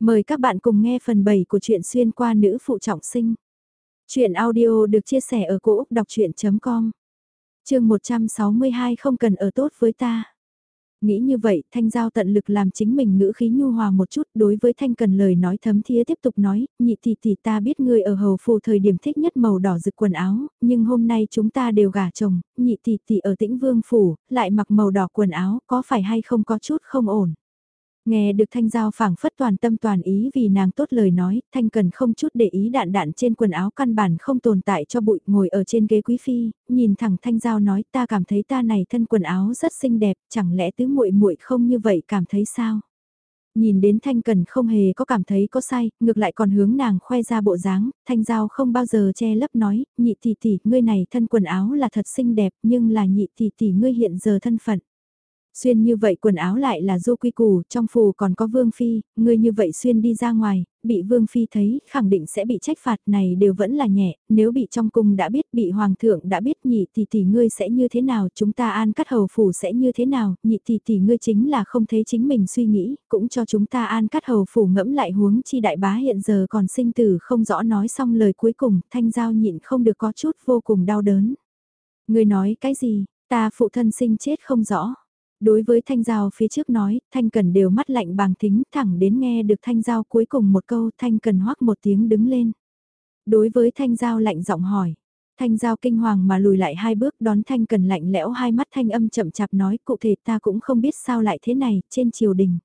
Mời các bạn cùng nghe phần 7 của truyện xuyên qua nữ phụ trọng sinh. Chuyện audio được chia sẻ ở cỗ đọc chuyện.com Trường 162 không cần ở tốt với ta. Nghĩ như vậy, Thanh Giao tận lực làm chính mình ngữ khí nhu hòa một chút đối với Thanh Cần lời nói thấm thía tiếp tục nói, nhị tỷ tỷ ta biết người ở hầu phù thời điểm thích nhất màu đỏ rực quần áo, nhưng hôm nay chúng ta đều gả chồng, nhị tỷ tỷ ở tĩnh vương phủ, lại mặc màu đỏ quần áo, có phải hay không có chút không ổn. Nghe được Thanh Giao phảng phất toàn tâm toàn ý vì nàng tốt lời nói, Thanh Cần không chút để ý đạn đạn trên quần áo căn bản không tồn tại cho bụi ngồi ở trên ghế quý phi, nhìn thẳng Thanh Giao nói ta cảm thấy ta này thân quần áo rất xinh đẹp, chẳng lẽ tứ muội muội không như vậy cảm thấy sao? Nhìn đến Thanh Cần không hề có cảm thấy có sai, ngược lại còn hướng nàng khoe ra bộ dáng, Thanh Giao không bao giờ che lấp nói, nhị tỷ tỷ, ngươi này thân quần áo là thật xinh đẹp nhưng là nhị tỷ tỷ ngươi hiện giờ thân phận. Xuyên như vậy quần áo lại là du quy củ, trong phù còn có vương phi, người như vậy xuyên đi ra ngoài, bị vương phi thấy, khẳng định sẽ bị trách phạt này đều vẫn là nhẹ, nếu bị trong cung đã biết, bị hoàng thượng đã biết nhị tỷ tỷ ngươi sẽ như thế nào, chúng ta an cắt hầu phủ sẽ như thế nào, nhị tỷ tỷ ngươi chính là không thấy chính mình suy nghĩ, cũng cho chúng ta an cắt hầu phủ ngẫm lại huống chi đại bá hiện giờ còn sinh tử không rõ nói xong lời cuối cùng, thanh giao nhịn không được có chút vô cùng đau đớn. Ngươi nói cái gì, ta phụ thân sinh chết không rõ. Đối với Thanh Giao phía trước nói, Thanh Cần đều mắt lạnh bàng thính thẳng đến nghe được Thanh Giao cuối cùng một câu Thanh Cần hoắc một tiếng đứng lên. Đối với Thanh Giao lạnh giọng hỏi. Thanh Giao kinh hoàng mà lùi lại hai bước đón Thanh Cần lạnh lẽo hai mắt Thanh âm chậm chạp nói cụ thể ta cũng không biết sao lại thế này trên triều đình.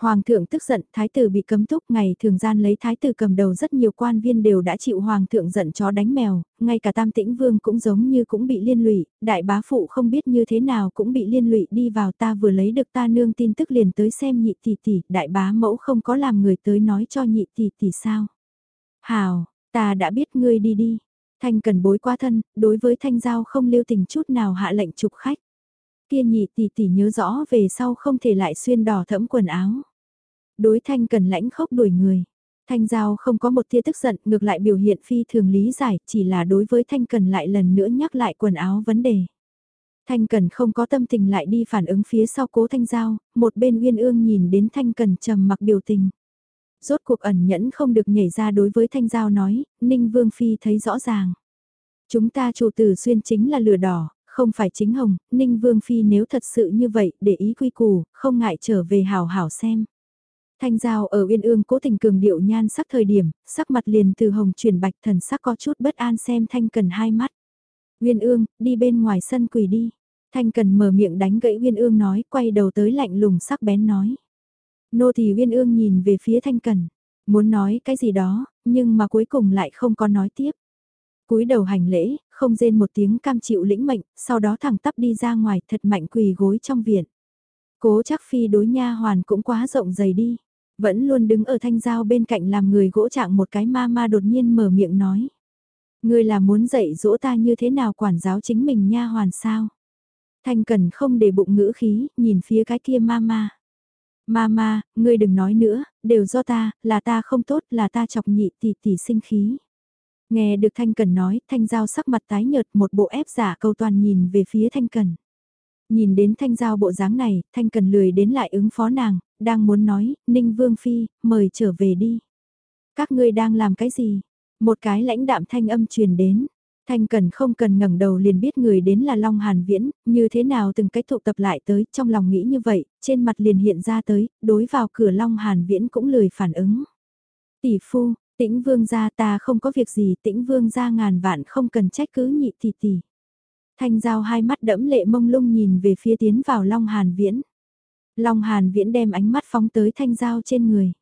Hoàng thượng tức giận, thái tử bị cấm túc, ngày thường gian lấy thái tử cầm đầu rất nhiều quan viên đều đã chịu hoàng thượng giận chó đánh mèo, ngay cả tam tĩnh vương cũng giống như cũng bị liên lụy, đại bá phụ không biết như thế nào cũng bị liên lụy đi vào ta vừa lấy được ta nương tin tức liền tới xem nhị tỷ tỷ, đại bá mẫu không có làm người tới nói cho nhị tỷ tỷ sao. Hào, ta đã biết ngươi đi đi. Thanh cần bối qua thân, đối với thanh giao không lưu tình chút nào hạ lệnh chụp khách kia nhị tỷ tỷ nhớ rõ về sau không thể lại xuyên đỏ thẫm quần áo. Đối thanh cần lãnh khốc đuổi người. Thanh Giao không có một tia tức giận, ngược lại biểu hiện phi thường lý giải, chỉ là đối với Thanh Cần lại lần nữa nhắc lại quần áo vấn đề. Thanh Cần không có tâm tình lại đi phản ứng phía sau cố Thanh Giao, một bên Uyên Ương nhìn đến Thanh Cần trầm mặc biểu tình. Rốt cuộc ẩn nhẫn không được nhảy ra đối với Thanh Giao nói, Ninh Vương Phi thấy rõ ràng. Chúng ta chủ tử xuyên chính là lửa đỏ, không phải chính hồng, Ninh Vương Phi nếu thật sự như vậy, để ý quy củ, không ngại trở về hào hảo xem. Thanh Giao ở Uyên Ương cố tình cường điệu nhan sắc thời điểm, sắc mặt liền từ hồng chuyển bạch thần sắc có chút bất an xem Thanh Cần hai mắt. Uyên Ương, đi bên ngoài sân quỳ đi. Thanh Cần mở miệng đánh gãy Uyên Ương nói, quay đầu tới lạnh lùng sắc bén nói. Nô thì Uyên Ương nhìn về phía Thanh Cần, muốn nói cái gì đó, nhưng mà cuối cùng lại không có nói tiếp. cúi đầu hành lễ, không rên một tiếng cam chịu lĩnh mệnh, sau đó thẳng tắp đi ra ngoài thật mạnh quỳ gối trong viện. Cố chắc phi đối nha hoàn cũng quá rộng dày đi. Vẫn luôn đứng ở thanh giao bên cạnh làm người gỗ trạng một cái ma ma đột nhiên mở miệng nói. ngươi là muốn dạy dỗ ta như thế nào quản giáo chính mình nha hoàn sao? Thanh cần không để bụng ngữ khí, nhìn phía cái kia ma ma. Ma ma, ngươi đừng nói nữa, đều do ta, là ta không tốt, là ta chọc nhị tỷ tỷ sinh khí. Nghe được Thanh Cần nói, Thanh Giao sắc mặt tái nhợt một bộ ép giả câu toàn nhìn về phía Thanh Cần. Nhìn đến Thanh Giao bộ dáng này, Thanh Cần lười đến lại ứng phó nàng, đang muốn nói, Ninh Vương Phi, mời trở về đi. Các ngươi đang làm cái gì? Một cái lãnh đạm thanh âm truyền đến. Thanh Cần không cần ngẩng đầu liền biết người đến là Long Hàn Viễn, như thế nào từng cách tụ tập lại tới, trong lòng nghĩ như vậy, trên mặt liền hiện ra tới, đối vào cửa Long Hàn Viễn cũng lười phản ứng. Tỷ phu, tĩnh vương gia ta không có việc gì, tĩnh vương gia ngàn vạn không cần trách cứ nhị tỷ tỷ. Thanh Giao hai mắt đẫm lệ mông lung nhìn về phía tiến vào Long Hàn Viễn. Long Hàn Viễn đem ánh mắt phóng tới Thanh Giao trên người.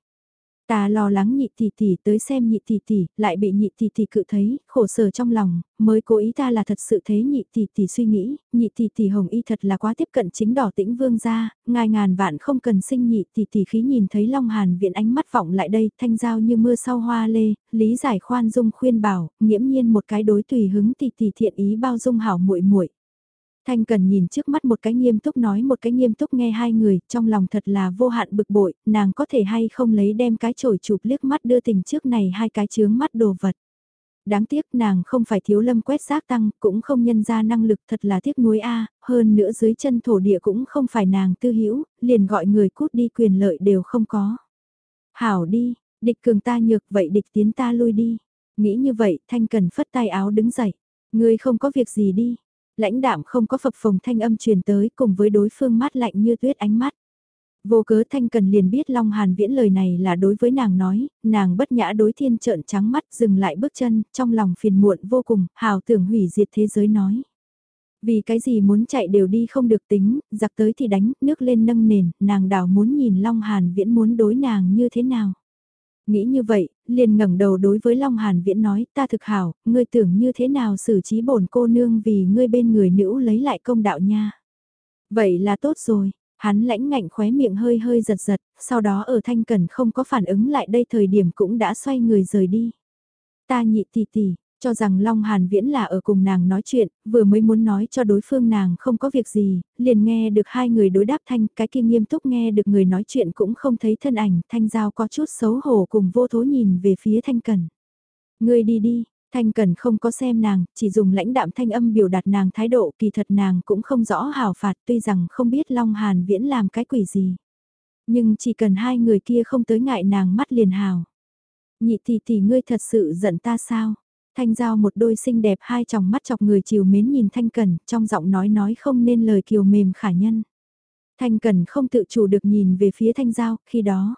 Ta lo lắng nhị tỷ tỷ tới xem nhị tỷ tỷ, lại bị nhị tỷ tỷ cự thấy, khổ sở trong lòng, mới cố ý ta là thật sự thế nhị tỷ tỷ suy nghĩ, nhị tỷ tỷ hồng y thật là quá tiếp cận chính đỏ tĩnh vương gia, ngài ngàn vạn không cần sinh nhị tỷ tỷ khí nhìn thấy Long Hàn viện ánh mắt vọng lại đây, thanh giao như mưa sau hoa lê, lý giải khoan dung khuyên bảo, nghiễm nhiên một cái đối tùy hứng tỷ tỷ thiện ý bao dung hảo muội muội. Thanh Cần nhìn trước mắt một cái nghiêm túc nói một cái nghiêm túc nghe hai người, trong lòng thật là vô hạn bực bội, nàng có thể hay không lấy đem cái chổi chụp liếc mắt đưa tình trước này hai cái chướng mắt đồ vật. Đáng tiếc nàng không phải thiếu lâm quét rác tăng, cũng không nhân ra năng lực thật là tiếc nuối a hơn nữa dưới chân thổ địa cũng không phải nàng tư hữu liền gọi người cút đi quyền lợi đều không có. Hảo đi, địch cường ta nhược vậy địch tiến ta lui đi. Nghĩ như vậy, Thanh Cần phất tay áo đứng dậy. Ngươi không có việc gì đi. Lãnh đạm không có phập phồng thanh âm truyền tới cùng với đối phương mát lạnh như tuyết ánh mắt. Vô cớ Thanh Cần liền biết Long Hàn Viễn lời này là đối với nàng nói, nàng bất nhã đối thiên trợn trắng mắt dừng lại bước chân, trong lòng phiền muộn vô cùng, hào tưởng hủy diệt thế giới nói. Vì cái gì muốn chạy đều đi không được tính, giặc tới thì đánh, nước lên nâng nền, nàng đảo muốn nhìn Long Hàn Viễn muốn đối nàng như thế nào. Nghĩ như vậy, liền ngẩng đầu đối với Long Hàn Viễn nói, ta thực hảo, ngươi tưởng như thế nào xử trí bổn cô nương vì ngươi bên người nữ lấy lại công đạo nha. Vậy là tốt rồi, hắn lãnh ngạnh khóe miệng hơi hơi giật giật, sau đó ở thanh cẩn không có phản ứng lại đây thời điểm cũng đã xoay người rời đi. Ta nhị tỷ tỷ, cho rằng Long Hàn Viễn là ở cùng nàng nói chuyện, vừa mới muốn nói cho đối phương nàng không có việc gì, liền nghe được hai người đối đáp thanh, cái kia nghiêm túc nghe được người nói chuyện cũng không thấy thân ảnh, thanh giao có chút xấu hổ cùng vô thố nhìn về phía thanh cần. Người đi đi, thanh cần không có xem nàng, chỉ dùng lãnh đạm thanh âm biểu đạt nàng thái độ, kỳ thật nàng cũng không rõ hào phạt tuy rằng không biết Long Hàn Viễn làm cái quỷ gì. Nhưng chỉ cần hai người kia không tới ngại nàng mắt liền hào. Nhị tỷ tỷ ngươi thật sự giận ta sao? Thanh Giao một đôi xinh đẹp hai tròng mắt chọc người chiều mến nhìn Thanh Cần, trong giọng nói nói không nên lời kiều mềm khả nhân. Thanh Cần không tự chủ được nhìn về phía Thanh Giao, khi đó.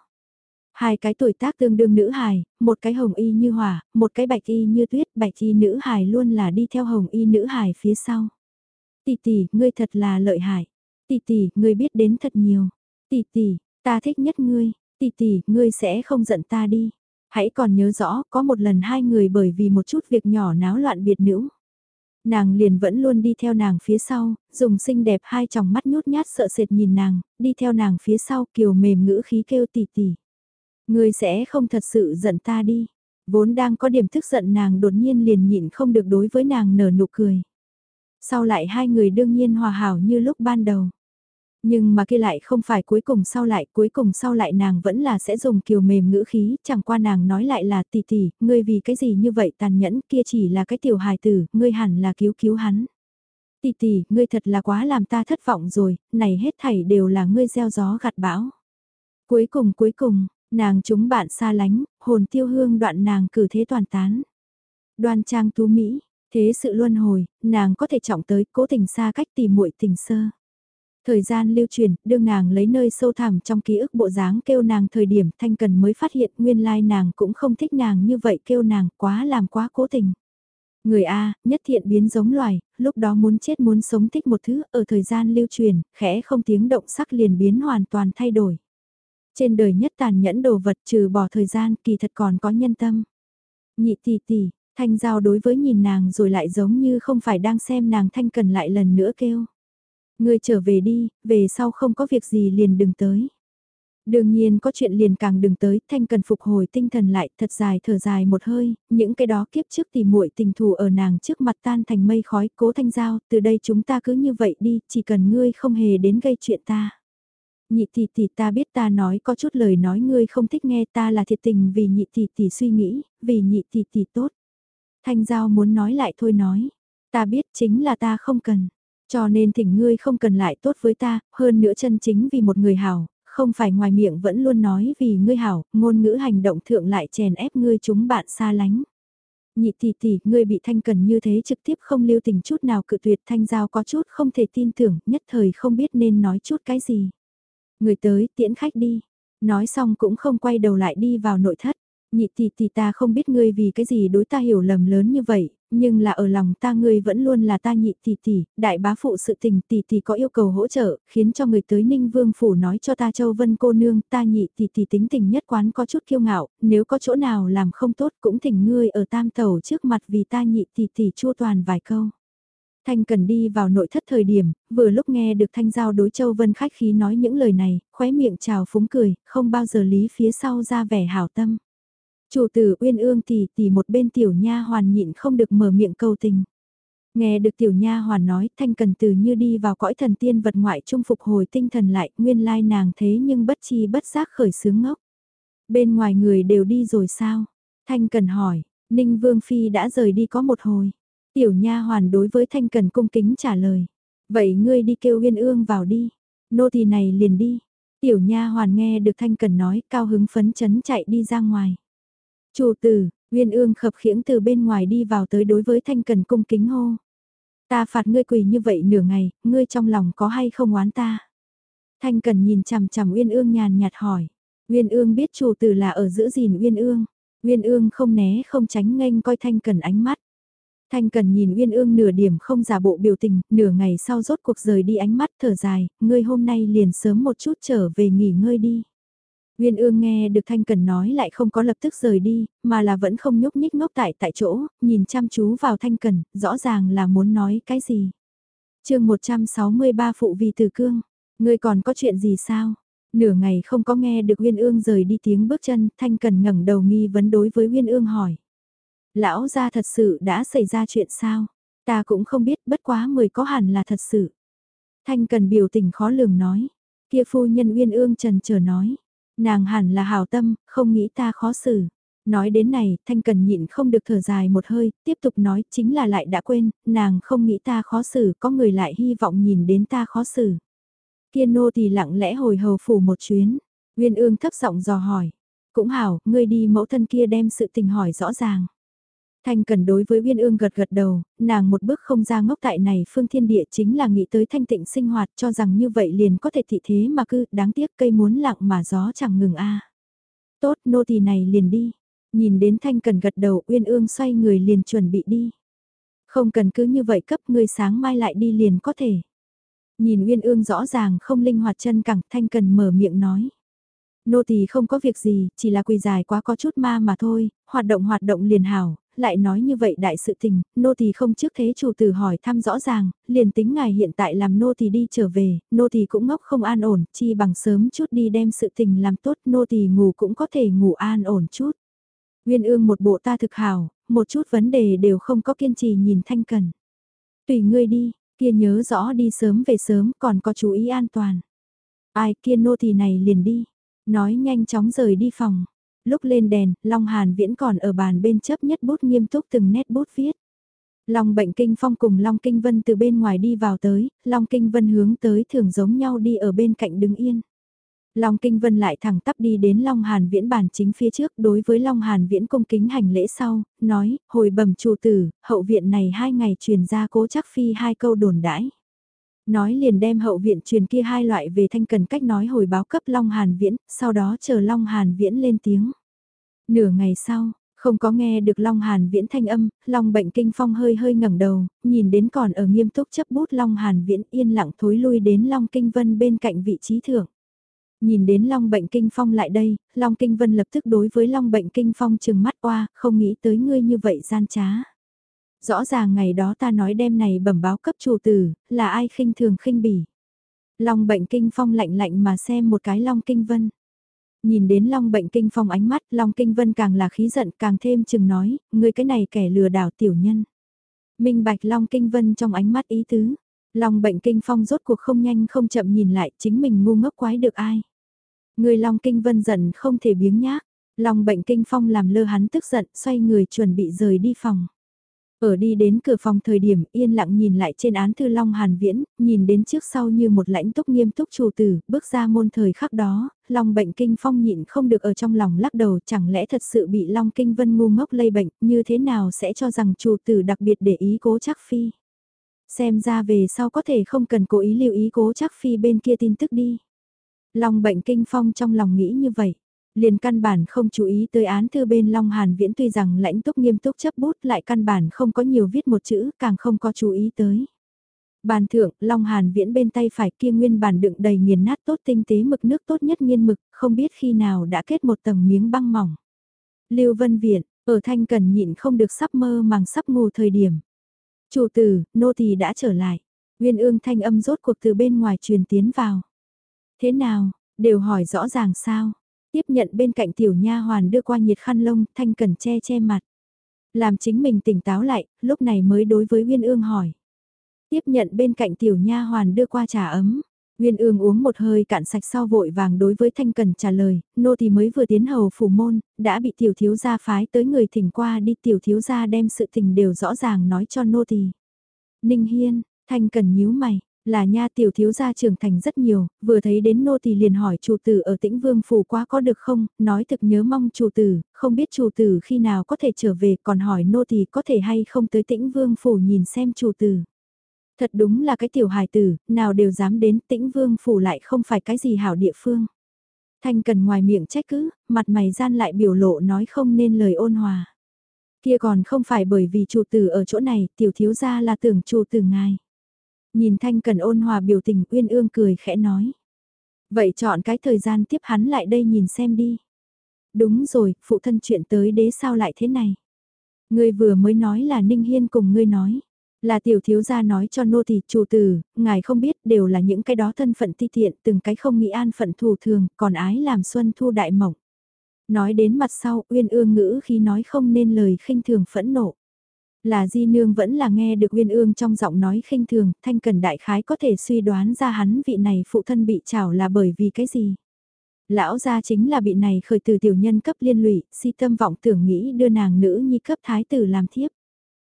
Hai cái tuổi tác tương đương nữ hài, một cái hồng y như hỏa, một cái bạch y như tuyết, bạch y nữ hài luôn là đi theo hồng y nữ hài phía sau. Tỷ tỷ, ngươi thật là lợi hại. Tỷ tỷ, ngươi biết đến thật nhiều. Tỷ tỷ, ta thích nhất ngươi. Tỷ tỷ, ngươi sẽ không giận ta đi. Hãy còn nhớ rõ, có một lần hai người bởi vì một chút việc nhỏ náo loạn biệt nữ. Nàng liền vẫn luôn đi theo nàng phía sau, dùng xinh đẹp hai tròng mắt nhút nhát sợ sệt nhìn nàng, đi theo nàng phía sau kiều mềm ngữ khí kêu tỉ tỉ. Người sẽ không thật sự giận ta đi. Vốn đang có điểm tức giận nàng đột nhiên liền nhịn không được đối với nàng nở nụ cười. Sau lại hai người đương nhiên hòa hảo như lúc ban đầu. Nhưng mà kia lại không phải cuối cùng sau lại, cuối cùng sau lại nàng vẫn là sẽ dùng kiều mềm ngữ khí, chẳng qua nàng nói lại là tỷ tỷ, ngươi vì cái gì như vậy tàn nhẫn, kia chỉ là cái tiểu hài tử, ngươi hẳn là cứu cứu hắn. Tỷ tỷ, ngươi thật là quá làm ta thất vọng rồi, này hết thảy đều là ngươi gieo gió gặt bão. Cuối cùng cuối cùng, nàng chúng bạn xa lánh, hồn tiêu hương đoạn nàng cử thế toàn tán. Đoan trang tú Mỹ, thế sự luân hồi, nàng có thể trọng tới cố tình xa cách tìm muội tình sơ. Thời gian lưu truyền, đương nàng lấy nơi sâu thẳm trong ký ức bộ dáng kêu nàng thời điểm thanh cần mới phát hiện nguyên lai nàng cũng không thích nàng như vậy kêu nàng quá làm quá cố tình. Người A, nhất thiện biến giống loài, lúc đó muốn chết muốn sống thích một thứ ở thời gian lưu truyền, khẽ không tiếng động sắc liền biến hoàn toàn thay đổi. Trên đời nhất tàn nhẫn đồ vật trừ bỏ thời gian kỳ thật còn có nhân tâm. Nhị tỷ tỷ, thanh giao đối với nhìn nàng rồi lại giống như không phải đang xem nàng thanh cần lại lần nữa kêu. Ngươi trở về đi, về sau không có việc gì liền đừng tới. Đương nhiên có chuyện liền càng đừng tới, thanh cần phục hồi tinh thần lại, thật dài thở dài một hơi, những cái đó kiếp trước thì muội tình thù ở nàng trước mặt tan thành mây khói, cố thanh giao, từ đây chúng ta cứ như vậy đi, chỉ cần ngươi không hề đến gây chuyện ta. Nhị tỷ tỷ ta biết ta nói có chút lời nói ngươi không thích nghe ta là thiệt tình vì nhị tỷ tỷ suy nghĩ, vì nhị tỷ tỷ tốt. Thanh giao muốn nói lại thôi nói, ta biết chính là ta không cần. Cho nên thỉnh ngươi không cần lại tốt với ta, hơn nữa chân chính vì một người hảo, không phải ngoài miệng vẫn luôn nói vì ngươi hảo, ngôn ngữ hành động thượng lại chèn ép ngươi chúng bạn xa lánh. Nhị tỷ tỷ, ngươi bị thanh cần như thế trực tiếp không lưu tình chút nào cự tuyệt thanh giao có chút không thể tin tưởng, nhất thời không biết nên nói chút cái gì. Người tới, tiễn khách đi. Nói xong cũng không quay đầu lại đi vào nội thất. Nhị tỷ tỷ ta không biết ngươi vì cái gì đối ta hiểu lầm lớn như vậy, nhưng là ở lòng ta ngươi vẫn luôn là ta nhị tỷ tỷ, đại bá phụ sự tình tỷ tỷ có yêu cầu hỗ trợ, khiến cho người tới Ninh Vương phủ nói cho ta Châu Vân cô nương, ta nhị tỷ tỷ tính tình nhất quán có chút kiêu ngạo, nếu có chỗ nào làm không tốt cũng thỉnh ngươi ở tam tàu trước mặt vì ta nhị tỷ tỷ chua toàn vài câu. Thanh cần đi vào nội thất thời điểm, vừa lúc nghe được Thanh Giao đối Châu Vân khách khí nói những lời này, khóe miệng trào phúng cười, không bao giờ lý phía sau ra vẻ hảo tâm. Chủ tử Uyên Ương thì thì một bên tiểu nha hoàn nhịn không được mở miệng câu tình. Nghe được tiểu nha hoàn nói, Thanh Cần từ như đi vào cõi thần tiên vật ngoại trung phục hồi tinh thần lại, nguyên lai nàng thế nhưng bất chi bất giác khởi sướng ngốc. Bên ngoài người đều đi rồi sao? Thanh Cần hỏi, Ninh Vương Phi đã rời đi có một hồi. Tiểu nha hoàn đối với Thanh Cần cung kính trả lời. Vậy ngươi đi kêu Uyên Ương vào đi. Nô tỳ này liền đi. Tiểu nha hoàn nghe được Thanh Cần nói, cao hứng phấn chấn chạy đi ra ngoài. Chủ tử, Nguyên ương khập khiễng từ bên ngoài đi vào tới đối với Thanh Cần cung kính hô. Ta phạt ngươi quỳ như vậy nửa ngày, ngươi trong lòng có hay không oán ta? Thanh Cần nhìn chằm chằm Uyên Ương nhàn nhạt hỏi. Uyên Ương biết chủ tử là ở giữ gìn Uyên Ương. Uyên Ương không né không tránh nghênh coi Thanh Cần ánh mắt. Thanh Cần nhìn Uyên Ương nửa điểm không giả bộ biểu tình, nửa ngày sau rốt cuộc rời đi ánh mắt thở dài, ngươi hôm nay liền sớm một chút trở về nghỉ ngơi đi. Nguyên Ương nghe được Thanh Cần nói lại không có lập tức rời đi, mà là vẫn không nhúc nhích ngốc tại tại chỗ, nhìn chăm chú vào Thanh Cần, rõ ràng là muốn nói cái gì. chương 163 Phụ vì Từ Cương, ngươi còn có chuyện gì sao? Nửa ngày không có nghe được Nguyên Ương rời đi tiếng bước chân, Thanh Cần ngẩng đầu nghi vấn đối với Nguyên Ương hỏi. Lão gia thật sự đã xảy ra chuyện sao? Ta cũng không biết, bất quá mười có hẳn là thật sự. Thanh Cần biểu tình khó lường nói. Kia phu nhân Uyên Ương trần chờ nói. Nàng hẳn là hào tâm, không nghĩ ta khó xử. Nói đến này, Thanh Cần nhịn không được thở dài một hơi, tiếp tục nói chính là lại đã quên, nàng không nghĩ ta khó xử, có người lại hy vọng nhìn đến ta khó xử. Kiên nô thì lặng lẽ hồi hầu phủ một chuyến, Nguyên ương thấp giọng dò hỏi. Cũng hảo, ngươi đi mẫu thân kia đem sự tình hỏi rõ ràng. Thanh cần đối với Uyên Ương gật gật đầu, nàng một bước không ra ngốc tại này phương thiên địa chính là nghĩ tới thanh tịnh sinh hoạt cho rằng như vậy liền có thể thị thế mà cứ đáng tiếc cây muốn lặng mà gió chẳng ngừng a. Tốt nô tỳ này liền đi. Nhìn đến Thanh cần gật đầu Uyên Ương xoay người liền chuẩn bị đi. Không cần cứ như vậy cấp ngươi sáng mai lại đi liền có thể. Nhìn Uyên Ương rõ ràng không linh hoạt chân cẳng Thanh cần mở miệng nói nô tỳ không có việc gì, chỉ là quỳ dài quá có chút ma mà thôi, hoạt động hoạt động liền hảo, lại nói như vậy đại sự tình, nô tỳ không trước thế chủ tử hỏi thăm rõ ràng, liền tính ngài hiện tại làm nô tỳ đi trở về, nô tỳ cũng ngốc không an ổn, chi bằng sớm chút đi đem sự tình làm tốt, nô tỳ ngủ cũng có thể ngủ an ổn chút. Nguyên ương một bộ ta thực hảo, một chút vấn đề đều không có kiên trì nhìn thanh cần. Tùy ngươi đi, kia nhớ rõ đi sớm về sớm còn có chú ý an toàn. Ai kia nô tỳ này liền đi, nói nhanh chóng rời đi phòng. Lúc lên đèn, Long Hàn Viễn còn ở bàn bên chấp nhất bút nghiêm túc từng nét bút viết. Long bệnh kinh phong cùng Long Kinh Vân từ bên ngoài đi vào tới, Long Kinh Vân hướng tới thường giống nhau đi ở bên cạnh đứng yên. Long Kinh Vân lại thẳng tắp đi đến Long Hàn Viễn bàn chính phía trước đối với Long Hàn Viễn cung kính hành lễ sau, nói, hồi bẩm chủ tử, hậu viện này hai ngày truyền ra cố chắc phi hai câu đồn đãi. Nói liền đem hậu viện truyền kia hai loại về thanh cần cách nói hồi báo cấp Long Hàn Viễn, sau đó chờ Long Hàn Viễn lên tiếng. Nửa ngày sau, không có nghe được Long Hàn Viễn thanh âm, Long Bệnh Kinh Phong hơi hơi ngẩng đầu, nhìn đến còn ở nghiêm túc chấp bút Long Hàn Viễn yên lặng thối lui đến Long Kinh Vân bên cạnh vị trí thưởng. Nhìn đến Long Bệnh Kinh Phong lại đây, Long Kinh Vân lập tức đối với Long Bệnh Kinh Phong chừng mắt qua, không nghĩ tới ngươi như vậy gian trá. Rõ ràng ngày đó ta nói đêm này bẩm báo cấp chủ tử, là ai khinh thường khinh bỉ. Long Bệnh Kinh Phong lạnh lạnh mà xem một cái Long Kinh Vân. Nhìn đến Long bệnh kinh phong ánh mắt, Long kinh vân càng là khí giận càng thêm chừng nói, ngươi cái này kẻ lừa đảo tiểu nhân. Minh bạch Long kinh vân trong ánh mắt ý tứ. Long bệnh kinh phong rốt cuộc không nhanh không chậm nhìn lại chính mình ngu ngốc quái được ai. Người Long kinh vân giận không thể biếng nhác. Long bệnh kinh phong làm lơ hắn tức giận xoay người chuẩn bị rời đi phòng. Ở đi đến cửa phòng thời điểm yên lặng nhìn lại trên án thư Long Hàn Viễn, nhìn đến trước sau như một lãnh túc nghiêm túc chủ tử, bước ra môn thời khắc đó, Long bệnh kinh phong nhịn không được ở trong lòng lắc đầu chẳng lẽ thật sự bị Long kinh vân ngu ngốc lây bệnh, như thế nào sẽ cho rằng chủ tử đặc biệt để ý cố chắc phi. Xem ra về sau có thể không cần cố ý lưu ý cố chắc phi bên kia tin tức đi. Long bệnh kinh phong trong lòng nghĩ như vậy liền căn bản không chú ý tới án thư bên Long Hàn Viễn tuy rằng lãnh túc nghiêm túc chấp bút lại căn bản không có nhiều viết một chữ, càng không có chú ý tới. Bàn thượng, Long Hàn Viễn bên tay phải kia nguyên bản đựng đầy nghiền nát tốt tinh tế mực nước tốt nhất nghiên mực, không biết khi nào đã kết một tầng miếng băng mỏng. Lưu Vân Viện, ở Thanh Cần nhịn không được sắp mơ màng sắp ngủ thời điểm. Chủ tử, nô tỳ đã trở lại. Nguyên ương thanh âm rốt cuộc từ bên ngoài truyền tiến vào. Thế nào, đều hỏi rõ ràng sao? Tiếp nhận bên cạnh tiểu nha hoàn đưa qua nhiệt khăn lông, thanh cần che che mặt. Làm chính mình tỉnh táo lại, lúc này mới đối với Uyên Ương hỏi. Tiếp nhận bên cạnh tiểu nha hoàn đưa qua trà ấm. Uyên ương uống một hơi cạn sạch sau vội vàng đối với Thanh Cần trả lời, nô thì mới vừa tiến hầu phủ môn, đã bị tiểu thiếu gia phái tới người thỉnh qua đi tiểu thiếu gia đem sự tình đều rõ ràng nói cho nô thì. Ninh Hiên, Thanh Cần nhíu mày, là nha tiểu thiếu gia trưởng thành rất nhiều, vừa thấy đến nô thì liền hỏi chủ tử ở tĩnh vương phủ quá có được không, nói thực nhớ mong chủ tử, không biết chủ tử khi nào có thể trở về còn hỏi nô thì có thể hay không tới tĩnh vương phủ nhìn xem chủ tử. Thật đúng là cái tiểu hài tử, nào đều dám đến tĩnh vương phủ lại không phải cái gì hảo địa phương. Thanh cần ngoài miệng trách cứ, mặt mày gian lại biểu lộ nói không nên lời ôn hòa. Kia còn không phải bởi vì chủ tử ở chỗ này, tiểu thiếu gia là tưởng chủ tử ngài. Nhìn Thanh Cần ôn hòa biểu tình Uyên Ương cười khẽ nói. Vậy chọn cái thời gian tiếp hắn lại đây nhìn xem đi. Đúng rồi, phụ thân chuyện tới đế sao lại thế này. Ngươi vừa mới nói là Ninh Hiên cùng ngươi nói. Là tiểu thiếu gia nói cho nô tỳ chủ tử, ngài không biết đều là những cái đó thân phận ti tiện, từng cái không nghĩ an phận thù thường, còn ái làm xuân thu đại mộng. Nói đến mặt sau, uyên ương ngữ khi nói không nên lời khinh thường phẫn nộ. Là di nương vẫn là nghe được uyên ương trong giọng nói khinh thường, thanh cần đại khái có thể suy đoán ra hắn vị này phụ thân bị trảo là bởi vì cái gì. Lão gia chính là bị này khởi từ tiểu nhân cấp liên lụy, si tâm vọng tưởng nghĩ đưa nàng nữ nhi cấp thái tử làm thiếp.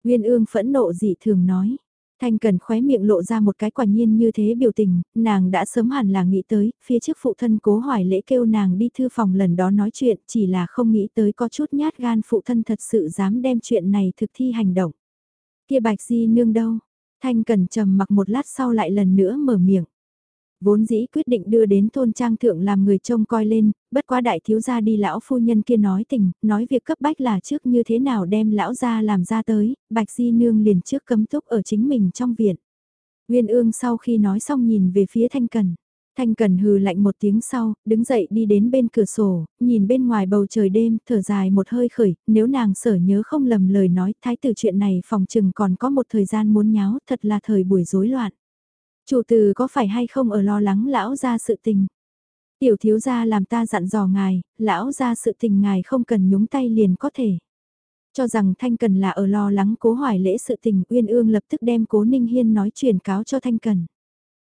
Uyên ương phẫn nộ dị thường nói. Thanh Cần khóe miệng lộ ra một cái quả nhiên như thế biểu tình, nàng đã sớm hẳn là nghĩ tới, phía trước phụ thân cố hoài lễ kêu nàng đi thư phòng lần đó nói chuyện, chỉ là không nghĩ tới có chút nhát gan phụ thân thật sự dám đem chuyện này thực thi hành động. Kia bạch di nương đâu? Thanh Cần trầm mặc một lát sau lại lần nữa mở miệng vốn dĩ quyết định đưa đến thôn trang thượng làm người trông coi lên, bất quá đại thiếu gia đi lão phu nhân kia nói tình, nói việc cấp bách là trước như thế nào đem lão gia làm ra tới, bạch di nương liền trước cấm túc ở chính mình trong viện. Nguyên ương sau khi nói xong nhìn về phía thanh cần. Thanh Cần hừ lạnh một tiếng sau, đứng dậy đi đến bên cửa sổ, nhìn bên ngoài bầu trời đêm, thở dài một hơi khởi, nếu nàng sở nhớ không lầm lời nói, thái tử chuyện này phòng chừng còn có một thời gian muốn nháo, thật là thời buổi rối loạn. Chủ từ có phải hay không ở lo lắng lão ra sự tình? Tiểu thiếu gia làm ta dặn dò ngài, lão ra sự tình ngài không cần nhúng tay liền có thể. Cho rằng Thanh Cần là ở lo lắng cố hoài lễ sự tình Uyên Ương lập tức đem cố Ninh Hiên nói truyền cáo cho Thanh Cần.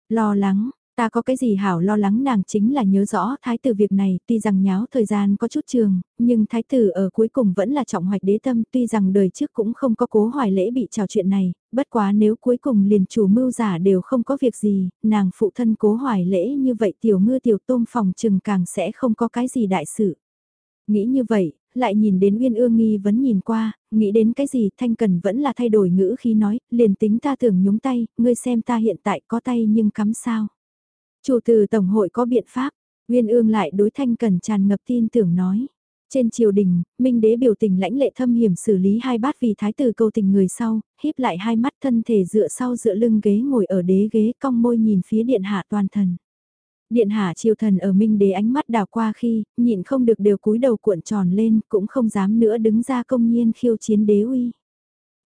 Lo lắng, Ta có cái gì hảo lo lắng nàng chính là nhớ rõ thái tử việc này tuy rằng nháo thời gian có chút trường, nhưng thái tử ở cuối cùng vẫn là trọng hoạch đế tâm tuy rằng đời trước cũng không có cố hoài lễ bị trào chuyện này, bất quá nếu cuối cùng liền chủ mưu giả đều không có việc gì, nàng phụ thân cố hoài lễ như vậy tiểu ngư tiểu tôm phòng trừng càng sẽ không có cái gì đại sự. Nghĩ như vậy, lại nhìn đến Uyên Ương nghi vẫn nhìn qua, nghĩ đến cái gì Thanh Cần vẫn là thay đổi ngữ khi nói, liền tính ta tưởng nhúng tay, ngươi xem ta hiện tại có tay nhưng cắm sao. Chủ từ Tổng hội có biện pháp, Nguyên ương lại đối thanh cần tràn ngập tin tưởng nói. Trên triều đình, Minh đế biểu tình lãnh lệ thâm hiểm xử lý hai bát vì thái tử cầu tình người sau, híp lại hai mắt thân thể dựa sau dựa lưng ghế ngồi ở đế ghế cong môi nhìn phía điện hạ toàn thần. Điện hạ triều thần ở Minh đế ánh mắt đào qua khi, nhịn không được đều cúi đầu cuộn tròn lên, cũng không dám nữa đứng ra công nhiên khiêu chiến đế uy.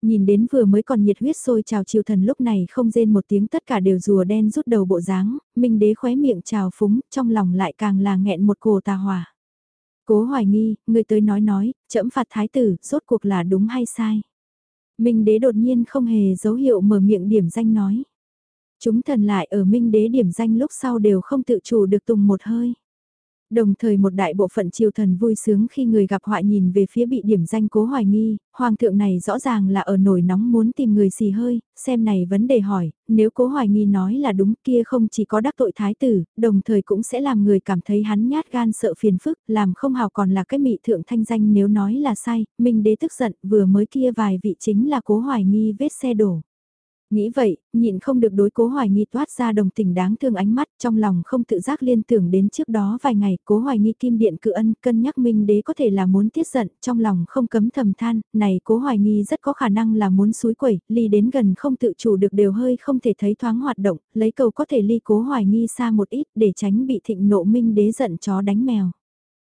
Nhìn đến vừa mới còn nhiệt huyết sôi trào triều thần lúc này không rên một tiếng tất cả đều rùa đen rút đầu bộ dáng, minh đế khóe miệng trào phúng, trong lòng lại càng là nghẹn một cổ tà hỏa. Cố hoài nghi, người tới nói nói, chậm phạt thái tử, rốt cuộc là đúng hay sai. Minh đế đột nhiên không hề dấu hiệu mở miệng điểm danh nói. Chúng thần lại ở minh đế điểm danh lúc sau đều không tự chủ được tùng một hơi. Đồng thời một đại bộ phận triều thần vui sướng khi người gặp họa nhìn về phía bị điểm danh cố hoài nghi, hoàng thượng này rõ ràng là ở nổi nóng muốn tìm người xì hơi, xem này vấn đề hỏi, nếu cố hoài nghi nói là đúng kia không chỉ có đắc tội thái tử, đồng thời cũng sẽ làm người cảm thấy hắn nhát gan sợ phiền phức, làm không hào còn là cái mị thượng thanh danh nếu nói là sai, minh đế tức giận vừa mới kia vài vị chính là cố hoài nghi vết xe đổ. Nghĩ vậy, nhịn không được đối cố hoài nghi toát ra đồng tình đáng thương ánh mắt trong lòng không tự giác liên tưởng đến trước đó vài ngày cố hoài nghi kim điện cự ân cân nhắc minh đế có thể là muốn tiết giận trong lòng không cấm thầm than, này cố hoài nghi rất có khả năng là muốn suối quẩy, ly đến gần không tự chủ được đều hơi không thể thấy thoáng hoạt động, lấy cầu có thể ly cố hoài nghi xa một ít để tránh bị thịnh nộ minh đế giận chó đánh mèo.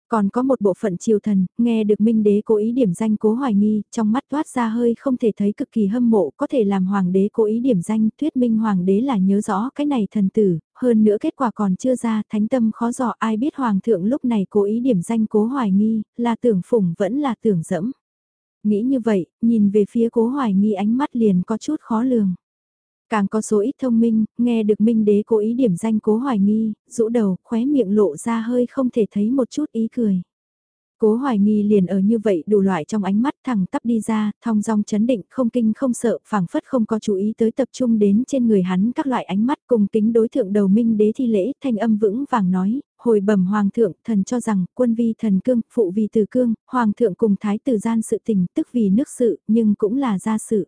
Còn có một bộ phận triều thần, nghe được Minh đế cố ý điểm danh cố hoài nghi, trong mắt toát ra hơi không thể thấy cực kỳ hâm mộ, có thể làm hoàng đế cố ý điểm danh, thuyết minh hoàng đế là nhớ rõ cái này thần tử, hơn nữa kết quả còn chưa ra, thánh tâm khó dò ai biết hoàng thượng lúc này cố ý điểm danh cố hoài nghi, là tưởng phủng vẫn là tưởng dẫm. Nghĩ như vậy, nhìn về phía cố hoài nghi ánh mắt liền có chút khó lường. Càng có số ít thông minh, nghe được Minh Đế cố ý điểm danh cố hoài nghi, rũ đầu, khóe miệng lộ ra hơi không thể thấy một chút ý cười. Cố hoài nghi liền ở như vậy đủ loại trong ánh mắt thẳng tắp đi ra, thong dong chấn định không kinh không sợ, phảng phất không có chú ý tới tập trung đến trên người hắn các loại ánh mắt cùng kính đối thượng đầu minh đế thi lễ, thanh âm vững vàng nói, hồi bẩm hoàng thượng, thần cho rằng, quân vi thần cương, phụ vi từ cương, hoàng thượng cùng thái tử gian sự tình, tức vì nước sự, nhưng cũng là gia sự.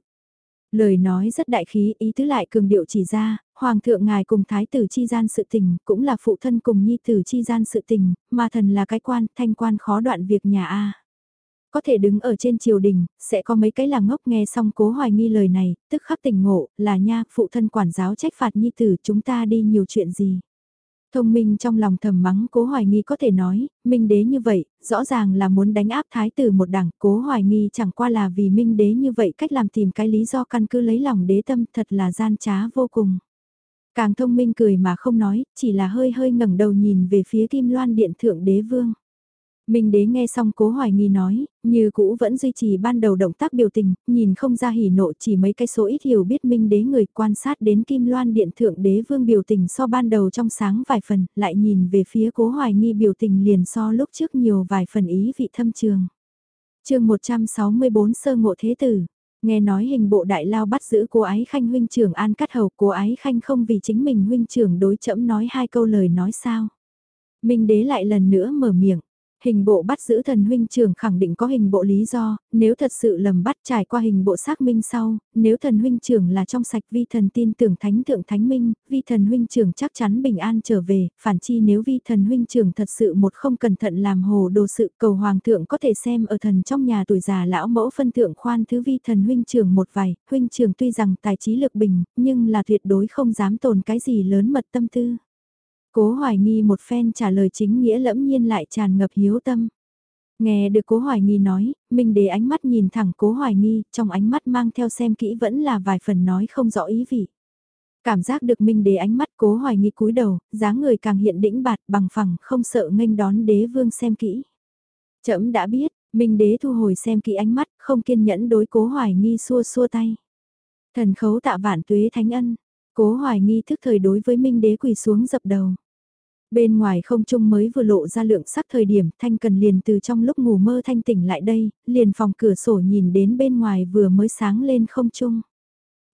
Lời nói rất đại khí, ý tứ lại cường điệu chỉ ra, Hoàng thượng ngài cùng thái tử chi gian sự tình, cũng là phụ thân cùng nhi tử chi gian sự tình, mà thần là cái quan, thanh quan khó đoạn việc nhà A. Có thể đứng ở trên triều đình, sẽ có mấy cái là ngốc nghe xong cố hoài nghi lời này, tức khắc tỉnh ngộ, là nha, phụ thân quản giáo trách phạt nhi tử chúng ta đi nhiều chuyện gì. Thông minh trong lòng thầm mắng cố hoài nghi có thể nói, minh đế như vậy, rõ ràng là muốn đánh áp thái tử một đảng, cố hoài nghi chẳng qua là vì minh đế như vậy cách làm tìm cái lý do căn cứ lấy lòng đế tâm thật là gian trá vô cùng. Càng thông minh cười mà không nói, chỉ là hơi hơi ngẩng đầu nhìn về phía kim loan điện thượng đế vương. Minh đế nghe xong cố hoài nghi nói, như cũ vẫn duy trì ban đầu động tác biểu tình, nhìn không ra hỉ nộ chỉ mấy cái số ít hiểu biết minh đế người quan sát đến kim loan điện thượng đế vương biểu tình so ban đầu trong sáng vài phần, lại nhìn về phía cố hoài nghi biểu tình liền so lúc trước nhiều vài phần ý vị thâm trường. chương 164 sơ ngộ thế tử, nghe nói hình bộ đại lao bắt giữ cô ái khanh huynh trưởng an cắt hầu cô ái khanh không vì chính mình huynh trưởng đối chẫm nói hai câu lời nói sao. Minh đế lại lần nữa mở miệng Hình bộ bắt giữ thần huynh trưởng khẳng định có hình bộ lý do, nếu thật sự lầm bắt trải qua hình bộ xác minh sau, nếu thần huynh trưởng là trong sạch vi thần tin tưởng thánh thượng thánh minh, vi thần huynh trưởng chắc chắn bình an trở về, phản chi nếu vi thần huynh trưởng thật sự một không cẩn thận làm hồ đồ sự cầu hoàng thượng có thể xem ở thần trong nhà tuổi già lão mẫu phân thượng khoan thứ vi thần huynh trưởng một vài, huynh trưởng tuy rằng tài trí lực bình, nhưng là tuyệt đối không dám tồn cái gì lớn mật tâm tư. Cố hoài nghi một phen trả lời chính nghĩa lẫm nhiên lại tràn ngập hiếu tâm. Nghe được cố hoài nghi nói, Minh đế ánh mắt nhìn thẳng cố hoài nghi, trong ánh mắt mang theo xem kỹ vẫn là vài phần nói không rõ ý vị. Cảm giác được Minh đế ánh mắt cố hoài nghi cúi đầu, dáng người càng hiện đĩnh bạt bằng phẳng không sợ nghênh đón đế vương xem kỹ. Trẫm đã biết, Minh đế thu hồi xem kỹ ánh mắt, không kiên nhẫn đối cố hoài nghi xua xua tay. Thần khấu tạ vạn tuế thánh ân, cố hoài nghi thức thời đối với Minh đế quỳ xuống dập đầu. Bên ngoài không trung mới vừa lộ ra lượng sắc thời điểm Thanh Cần liền từ trong lúc ngủ mơ thanh tỉnh lại đây, liền phòng cửa sổ nhìn đến bên ngoài vừa mới sáng lên không trung.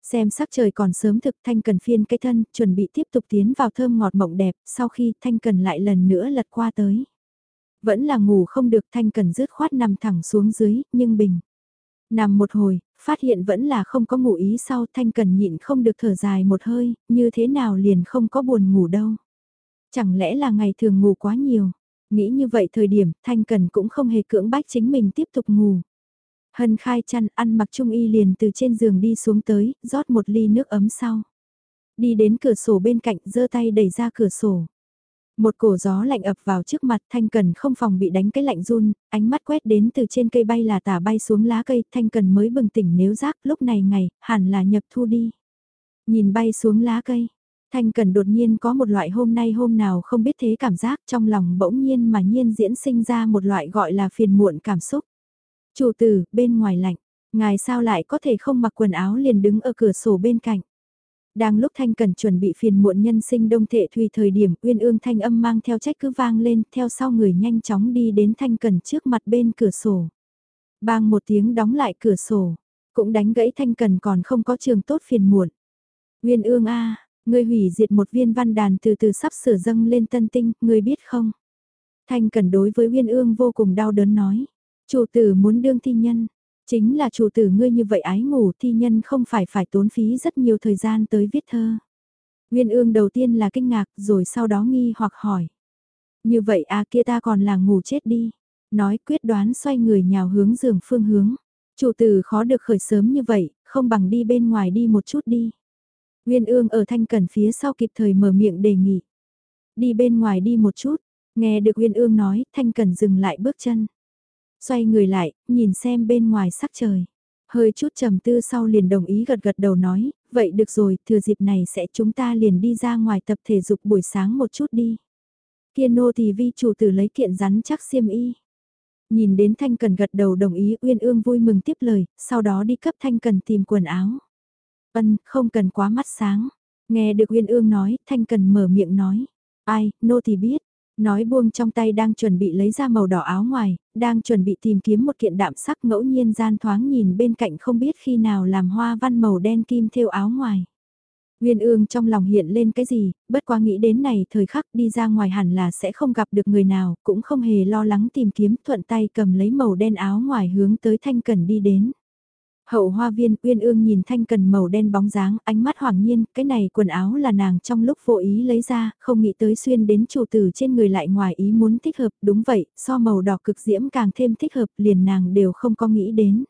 Xem sắc trời còn sớm thực Thanh Cần phiên cái thân, chuẩn bị tiếp tục tiến vào thơm ngọt mộng đẹp, sau khi Thanh Cần lại lần nữa lật qua tới. Vẫn là ngủ không được Thanh Cần rứt khoát nằm thẳng xuống dưới, nhưng bình. Nằm một hồi, phát hiện vẫn là không có ngủ ý sau Thanh Cần nhịn không được thở dài một hơi, như thế nào liền không có buồn ngủ đâu. Chẳng lẽ là ngày thường ngủ quá nhiều? Nghĩ như vậy thời điểm Thanh Cần cũng không hề cưỡng bách chính mình tiếp tục ngủ. Hân khai chăn ăn mặc trung y liền từ trên giường đi xuống tới, rót một ly nước ấm sau. Đi đến cửa sổ bên cạnh giơ tay đẩy ra cửa sổ. Một cổ gió lạnh ập vào trước mặt Thanh Cần không phòng bị đánh cái lạnh run, ánh mắt quét đến từ trên cây bay là tả bay xuống lá cây Thanh Cần mới bừng tỉnh nếu rác lúc này ngày, hẳn là nhập thu đi. Nhìn bay xuống lá cây, Thanh Cần đột nhiên có một loại hôm nay hôm nào không biết thế cảm giác trong lòng bỗng nhiên mà nhiên diễn sinh ra một loại gọi là phiền muộn cảm xúc. Chủ tử, bên ngoài lạnh, ngài sao lại có thể không mặc quần áo liền đứng ở cửa sổ bên cạnh. Đang lúc Thanh Cần chuẩn bị phiền muộn nhân sinh đông thệ thùy thời điểm uyên ương thanh âm mang theo trách cứ vang lên theo sau người nhanh chóng đi đến Thanh Cần trước mặt bên cửa sổ. Bang một tiếng đóng lại cửa sổ, cũng đánh gãy Thanh Cần còn không có trường tốt phiền muộn. Uyên ương a Ngươi hủy diệt một viên văn đàn từ từ sắp sửa dâng lên tân tinh, ngươi biết không? Thanh Cần đối với Uyên Ương vô cùng đau đớn nói. Chủ tử muốn đương thi nhân. Chính là chủ tử ngươi như vậy ái ngủ thi nhân không phải phải tốn phí rất nhiều thời gian tới viết thơ. Nguyên Ương đầu tiên là kinh ngạc rồi sau đó nghi hoặc hỏi. Như vậy à kia ta còn là ngủ chết đi. Nói quyết đoán xoay người nhào hướng giường phương hướng. Chủ tử khó được khởi sớm như vậy, không bằng đi bên ngoài đi một chút đi. Nguyên ương ở thanh cẩn phía sau kịp thời mở miệng đề nghị. Đi bên ngoài đi một chút, nghe được Nguyên ương nói, thanh cẩn dừng lại bước chân. Xoay người lại, nhìn xem bên ngoài sắc trời. Hơi chút trầm tư sau liền đồng ý gật gật đầu nói, vậy được rồi, thừa dịp này sẽ chúng ta liền đi ra ngoài tập thể dục buổi sáng một chút đi. Kiên nô thì vi chủ tử lấy kiện rắn chắc xiêm y. Nhìn đến Thanh Cần gật đầu đồng ý Uyên Ương vui mừng tiếp lời, sau đó đi cấp Thanh Cần tìm quần áo. Ân, không cần quá mắt sáng. Nghe được Uyên Ương nói, Thanh Cần mở miệng nói. Ai, nô thì biết. Nói buông trong tay đang chuẩn bị lấy ra màu đỏ áo ngoài, đang chuẩn bị tìm kiếm một kiện đạm sắc ngẫu nhiên gian thoáng nhìn bên cạnh không biết khi nào làm hoa văn màu đen kim thêu áo ngoài. Nguyên ương trong lòng hiện lên cái gì, bất quá nghĩ đến này thời khắc đi ra ngoài hẳn là sẽ không gặp được người nào, cũng không hề lo lắng tìm kiếm thuận tay cầm lấy màu đen áo ngoài hướng tới thanh cần đi đến. Hậu hoa viên uyên ương nhìn thanh cần màu đen bóng dáng, ánh mắt hoàng nhiên, cái này quần áo là nàng trong lúc vô ý lấy ra, không nghĩ tới xuyên đến chủ tử trên người lại ngoài ý muốn thích hợp, đúng vậy, so màu đỏ cực diễm càng thêm thích hợp, liền nàng đều không có nghĩ đến.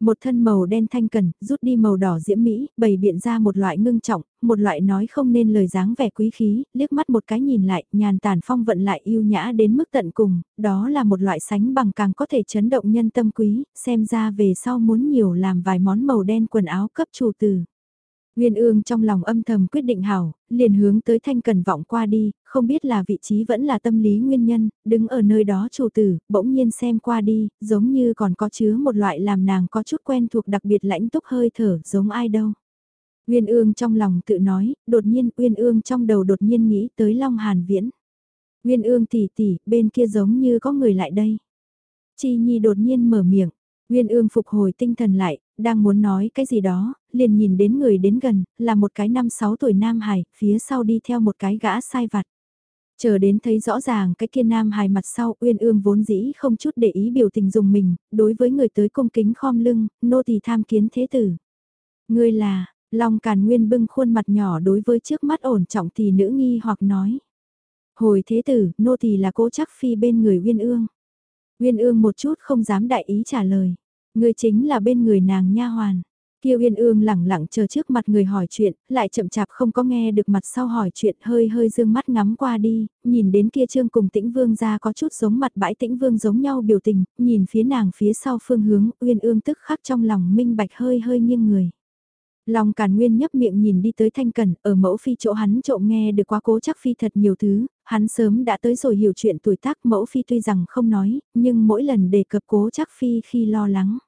Một thân màu đen thanh cần, rút đi màu đỏ diễm mỹ, bày biện ra một loại ngưng trọng, một loại nói không nên lời dáng vẻ quý khí, liếc mắt một cái nhìn lại, nhàn tản phong vận lại yêu nhã đến mức tận cùng, đó là một loại sánh bằng càng có thể chấn động nhân tâm quý, xem ra về sau muốn nhiều làm vài món màu đen quần áo cấp chủ từ. Nguyên ương trong lòng âm thầm quyết định hảo, liền hướng tới thanh cần vọng qua đi, không biết là vị trí vẫn là tâm lý nguyên nhân, đứng ở nơi đó chủ tử, bỗng nhiên xem qua đi, giống như còn có chứa một loại làm nàng có chút quen thuộc đặc biệt lãnh túc hơi thở giống ai đâu. Nguyên ương trong lòng tự nói, đột nhiên Nguyên ương trong đầu đột nhiên nghĩ tới Long Hàn Viễn. Nguyên ương tỉ tỉ, bên kia giống như có người lại đây. Chi Nhi đột nhiên mở miệng, Nguyên ương phục hồi tinh thần lại, đang muốn nói cái gì đó, liền nhìn đến người đến gần, là một cái năm sáu tuổi nam hài, phía sau đi theo một cái gã sai vặt. Chờ đến thấy rõ ràng cái kia nam hài mặt sau uyên ương vốn dĩ không chút để ý biểu tình dùng mình, đối với người tới cung kính khom lưng, nô tỳ tham kiến thế tử. Ngươi là, Long Càn Nguyên bưng khuôn mặt nhỏ đối với trước mắt ổn trọng thì nữ nghi hoặc nói. Hồi thế tử, nô tỳ là cố chắc phi bên người Uyên ương. Uyên ương một chút không dám đại ý trả lời. Người chính là bên người nàng nha hoàn. Kiêu Yên Ương lẳng lặng chờ trước mặt người hỏi chuyện, lại chậm chạp không có nghe được mặt sau hỏi chuyện hơi hơi dương mắt ngắm qua đi, nhìn đến kia trương cùng tĩnh vương ra có chút giống mặt bãi tĩnh vương giống nhau biểu tình, nhìn phía nàng phía sau phương hướng, Uyên Ương tức khắc trong lòng minh bạch hơi hơi nghiêng người. Long Càn Nguyên nhấp miệng nhìn đi tới Thanh Cẩn, ở mẫu phi chỗ hắn trộm nghe được quá cố chắc phi thật nhiều thứ, hắn sớm đã tới rồi hiểu chuyện tuổi tác mẫu phi tuy rằng không nói, nhưng mỗi lần đề cập cố chắc phi khi lo lắng.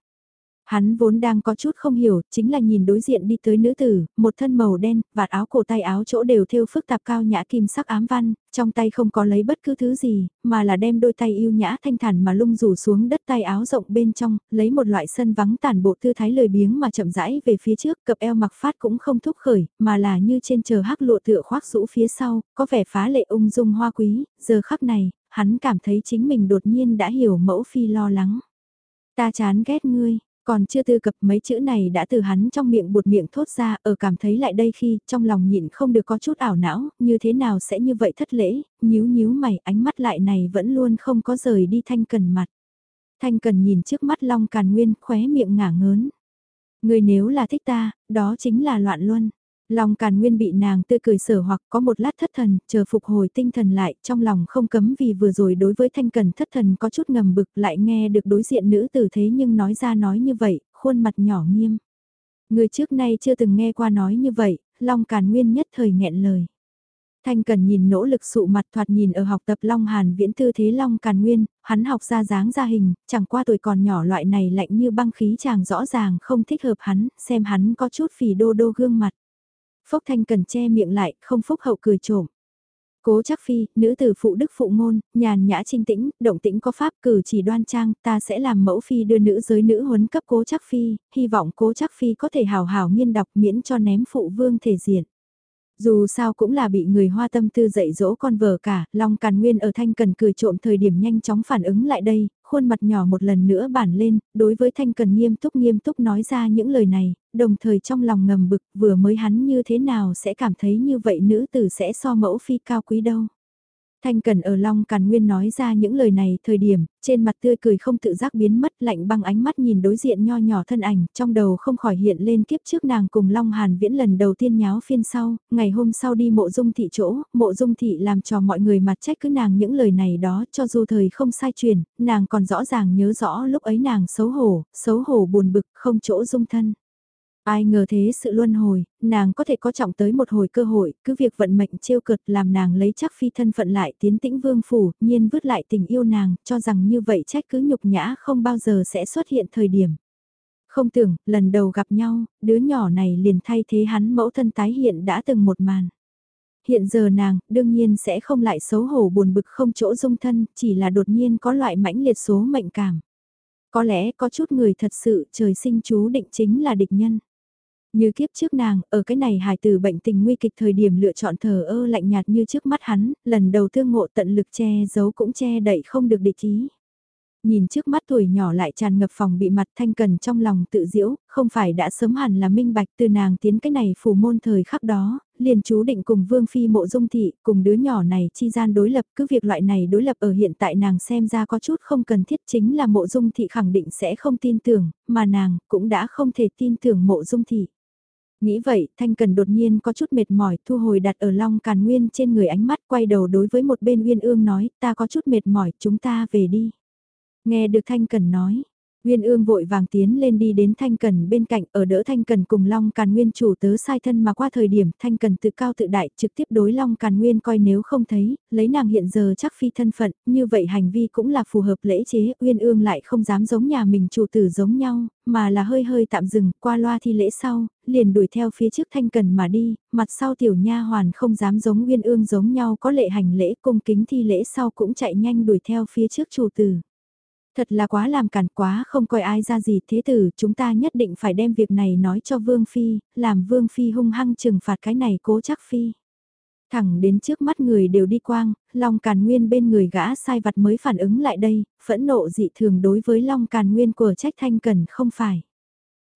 Hắn vốn đang có chút không hiểu, chính là nhìn đối diện đi tới nữ tử, một thân màu đen, vạt áo cổ tay áo chỗ đều thêu phức tạp cao nhã kim sắc ám văn, trong tay không có lấy bất cứ thứ gì, mà là đem đôi tay yêu nhã thanh thản mà lung rủ xuống đất tay áo rộng bên trong, lấy một loại sân vắng tàn bộ tư thái lời biếng mà chậm rãi về phía trước, cập eo mặc phát cũng không thúc khởi, mà là như trên chờ hắc lụa tựa khoác rũ phía sau, có vẻ phá lệ ung dung hoa quý, giờ khắc này, hắn cảm thấy chính mình đột nhiên đã hiểu mẫu phi lo lắng. Ta chán ghét ngươi, còn chưa tư cập mấy chữ này đã từ hắn trong miệng buột miệng thốt ra ở cảm thấy lại đây khi trong lòng nhịn không được có chút ảo não, như thế nào sẽ như vậy thất lễ, nhíu nhíu mày ánh mắt lại này vẫn luôn không có rời đi thanh cần mặt. Thanh cần nhìn trước mắt long càn nguyên khóe miệng ngả ngớn. Người nếu là thích ta, đó chính là loạn luân long càn nguyên bị nàng tươi cười sở hoặc có một lát thất thần, chờ phục hồi tinh thần lại, trong lòng không cấm vì vừa rồi đối với thanh cần thất thần có chút ngầm bực lại nghe được đối diện nữ tử thế nhưng nói ra nói như vậy, khuôn mặt nhỏ nghiêm. Người trước nay chưa từng nghe qua nói như vậy, Long Càn Nguyên nhất thời nghẹn lời. Thanh Cần nhìn nỗ lực sụ mặt thoạt nhìn ở học tập Long Hàn viễn tư thế Long Càn Nguyên, hắn học ra dáng ra hình, chẳng qua tuổi còn nhỏ loại này lạnh như băng khí chàng rõ ràng không thích hợp hắn, xem hắn có chút phì đô đô gương mặt. Phốc Thanh Cần che miệng lại, không phúc hậu cười trộm. Cố chắc phi, nữ tử phụ đức phụ ngôn, nhàn nhã trinh tĩnh, động tĩnh có pháp cử chỉ đoan trang, ta sẽ làm mẫu phi đưa nữ giới nữ huấn cấp cố chắc phi, hy vọng cố chắc phi có thể hào hào nghiên đọc miễn cho ném phụ vương thể diện. Dù sao cũng là bị người hoa tâm tư dạy dỗ con vợ cả, Long Càn Nguyên ở Thanh Cần cười trộm thời điểm nhanh chóng phản ứng lại đây, khuôn mặt nhỏ một lần nữa bản lên, đối với Thanh Cần nghiêm túc nghiêm túc nói ra những lời này, đồng thời trong lòng ngầm bực vừa mới hắn như thế nào sẽ cảm thấy như vậy nữ tử sẽ so mẫu phi cao quý đâu. Thanh Cần ở Long Càn Nguyên nói ra những lời này thời điểm, trên mặt tươi cười không tự giác biến mất lạnh băng ánh mắt nhìn đối diện nho nhỏ thân ảnh, trong đầu không khỏi hiện lên kiếp trước nàng cùng Long Hàn Viễn lần đầu tiên nháo phiên sau, ngày hôm sau đi mộ dung thị chỗ, mộ dung thị làm cho mọi người mặt trách cứ nàng những lời này đó cho dù thời không sai truyền, nàng còn rõ ràng nhớ rõ lúc ấy nàng xấu hổ, xấu hổ buồn bực, không chỗ dung thân. Ai ngờ thế sự luân hồi, nàng có thể có trọng tới một hồi cơ hội, cứ việc vận mệnh trêu cực làm nàng lấy chắc phi thân phận lại tiến tĩnh vương phủ, nhiên vứt lại tình yêu nàng, cho rằng như vậy trách cứ nhục nhã không bao giờ sẽ xuất hiện thời điểm. Không tưởng, lần đầu gặp nhau, đứa nhỏ này liền thay thế hắn mẫu thân tái hiện đã từng một màn. Hiện giờ nàng, đương nhiên sẽ không lại xấu hổ buồn bực không chỗ dung thân, chỉ là đột nhiên có loại mãnh liệt số mệnh cảm. Có lẽ có chút người thật sự trời sinh chú định chính là địch nhân. Như kiếp trước nàng, ở cái này hài từ bệnh tình nguy kịch thời điểm lựa chọn thờ ơ lạnh nhạt như trước mắt hắn, lần đầu thương ngộ tận lực che giấu cũng che đậy không được địch ý. Nhìn trước mắt tuổi nhỏ lại tràn ngập phòng bị mặt thanh cần trong lòng tự diễu, không phải đã sớm hẳn là minh bạch từ nàng tiến cái này phù môn thời khắc đó, liền chú định cùng vương phi mộ dung thị, cùng đứa nhỏ này chi gian đối lập, cứ việc loại này đối lập ở hiện tại nàng xem ra có chút không cần thiết chính là mộ dung thị khẳng định sẽ không tin tưởng, mà nàng cũng đã không thể tin tưởng mộ dung thị. Nghĩ vậy, Thanh Cần đột nhiên có chút mệt mỏi thu hồi đặt ở long càn nguyên trên người ánh mắt quay đầu đối với một bên uyên ương nói, ta có chút mệt mỏi, chúng ta về đi. Nghe được Thanh Cần nói, Nguyên ương vội vàng tiến lên đi đến Thanh Cần bên cạnh ở đỡ Thanh Cần cùng Long Càn Nguyên chủ tớ sai thân mà qua thời điểm Thanh Cần tự cao tự đại trực tiếp đối Long Càn Nguyên coi nếu không thấy, lấy nàng hiện giờ chắc phi thân phận, như vậy hành vi cũng là phù hợp lễ chế, Nguyên ương lại không dám giống nhà mình chủ tử giống nhau, mà là hơi hơi tạm dừng, qua loa thi lễ sau, liền đuổi theo phía trước Thanh Cần mà đi, mặt sau tiểu nha hoàn không dám giống Nguyên ương giống nhau có lệ hành lễ cung kính thi lễ sau cũng chạy nhanh đuổi theo phía trước chủ tử. Thật là quá làm cản quá không coi ai ra gì thế tử chúng ta nhất định phải đem việc này nói cho Vương Phi, làm Vương Phi hung hăng trừng phạt cái này cố chắc Phi. Thẳng đến trước mắt người đều đi quang, Long Càn Nguyên bên người gã sai vặt mới phản ứng lại đây, phẫn nộ dị thường đối với Long Càn Nguyên của trách thanh cần không phải.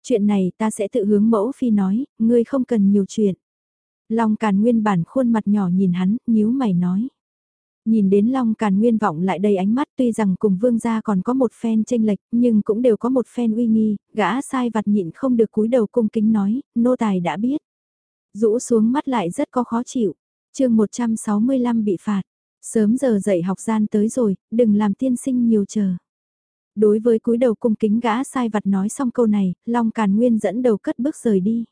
Chuyện này ta sẽ tự hướng mẫu Phi nói, ngươi không cần nhiều chuyện. Long Càn Nguyên bản khuôn mặt nhỏ nhìn hắn, nhíu mày nói. Nhìn đến Long Càn Nguyên vọng lại đầy ánh mắt tuy rằng cùng vương gia còn có một phen tranh lệch nhưng cũng đều có một phen uy nghi, gã sai vặt nhịn không được cúi đầu cung kính nói, nô tài đã biết. Rũ xuống mắt lại rất có khó chịu. chương 165 bị phạt. Sớm giờ dậy học gian tới rồi, đừng làm tiên sinh nhiều chờ. Đối với cúi đầu cung kính gã sai vặt nói xong câu này, Long Càn Nguyên dẫn đầu cất bước rời đi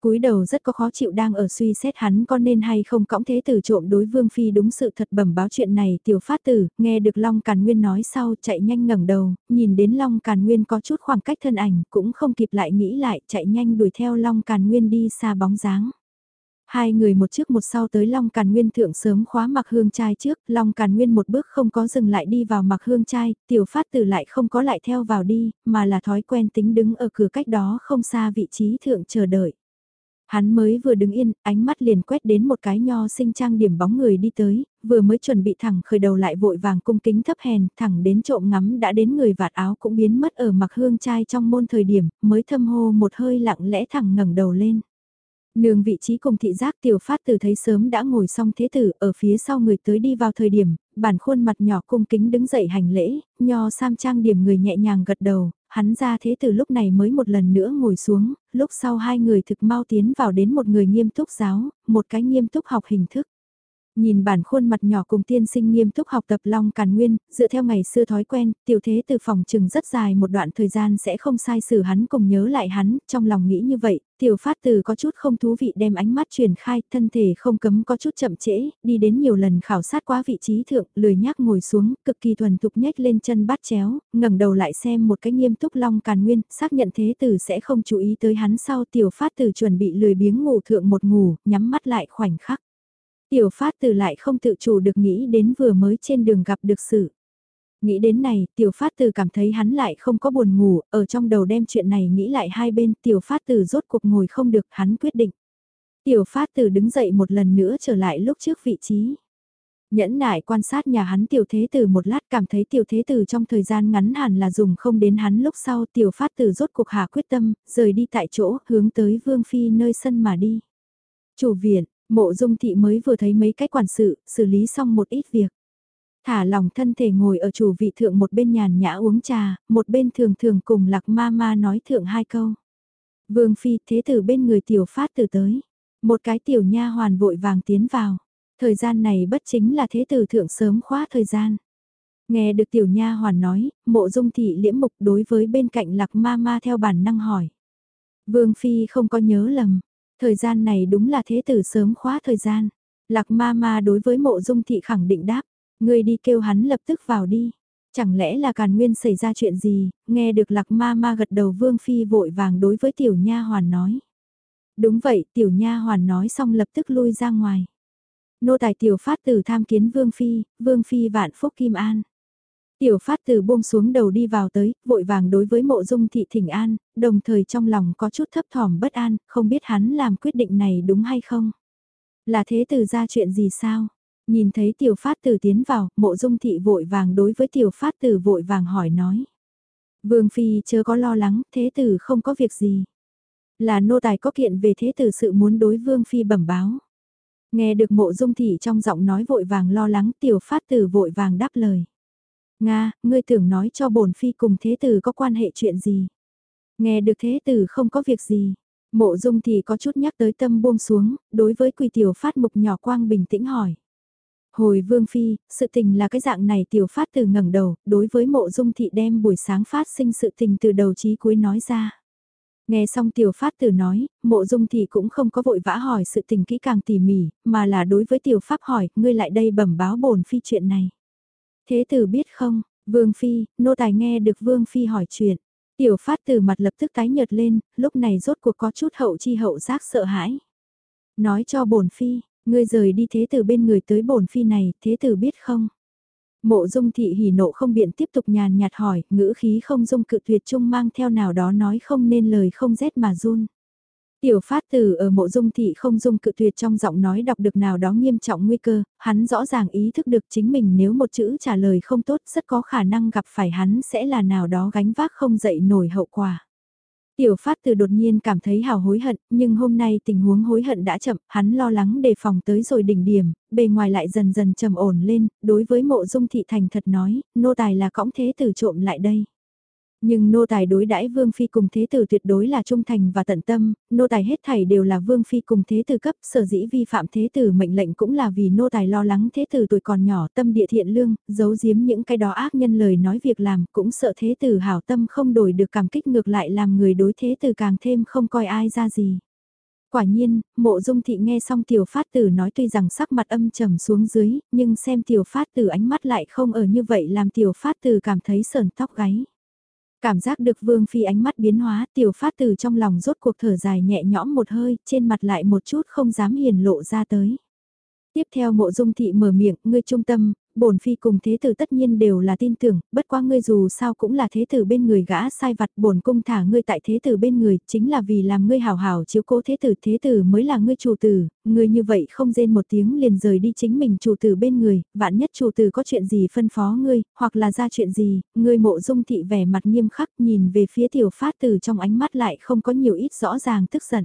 cúi đầu rất có khó chịu đang ở suy xét hắn có nên hay không cõng thế tử trộm đối vương phi đúng sự thật bẩm báo chuyện này tiểu phát tử nghe được long càn nguyên nói sau chạy nhanh ngẩng đầu nhìn đến long càn nguyên có chút khoảng cách thân ảnh cũng không kịp lại nghĩ lại chạy nhanh đuổi theo long càn nguyên đi xa bóng dáng Hai người một trước một sau tới Long Càn Nguyên thượng sớm khóa mặc hương trai trước, Long Càn Nguyên một bước không có dừng lại đi vào mặc hương trai, tiểu phát tử lại không có lại theo vào đi, mà là thói quen tính đứng ở cửa cách đó không xa vị trí thượng chờ đợi. Hắn mới vừa đứng yên, ánh mắt liền quét đến một cái nho sinh trang điểm bóng người đi tới, vừa mới chuẩn bị thẳng khởi đầu lại vội vàng cung kính thấp hèn, thẳng đến trộm ngắm đã đến người vạt áo cũng biến mất ở mặc hương trai trong môn thời điểm, mới thâm hô một hơi lặng lẽ thẳng ngẩng đầu lên. Nương vị trí cùng thị giác tiểu phát từ thấy sớm đã ngồi xong thế tử ở phía sau người tới đi vào thời điểm, bản khuôn mặt nhỏ cung kính đứng dậy hành lễ, nho sam trang điểm người nhẹ nhàng gật đầu, hắn ra thế từ lúc này mới một lần nữa ngồi xuống, lúc sau hai người thực mau tiến vào đến một người nghiêm túc giáo, một cái nghiêm túc học hình thức. Nhìn bản khuôn mặt nhỏ cùng tiên sinh nghiêm túc học tập Long Càn Nguyên, dựa theo ngày xưa thói quen, tiểu thế từ phòng trừng rất dài một đoạn thời gian sẽ không sai xử hắn cùng nhớ lại hắn, trong lòng nghĩ như vậy, tiểu phát từ có chút không thú vị đem ánh mắt truyền khai, thân thể không cấm có chút chậm trễ, đi đến nhiều lần khảo sát quá vị trí thượng, lười nhác ngồi xuống, cực kỳ thuần thục nhếch lên chân bát chéo, ngẩng đầu lại xem một cái nghiêm túc Long Càn Nguyên, xác nhận thế từ sẽ không chú ý tới hắn sau tiểu phát từ chuẩn bị lười biếng ngủ thượng một ngủ, nhắm mắt lại khoảnh khắc. Tiểu phát từ lại không tự chủ được nghĩ đến vừa mới trên đường gặp được sự. Nghĩ đến này, tiểu phát từ cảm thấy hắn lại không có buồn ngủ, ở trong đầu đem chuyện này nghĩ lại hai bên, tiểu phát từ rốt cuộc ngồi không được, hắn quyết định. Tiểu phát từ đứng dậy một lần nữa trở lại lúc trước vị trí. Nhẫn nại quan sát nhà hắn tiểu thế tử một lát cảm thấy tiểu thế tử trong thời gian ngắn hẳn là dùng không đến hắn lúc sau tiểu phát tử rốt cuộc hạ quyết tâm, rời đi tại chỗ, hướng tới vương phi nơi sân mà đi. Chủ viện, Mộ dung thị mới vừa thấy mấy cái quản sự, xử lý xong một ít việc. Thả lòng thân thể ngồi ở chủ vị thượng một bên nhàn nhã uống trà, một bên thường thường cùng lạc ma ma nói thượng hai câu. Vương phi thế tử bên người tiểu phát từ tới. Một cái tiểu nha hoàn vội vàng tiến vào. Thời gian này bất chính là thế tử thượng sớm khóa thời gian. Nghe được tiểu nha hoàn nói, mộ dung thị liễm mục đối với bên cạnh lạc ma ma theo bản năng hỏi. Vương phi không có nhớ lầm, Thời gian này đúng là thế tử sớm khóa thời gian. Lạc ma ma đối với mộ dung thị khẳng định đáp, người đi kêu hắn lập tức vào đi. Chẳng lẽ là càn nguyên xảy ra chuyện gì, nghe được lạc ma ma gật đầu vương phi vội vàng đối với tiểu nha hoàn nói. Đúng vậy, tiểu nha hoàn nói xong lập tức lui ra ngoài. Nô tài tiểu phát tử tham kiến Vương Phi, Vương Phi vạn phúc kim an. Tiểu phát tử buông xuống đầu đi vào tới, vội vàng đối với mộ dung thị thỉnh an, đồng thời trong lòng có chút thấp thỏm bất an, không biết hắn làm quyết định này đúng hay không. Là thế tử ra chuyện gì sao? Nhìn thấy tiểu phát tử tiến vào, mộ dung thị vội vàng đối với tiểu phát tử vội vàng hỏi nói. Vương Phi chớ có lo lắng, thế tử không có việc gì. Là nô tài có kiện về thế tử sự muốn đối Vương Phi bẩm báo. Nghe được mộ dung thị trong giọng nói vội vàng lo lắng tiểu phát tử vội vàng đáp lời. Nga, ngươi tưởng nói cho bổn phi cùng thế tử có quan hệ chuyện gì? Nghe được thế tử không có việc gì. Mộ dung thì có chút nhắc tới tâm buông xuống, đối với quỳ tiểu phát mục nhỏ quang bình tĩnh hỏi. Hồi vương phi, sự tình là cái dạng này tiểu phát từ ngẩng đầu, đối với mộ dung thị đem buổi sáng phát sinh sự tình từ đầu chí cuối nói ra. Nghe xong tiểu phát tử nói, mộ dung thị cũng không có vội vã hỏi sự tình kỹ càng tỉ mỉ, mà là đối với tiểu pháp hỏi, ngươi lại đây bẩm báo bổn phi chuyện này. Thế tử biết không, Vương Phi, nô tài nghe được Vương Phi hỏi chuyện. Tiểu phát từ mặt lập tức tái nhợt lên, lúc này rốt cuộc có chút hậu chi hậu giác sợ hãi. Nói cho bổn Phi, ngươi rời đi thế tử bên người tới bổn Phi này, thế tử biết không? Mộ dung thị hỉ nộ không biện tiếp tục nhàn nhạt hỏi, ngữ khí không dung cự tuyệt chung mang theo nào đó nói không nên lời không rét mà run. Tiểu phát từ ở mộ dung thị không dung cự tuyệt trong giọng nói đọc được nào đó nghiêm trọng nguy cơ, hắn rõ ràng ý thức được chính mình nếu một chữ trả lời không tốt rất có khả năng gặp phải hắn sẽ là nào đó gánh vác không dậy nổi hậu quả. Tiểu phát từ đột nhiên cảm thấy hào hối hận, nhưng hôm nay tình huống hối hận đã chậm, hắn lo lắng đề phòng tới rồi đỉnh điểm, bề ngoài lại dần dần trầm ổn lên, đối với mộ dung thị thành thật nói, nô tài là cõng thế tử trộm lại đây. Nhưng nô tài đối đãi Vương Phi cùng thế tử tuyệt đối là trung thành và tận tâm, nô tài hết thảy đều là Vương Phi cùng thế tử cấp, sở dĩ vi phạm thế tử mệnh lệnh cũng là vì nô tài lo lắng thế tử tuổi còn nhỏ tâm địa thiện lương, giấu giếm những cái đó ác nhân lời nói việc làm, cũng sợ thế tử hảo tâm không đổi được cảm kích ngược lại làm người đối thế tử càng thêm không coi ai ra gì. Quả nhiên, mộ dung thị nghe xong tiểu phát tử nói tuy rằng sắc mặt âm trầm xuống dưới, nhưng xem tiểu phát tử ánh mắt lại không ở như vậy làm tiểu phát tử cảm thấy sờn tóc gáy. Cảm giác được Vương Phi ánh mắt biến hóa tiểu phát từ trong lòng rốt cuộc thở dài nhẹ nhõm một hơi, trên mặt lại một chút không dám hiền lộ ra tới. Tiếp theo mộ dung thị mở miệng, ngươi trung tâm, bổn phi cùng thế tử tất nhiên đều là tin tưởng, bất quá ngươi dù sao cũng là thế tử bên người gã sai vặt bổn cung thả ngươi tại thế tử bên người, chính là vì làm ngươi hảo hảo chiếu cố thế tử, thế tử mới là ngươi chủ tử, ngươi như vậy không rên một tiếng liền rời đi chính mình chủ tử bên người, vạn nhất chủ tử có chuyện gì phân phó ngươi, hoặc là ra chuyện gì, ngươi mộ dung thị vẻ mặt nghiêm khắc nhìn về phía tiểu phát tử trong ánh mắt lại không có nhiều ít rõ ràng tức giận.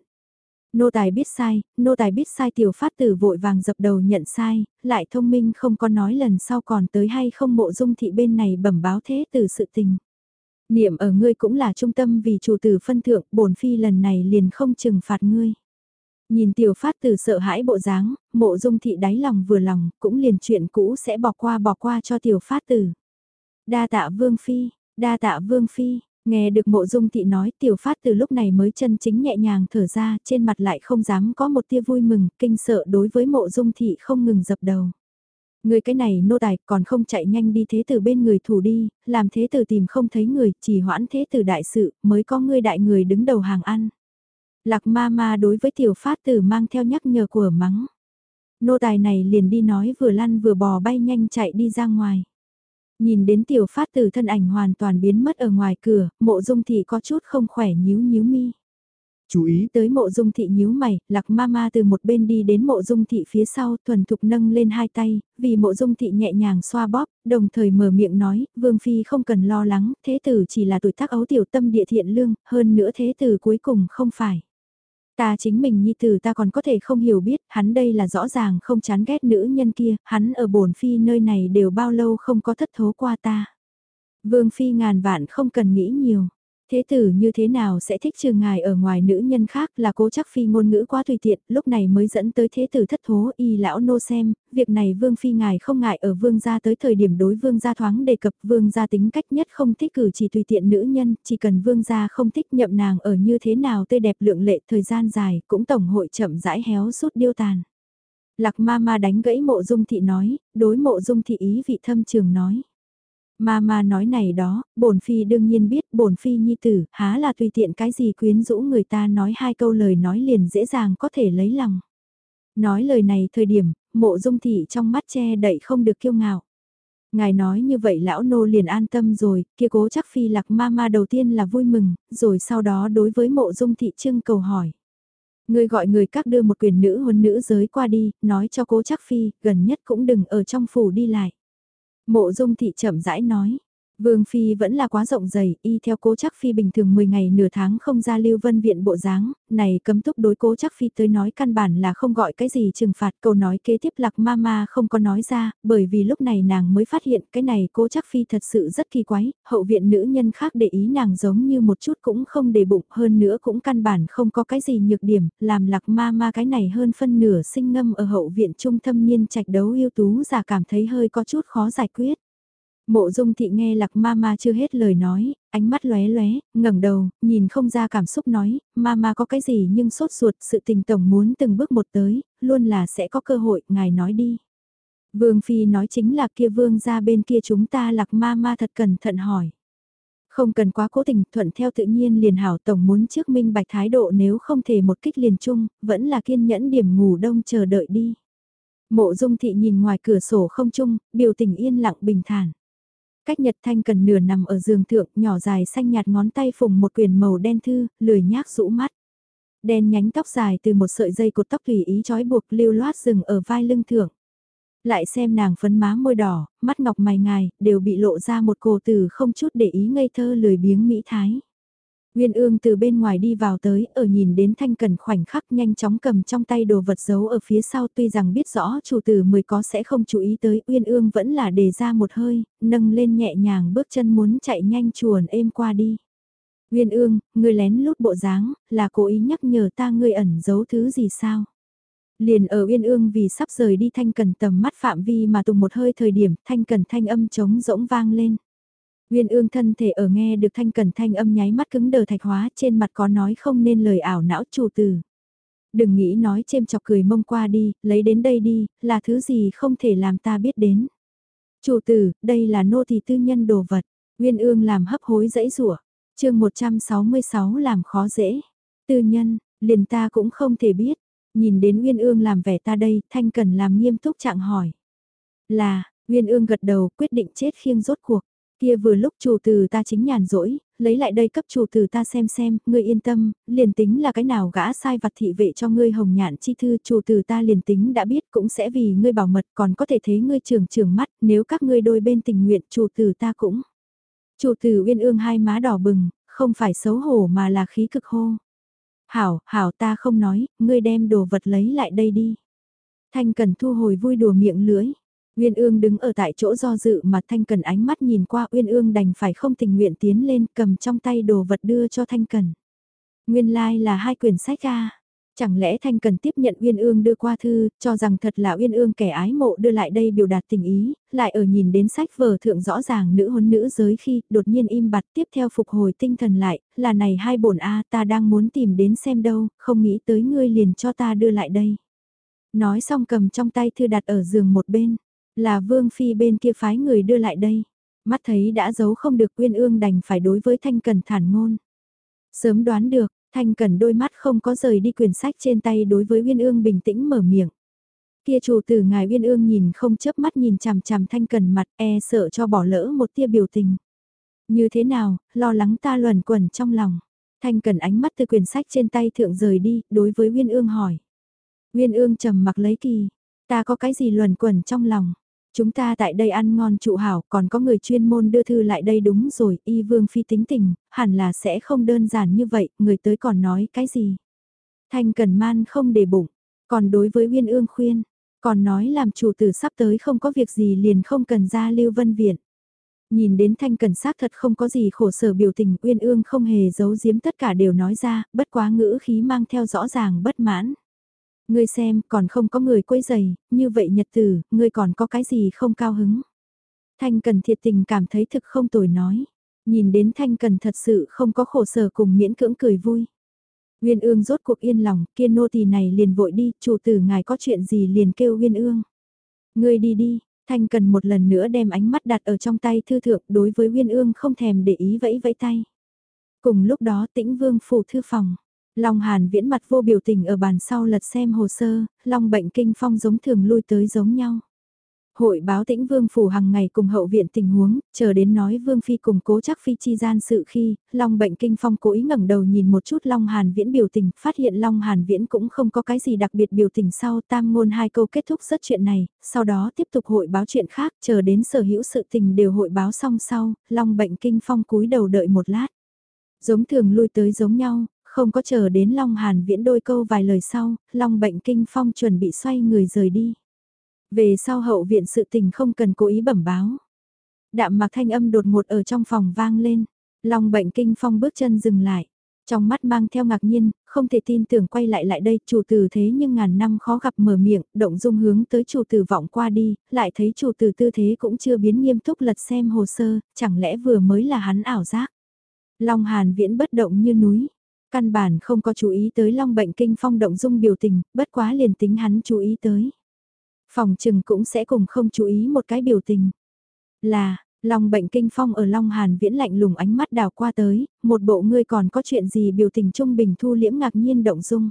Nô tài biết sai, nô tài biết sai tiểu phát tử vội vàng dập đầu nhận sai, lại thông minh không có nói lần sau còn tới hay không mộ dung thị bên này bẩm báo thế từ sự tình. Niệm ở ngươi cũng là trung tâm vì chủ tử phân thượng, bổn phi lần này liền không trừng phạt ngươi. Nhìn tiểu phát tử sợ hãi bộ dáng, mộ dung thị đáy lòng vừa lòng, cũng liền chuyện cũ sẽ bỏ qua bỏ qua cho tiểu phát tử. Đa tạ vương phi, đa tạ vương phi, Nghe được mộ dung thị nói tiểu phát từ lúc này mới chân chính nhẹ nhàng thở ra trên mặt lại không dám có một tia vui mừng, kinh sợ đối với mộ dung thị không ngừng dập đầu. Người cái này nô tài còn không chạy nhanh đi thế từ bên người thủ đi, làm thế từ tìm không thấy người, chỉ hoãn thế từ đại sự mới có người đại người đứng đầu hàng ăn. Lạc ma ma đối với tiểu phát tử mang theo nhắc nhở của mắng. Nô tài này liền đi nói vừa lăn vừa bò bay nhanh chạy đi ra ngoài. Nhìn đến tiểu phát tử thân ảnh hoàn toàn biến mất ở ngoài cửa, mộ dung thị có chút không khỏe nhíu nhíu mi. Chú ý tới mộ dung thị nhíu mày, lạc ma ma từ một bên đi đến mộ dung thị phía sau thuần thục nâng lên hai tay, vì mộ dung thị nhẹ nhàng xoa bóp, đồng thời mở miệng nói, vương phi không cần lo lắng, thế tử chỉ là tuổi tác ấu tiểu tâm địa thiện lương, hơn nữa thế tử cuối cùng không phải. Ta chính mình nhi tử ta còn có thể không hiểu biết, hắn đây là rõ ràng không chán ghét nữ nhân kia, hắn ở bổn phi nơi này đều bao lâu không có thất thố qua ta. Vương phi ngàn vạn không cần nghĩ nhiều. Thế tử như thế nào sẽ thích trừ ngài ở ngoài nữ nhân khác là cố chắc phi ngôn ngữ quá tùy tiện, lúc này mới dẫn tới thế tử thất thố y lão nô xem, việc này vương phi ngài không ngại ở vương gia tới thời điểm đối vương gia thoáng đề cập vương gia tính cách nhất không thích cử chỉ tùy tiện nữ nhân, chỉ cần vương gia không thích nhậm nàng ở như thế nào tươi đẹp lượng lệ thời gian dài, cũng tổng hội chậm rãi héo sút điêu tàn. Lạc ma ma đánh gãy mộ dung thị nói, đối mộ dung thị ý vị thâm trường nói. Ma ma nói này đó, bổn phi đương nhiên biết bổn phi nhi tử, há là tùy tiện cái gì quyến rũ người ta nói hai câu lời nói liền dễ dàng có thể lấy lòng. Nói lời này thời điểm, mộ dung thị trong mắt che đậy không được kiêu ngạo. Ngài nói như vậy lão nô liền an tâm rồi, kia cố chắc phi lạc ma ma đầu tiên là vui mừng, rồi sau đó đối với mộ dung thị trưng cầu hỏi. Người gọi người các đưa một quyền nữ huân nữ giới qua đi, nói cho cố chắc phi, gần nhất cũng đừng ở trong phủ đi lại. Mộ dung thị chậm rãi nói, Vương Phi vẫn là quá rộng dày, y theo cố chắc Phi bình thường 10 ngày nửa tháng không ra lưu vân viện bộ dáng, này cấm túc đối cố chắc Phi tới nói căn bản là không gọi cái gì trừng phạt câu nói kế tiếp lạc ma ma không có nói ra, bởi vì lúc này nàng mới phát hiện cái này cố chắc Phi thật sự rất kỳ quái, hậu viện nữ nhân khác để ý nàng giống như một chút cũng không để bụng hơn nữa cũng căn bản không có cái gì nhược điểm, làm lạc ma ma cái này hơn phân nửa sinh ngâm ở hậu viện trung thâm niên trạch đấu yêu tú giả cảm thấy hơi có chút khó giải quyết. Mộ dung thị nghe lạc ma ma chưa hết lời nói, ánh mắt lóe lóe, ngẩng đầu, nhìn không ra cảm xúc nói, ma ma có cái gì nhưng sốt ruột sự tình tổng muốn từng bước một tới, luôn là sẽ có cơ hội, ngài nói đi. Vương Phi nói chính là kia vương ra bên kia chúng ta lạc ma ma thật cẩn thận hỏi. Không cần quá cố tình thuận theo tự nhiên liền hảo tổng muốn trước minh bạch thái độ nếu không thể một kích liền chung, vẫn là kiên nhẫn điểm ngủ đông chờ đợi đi. Mộ dung thị nhìn ngoài cửa sổ không chung, biểu tình yên lặng bình thản. Cách Nhật Thanh cần nửa nằm ở giường thượng, nhỏ dài xanh nhạt ngón tay phùng một quyền màu đen thư, lười nhác rũ mắt. Đen nhánh tóc dài từ một sợi dây cột tóc tùy ý trói buộc lưu loát rừng ở vai lưng thượng. Lại xem nàng phấn má môi đỏ, mắt ngọc mày ngài, đều bị lộ ra một cô từ không chút để ý ngây thơ lười biếng mỹ thái. Nguyên ương từ bên ngoài đi vào tới, ở nhìn đến thanh cần khoảnh khắc nhanh chóng cầm trong tay đồ vật giấu ở phía sau tuy rằng biết rõ chủ tử mười có sẽ không chú ý tới, Uyên ương vẫn là đề ra một hơi, nâng lên nhẹ nhàng bước chân muốn chạy nhanh chuồn êm qua đi. Uyên ương, người lén lút bộ dáng, là cố ý nhắc nhở ta ngươi ẩn giấu thứ gì sao? Liền ở Uyên ương vì sắp rời đi thanh cần tầm mắt phạm vi mà tùng một hơi thời điểm thanh cần thanh âm trống rỗng vang lên. Nguyên ương thân thể ở nghe được thanh cẩn thanh âm nháy mắt cứng đờ thạch hóa trên mặt có nói không nên lời ảo não chủ tử. Đừng nghĩ nói chêm chọc cười mông qua đi, lấy đến đây đi, là thứ gì không thể làm ta biết đến. Chủ tử, đây là nô tỳ tư nhân đồ vật. Nguyên ương làm hấp hối dãy rủa chương 166 làm khó dễ. Tư nhân, liền ta cũng không thể biết. Nhìn đến Nguyên ương làm vẻ ta đây, thanh cần làm nghiêm túc trạng hỏi. Là, Nguyên ương gật đầu quyết định chết khiêng rốt cuộc. Kia vừa lúc chủ từ ta chính nhàn rỗi, lấy lại đây cấp chủ từ ta xem xem, ngươi yên tâm, liền tính là cái nào gã sai vặt thị vệ cho ngươi hồng nhạn chi thư chủ từ ta liền tính đã biết cũng sẽ vì ngươi bảo mật còn có thể thấy ngươi trường trường mắt nếu các ngươi đôi bên tình nguyện chủ từ ta cũng. Chủ từ uyên ương hai má đỏ bừng, không phải xấu hổ mà là khí cực hô. Hảo, hảo ta không nói, ngươi đem đồ vật lấy lại đây đi. Thanh cần thu hồi vui đùa miệng lưỡi. Uyên ương đứng ở tại chỗ do dự mà Thanh Cần ánh mắt nhìn qua Uyên ương đành phải không tình nguyện tiến lên cầm trong tay đồ vật đưa cho Thanh Cần. Nguyên lai like là hai quyển sách a Chẳng lẽ Thanh Cần tiếp nhận Uyên Ương đưa qua thư, cho rằng thật là Uyên Ương kẻ ái mộ đưa lại đây biểu đạt tình ý, lại ở nhìn đến sách vở thượng rõ ràng nữ hôn nữ giới khi đột nhiên im bặt tiếp theo phục hồi tinh thần lại, là này hai bổn A ta đang muốn tìm đến xem đâu, không nghĩ tới ngươi liền cho ta đưa lại đây. Nói xong cầm trong tay thư đặt ở giường một bên. Là Vương Phi bên kia phái người đưa lại đây. Mắt thấy đã giấu không được Uyên Ương đành phải đối với Thanh Cần thản ngôn. Sớm đoán được, Thanh Cần đôi mắt không có rời đi quyển sách trên tay đối với Uyên Ương bình tĩnh mở miệng. Kia chủ tử ngài Uyên Ương nhìn không chớp mắt nhìn chằm chằm Thanh Cần mặt e sợ cho bỏ lỡ một tia biểu tình. Như thế nào, lo lắng ta luẩn quẩn trong lòng. Thanh Cần ánh mắt từ quyển sách trên tay thượng rời đi, đối với Uyên Ương hỏi. Uyên Ương trầm mặc lấy kỳ, ta có cái gì luẩn quẩn trong lòng. Chúng ta tại đây ăn ngon trụ hảo, còn có người chuyên môn đưa thư lại đây đúng rồi, y vương phi tính tình, hẳn là sẽ không đơn giản như vậy, người tới còn nói cái gì. Thanh Cần Man không để bụng, còn đối với Uyên Ương khuyên, còn nói làm chủ tử sắp tới không có việc gì liền không cần ra lưu vân viện. Nhìn đến Thanh Cần xác thật không có gì khổ sở biểu tình Uyên Ương không hề giấu giếm tất cả đều nói ra, bất quá ngữ khí mang theo rõ ràng bất mãn. Ngươi xem, còn không có người quấy giày, như vậy nhật tử, ngươi còn có cái gì không cao hứng. Thanh Cần thiệt tình cảm thấy thực không tồi nói. Nhìn đến Thanh Cần thật sự không có khổ sở cùng miễn cưỡng cười vui. Nguyên ương rốt cuộc yên lòng, kia nô tỳ này liền vội đi, chủ tử ngài có chuyện gì liền kêu Nguyên ương. Ngươi đi đi, Thanh Cần một lần nữa đem ánh mắt đặt ở trong tay thư thượng đối với Nguyên ương không thèm để ý vẫy vẫy tay. Cùng lúc đó tĩnh vương phủ thư phòng. Long Hàn viễn mặt vô biểu tình ở bàn sau lật xem hồ sơ, Long bệnh kinh phong giống thường lui tới giống nhau. Hội báo tĩnh Vương Phủ hàng ngày cùng hậu viện tình huống, chờ đến nói Vương Phi cùng cố chắc Phi chi gian sự khi, Long bệnh kinh phong cố ý ngẩng đầu nhìn một chút Long Hàn Viễn biểu tình, phát hiện Long Hàn Viễn cũng không có cái gì đặc biệt biểu tình sau tam ngôn hai câu kết thúc rất chuyện này, sau đó tiếp tục hội báo chuyện khác, chờ đến sở hữu sự tình đều hội báo xong sau, Long bệnh kinh phong cúi đầu đợi một lát. Giống thường lui tới giống nhau, không có chờ đến Long Hàn Viễn đôi câu vài lời sau, Long bệnh kinh phong chuẩn bị xoay người rời đi. Về sau hậu viện sự tình không cần cố ý bẩm báo. Đạm mặc thanh âm đột ngột ở trong phòng vang lên. Long bệnh kinh phong bước chân dừng lại. Trong mắt mang theo ngạc nhiên, không thể tin tưởng quay lại lại đây, chủ tử thế nhưng ngàn năm khó gặp mở miệng, động dung hướng tới chủ tử vọng qua đi, lại thấy chủ tử tư thế cũng chưa biến nghiêm túc lật xem hồ sơ, chẳng lẽ vừa mới là hắn ảo giác. Long hàn viễn bất động như núi, căn bản không có chú ý tới long bệnh kinh phong động dung biểu tình, bất quá liền tính hắn chú ý tới. Phòng trừng cũng sẽ cùng không chú ý một cái biểu tình. Là, Long bệnh kinh phong ở Long Hàn viễn lạnh lùng ánh mắt đào qua tới, một bộ ngươi còn có chuyện gì biểu tình trung bình thu liễm ngạc nhiên động dung.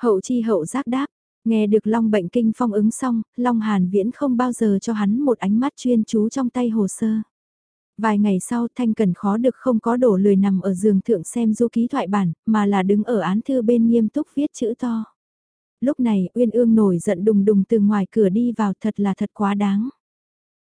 Hậu chi hậu giác đáp, nghe được Long bệnh kinh phong ứng xong, Long Hàn viễn không bao giờ cho hắn một ánh mắt chuyên chú trong tay hồ sơ. Vài ngày sau Thanh Cần khó được không có đổ lười nằm ở giường thượng xem du ký thoại bản, mà là đứng ở án thư bên nghiêm túc viết chữ to lúc này Uyên Ương nổi giận đùng đùng từ ngoài cửa đi vào thật là thật quá đáng.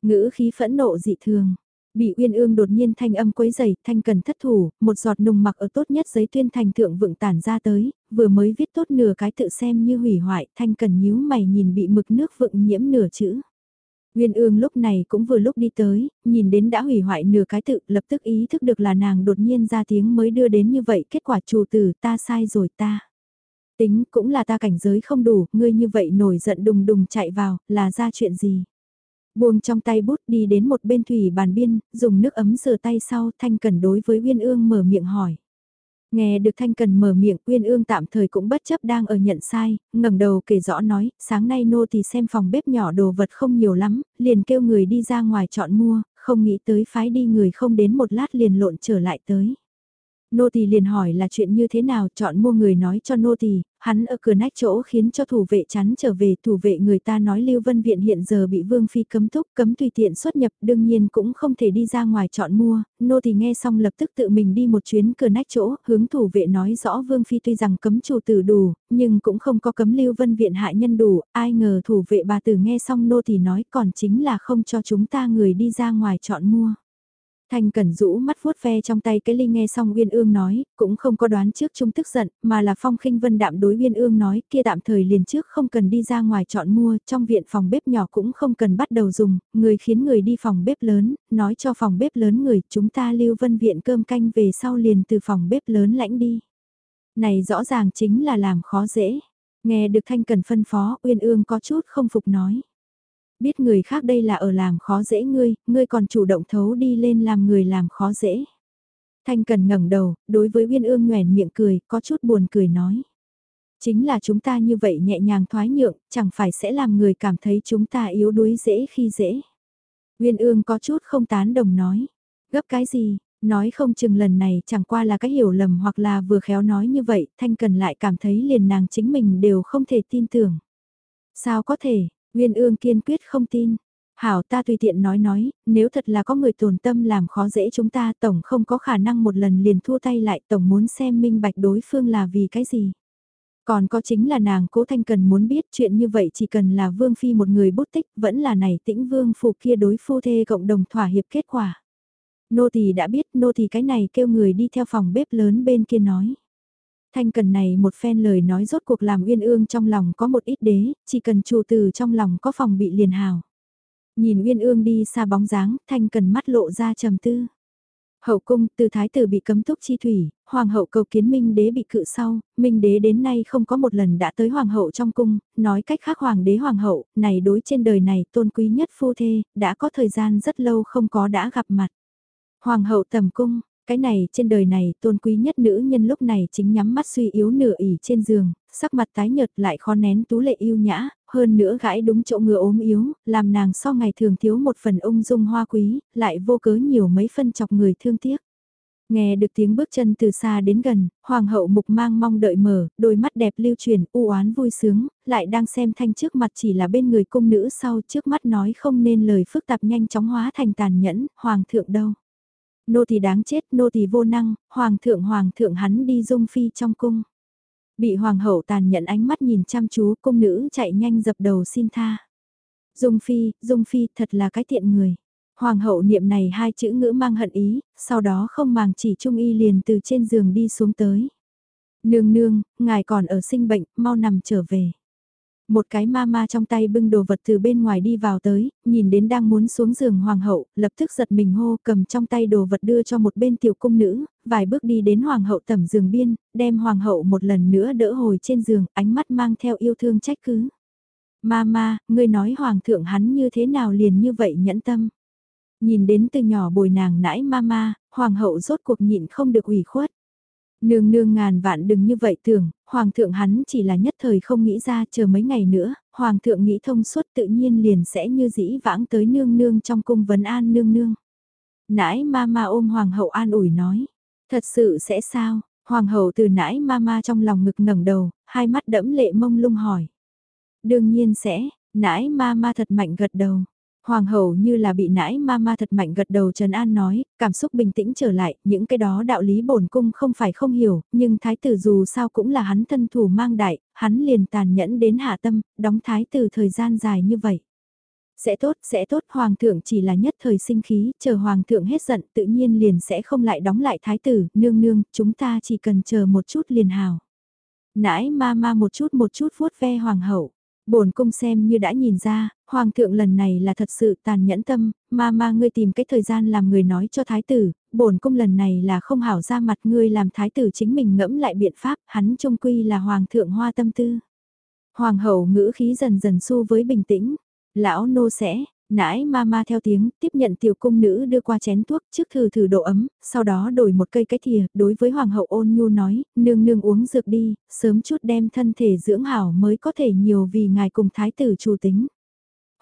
Ngữ khí phẫn nộ dị thường. Bị Uyên Ương đột nhiên thanh âm quấy dày, thanh cần thất thủ, một giọt nùng mặc ở tốt nhất giấy tuyên thành thượng vựng tản ra tới, vừa mới viết tốt nửa cái tự xem như hủy hoại, thanh cần nhíu mày nhìn bị mực nước vựng nhiễm nửa chữ. Uyên ương lúc này cũng vừa lúc đi tới, nhìn đến đã hủy hoại nửa cái tự, lập tức ý thức được là nàng đột nhiên ra tiếng mới đưa đến như vậy, kết quả chủ tử ta sai rồi ta. Tính cũng là ta cảnh giới không đủ, ngươi như vậy nổi giận đùng đùng chạy vào, là ra chuyện gì? Buông trong tay bút đi đến một bên thủy bàn biên, dùng nước ấm rửa tay sau, Thanh cẩn đối với Uyên Ương mở miệng hỏi. Nghe được Thanh Cần mở miệng, Uyên Ương tạm thời cũng bất chấp đang ở nhận sai, ngẩng đầu kể rõ nói, sáng nay nô thì xem phòng bếp nhỏ đồ vật không nhiều lắm, liền kêu người đi ra ngoài chọn mua, không nghĩ tới phái đi người không đến một lát liền lộn trở lại tới. Nô tỳ liền hỏi là chuyện như thế nào, chọn mua người nói cho nô tỳ, hắn ở cửa nách chỗ khiến cho thủ vệ chắn trở về, thủ vệ người ta nói Lưu Vân Viện hiện giờ bị Vương Phi cấm thúc, cấm tùy tiện xuất nhập, đương nhiên cũng không thể đi ra ngoài chọn mua, nô tỳ nghe xong lập tức tự mình đi một chuyến cửa nách chỗ, hướng thủ vệ nói rõ Vương Phi tuy rằng cấm chủ tử đủ, nhưng cũng không có cấm Lưu Vân Viện hại nhân đủ, ai ngờ thủ vệ bà tử nghe xong nô tỳ nói còn chính là không cho chúng ta người đi ra ngoài chọn mua. Thanh Cẩn rũ mắt vuốt ve trong tay cái ly nghe xong Uyên Ương nói, cũng không có đoán trước trung tức giận, mà là Phong Khinh Vân đạm đối Uyên Ương nói, kia tạm thời liền trước không cần đi ra ngoài chọn mua, trong viện phòng bếp nhỏ cũng không cần bắt đầu dùng, người khiến người đi phòng bếp lớn, nói cho phòng bếp lớn người, chúng ta lưu vân viện cơm canh về sau liền từ phòng bếp lớn lãnh đi. Này rõ ràng chính là làm khó dễ. Nghe được Thanh Cần phân phó, Uyên Ương có chút không phục nói biết người khác đây là ở làm khó dễ ngươi, ngươi còn chủ động thấu đi lên làm người làm khó dễ. Thanh Cần ngẩng đầu, đối với Uyên Ương nhoẻn miệng cười, có chút buồn cười nói. Chính là chúng ta như vậy nhẹ nhàng thoái nhượng, chẳng phải sẽ làm người cảm thấy chúng ta yếu đuối dễ khi dễ. Uyên Ương có chút không tán đồng nói. Gấp cái gì, nói không chừng lần này chẳng qua là cái hiểu lầm hoặc là vừa khéo nói như vậy, Thanh Cần lại cảm thấy liền nàng chính mình đều không thể tin tưởng. Sao có thể, Nguyên ương kiên quyết không tin. Hảo ta tùy tiện nói nói, nếu thật là có người tồn tâm làm khó dễ chúng ta tổng không có khả năng một lần liền thua tay lại tổng muốn xem minh bạch đối phương là vì cái gì. Còn có chính là nàng cố thanh cần muốn biết chuyện như vậy chỉ cần là vương phi một người bút tích vẫn là này tĩnh vương phụ kia đối phu thê cộng đồng thỏa hiệp kết quả. Nô tỳ đã biết nô tỳ cái này kêu người đi theo phòng bếp lớn bên kia nói. Thanh cần này một phen lời nói rốt cuộc làm uyên ương trong lòng có một ít đế, chỉ cần chủ từ trong lòng có phòng bị liền hào. Nhìn uyên ương đi xa bóng dáng, thanh cần mắt lộ ra trầm tư. Hậu cung, từ thái tử bị cấm túc chi thủy, hoàng hậu cầu kiến minh đế bị cự sau, minh đế đến nay không có một lần đã tới hoàng hậu trong cung, nói cách khác hoàng đế hoàng hậu, này đối trên đời này tôn quý nhất phu thê, đã có thời gian rất lâu không có đã gặp mặt. Hoàng hậu tầm cung, cái này trên đời này tôn quý nhất nữ nhân lúc này chính nhắm mắt suy yếu nửa ỉ trên giường, sắc mặt tái nhợt lại khó nén tú lệ yêu nhã, hơn nữa gãi đúng chỗ ngựa ốm yếu, làm nàng so ngày thường thiếu một phần ung dung hoa quý, lại vô cớ nhiều mấy phân chọc người thương tiếc. Nghe được tiếng bước chân từ xa đến gần, hoàng hậu mục mang mong đợi mở, đôi mắt đẹp lưu truyền, u oán vui sướng, lại đang xem thanh trước mặt chỉ là bên người cung nữ sau trước mắt nói không nên lời phức tạp nhanh chóng hóa thành tàn nhẫn, hoàng thượng đâu. Nô thì đáng chết, nô thì vô năng, hoàng thượng hoàng thượng hắn đi dung phi trong cung. Bị hoàng hậu tàn nhẫn ánh mắt nhìn chăm chú, cung nữ chạy nhanh dập đầu xin tha. Dung phi, dung phi thật là cái tiện người. Hoàng hậu niệm này hai chữ ngữ mang hận ý, sau đó không màng chỉ trung y liền từ trên giường đi xuống tới. Nương nương, ngài còn ở sinh bệnh, mau nằm trở về. Một cái ma ma trong tay bưng đồ vật từ bên ngoài đi vào tới, nhìn đến đang muốn xuống giường hoàng hậu, lập tức giật mình hô cầm trong tay đồ vật đưa cho một bên tiểu cung nữ, vài bước đi đến hoàng hậu tầm giường biên, đem hoàng hậu một lần nữa đỡ hồi trên giường, ánh mắt mang theo yêu thương trách cứ. Ma ma, ngươi nói hoàng thượng hắn như thế nào liền như vậy nhẫn tâm. Nhìn đến từ nhỏ bồi nàng nãi mama, hoàng hậu rốt cuộc nhịn không được ủy khuất. Nương nương ngàn vạn đừng như vậy tưởng, hoàng thượng hắn chỉ là nhất thời không nghĩ ra chờ mấy ngày nữa, hoàng thượng nghĩ thông suốt tự nhiên liền sẽ như dĩ vãng tới nương nương trong cung vấn an nương nương. Nãi mama ôm hoàng hậu an ủi nói, thật sự sẽ sao, hoàng hậu từ nãi mama trong lòng ngực ngẩng đầu, hai mắt đẫm lệ mông lung hỏi. Đương nhiên sẽ, nãi mama thật mạnh gật đầu. Hoàng hậu như là bị nãi ma ma thật mạnh gật đầu Trần An nói, cảm xúc bình tĩnh trở lại, những cái đó đạo lý bổn cung không phải không hiểu, nhưng thái tử dù sao cũng là hắn thân thủ mang đại, hắn liền tàn nhẫn đến hạ tâm, đóng thái tử thời gian dài như vậy. Sẽ tốt, sẽ tốt, hoàng thượng chỉ là nhất thời sinh khí, chờ hoàng thượng hết giận tự nhiên liền sẽ không lại đóng lại thái tử, nương nương, chúng ta chỉ cần chờ một chút liền hào. Nãi ma ma một chút một chút vuốt ve hoàng hậu bổn cung xem như đã nhìn ra, hoàng thượng lần này là thật sự tàn nhẫn tâm, mà mà ngươi tìm cái thời gian làm người nói cho thái tử, bổn cung lần này là không hảo ra mặt ngươi làm thái tử chính mình ngẫm lại biện pháp, hắn trung quy là hoàng thượng hoa tâm tư. Hoàng hậu ngữ khí dần dần xu với bình tĩnh, lão nô sẽ, Nãi ma ma theo tiếng, tiếp nhận tiểu cung nữ đưa qua chén thuốc trước thử thử độ ấm, sau đó đổi một cây cái thìa, đối với hoàng hậu ôn nhu nói, nương nương uống dược đi, sớm chút đem thân thể dưỡng hảo mới có thể nhiều vì ngài cùng thái tử chủ tính.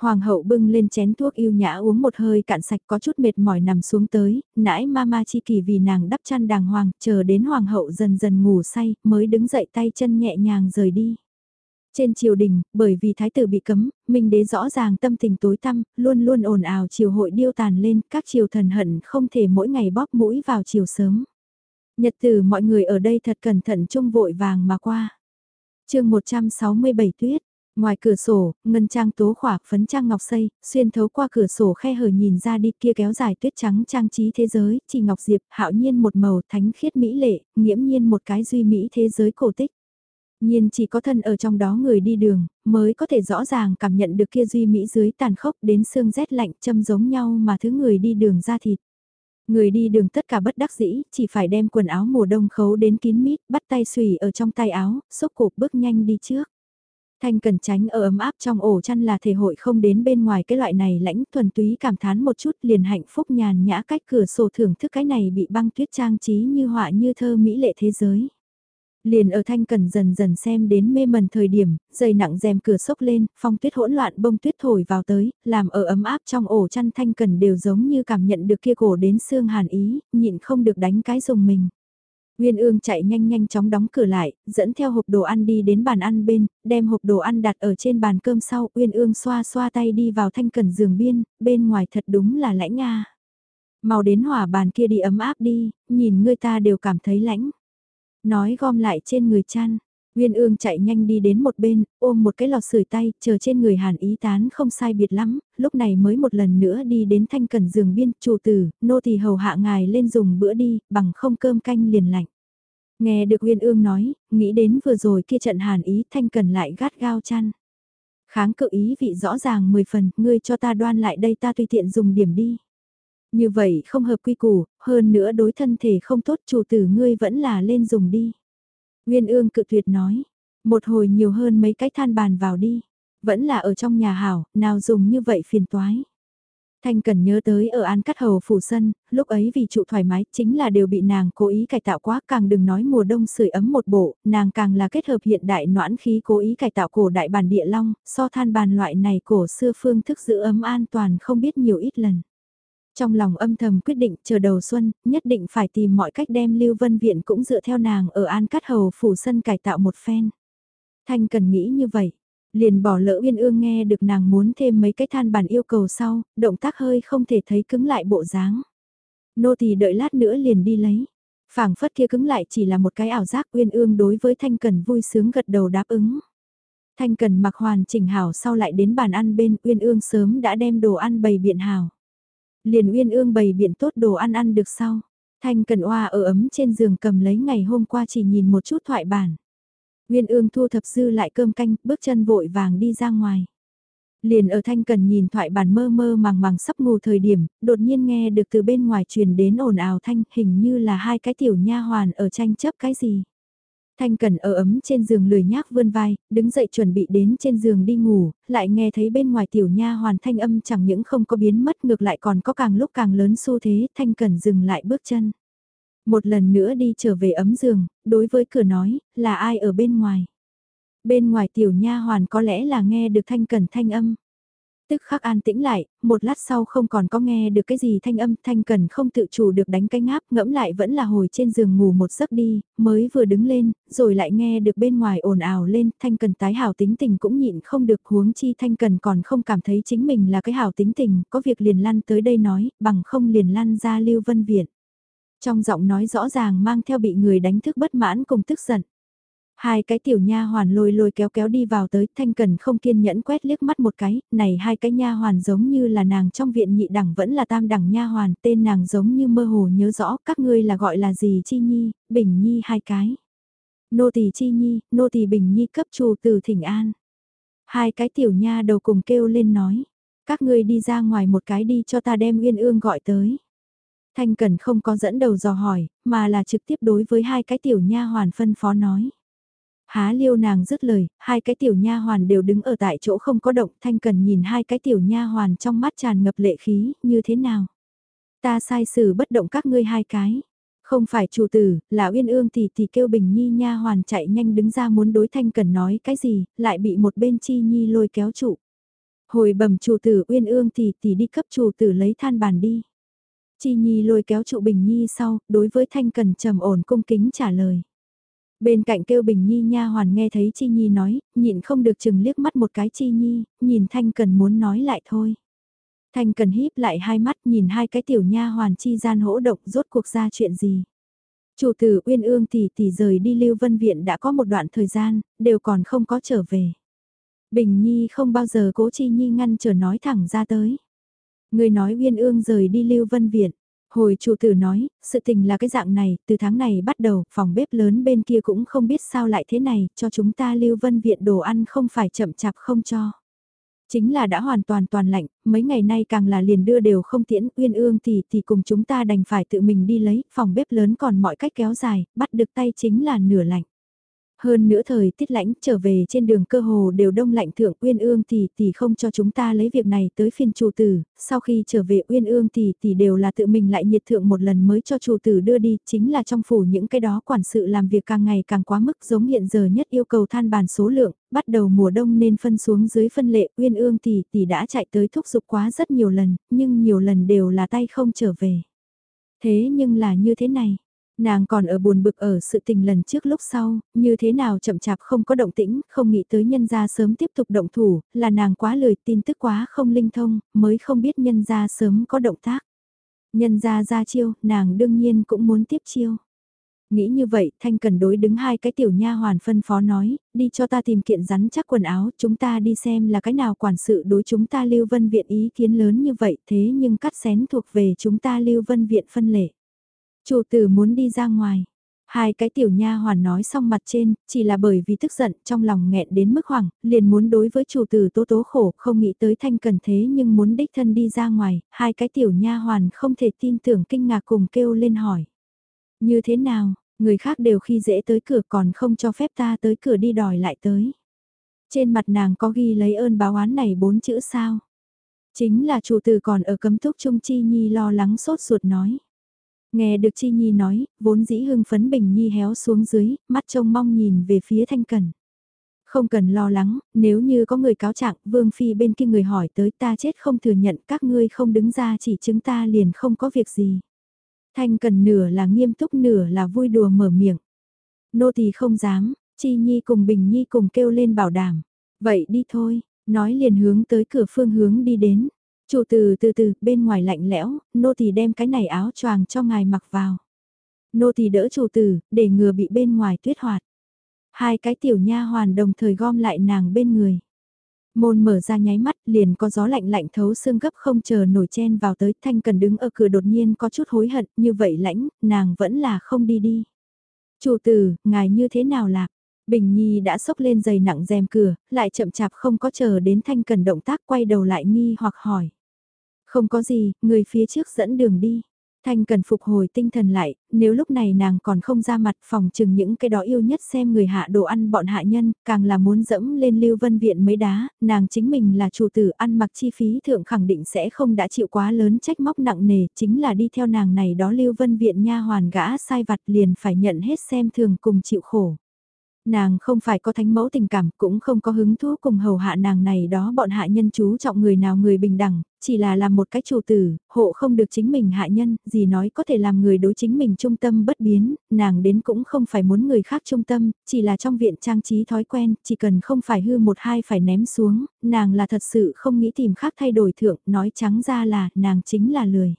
Hoàng hậu bưng lên chén thuốc yêu nhã uống một hơi cạn sạch có chút mệt mỏi nằm xuống tới, nãi ma ma chi kỳ vì nàng đắp chăn đàng hoàng, chờ đến hoàng hậu dần dần ngủ say, mới đứng dậy tay chân nhẹ nhàng rời đi. Trên triều đình, bởi vì thái tử bị cấm, minh đế rõ ràng tâm tình tối tăm, luôn luôn ồn ào triều hội điêu tàn lên, các triều thần hận không thể mỗi ngày bóp mũi vào chiều sớm. Nhật tử mọi người ở đây thật cẩn thận trông vội vàng mà qua. chương 167 tuyết, ngoài cửa sổ, ngân trang tố khỏa phấn trang ngọc xây, xuyên thấu qua cửa sổ khe hở nhìn ra đi kia kéo dài tuyết trắng trang trí thế giới, chỉ ngọc diệp, hạo nhiên một màu thánh khiết mỹ lệ, nghiễm nhiên một cái duy mỹ thế giới cổ tích. Nhiên chỉ có thân ở trong đó người đi đường, mới có thể rõ ràng cảm nhận được kia duy mỹ dưới tàn khốc đến xương rét lạnh châm giống nhau mà thứ người đi đường ra thịt. Người đi đường tất cả bất đắc dĩ, chỉ phải đem quần áo mùa đông khấu đến kín mít, bắt tay xùy ở trong tay áo, xúc cột bước nhanh đi trước. Thanh cần tránh ở ấm áp trong ổ chăn là thể hội không đến bên ngoài cái loại này lãnh thuần túy cảm thán một chút liền hạnh phúc nhàn nhã cách cửa sổ thưởng thức cái này bị băng tuyết trang trí như họa như thơ mỹ lệ thế giới. Liền ở thanh cần dần dần xem đến mê mẩn thời điểm, dày nặng rèm cửa sốc lên, phong tuyết hỗn loạn bông tuyết thổi vào tới, làm ở ấm áp trong ổ chăn thanh cần đều giống như cảm nhận được kia cổ đến xương hàn ý, nhịn không được đánh cái dùng mình. Nguyên ương chạy nhanh nhanh chóng đóng cửa lại, dẫn theo hộp đồ ăn đi đến bàn ăn bên, đem hộp đồ ăn đặt ở trên bàn cơm sau, Uyên ương xoa xoa tay đi vào thanh cần giường biên, bên ngoài thật đúng là lãnh nga. Mau đến hỏa bàn kia đi ấm áp đi, nhìn người ta đều cảm thấy lãnh. Nói gom lại trên người chăn. Nguyên ương chạy nhanh đi đến một bên, ôm một cái lò sưởi tay, chờ trên người hàn ý tán không sai biệt lắm, lúc này mới một lần nữa đi đến thanh cần giường biên, chủ tử, nô tỳ hầu hạ ngài lên dùng bữa đi, bằng không cơm canh liền lạnh. Nghe được Nguyên ương nói, nghĩ đến vừa rồi kia trận hàn ý thanh cần lại gắt gao chăn. Kháng cự ý vị rõ ràng 10 phần, ngươi cho ta đoan lại đây ta tùy tiện dùng điểm đi. Như vậy không hợp quy củ, hơn nữa đối thân thể không tốt chủ tử ngươi vẫn là lên dùng đi. Nguyên ương cự tuyệt nói, một hồi nhiều hơn mấy cái than bàn vào đi, vẫn là ở trong nhà hảo, nào dùng như vậy phiền toái. Thanh cần nhớ tới ở An Cắt Hầu phủ sân, lúc ấy vì trụ thoải mái chính là đều bị nàng cố ý cải tạo quá càng đừng nói mùa đông sưởi ấm một bộ, nàng càng là kết hợp hiện đại noãn khí cố ý cải tạo cổ đại bản địa long, so than bàn loại này cổ xưa phương thức giữ ấm an toàn không biết nhiều ít lần. Trong lòng âm thầm quyết định chờ đầu xuân, nhất định phải tìm mọi cách đem Lưu Vân Viện cũng dựa theo nàng ở An Cát Hầu phủ sân cải tạo một phen. Thanh cần nghĩ như vậy, liền bỏ lỡ Uyên Ương nghe được nàng muốn thêm mấy cái than bản yêu cầu sau, động tác hơi không thể thấy cứng lại bộ dáng. Nô tỳ đợi lát nữa liền đi lấy. phảng phất kia cứng lại chỉ là một cái ảo giác Uyên Ương đối với Thanh Cần vui sướng gật đầu đáp ứng. Thanh Cần mặc hoàn chỉnh hảo sau lại đến bàn ăn bên Uyên Ương sớm đã đem đồ ăn bày biện hảo. Liền Uyên Ương bày biện tốt đồ ăn ăn được sau. Thanh Cần oa ở ấm trên giường cầm lấy ngày hôm qua chỉ nhìn một chút thoại bản. Uyên Ương thu thập dư lại cơm canh, bước chân vội vàng đi ra ngoài. Liền ở Thanh Cần nhìn thoại bản mơ mơ màng màng sắp ngủ thời điểm, đột nhiên nghe được từ bên ngoài truyền đến ồn ào thanh, hình như là hai cái tiểu nha hoàn ở tranh chấp cái gì. Thanh Cần ở ấm trên giường lười nhác vươn vai, đứng dậy chuẩn bị đến trên giường đi ngủ, lại nghe thấy bên ngoài tiểu nha hoàn thanh âm chẳng những không có biến mất ngược lại còn có càng lúc càng lớn xu thế, Thanh Cần dừng lại bước chân. Một lần nữa đi trở về ấm giường, đối với cửa nói, là ai ở bên ngoài. Bên ngoài tiểu nha hoàn có lẽ là nghe được Thanh Cần thanh âm. Tức khắc an tĩnh lại, một lát sau không còn có nghe được cái gì thanh âm, thanh cần không tự chủ được đánh cái ngáp, ngẫm lại vẫn là hồi trên giường ngủ một giấc đi, mới vừa đứng lên, rồi lại nghe được bên ngoài ồn ào lên, thanh cần tái hảo tính tình cũng nhịn không được huống chi thanh cần còn không cảm thấy chính mình là cái hảo tính tình, có việc liền lăn tới đây nói, bằng không liền lăn ra lưu vân viện. Trong giọng nói rõ ràng mang theo bị người đánh thức bất mãn cùng tức giận. Hai cái tiểu nha hoàn lôi lôi kéo kéo đi vào tới, Thanh Cần không kiên nhẫn quét liếc mắt một cái, này hai cái nha hoàn giống như là nàng trong viện nhị đẳng vẫn là tam đẳng nha hoàn, tên nàng giống như mơ hồ nhớ rõ, các ngươi là gọi là gì Chi Nhi, Bình Nhi hai cái. Nô tỳ Chi Nhi, nô tỳ Bình Nhi cấp chủ từ Thỉnh An. Hai cái tiểu nha đầu cùng kêu lên nói, các ngươi đi ra ngoài một cái đi cho ta đem Uyên Ương gọi tới. Thanh Cần không có dẫn đầu dò hỏi, mà là trực tiếp đối với hai cái tiểu nha hoàn phân phó nói. Há liêu nàng dứt lời, hai cái tiểu nha hoàn đều đứng ở tại chỗ không có động, Thanh Cần nhìn hai cái tiểu nha hoàn trong mắt tràn ngập lệ khí, như thế nào? Ta sai xử bất động các ngươi hai cái. Không phải chủ tử, là Uyên Ương thì thì kêu Bình Nhi nha hoàn chạy nhanh đứng ra muốn đối Thanh Cần nói cái gì, lại bị một bên Chi Nhi lôi kéo trụ. Hồi bẩm chủ tử Uyên Ương thì thì đi cấp chủ tử lấy than bàn đi. Chi Nhi lôi kéo trụ Bình Nhi sau, đối với Thanh Cần trầm ổn cung kính trả lời. Bên cạnh kêu Bình Nhi nha hoàn nghe thấy Chi Nhi nói, nhịn không được chừng liếc mắt một cái Chi Nhi, nhìn Thanh Cần muốn nói lại thôi. Thanh Cần híp lại hai mắt nhìn hai cái tiểu nha hoàn chi gian hỗ động rốt cuộc ra chuyện gì. Chủ tử Uyên Ương tỷ tỷ rời đi Lưu Vân Viện đã có một đoạn thời gian, đều còn không có trở về. Bình Nhi không bao giờ cố Chi Nhi ngăn trở nói thẳng ra tới. Người nói Uyên Ương rời đi Lưu Vân Viện. Hồi chủ tử nói, sự tình là cái dạng này, từ tháng này bắt đầu, phòng bếp lớn bên kia cũng không biết sao lại thế này, cho chúng ta lưu vân viện đồ ăn không phải chậm chạp không cho. Chính là đã hoàn toàn toàn lạnh, mấy ngày nay càng là liền đưa đều không tiễn, uyên ương thì thì cùng chúng ta đành phải tự mình đi lấy, phòng bếp lớn còn mọi cách kéo dài, bắt được tay chính là nửa lạnh. Hơn nữa thời tiết lãnh trở về trên đường cơ hồ đều đông lạnh thượng Uyên Ương tỷ tỷ không cho chúng ta lấy việc này tới phiên chủ tử, sau khi trở về Uyên Ương tỷ tỷ đều là tự mình lại nhiệt thượng một lần mới cho chủ tử đưa đi, chính là trong phủ những cái đó quản sự làm việc càng ngày càng quá mức giống hiện giờ nhất yêu cầu than bàn số lượng, bắt đầu mùa đông nên phân xuống dưới phân lệ Uyên Ương tỷ tỷ đã chạy tới thúc giục quá rất nhiều lần, nhưng nhiều lần đều là tay không trở về. Thế nhưng là như thế này Nàng còn ở buồn bực ở sự tình lần trước lúc sau, như thế nào chậm chạp không có động tĩnh, không nghĩ tới nhân gia sớm tiếp tục động thủ, là nàng quá lười tin tức quá không linh thông, mới không biết nhân gia sớm có động tác. Nhân gia ra chiêu, nàng đương nhiên cũng muốn tiếp chiêu. Nghĩ như vậy, Thanh Cần đối đứng hai cái tiểu nha hoàn phân phó nói, đi cho ta tìm kiện rắn chắc quần áo, chúng ta đi xem là cái nào quản sự đối chúng ta Lưu Vân Viện ý kiến lớn như vậy, thế nhưng cắt xén thuộc về chúng ta Lưu Vân Viện phân lệ. Chủ tử muốn đi ra ngoài. Hai cái tiểu nha hoàn nói xong mặt trên, chỉ là bởi vì tức giận trong lòng nghẹn đến mức hoảng, liền muốn đối với chủ tử tố tố khổ, không nghĩ tới thanh cần thế nhưng muốn đích thân đi ra ngoài, hai cái tiểu nha hoàn không thể tin tưởng kinh ngạc cùng kêu lên hỏi. Như thế nào, người khác đều khi dễ tới cửa còn không cho phép ta tới cửa đi đòi lại tới. Trên mặt nàng có ghi lấy ơn báo án này bốn chữ sao. Chính là chủ tử còn ở cấm túc Trung Chi Nhi lo lắng sốt ruột nói. Nghe được Chi Nhi nói, vốn dĩ hưng phấn Bình Nhi héo xuống dưới, mắt trông mong nhìn về phía Thanh Cần. Không cần lo lắng, nếu như có người cáo trạng, Vương Phi bên kia người hỏi tới ta chết không thừa nhận các ngươi không đứng ra chỉ chứng ta liền không có việc gì. Thanh cần nửa là nghiêm túc nửa là vui đùa mở miệng. Nô tỳ không dám, Chi Nhi cùng Bình Nhi cùng kêu lên bảo đảm. Vậy đi thôi, nói liền hướng tới cửa phương hướng đi đến. Chủ từ từ từ, bên ngoài lạnh lẽo, nô tỳ đem cái này áo choàng cho ngài mặc vào. Nô tỳ đỡ chủ tử, để ngừa bị bên ngoài tuyết hoạt. Hai cái tiểu nha hoàn đồng thời gom lại nàng bên người. Môn mở ra nháy mắt liền có gió lạnh lạnh thấu xương gấp không chờ nổi chen vào tới thanh cần đứng ở cửa đột nhiên có chút hối hận như vậy lãnh, nàng vẫn là không đi đi. Chủ tử, ngài như thế nào lạc? Bình Nhi đã sốc lên giày nặng rèm cửa, lại chậm chạp không có chờ đến thanh cần động tác quay đầu lại nghi hoặc hỏi. Không có gì, người phía trước dẫn đường đi. Thanh cần phục hồi tinh thần lại, nếu lúc này nàng còn không ra mặt phòng chừng những cái đó yêu nhất xem người hạ đồ ăn bọn hạ nhân, càng là muốn dẫm lên lưu vân viện mấy đá, nàng chính mình là chủ tử ăn mặc chi phí thượng khẳng định sẽ không đã chịu quá lớn trách móc nặng nề, chính là đi theo nàng này đó lưu vân viện nha hoàn gã sai vặt liền phải nhận hết xem thường cùng chịu khổ. Nàng không phải có thánh mẫu tình cảm, cũng không có hứng thú cùng hầu hạ nàng này đó bọn hạ nhân chú trọng người nào người bình đẳng, chỉ là làm một cái chủ tử, hộ không được chính mình hạ nhân, gì nói có thể làm người đối chính mình trung tâm bất biến, nàng đến cũng không phải muốn người khác trung tâm, chỉ là trong viện trang trí thói quen, chỉ cần không phải hư một hai phải ném xuống, nàng là thật sự không nghĩ tìm khác thay đổi thượng, nói trắng ra là nàng chính là lười.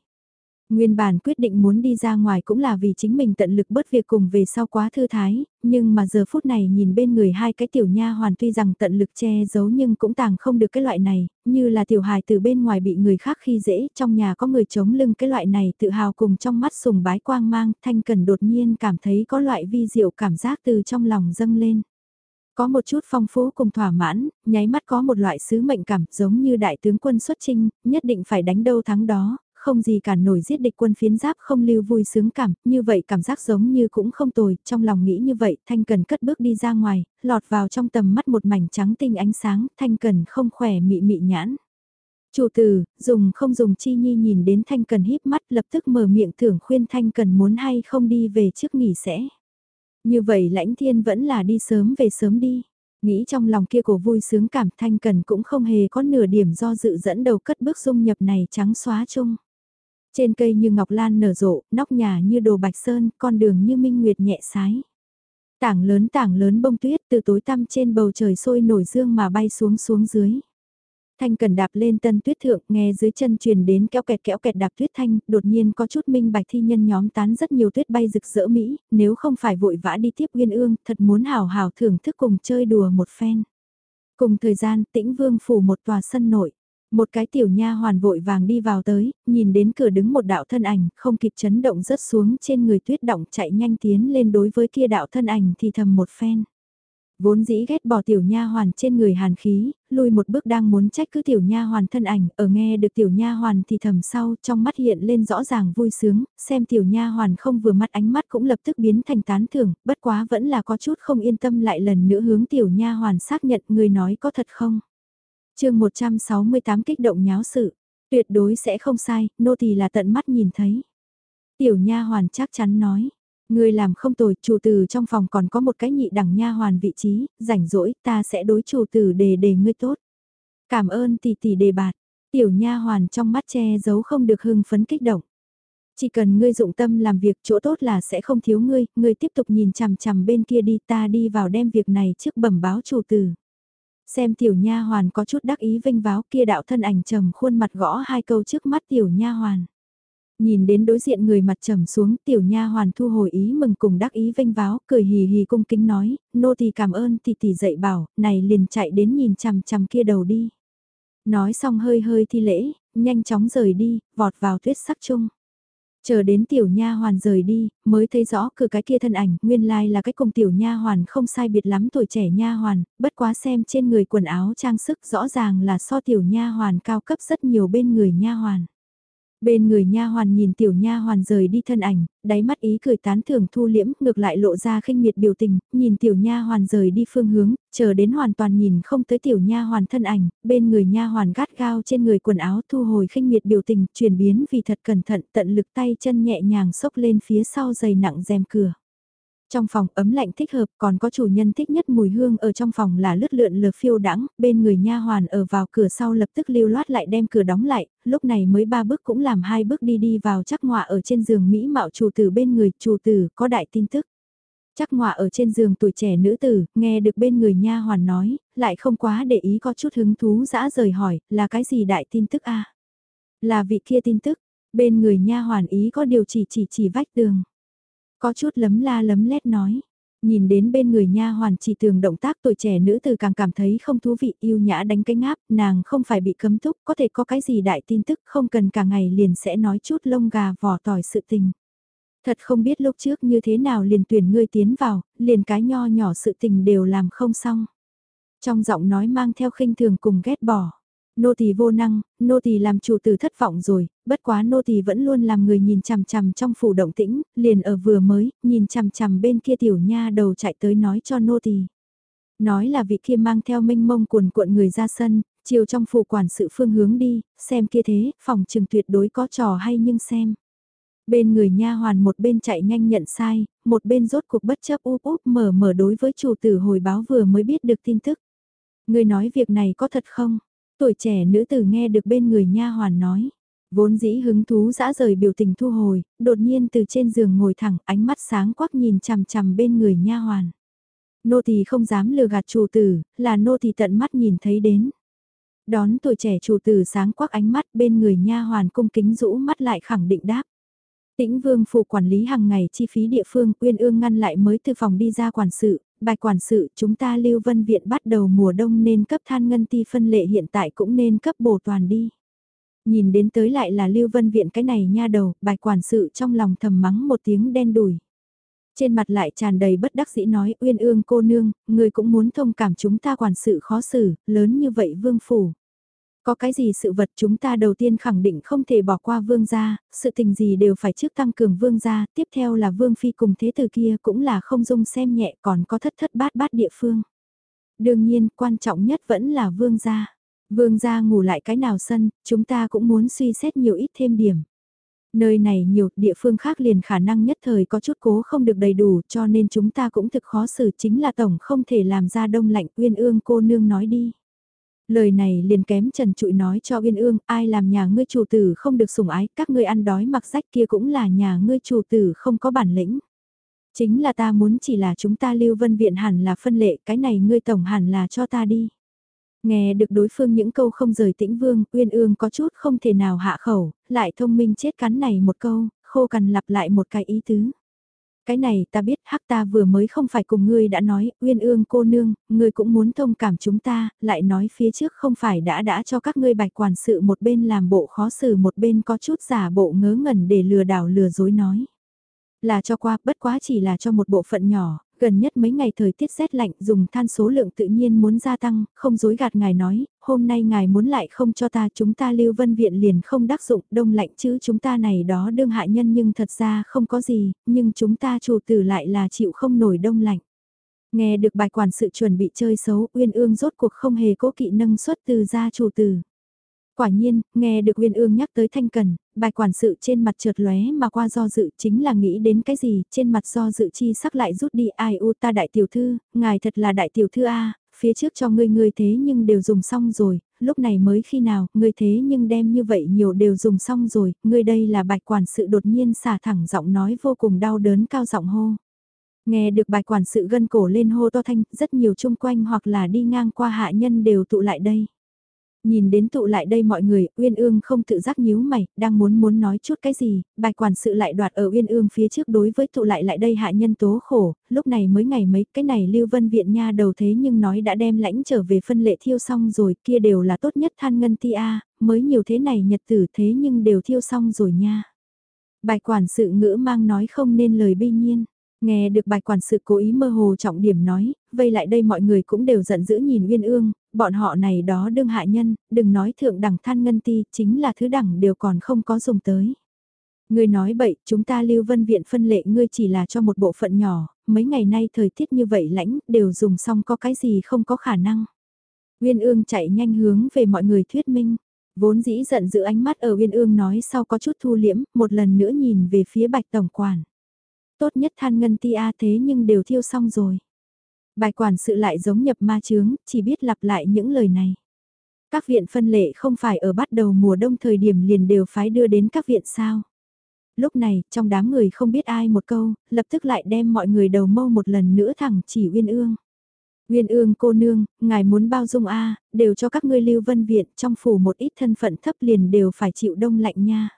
Nguyên bản quyết định muốn đi ra ngoài cũng là vì chính mình tận lực bớt việc cùng về sau quá thư thái, nhưng mà giờ phút này nhìn bên người hai cái tiểu nha hoàn tuy rằng tận lực che giấu nhưng cũng tàng không được cái loại này, như là tiểu hài từ bên ngoài bị người khác khi dễ, trong nhà có người chống lưng cái loại này tự hào cùng trong mắt sùng bái quang mang, thanh cần đột nhiên cảm thấy có loại vi diệu cảm giác từ trong lòng dâng lên. Có một chút phong phú cùng thỏa mãn, nháy mắt có một loại sứ mệnh cảm giống như đại tướng quân xuất chinh nhất định phải đánh đâu thắng đó, không gì cả nổi giết địch quân phiến giáp không lưu vui sướng cảm, như vậy cảm giác giống như cũng không tồi, trong lòng nghĩ như vậy, Thanh Cần cất bước đi ra ngoài, lọt vào trong tầm mắt một mảnh trắng tinh ánh sáng, Thanh Cần không khỏe mị mị nhãn. Chủ tử, dùng không dùng chi nhi nhìn đến Thanh Cần híp mắt lập tức mở miệng thưởng khuyên Thanh Cần muốn hay không đi về trước nghỉ sẽ. Như vậy lãnh thiên vẫn là đi sớm về sớm đi. Nghĩ trong lòng kia của vui sướng cảm Thanh Cần cũng không hề có nửa điểm do dự dẫn đầu cất bước dung nhập này trắng xóa chung. Trên cây như ngọc lan nở rộ, nóc nhà như đồ bạch sơn, con đường như minh nguyệt nhẹ sái. Tảng lớn tảng lớn bông tuyết từ tối tăm trên bầu trời sôi nổi dương mà bay xuống xuống dưới. Thanh cần đạp lên tân tuyết thượng, nghe dưới chân truyền đến kéo kẹt kéo kẹt đạp tuyết thanh, đột nhiên có chút minh bạch thi nhân nhóm tán rất nhiều tuyết bay rực rỡ Mỹ, nếu không phải vội vã đi tiếp uyên ương, thật muốn hào hào thưởng thức cùng chơi đùa một phen. Cùng thời gian, tĩnh vương phủ một tòa sân nội. Một cái tiểu nha hoàn vội vàng đi vào tới, nhìn đến cửa đứng một đạo thân ảnh, không kịp chấn động rớt xuống trên người tuyết động chạy nhanh tiến lên đối với kia đạo thân ảnh thì thầm một phen. Vốn dĩ ghét bỏ tiểu nha hoàn trên người hàn khí, lùi một bước đang muốn trách cứ tiểu nha hoàn thân ảnh, ở nghe được tiểu nha hoàn thì thầm sau, trong mắt hiện lên rõ ràng vui sướng, xem tiểu nha hoàn không vừa mắt ánh mắt cũng lập tức biến thành tán thưởng, bất quá vẫn là có chút không yên tâm lại lần nữa hướng tiểu nha hoàn xác nhận người nói có thật không chương 168 kích động nháo sự, tuyệt đối sẽ không sai, nô tỳ là tận mắt nhìn thấy. Tiểu nha hoàn chắc chắn nói, người làm không tồi, chủ tử trong phòng còn có một cái nhị đẳng nha hoàn vị trí, rảnh rỗi ta sẽ đối chủ tử đề đề ngươi tốt. Cảm ơn tỷ tỷ đề bạt, tiểu nha hoàn trong mắt che giấu không được hưng phấn kích động. Chỉ cần ngươi dụng tâm làm việc chỗ tốt là sẽ không thiếu ngươi, ngươi tiếp tục nhìn chằm chằm bên kia đi ta đi vào đem việc này trước bẩm báo chủ tử. Xem tiểu nha hoàn có chút đắc ý vinh váo kia đạo thân ảnh trầm khuôn mặt gõ hai câu trước mắt tiểu nha hoàn. Nhìn đến đối diện người mặt trầm xuống tiểu nha hoàn thu hồi ý mừng cùng đắc ý vinh váo, cười hì hì cung kính nói, nô tỳ cảm ơn thì tỷ dạy bảo, này liền chạy đến nhìn chằm chằm kia đầu đi. Nói xong hơi hơi thi lễ, nhanh chóng rời đi, vọt vào tuyết sắc chung. Chờ đến tiểu nha hoàn rời đi, mới thấy rõ cửa cái kia thân ảnh, nguyên lai là cái cùng tiểu nha hoàn không sai biệt lắm tuổi trẻ nha hoàn, bất quá xem trên người quần áo trang sức rõ ràng là so tiểu nha hoàn cao cấp rất nhiều bên người nha hoàn. Bên người nha hoàn nhìn tiểu nha hoàn rời đi thân ảnh, đáy mắt ý cười tán thưởng thu liễm, ngược lại lộ ra khinh miệt biểu tình, nhìn tiểu nha hoàn rời đi phương hướng, chờ đến hoàn toàn nhìn không tới tiểu nha hoàn thân ảnh, bên người nha hoàn gắt gao trên người quần áo thu hồi khinh miệt biểu tình, chuyển biến vì thật cẩn thận, tận lực tay chân nhẹ nhàng xốc lên phía sau giày nặng rèm cửa. Trong phòng ấm lạnh thích hợp còn có chủ nhân thích nhất mùi hương ở trong phòng là lướt lượn lờ phiêu đãng bên người nha hoàn ở vào cửa sau lập tức lưu loát lại đem cửa đóng lại, lúc này mới ba bước cũng làm hai bước đi đi vào chắc ngọa ở trên giường Mỹ mạo chủ tử bên người, chủ tử có đại tin tức. Chắc ngọa ở trên giường tuổi trẻ nữ tử, nghe được bên người nha hoàn nói, lại không quá để ý có chút hứng thú dã rời hỏi, là cái gì đại tin tức a Là vị kia tin tức, bên người nha hoàn ý có điều chỉ chỉ chỉ vách tường. Có chút lấm la lấm lét nói. Nhìn đến bên người nha hoàn chỉ tường động tác tuổi trẻ nữ từ càng cảm thấy không thú vị yêu nhã đánh cái ngáp, nàng không phải bị cấm túc, có thể có cái gì đại tin tức không cần cả ngày liền sẽ nói chút lông gà vỏ tỏi sự tình. Thật không biết lúc trước như thế nào liền tuyển ngươi tiến vào, liền cái nho nhỏ sự tình đều làm không xong. Trong giọng nói mang theo khinh thường cùng ghét bỏ nô tỳ vô năng, nô tỳ làm chủ tử thất vọng rồi, bất quá nô tỳ vẫn luôn làm người nhìn chằm chằm trong phủ động tĩnh, liền ở vừa mới, nhìn chằm chằm bên kia tiểu nha đầu chạy tới nói cho nô tỳ. Nói là vị kia mang theo minh mông cuồn cuộn người ra sân, chiều trong phủ quản sự phương hướng đi, xem kia thế, phòng trường tuyệt đối có trò hay nhưng xem. Bên người nha hoàn một bên chạy nhanh nhận sai, một bên rốt cuộc bất chấp úp úp mở mở đối với chủ tử hồi báo vừa mới biết được tin tức. Người nói việc này có thật không? Tuổi trẻ nữ tử nghe được bên người nha hoàn nói. Vốn dĩ hứng thú dã rời biểu tình thu hồi, đột nhiên từ trên giường ngồi thẳng, ánh mắt sáng quắc nhìn chằm chằm bên người nha hoàn. Nô tỳ không dám lừa gạt chủ tử, là nô tỳ tận mắt nhìn thấy đến. Đón tuổi trẻ chủ tử sáng quắc ánh mắt bên người nha hoàn cung kính rũ mắt lại khẳng định đáp. Tĩnh Vương phủ quản lý hàng ngày chi phí địa phương, Uyên Ương ngăn lại mới từ phòng đi ra quản sự, bài quản sự chúng ta Lưu Vân Viện bắt đầu mùa đông nên cấp than ngân ti phân lệ hiện tại cũng nên cấp bổ toàn đi. Nhìn đến tới lại là Lưu Vân Viện cái này nha đầu, bài quản sự trong lòng thầm mắng một tiếng đen đùi. Trên mặt lại tràn đầy bất đắc dĩ nói uyên ương cô nương, người cũng muốn thông cảm chúng ta quản sự khó xử, lớn như vậy vương phủ. Có cái gì sự vật chúng ta đầu tiên khẳng định không thể bỏ qua vương gia, sự tình gì đều phải trước tăng cường vương gia, tiếp theo là vương phi cùng thế tử kia cũng là không dung xem nhẹ còn có thất thất bát bát địa phương. Đương nhiên, quan trọng nhất vẫn là vương gia. Vương gia ngủ lại cái nào sân, chúng ta cũng muốn suy xét nhiều ít thêm điểm. Nơi này nhiều, địa phương khác liền khả năng nhất thời có chút cố không được đầy đủ cho nên chúng ta cũng thực khó xử chính là tổng không thể làm ra đông lạnh uyên ương cô nương nói đi. Lời này liền kém trần trụi nói cho Uyên Ương, ai làm nhà ngươi chủ tử không được sủng ái, các ngươi ăn đói mặc rách kia cũng là nhà ngươi chủ tử không có bản lĩnh. Chính là ta muốn chỉ là chúng ta lưu vân viện hẳn là phân lệ, cái này ngươi tổng hẳn là cho ta đi. Nghe được đối phương những câu không rời tĩnh vương, Uyên Ương có chút không thể nào hạ khẩu, lại thông minh chết cắn này một câu, khô cằn lặp lại một cái ý tứ. Cái này ta biết hắc ta vừa mới không phải cùng ngươi đã nói, uyên ương cô nương, ngươi cũng muốn thông cảm chúng ta, lại nói phía trước không phải đã đã cho các ngươi bạch quản sự một bên làm bộ khó xử một bên có chút giả bộ ngớ ngẩn để lừa đảo lừa dối nói. Là cho qua, bất quá chỉ là cho một bộ phận nhỏ, gần nhất mấy ngày thời tiết rét lạnh dùng than số lượng tự nhiên muốn gia tăng, không dối gạt ngài nói, hôm nay ngài muốn lại không cho ta chúng ta lưu vân viện liền không đắc dụng đông lạnh chứ chúng ta này đó đương hạ nhân nhưng thật ra không có gì, nhưng chúng ta chủ tử lại là chịu không nổi đông lạnh. Nghe được bài quản sự chuẩn bị chơi xấu, Uyên Ương rốt cuộc không hề cố kỵ nâng suất từ gia chủ tử. Quả nhiên, nghe được Uyên Ương nhắc tới Thanh Cần, bài quản sự trên mặt trượt lóe mà qua do dự chính là nghĩ đến cái gì, trên mặt do dự chi sắc lại rút đi ai u ta đại tiểu thư, ngài thật là đại tiểu thư A, phía trước cho ngươi ngươi thế nhưng đều dùng xong rồi, lúc này mới khi nào, ngươi thế nhưng đem như vậy nhiều đều dùng xong rồi, ngươi đây là bạch quản sự đột nhiên xả thẳng giọng nói vô cùng đau đớn cao giọng hô. Nghe được bài quản sự gân cổ lên hô to thanh, rất nhiều chung quanh hoặc là đi ngang qua hạ nhân đều tụ lại đây. Nhìn đến tụ lại đây mọi người, Uyên Ương không tự giác nhíu mày, đang muốn muốn nói chút cái gì, bài quản sự lại đoạt ở Uyên Ương phía trước đối với tụ lại lại đây hạ nhân tố khổ, lúc này mới ngày mấy, cái này Lưu Vân Viện nha đầu thế nhưng nói đã đem lãnh trở về phân lệ thiêu xong rồi, kia đều là tốt nhất than ngân ti a, mới nhiều thế này nhật tử thế nhưng đều thiêu xong rồi nha. Bài quản sự ngữ mang nói không nên lời bi nhiên. Nghe được bài quản sự cố ý mơ hồ trọng điểm nói, vây lại đây mọi người cũng đều giận dữ nhìn Uyên Ương, bọn họ này đó đương hạ nhân, đừng nói thượng đẳng than ngân ti, chính là thứ đẳng đều còn không có dùng tới. Ngươi nói bậy, chúng ta lưu vân viện phân lệ ngươi chỉ là cho một bộ phận nhỏ, mấy ngày nay thời tiết như vậy lãnh, đều dùng xong có cái gì không có khả năng. Uyên ương chạy nhanh hướng về mọi người thuyết minh, vốn dĩ giận dữ ánh mắt ở Uyên ương nói sau có chút thu liễm, một lần nữa nhìn về phía bạch tổng quản. Tốt nhất than ngân ti a thế nhưng đều thiêu xong rồi. Bài quản sự lại giống nhập ma chướng, chỉ biết lặp lại những lời này. Các viện phân lệ không phải ở bắt đầu mùa đông thời điểm liền đều phái đưa đến các viện sao. Lúc này, trong đám người không biết ai một câu, lập tức lại đem mọi người đầu mâu một lần nữa thẳng chỉ Uyên Ương. Uyên Ương cô nương, ngài muốn bao dung a, đều cho các ngươi lưu vân viện trong phủ một ít thân phận thấp liền đều phải chịu đông lạnh nha.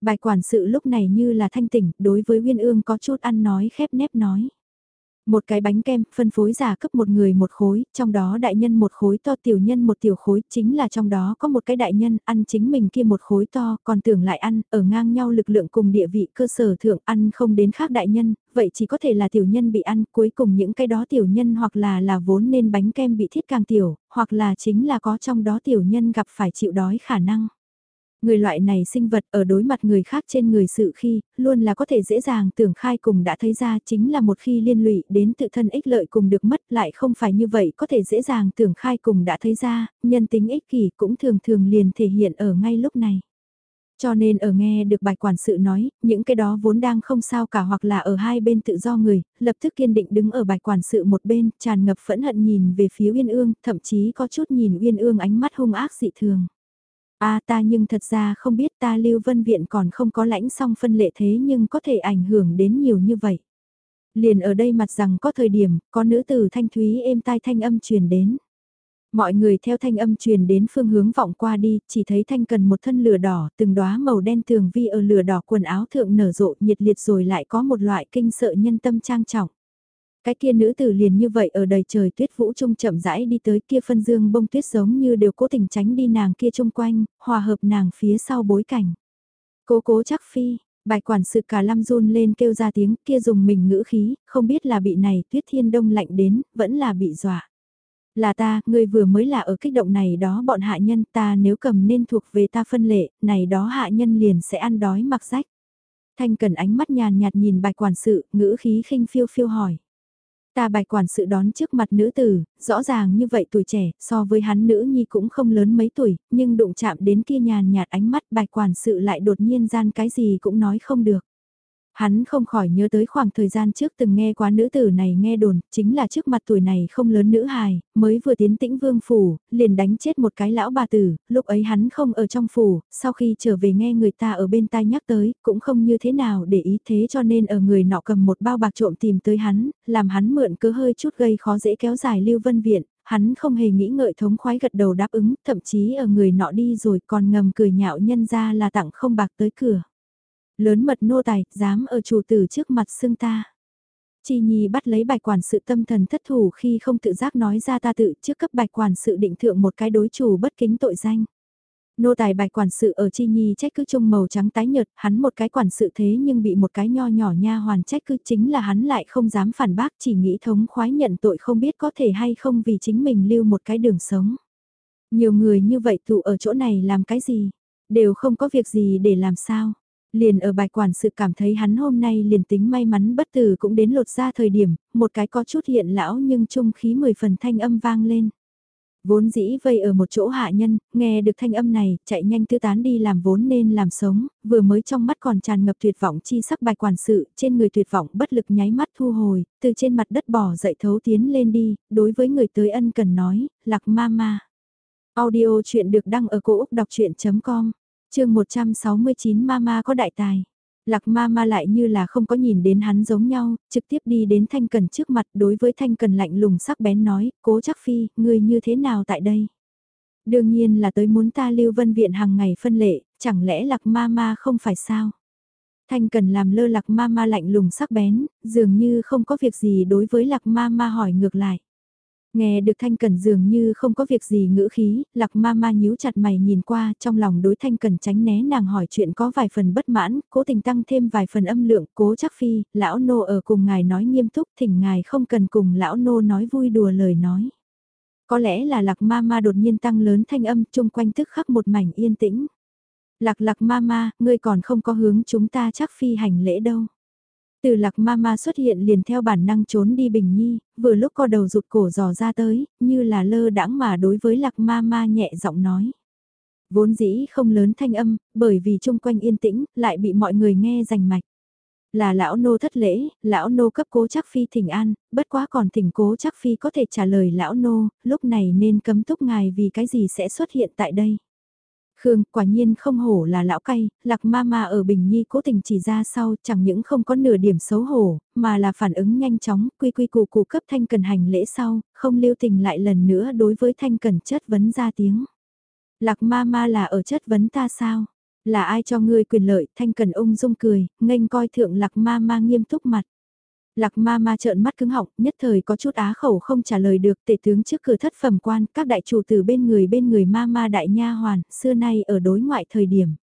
Bài quản sự lúc này như là thanh tỉnh, đối với nguyên Ương có chút ăn nói khép nép nói. Một cái bánh kem, phân phối giả cấp một người một khối, trong đó đại nhân một khối to tiểu nhân một tiểu khối, chính là trong đó có một cái đại nhân ăn chính mình kia một khối to, còn tưởng lại ăn, ở ngang nhau lực lượng cùng địa vị cơ sở thượng ăn không đến khác đại nhân, vậy chỉ có thể là tiểu nhân bị ăn, cuối cùng những cái đó tiểu nhân hoặc là là vốn nên bánh kem bị thiết càng tiểu, hoặc là chính là có trong đó tiểu nhân gặp phải chịu đói khả năng. Người loại này sinh vật ở đối mặt người khác trên người sự khi, luôn là có thể dễ dàng tưởng khai cùng đã thấy ra chính là một khi liên lụy đến tự thân ích lợi cùng được mất lại không phải như vậy có thể dễ dàng tưởng khai cùng đã thấy ra, nhân tính ích kỷ cũng thường thường liền thể hiện ở ngay lúc này. Cho nên ở nghe được bài quản sự nói, những cái đó vốn đang không sao cả hoặc là ở hai bên tự do người, lập tức kiên định đứng ở bài quản sự một bên, tràn ngập phẫn hận nhìn về phía Uyên Ương, thậm chí có chút nhìn Uyên Ương ánh mắt hung ác dị thường a ta nhưng thật ra không biết ta Lưu Vân Viện còn không có lãnh song phân lệ thế nhưng có thể ảnh hưởng đến nhiều như vậy. Liền ở đây mặt rằng có thời điểm, có nữ tử thanh thúy êm tai thanh âm truyền đến. Mọi người theo thanh âm truyền đến phương hướng vọng qua đi, chỉ thấy thanh cần một thân lửa đỏ, từng đóa màu đen thường vi ở lửa đỏ quần áo thượng nở rộ nhiệt liệt rồi lại có một loại kinh sợ nhân tâm trang trọng. Cái kia nữ tử liền như vậy ở đầy trời tuyết vũ trung chậm rãi đi tới kia phân dương bông tuyết giống như đều cố tình tránh đi nàng kia chung quanh, hòa hợp nàng phía sau bối cảnh. Cố cố chắc phi, bài quản sự cả lam run lên kêu ra tiếng kia dùng mình ngữ khí, không biết là bị này tuyết thiên đông lạnh đến, vẫn là bị dọa. Là ta, người vừa mới là ở kích động này đó bọn hạ nhân ta nếu cầm nên thuộc về ta phân lệ, này đó hạ nhân liền sẽ ăn đói mặc rách. Thanh cần ánh mắt nhàn nhạt nhìn bài quản sự, ngữ khí khinh phiêu phiêu hỏi. Ta bài quản sự đón trước mặt nữ tử, rõ ràng như vậy tuổi trẻ, so với hắn nữ nhi cũng không lớn mấy tuổi, nhưng đụng chạm đến kia nhàn nhạt ánh mắt bài quản sự lại đột nhiên gian cái gì cũng nói không được. Hắn không khỏi nhớ tới khoảng thời gian trước từng nghe quá nữ tử này nghe đồn, chính là trước mặt tuổi này không lớn nữ hài, mới vừa tiến tĩnh vương phủ, liền đánh chết một cái lão bà tử, lúc ấy hắn không ở trong phủ, sau khi trở về nghe người ta ở bên tai nhắc tới, cũng không như thế nào để ý thế cho nên ở người nọ cầm một bao bạc trộm tìm tới hắn, làm hắn mượn cứ hơi chút gây khó dễ kéo dài lưu vân viện, hắn không hề nghĩ ngợi thống khoái gật đầu đáp ứng, thậm chí ở người nọ đi rồi còn ngầm cười nhạo nhân ra là tặng không bạc tới cửa. Lớn mật nô tài, dám ở chủ tử trước mặt xưng ta. Chi Nhi bắt lấy bạch quản sự tâm thần thất thủ khi không tự giác nói ra ta tự trước cấp bạch quản sự định thượng một cái đối chủ bất kính tội danh. Nô tài bạch quản sự ở Chi Nhi trách cứ trông màu trắng tái nhợt, hắn một cái quản sự thế nhưng bị một cái nho nhỏ nha hoàn trách cứ chính là hắn lại không dám phản bác chỉ nghĩ thống khoái nhận tội không biết có thể hay không vì chính mình lưu một cái đường sống. Nhiều người như vậy tụ ở chỗ này làm cái gì, đều không có việc gì để làm sao. Liền ở bài quản sự cảm thấy hắn hôm nay liền tính may mắn bất tử cũng đến lột ra thời điểm, một cái có chút hiện lão nhưng trung khí mười phần thanh âm vang lên. Vốn dĩ vây ở một chỗ hạ nhân, nghe được thanh âm này, chạy nhanh tư tán đi làm vốn nên làm sống, vừa mới trong mắt còn tràn ngập tuyệt vọng chi sắc bài quản sự, trên người tuyệt vọng bất lực nháy mắt thu hồi, từ trên mặt đất bỏ dậy thấu tiến lên đi, đối với người tới ân cần nói, lạc ma ma. Audio chuyện được đăng ở cổ Úc đọc chuyện.com chương 169 Mama có đại tài. Lạc Mama lại như là không có nhìn đến hắn giống nhau, trực tiếp đi đến Thanh Cần trước mặt đối với Thanh Cần lạnh lùng sắc bén nói, cố chắc phi, ngươi như thế nào tại đây? Đương nhiên là tới muốn ta lưu vân viện hàng ngày phân lệ, chẳng lẽ Lạc Mama không phải sao? Thanh Cần làm lơ Lạc Mama lạnh lùng sắc bén, dường như không có việc gì đối với Lạc Mama hỏi ngược lại. Nghe được Thanh Cần dường như không có việc gì ngữ khí, lạc ma ma nhíu chặt mày nhìn qua, trong lòng đối Thanh Cần tránh né nàng hỏi chuyện có vài phần bất mãn, cố tình tăng thêm vài phần âm lượng, cố chắc phi, lão nô ở cùng ngài nói nghiêm túc, thỉnh ngài không cần cùng lão nô nói vui đùa lời nói. Có lẽ là lạc ma ma đột nhiên tăng lớn thanh âm chung quanh tức khắc một mảnh yên tĩnh. Lạc lạc ma ma, ngươi còn không có hướng chúng ta chắc phi hành lễ đâu. Từ lạc ma ma xuất hiện liền theo bản năng trốn đi bình nhi, vừa lúc co đầu rụt cổ dò ra tới, như là lơ đãng mà đối với lạc ma ma nhẹ giọng nói. Vốn dĩ không lớn thanh âm, bởi vì chung quanh yên tĩnh, lại bị mọi người nghe rành mạch. Là lão nô thất lễ, lão nô cấp cố chắc phi thỉnh an, bất quá còn thỉnh cố chắc phi có thể trả lời lão nô, lúc này nên cấm túc ngài vì cái gì sẽ xuất hiện tại đây. Khương, quả nhiên không hổ là lão cay, lạc ma ma ở Bình Nhi cố tình chỉ ra sau, chẳng những không có nửa điểm xấu hổ, mà là phản ứng nhanh chóng, quy quy củ cụ cấp thanh cần hành lễ sau, không lưu tình lại lần nữa đối với thanh cần chất vấn ra tiếng. Lạc ma ma là ở chất vấn ta sao? Là ai cho ngươi quyền lợi, thanh cần ung dung cười, nghênh coi thượng lạc ma ma nghiêm túc mặt. Lạc ma ma trợn mắt cứng họng, nhất thời có chút á khẩu không trả lời được tể tướng trước cửa thất phẩm quan, các đại chủ từ bên người bên người ma ma đại nha hoàn, xưa nay ở đối ngoại thời điểm.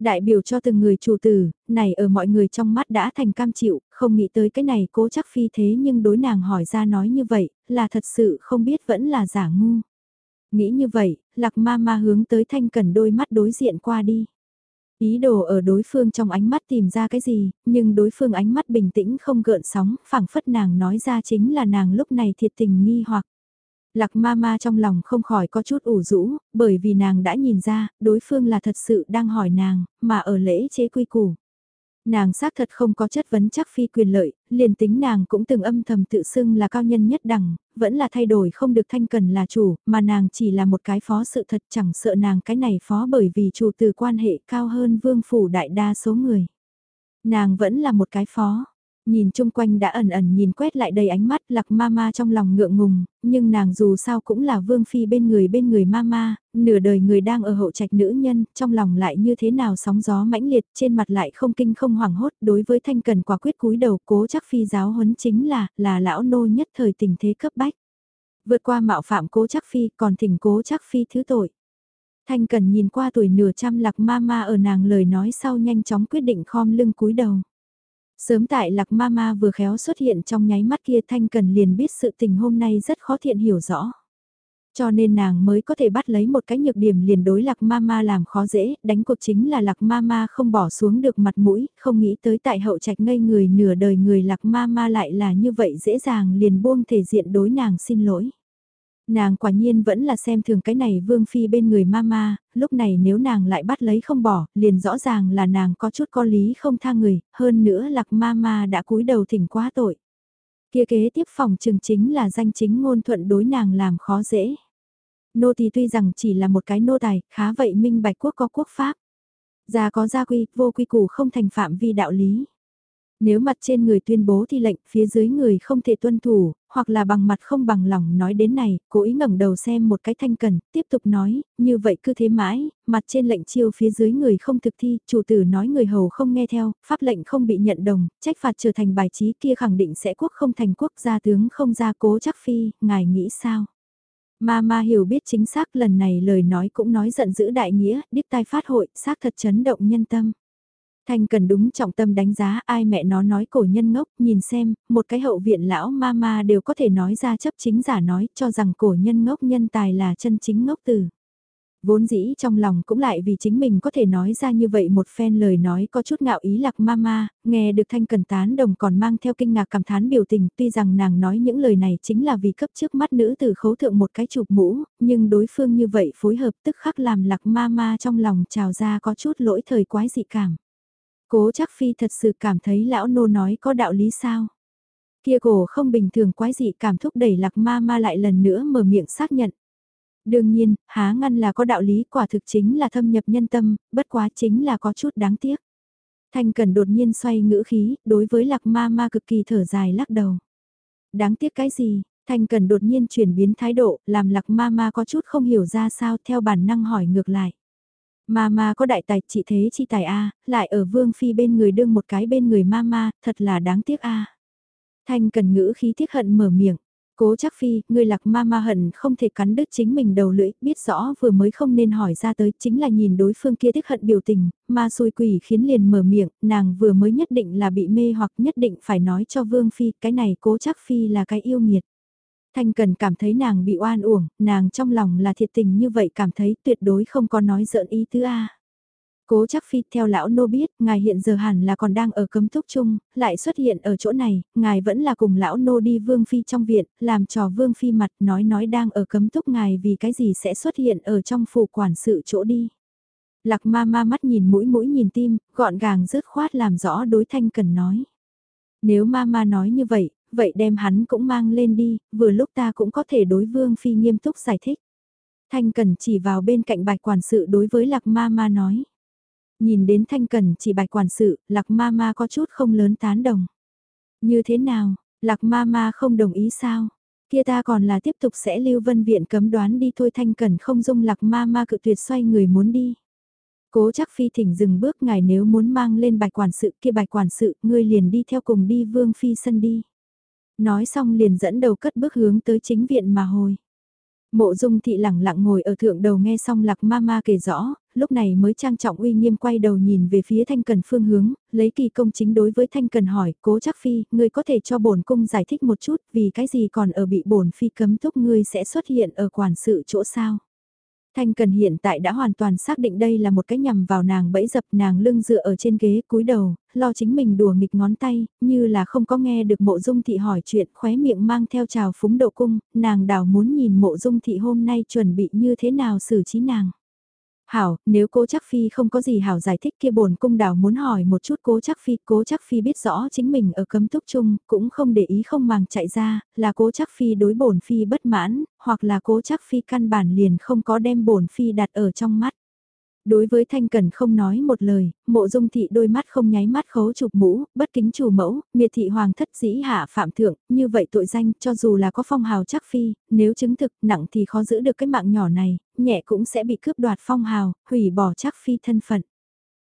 Đại biểu cho từng người chủ tử, này ở mọi người trong mắt đã thành cam chịu, không nghĩ tới cái này cố chắc phi thế nhưng đối nàng hỏi ra nói như vậy, là thật sự không biết vẫn là giả ngu. Nghĩ như vậy, lạc ma ma hướng tới thanh cần đôi mắt đối diện qua đi. Ý đồ ở đối phương trong ánh mắt tìm ra cái gì, nhưng đối phương ánh mắt bình tĩnh không gợn sóng, phảng phất nàng nói ra chính là nàng lúc này thiệt tình nghi hoặc. Lạc ma ma trong lòng không khỏi có chút ủ rũ, bởi vì nàng đã nhìn ra, đối phương là thật sự đang hỏi nàng, mà ở lễ chế quy củ. Nàng xác thật không có chất vấn chắc phi quyền lợi, liền tính nàng cũng từng âm thầm tự xưng là cao nhân nhất đẳng, vẫn là thay đổi không được thanh cần là chủ, mà nàng chỉ là một cái phó sự thật chẳng sợ nàng cái này phó bởi vì chủ từ quan hệ cao hơn vương phủ đại đa số người. Nàng vẫn là một cái phó, Nhìn chung quanh đã ẩn ẩn nhìn quét lại đầy ánh mắt lạc ma ma trong lòng ngượng ngùng, nhưng nàng dù sao cũng là vương phi bên người bên người ma ma, nửa đời người đang ở hậu trạch nữ nhân, trong lòng lại như thế nào sóng gió mãnh liệt, trên mặt lại không kinh không hoảng hốt, đối với thanh cần quả quyết cúi đầu cố chắc phi giáo huấn chính là, là lão nô nhất thời tình thế cấp bách. Vượt qua mạo phạm cố chắc phi còn thỉnh cố chắc phi thứ tội. Thanh cần nhìn qua tuổi nửa trăm lạc ma ma ở nàng lời nói sau nhanh chóng quyết định khom lưng cúi đầu. Sớm tại lạc ma ma vừa khéo xuất hiện trong nháy mắt kia Thanh Cần liền biết sự tình hôm nay rất khó thiện hiểu rõ. Cho nên nàng mới có thể bắt lấy một cái nhược điểm liền đối lạc ma ma làm khó dễ, đánh cuộc chính là lạc ma ma không bỏ xuống được mặt mũi, không nghĩ tới tại hậu trạch ngây người nửa đời người lạc ma ma lại là như vậy dễ dàng liền buông thể diện đối nàng xin lỗi. Nàng quả nhiên vẫn là xem thường cái này vương phi bên người mama, lúc này nếu nàng lại bắt lấy không bỏ, liền rõ ràng là nàng có chút có lý không tha người, hơn nữa lạc mama đã cúi đầu thỉnh quá tội. Kia kế tiếp phòng trường chính là danh chính ngôn thuận đối nàng làm khó dễ. Nô thì tuy rằng chỉ là một cái nô tài, khá vậy minh bạch quốc có quốc pháp. Gia có gia quy, vô quy củ không thành phạm vi đạo lý. Nếu mặt trên người tuyên bố thi lệnh, phía dưới người không thể tuân thủ, hoặc là bằng mặt không bằng lòng nói đến này, cố ý ngẩng đầu xem một cái thanh cần, tiếp tục nói, như vậy cứ thế mãi, mặt trên lệnh chiêu phía dưới người không thực thi, chủ tử nói người hầu không nghe theo, pháp lệnh không bị nhận đồng, trách phạt trở thành bài trí kia khẳng định sẽ quốc không thành quốc gia tướng không ra cố chắc phi, ngài nghĩ sao? Ma ma hiểu biết chính xác lần này lời nói cũng nói giận dữ đại nghĩa, điếp tai phát hội, xác thật chấn động nhân tâm. Thanh cần đúng trọng tâm đánh giá ai mẹ nó nói cổ nhân ngốc, nhìn xem, một cái hậu viện lão ma ma đều có thể nói ra chấp chính giả nói cho rằng cổ nhân ngốc nhân tài là chân chính ngốc từ. Vốn dĩ trong lòng cũng lại vì chính mình có thể nói ra như vậy một phen lời nói có chút ngạo ý lạc ma ma, nghe được thanh cần tán đồng còn mang theo kinh ngạc cảm thán biểu tình tuy rằng nàng nói những lời này chính là vì cấp trước mắt nữ từ khấu thượng một cái chụp mũ, nhưng đối phương như vậy phối hợp tức khắc làm lạc ma ma trong lòng trào ra có chút lỗi thời quái dị cảm. Cố chắc phi thật sự cảm thấy lão nô nói có đạo lý sao. Kia cổ không bình thường quái dị cảm thúc đẩy lạc ma ma lại lần nữa mở miệng xác nhận. Đương nhiên, há ngăn là có đạo lý quả thực chính là thâm nhập nhân tâm, bất quá chính là có chút đáng tiếc. Thanh Cần đột nhiên xoay ngữ khí, đối với lạc ma ma cực kỳ thở dài lắc đầu. Đáng tiếc cái gì? Thanh Cần đột nhiên chuyển biến thái độ, làm lạc ma ma có chút không hiểu ra sao theo bản năng hỏi ngược lại. Mama có đại tài chị thế chi tài A, lại ở vương phi bên người đương một cái bên người mama, thật là đáng tiếc A. Thanh cần ngữ khí tiếc hận mở miệng. Cố chắc phi, người lạc ma ma hận không thể cắn đứt chính mình đầu lưỡi, biết rõ vừa mới không nên hỏi ra tới, chính là nhìn đối phương kia tiếc hận biểu tình, ma xui quỷ khiến liền mở miệng, nàng vừa mới nhất định là bị mê hoặc nhất định phải nói cho vương phi, cái này cố chắc phi là cái yêu nghiệt. Thanh Cần cảm thấy nàng bị oan uổng, nàng trong lòng là thiệt tình như vậy cảm thấy tuyệt đối không có nói giỡn ý tứ A. Cố chắc phi theo lão nô biết, ngài hiện giờ hẳn là còn đang ở cấm túc chung, lại xuất hiện ở chỗ này, ngài vẫn là cùng lão nô đi vương phi trong viện, làm trò vương phi mặt nói nói đang ở cấm túc ngài vì cái gì sẽ xuất hiện ở trong phủ quản sự chỗ đi. Lạc ma ma mắt nhìn mũi mũi nhìn tim, gọn gàng rớt khoát làm rõ đối thanh cần nói. Nếu ma ma nói như vậy, vậy đem hắn cũng mang lên đi, vừa lúc ta cũng có thể đối vương phi nghiêm túc giải thích. Thanh cần chỉ vào bên cạnh bạch quản sự đối với lạc ma ma nói. Nhìn đến thanh cần chỉ bạch quản sự, lạc ma ma có chút không lớn tán đồng. Như thế nào, lạc ma ma không đồng ý sao? Kia ta còn là tiếp tục sẽ lưu vân viện cấm đoán đi thôi thanh cần không dung lạc ma ma cự tuyệt xoay người muốn đi. Cố chắc phi thỉnh dừng bước ngài nếu muốn mang lên bạch quản sự kia bạch quản sự, ngươi liền đi theo cùng đi vương phi sân đi. Nói xong liền dẫn đầu cất bước hướng tới chính viện mà hồi. Mộ dung thị lẳng lặng ngồi ở thượng đầu nghe xong lạc ma ma kể rõ, lúc này mới trang trọng uy nghiêm quay đầu nhìn về phía thanh cần phương hướng, lấy kỳ công chính đối với thanh cần hỏi, cố chắc phi, ngươi có thể cho bổn cung giải thích một chút vì cái gì còn ở bị bổn phi cấm thúc ngươi sẽ xuất hiện ở quản sự chỗ sao. Thanh Cần hiện tại đã hoàn toàn xác định đây là một cái nhằm vào nàng bẫy dập nàng lưng dựa ở trên ghế cúi đầu, lo chính mình đùa nghịch ngón tay, như là không có nghe được mộ dung thị hỏi chuyện khóe miệng mang theo trào phúng độ cung, nàng đảo muốn nhìn mộ dung thị hôm nay chuẩn bị như thế nào xử trí nàng. Hảo, nếu cố chắc phi không có gì hảo giải thích kia bổn cung đảo muốn hỏi một chút cố chắc phi, cố chắc phi biết rõ chính mình ở cấm túc chung, cũng không để ý không màng chạy ra, là cố chắc phi đối bổn phi bất mãn, hoặc là cố chắc phi căn bản liền không có đem bổn phi đặt ở trong mắt. Đối với Thanh Cần không nói một lời, mộ dung thị đôi mắt không nháy mắt khấu chụp mũ, bất kính chủ mẫu, miệt thị hoàng thất dĩ hạ phạm thượng, như vậy tội danh cho dù là có phong hào chắc phi, nếu chứng thực nặng thì khó giữ được cái mạng nhỏ này, nhẹ cũng sẽ bị cướp đoạt phong hào, hủy bỏ chắc phi thân phận.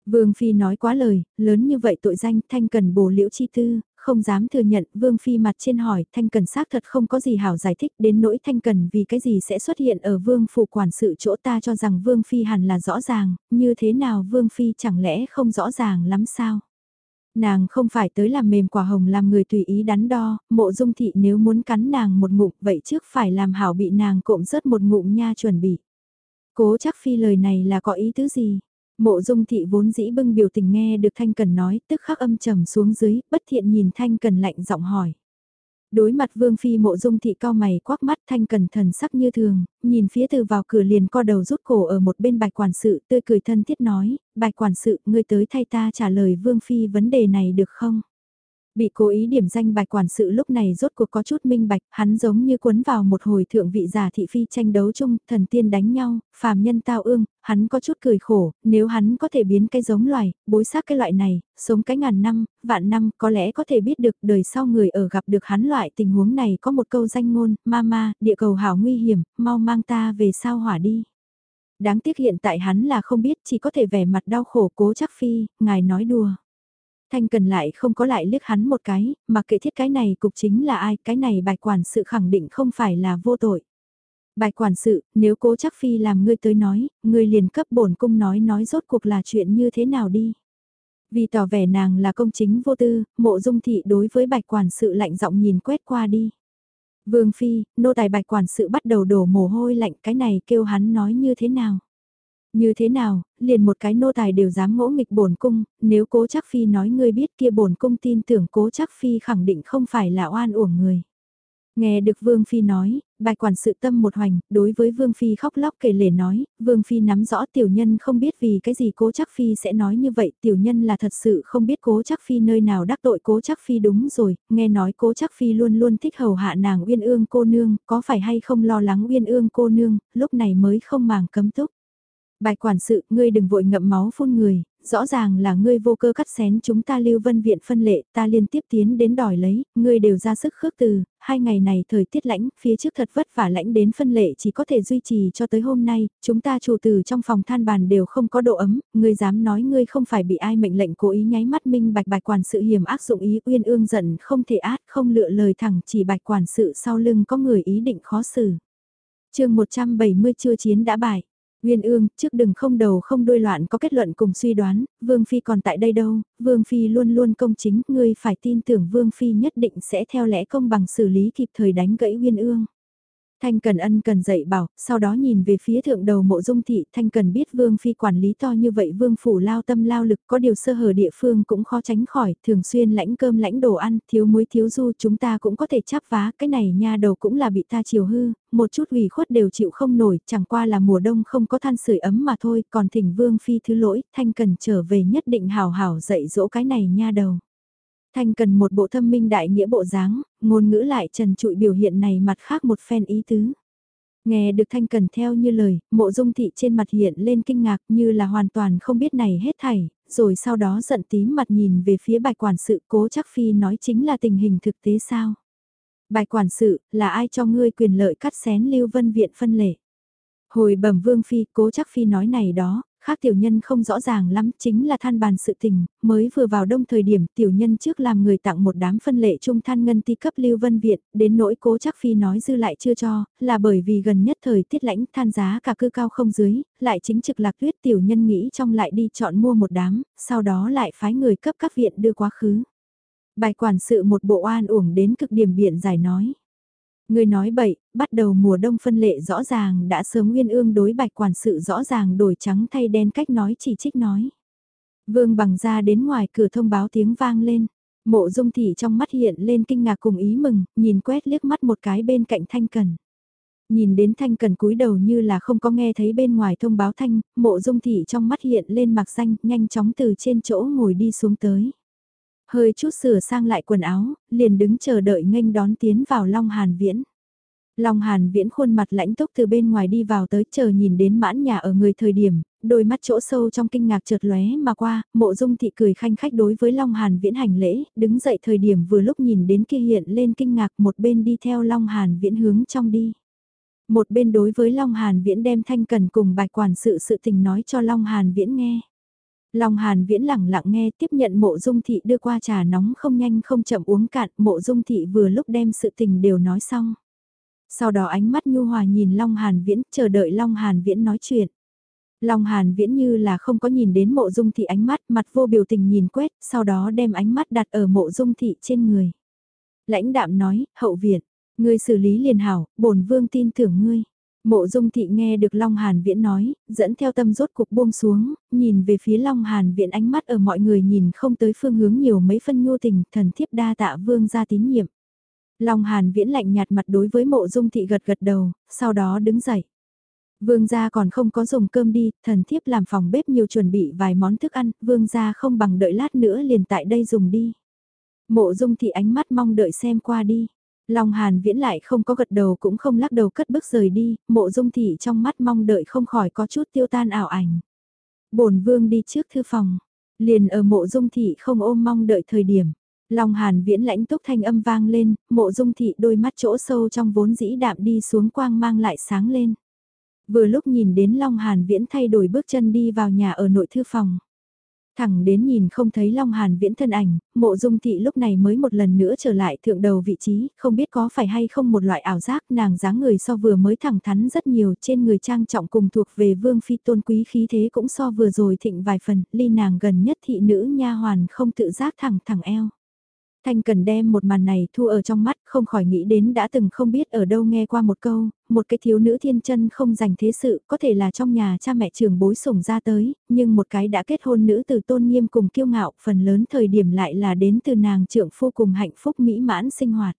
Vương Phi nói quá lời, lớn như vậy tội danh Thanh Cần bổ liễu chi tư, không dám thừa nhận, Vương Phi mặt trên hỏi, Thanh Cần xác thật không có gì hảo giải thích đến nỗi Thanh Cần vì cái gì sẽ xuất hiện ở Vương Phủ quản sự chỗ ta cho rằng Vương Phi hẳn là rõ ràng, như thế nào Vương Phi chẳng lẽ không rõ ràng lắm sao? Nàng không phải tới làm mềm quả hồng làm người tùy ý đắn đo, mộ dung thị nếu muốn cắn nàng một ngụm vậy trước phải làm hảo bị nàng cộm rớt một ngụm nha chuẩn bị. Cố chắc Phi lời này là có ý tứ gì? Mộ dung thị vốn dĩ bưng biểu tình nghe được Thanh Cần nói, tức khắc âm trầm xuống dưới, bất thiện nhìn Thanh Cần lạnh giọng hỏi. Đối mặt Vương Phi mộ dung thị cao mày quắc mắt Thanh Cần thần sắc như thường, nhìn phía từ vào cửa liền co đầu rút cổ ở một bên bạch quản sự tươi cười thân thiết nói, bạch quản sự ngươi tới thay ta trả lời Vương Phi vấn đề này được không? Bị cố ý điểm danh bạch quản sự lúc này rốt cuộc có chút minh bạch, hắn giống như cuốn vào một hồi thượng vị giả thị phi tranh đấu chung, thần tiên đánh nhau, phàm nhân tao ương, hắn có chút cười khổ, nếu hắn có thể biến cái giống loài, bối xác cái loại này, sống cái ngàn năm, vạn năm, có lẽ có thể biết được đời sau người ở gặp được hắn loại tình huống này có một câu danh ngôn, mama, địa cầu hảo nguy hiểm, mau mang ta về sao hỏa đi. Đáng tiếc hiện tại hắn là không biết, chỉ có thể vẻ mặt đau khổ cố chắc phi, ngài nói đùa. Thanh cần lại không có lại liếc hắn một cái, mà kệ thiết cái này cục chính là ai, cái này bạch quản sự khẳng định không phải là vô tội. Bạch quản sự, nếu cố chắc phi làm ngươi tới nói, ngươi liền cấp bổn cung nói nói rốt cuộc là chuyện như thế nào đi. Vì tỏ vẻ nàng là công chính vô tư, mộ dung thị đối với bạch quản sự lạnh giọng nhìn quét qua đi. Vương phi, nô tài bạch quản sự bắt đầu đổ mồ hôi lạnh cái này kêu hắn nói như thế nào. Như thế nào, liền một cái nô tài đều dám ngỗ nghịch bổn cung, nếu cố chắc phi nói ngươi biết kia bổn cung tin tưởng cố chắc phi khẳng định không phải là oan uổng người. Nghe được Vương Phi nói, bài quản sự tâm một hoành, đối với Vương Phi khóc lóc kể lể nói, Vương Phi nắm rõ tiểu nhân không biết vì cái gì cố chắc Phi sẽ nói như vậy, tiểu nhân là thật sự không biết cố chắc Phi nơi nào đắc tội cố chắc Phi đúng rồi, nghe nói cố chắc Phi luôn luôn thích hầu hạ nàng uyên ương cô nương, có phải hay không lo lắng uyên ương cô nương, lúc này mới không màng cấm túc. Bài quản sự, ngươi đừng vội ngậm máu phun người, rõ ràng là ngươi vô cơ cắt xén chúng ta lưu vân viện phân lệ, ta liên tiếp tiến đến đòi lấy, ngươi đều ra sức khước từ, hai ngày này thời tiết lãnh, phía trước thật vất vả lãnh đến phân lệ chỉ có thể duy trì cho tới hôm nay, chúng ta chủ từ trong phòng than bàn đều không có độ ấm, ngươi dám nói ngươi không phải bị ai mệnh lệnh cố ý nháy mắt minh bạch bạch quản sự hiểm ác dụng ý uyên ương giận không thể át không lựa lời thẳng chỉ bạch quản sự sau lưng có người ý định khó xử. chương 170 chưa chiến đã bại. Nguyên ương, trước đừng không đầu không đuôi loạn có kết luận cùng suy đoán, Vương Phi còn tại đây đâu, Vương Phi luôn luôn công chính, ngươi phải tin tưởng Vương Phi nhất định sẽ theo lẽ công bằng xử lý kịp thời đánh gãy Nguyên ương. Thanh Cần ân cần dạy bảo, sau đó nhìn về phía thượng đầu mộ dung thị, Thanh Cần biết Vương Phi quản lý to như vậy Vương Phủ lao tâm lao lực có điều sơ hở địa phương cũng khó tránh khỏi, thường xuyên lãnh cơm lãnh đồ ăn, thiếu muối thiếu du chúng ta cũng có thể chắp vá, cái này nha đầu cũng là bị ta chiều hư, một chút ủy khuất đều chịu không nổi, chẳng qua là mùa đông không có than sưởi ấm mà thôi, còn thỉnh Vương Phi thứ lỗi, Thanh Cần trở về nhất định hào hảo dạy dỗ cái này nha đầu. Thanh cần một bộ thâm minh đại nghĩa bộ dáng, ngôn ngữ lại trần trụi biểu hiện này mặt khác một phen ý tứ. Nghe được Thanh Cần theo như lời, mộ dung thị trên mặt hiện lên kinh ngạc như là hoàn toàn không biết này hết thảy, rồi sau đó giận tím mặt nhìn về phía bạch quản sự cố chắc phi nói chính là tình hình thực tế sao. Bạch quản sự, là ai cho ngươi quyền lợi cắt xén lưu vân viện phân lệ? Hồi bẩm vương phi, cố chắc phi nói này đó, Khác tiểu nhân không rõ ràng lắm chính là than bàn sự tình, mới vừa vào đông thời điểm tiểu nhân trước làm người tặng một đám phân lệ trung than ngân ti cấp lưu vân viện, đến nỗi cố chắc phi nói dư lại chưa cho, là bởi vì gần nhất thời tiết lãnh than giá cả cư cao không dưới, lại chính trực lạc tuyết tiểu nhân nghĩ trong lại đi chọn mua một đám, sau đó lại phái người cấp các viện đưa quá khứ. Bài quản sự một bộ an uổng đến cực điểm biện giải nói. Người nói bậy, bắt đầu mùa đông phân lệ rõ ràng đã sớm nguyên ương đối bạch quản sự rõ ràng đổi trắng thay đen cách nói chỉ trích nói. Vương bằng ra đến ngoài cửa thông báo tiếng vang lên. Mộ dung thị trong mắt hiện lên kinh ngạc cùng ý mừng, nhìn quét liếc mắt một cái bên cạnh thanh cần. Nhìn đến thanh cần cúi đầu như là không có nghe thấy bên ngoài thông báo thanh, mộ dung thị trong mắt hiện lên mạc xanh, nhanh chóng từ trên chỗ ngồi đi xuống tới. Hơi chút sửa sang lại quần áo, liền đứng chờ đợi nghênh đón tiến vào Long Hàn Viễn. Long Hàn Viễn khuôn mặt lãnh túc từ bên ngoài đi vào tới chờ nhìn đến mãn nhà ở người thời điểm, đôi mắt chỗ sâu trong kinh ngạc chợt lóe mà qua, mộ dung thị cười khanh khách đối với Long Hàn Viễn hành lễ, đứng dậy thời điểm vừa lúc nhìn đến kia hiện lên kinh ngạc một bên đi theo Long Hàn Viễn hướng trong đi. Một bên đối với Long Hàn Viễn đem thanh cần cùng bạch quản sự sự tình nói cho Long Hàn Viễn nghe. Long Hàn Viễn lẳng lặng nghe tiếp nhận mộ dung thị đưa qua trà nóng không nhanh không chậm uống cạn, mộ dung thị vừa lúc đem sự tình đều nói xong. Sau đó ánh mắt nhu hòa nhìn Long Hàn Viễn, chờ đợi Long Hàn Viễn nói chuyện. Long Hàn Viễn như là không có nhìn đến mộ dung thị ánh mắt, mặt vô biểu tình nhìn quét, sau đó đem ánh mắt đặt ở mộ dung thị trên người. Lãnh đạm nói, hậu viện, ngươi xử lý liền hảo, bổn vương tin tưởng ngươi. Mộ dung thị nghe được Long Hàn Viễn nói, dẫn theo tâm rốt cuộc buông xuống, nhìn về phía Long Hàn Viễn ánh mắt ở mọi người nhìn không tới phương hướng nhiều mấy phân nhu tình, thần thiếp đa tạ vương ra tín nhiệm. Long Hàn Viễn lạnh nhạt mặt đối với mộ dung thị gật gật đầu, sau đó đứng dậy. Vương gia còn không có dùng cơm đi, thần thiếp làm phòng bếp nhiều chuẩn bị vài món thức ăn, vương gia không bằng đợi lát nữa liền tại đây dùng đi. Mộ dung thị ánh mắt mong đợi xem qua đi. Long Hàn Viễn lại không có gật đầu cũng không lắc đầu cất bước rời đi, mộ dung thị trong mắt mong đợi không khỏi có chút tiêu tan ảo ảnh. bổn vương đi trước thư phòng, liền ở mộ dung thị không ôm mong đợi thời điểm. Long Hàn Viễn lãnh túc thanh âm vang lên, mộ dung thị đôi mắt chỗ sâu trong vốn dĩ đạm đi xuống quang mang lại sáng lên. Vừa lúc nhìn đến Long Hàn Viễn thay đổi bước chân đi vào nhà ở nội thư phòng. Thẳng đến nhìn không thấy Long Hàn viễn thân ảnh, mộ dung thị lúc này mới một lần nữa trở lại thượng đầu vị trí, không biết có phải hay không một loại ảo giác nàng dáng người so vừa mới thẳng thắn rất nhiều trên người trang trọng cùng thuộc về vương phi tôn quý khí thế cũng so vừa rồi thịnh vài phần, ly nàng gần nhất thị nữ nha hoàn không tự giác thẳng thẳng eo. Thanh cần đem một màn này thu ở trong mắt, không khỏi nghĩ đến đã từng không biết ở đâu nghe qua một câu, một cái thiếu nữ thiên chân không dành thế sự, có thể là trong nhà cha mẹ trường bối sủng ra tới, nhưng một cái đã kết hôn nữ từ tôn nghiêm cùng kiêu ngạo, phần lớn thời điểm lại là đến từ nàng trưởng phu cùng hạnh phúc mỹ mãn sinh hoạt.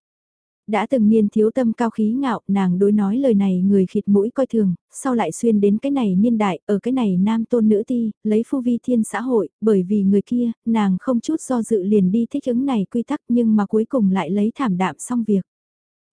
Đã từng niên thiếu tâm cao khí ngạo, nàng đối nói lời này người khịt mũi coi thường, sau lại xuyên đến cái này niên đại, ở cái này nam tôn nữ ti, lấy phu vi thiên xã hội, bởi vì người kia, nàng không chút do dự liền đi thích ứng này quy tắc nhưng mà cuối cùng lại lấy thảm đạm xong việc.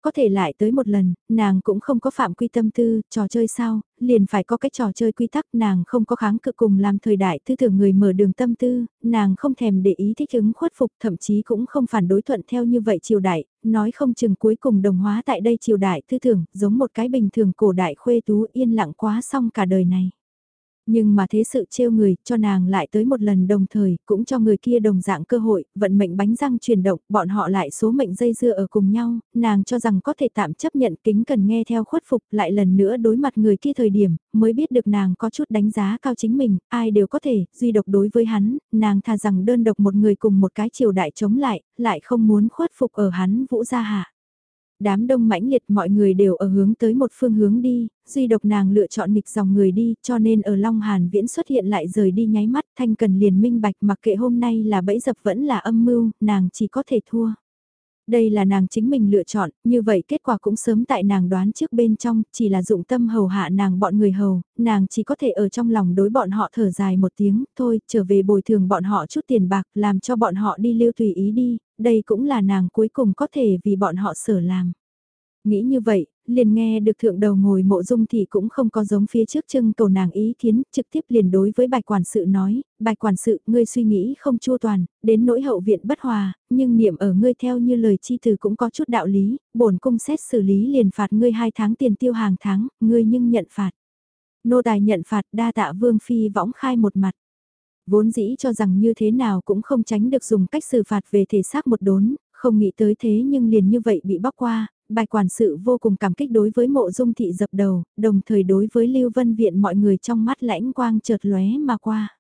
Có thể lại tới một lần, nàng cũng không có phạm quy tâm tư, trò chơi sao, liền phải có cái trò chơi quy tắc, nàng không có kháng cự cùng làm thời đại tư tưởng người mở đường tâm tư, nàng không thèm để ý thích ứng khuất phục, thậm chí cũng không phản đối thuận theo như vậy triều đại, nói không chừng cuối cùng đồng hóa tại đây triều đại tư tưởng, giống một cái bình thường cổ đại khuê tú yên lặng quá xong cả đời này. Nhưng mà thế sự trêu người, cho nàng lại tới một lần đồng thời, cũng cho người kia đồng dạng cơ hội, vận mệnh bánh răng chuyển động, bọn họ lại số mệnh dây dưa ở cùng nhau, nàng cho rằng có thể tạm chấp nhận kính cần nghe theo khuất phục, lại lần nữa đối mặt người kia thời điểm, mới biết được nàng có chút đánh giá cao chính mình, ai đều có thể, duy độc đối với hắn, nàng thà rằng đơn độc một người cùng một cái triều đại chống lại, lại không muốn khuất phục ở hắn vũ gia hạ. Đám đông mãnh liệt mọi người đều ở hướng tới một phương hướng đi, duy độc nàng lựa chọn nghịch dòng người đi cho nên ở Long Hàn Viễn xuất hiện lại rời đi nháy mắt thanh cần liền minh bạch mặc kệ hôm nay là bẫy dập vẫn là âm mưu, nàng chỉ có thể thua. Đây là nàng chính mình lựa chọn, như vậy kết quả cũng sớm tại nàng đoán trước bên trong, chỉ là dụng tâm hầu hạ nàng bọn người hầu, nàng chỉ có thể ở trong lòng đối bọn họ thở dài một tiếng, thôi, trở về bồi thường bọn họ chút tiền bạc, làm cho bọn họ đi lưu tùy ý đi, đây cũng là nàng cuối cùng có thể vì bọn họ sở làm. Nghĩ như vậy, liền nghe được thượng đầu ngồi mộ dung thì cũng không có giống phía trước trưng cầu nàng ý kiến, trực tiếp liền đối với bài quản sự nói, bài quản sự, ngươi suy nghĩ không chua toàn, đến nỗi hậu viện bất hòa, nhưng niệm ở ngươi theo như lời chi từ cũng có chút đạo lý, bổn cung xét xử lý liền phạt ngươi hai tháng tiền tiêu hàng tháng, ngươi nhưng nhận phạt. Nô tài nhận phạt đa tạ vương phi võng khai một mặt vốn dĩ cho rằng như thế nào cũng không tránh được dùng cách xử phạt về thể xác một đốn, không nghĩ tới thế nhưng liền như vậy bị bóc qua, bài quản sự vô cùng cảm kích đối với mộ dung thị dập đầu, đồng thời đối với Lưu Vân Viện mọi người trong mắt lãnh quang chợt lóe mà qua.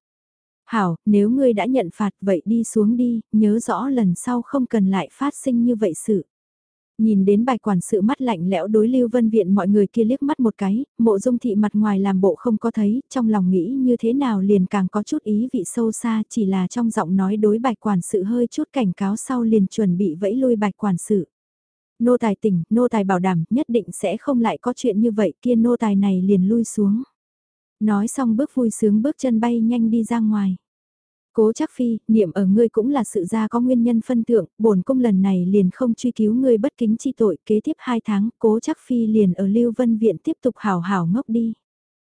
Hảo, nếu ngươi đã nhận phạt vậy đi xuống đi, nhớ rõ lần sau không cần lại phát sinh như vậy sự. Nhìn đến bài quản sự mắt lạnh lẽo đối Lưu Vân Viện mọi người kia liếc mắt một cái, mộ dung thị mặt ngoài làm bộ không có thấy, trong lòng nghĩ như thế nào liền càng có chút ý vị sâu xa chỉ là trong giọng nói đối bạch quản sự hơi chút cảnh cáo sau liền chuẩn bị vẫy lui bạch quản sự. Nô tài tỉnh, nô tài bảo đảm nhất định sẽ không lại có chuyện như vậy kia nô tài này liền lui xuống. Nói xong bước vui sướng bước chân bay nhanh đi ra ngoài. Cố chắc phi, niệm ở ngươi cũng là sự ra có nguyên nhân phân thượng, bổn cung lần này liền không truy cứu ngươi bất kính chi tội, kế tiếp hai tháng, cố chắc phi liền ở Lưu Vân Viện tiếp tục hào hào ngốc đi.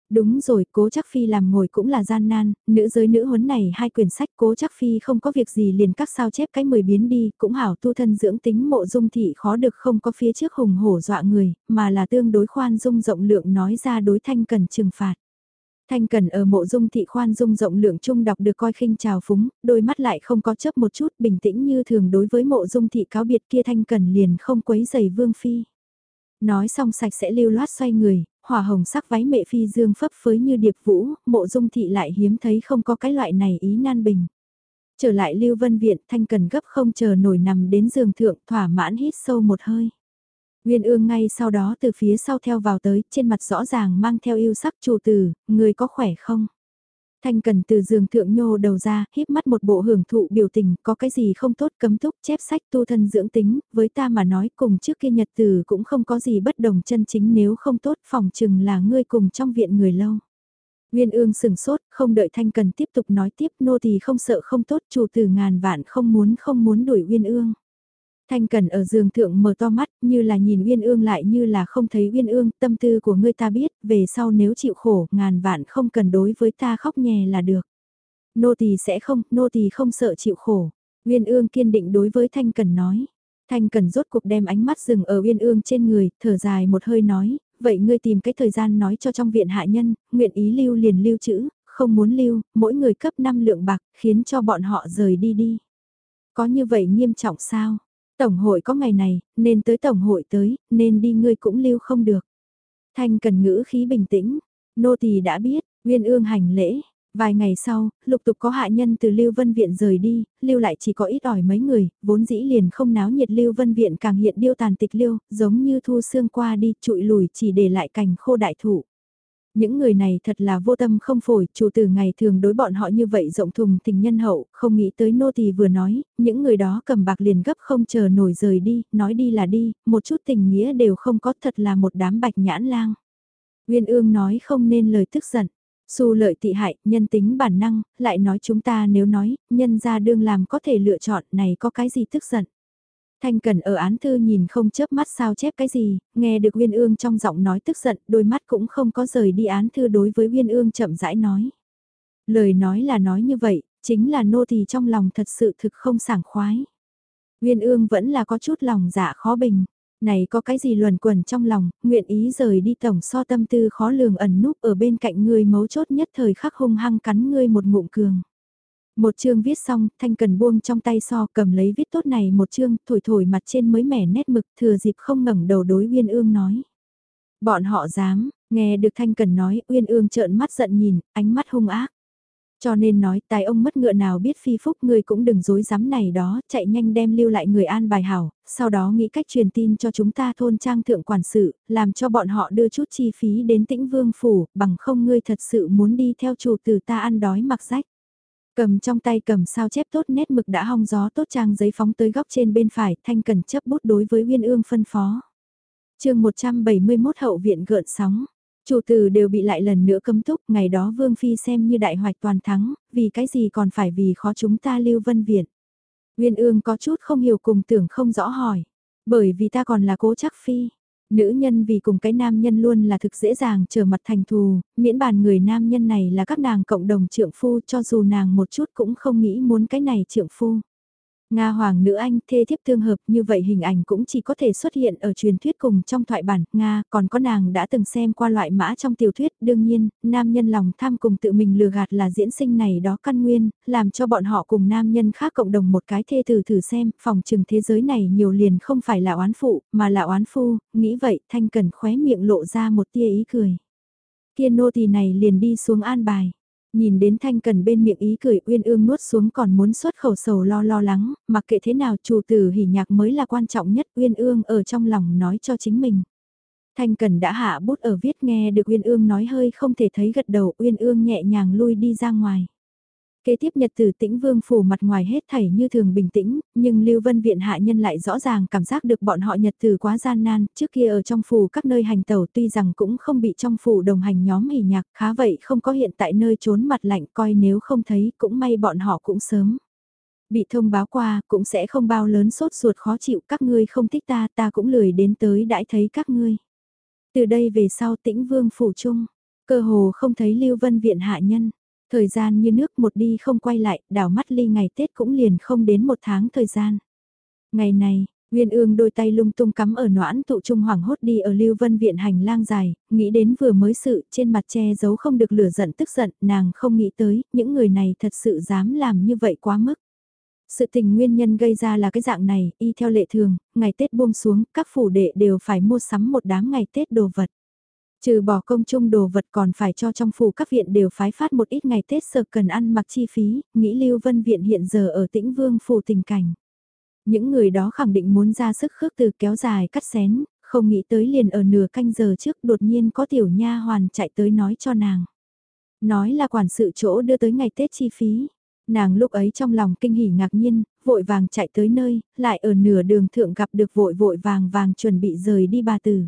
Đúng rồi, cố chắc phi làm ngồi cũng là gian nan, nữ giới nữ huấn này hai quyển sách cố chắc phi không có việc gì liền các sao chép cái mười biến đi, cũng hảo tu thân dưỡng tính mộ dung thị khó được không có phía trước hùng hổ dọa người, mà là tương đối khoan dung rộng lượng nói ra đối thanh cần trừng phạt. Thanh Cần ở mộ dung thị khoan dung rộng lượng trung đọc được coi khinh trào phúng, đôi mắt lại không có chấp một chút bình tĩnh như thường đối với mộ dung thị cáo biệt kia Thanh Cần liền không quấy giày vương phi. Nói xong sạch sẽ lưu loát xoay người, hỏa hồng sắc váy mệ phi dương phấp phới như điệp vũ, mộ dung thị lại hiếm thấy không có cái loại này ý nan bình. Trở lại lưu vân viện, Thanh Cần gấp không chờ nổi nằm đến giường thượng thỏa mãn hít sâu một hơi. Nguyên ương ngay sau đó từ phía sau theo vào tới, trên mặt rõ ràng mang theo yêu sắc chủ tử, người có khỏe không? Thanh cần từ giường thượng nhô đầu ra, híp mắt một bộ hưởng thụ biểu tình, có cái gì không tốt cấm túc chép sách tu thân dưỡng tính, với ta mà nói cùng trước kia nhật từ cũng không có gì bất đồng chân chính nếu không tốt phòng chừng là ngươi cùng trong viện người lâu. Nguyên ương sừng sốt, không đợi Thanh Cần tiếp tục nói tiếp nô thì không sợ không tốt chủ tử ngàn vạn không muốn không muốn đuổi Nguyên ương. Thanh Cần ở giường thượng mở to mắt, như là nhìn Uyên Ương lại như là không thấy Uyên Ương, tâm tư của ngươi ta biết, về sau nếu chịu khổ, ngàn vạn không cần đối với ta khóc nhè là được. Nô tỳ sẽ không, nô tỳ không sợ chịu khổ. Uyên Ương kiên định đối với Thanh Cần nói. Thanh Cần rốt cuộc đem ánh mắt dừng ở Uyên Ương trên người, thở dài một hơi nói, vậy ngươi tìm cái thời gian nói cho trong viện hạ nhân, nguyện ý lưu liền lưu chữ, không muốn lưu, mỗi người cấp 5 lượng bạc, khiến cho bọn họ rời đi đi. Có như vậy nghiêm trọng sao? Tổng hội có ngày này, nên tới tổng hội tới, nên đi ngươi cũng lưu không được. Thanh cần ngữ khí bình tĩnh, nô tỳ đã biết, nguyên ương hành lễ. Vài ngày sau, lục tục có hạ nhân từ Lưu Vân Viện rời đi, lưu lại chỉ có ít ỏi mấy người, vốn dĩ liền không náo nhiệt Lưu Vân Viện càng hiện điêu tàn tịch lưu, giống như thu xương qua đi, trụi lùi chỉ để lại cành khô đại thụ. Những người này thật là vô tâm không phổi, chủ tử ngày thường đối bọn họ như vậy rộng thùng tình nhân hậu, không nghĩ tới nô tỳ vừa nói, những người đó cầm bạc liền gấp không chờ nổi rời đi, nói đi là đi, một chút tình nghĩa đều không có thật là một đám bạch nhãn lang. Nguyên ương nói không nên lời tức giận. Xu lợi tị hại, nhân tính bản năng, lại nói chúng ta nếu nói, nhân ra đương làm có thể lựa chọn này có cái gì tức giận. Thanh Cần ở án thư nhìn không chớp mắt sao chép cái gì, nghe được Uyên Ương trong giọng nói tức giận, đôi mắt cũng không có rời đi án thư đối với Uyên Ương chậm rãi nói. Lời nói là nói như vậy, chính là nô thì trong lòng thật sự thực không sảng khoái. Uyên Ương vẫn là có chút lòng dạ khó bình. Này có cái gì luẩn quẩn trong lòng, nguyện ý rời đi tổng so tâm tư khó lường ẩn núp ở bên cạnh người mấu chốt nhất thời khắc hung hăng cắn ngươi một ngụm cường. Một chương viết xong, Thanh Cần buông trong tay so cầm lấy viết tốt này một chương, thổi thổi mặt trên mới mẻ nét mực thừa dịp không ngẩng đầu đối Uyên Ương nói. Bọn họ dám, nghe được Thanh Cần nói, Uyên Ương trợn mắt giận nhìn, ánh mắt hung ác. Cho nên nói tài ông mất ngựa nào biết phi phúc người cũng đừng dối dám này đó, chạy nhanh đem lưu lại người an bài hảo, sau đó nghĩ cách truyền tin cho chúng ta thôn trang thượng quản sự, làm cho bọn họ đưa chút chi phí đến tĩnh vương phủ, bằng không ngươi thật sự muốn đi theo chủ từ ta ăn đói mặc rách. Cầm trong tay cầm sao chép tốt nét mực đã hong gió tốt trang giấy phóng tới góc trên bên phải, thanh cần chấp bút đối với Uyên Ương phân phó. chương 171 hậu viện gợn sóng. Chủ tử đều bị lại lần nữa cấm túc, ngày đó Vương Phi xem như đại hoạch toàn thắng, vì cái gì còn phải vì khó chúng ta lưu vân viện. Uyên ương có chút không hiểu cùng tưởng không rõ hỏi, bởi vì ta còn là cố chắc Phi. Nữ nhân vì cùng cái nam nhân luôn là thực dễ dàng trở mặt thành thù, miễn bàn người nam nhân này là các nàng cộng đồng trượng phu cho dù nàng một chút cũng không nghĩ muốn cái này trượng phu. Nga hoàng nữ anh, thê thiếp tương hợp, như vậy hình ảnh cũng chỉ có thể xuất hiện ở truyền thuyết cùng trong thoại bản, Nga, còn có nàng đã từng xem qua loại mã trong tiểu thuyết, đương nhiên, nam nhân lòng tham cùng tự mình lừa gạt là diễn sinh này đó căn nguyên, làm cho bọn họ cùng nam nhân khác cộng đồng một cái thê thử thử xem, phòng trừng thế giới này nhiều liền không phải là oán phụ, mà là oán phu, nghĩ vậy, thanh cần khóe miệng lộ ra một tia ý cười. Kia nô tỳ này liền đi xuống an bài. Nhìn đến Thanh Cần bên miệng ý cười uyên ương nuốt xuống còn muốn xuất khẩu sầu lo lo lắng, mặc kệ thế nào chủ tử hỉ nhạc mới là quan trọng nhất uyên ương ở trong lòng nói cho chính mình. Thanh Cần đã hạ bút ở viết nghe được Uyên Ương nói hơi không thể thấy gật đầu Uyên Ương nhẹ nhàng lui đi ra ngoài. Kế tiếp nhật từ tĩnh vương phủ mặt ngoài hết thảy như thường bình tĩnh, nhưng Lưu Vân Viện hạ nhân lại rõ ràng cảm giác được bọn họ nhật từ quá gian nan, trước kia ở trong phủ các nơi hành tẩu tuy rằng cũng không bị trong phủ đồng hành nhóm hỉ nhạc, khá vậy không có hiện tại nơi trốn mặt lạnh coi nếu không thấy cũng may bọn họ cũng sớm. Bị thông báo qua cũng sẽ không bao lớn sốt ruột khó chịu các ngươi không thích ta ta cũng lười đến tới đãi thấy các ngươi. Từ đây về sau tĩnh vương phủ chung, cơ hồ không thấy Lưu Vân Viện hạ nhân Thời gian như nước một đi không quay lại, đảo mắt ly ngày Tết cũng liền không đến một tháng thời gian. Ngày này, Nguyên ương đôi tay lung tung cắm ở noãn tụ trung hoàng hốt đi ở Lưu Vân Viện hành lang dài, nghĩ đến vừa mới sự trên mặt che giấu không được lửa giận tức giận, nàng không nghĩ tới, những người này thật sự dám làm như vậy quá mức. Sự tình nguyên nhân gây ra là cái dạng này, y theo lệ thường, ngày Tết buông xuống, các phủ đệ đều phải mua sắm một đám ngày Tết đồ vật. Trừ bỏ công chung đồ vật còn phải cho trong phủ các viện đều phái phát một ít ngày Tết sợ cần ăn mặc chi phí, nghĩ Lưu Vân Viện hiện giờ ở tĩnh vương phủ tình cảnh. Những người đó khẳng định muốn ra sức khước từ kéo dài cắt xén, không nghĩ tới liền ở nửa canh giờ trước đột nhiên có tiểu nha hoàn chạy tới nói cho nàng. Nói là quản sự chỗ đưa tới ngày Tết chi phí. Nàng lúc ấy trong lòng kinh hỉ ngạc nhiên, vội vàng chạy tới nơi, lại ở nửa đường thượng gặp được vội vội vàng vàng chuẩn bị rời đi bà tử.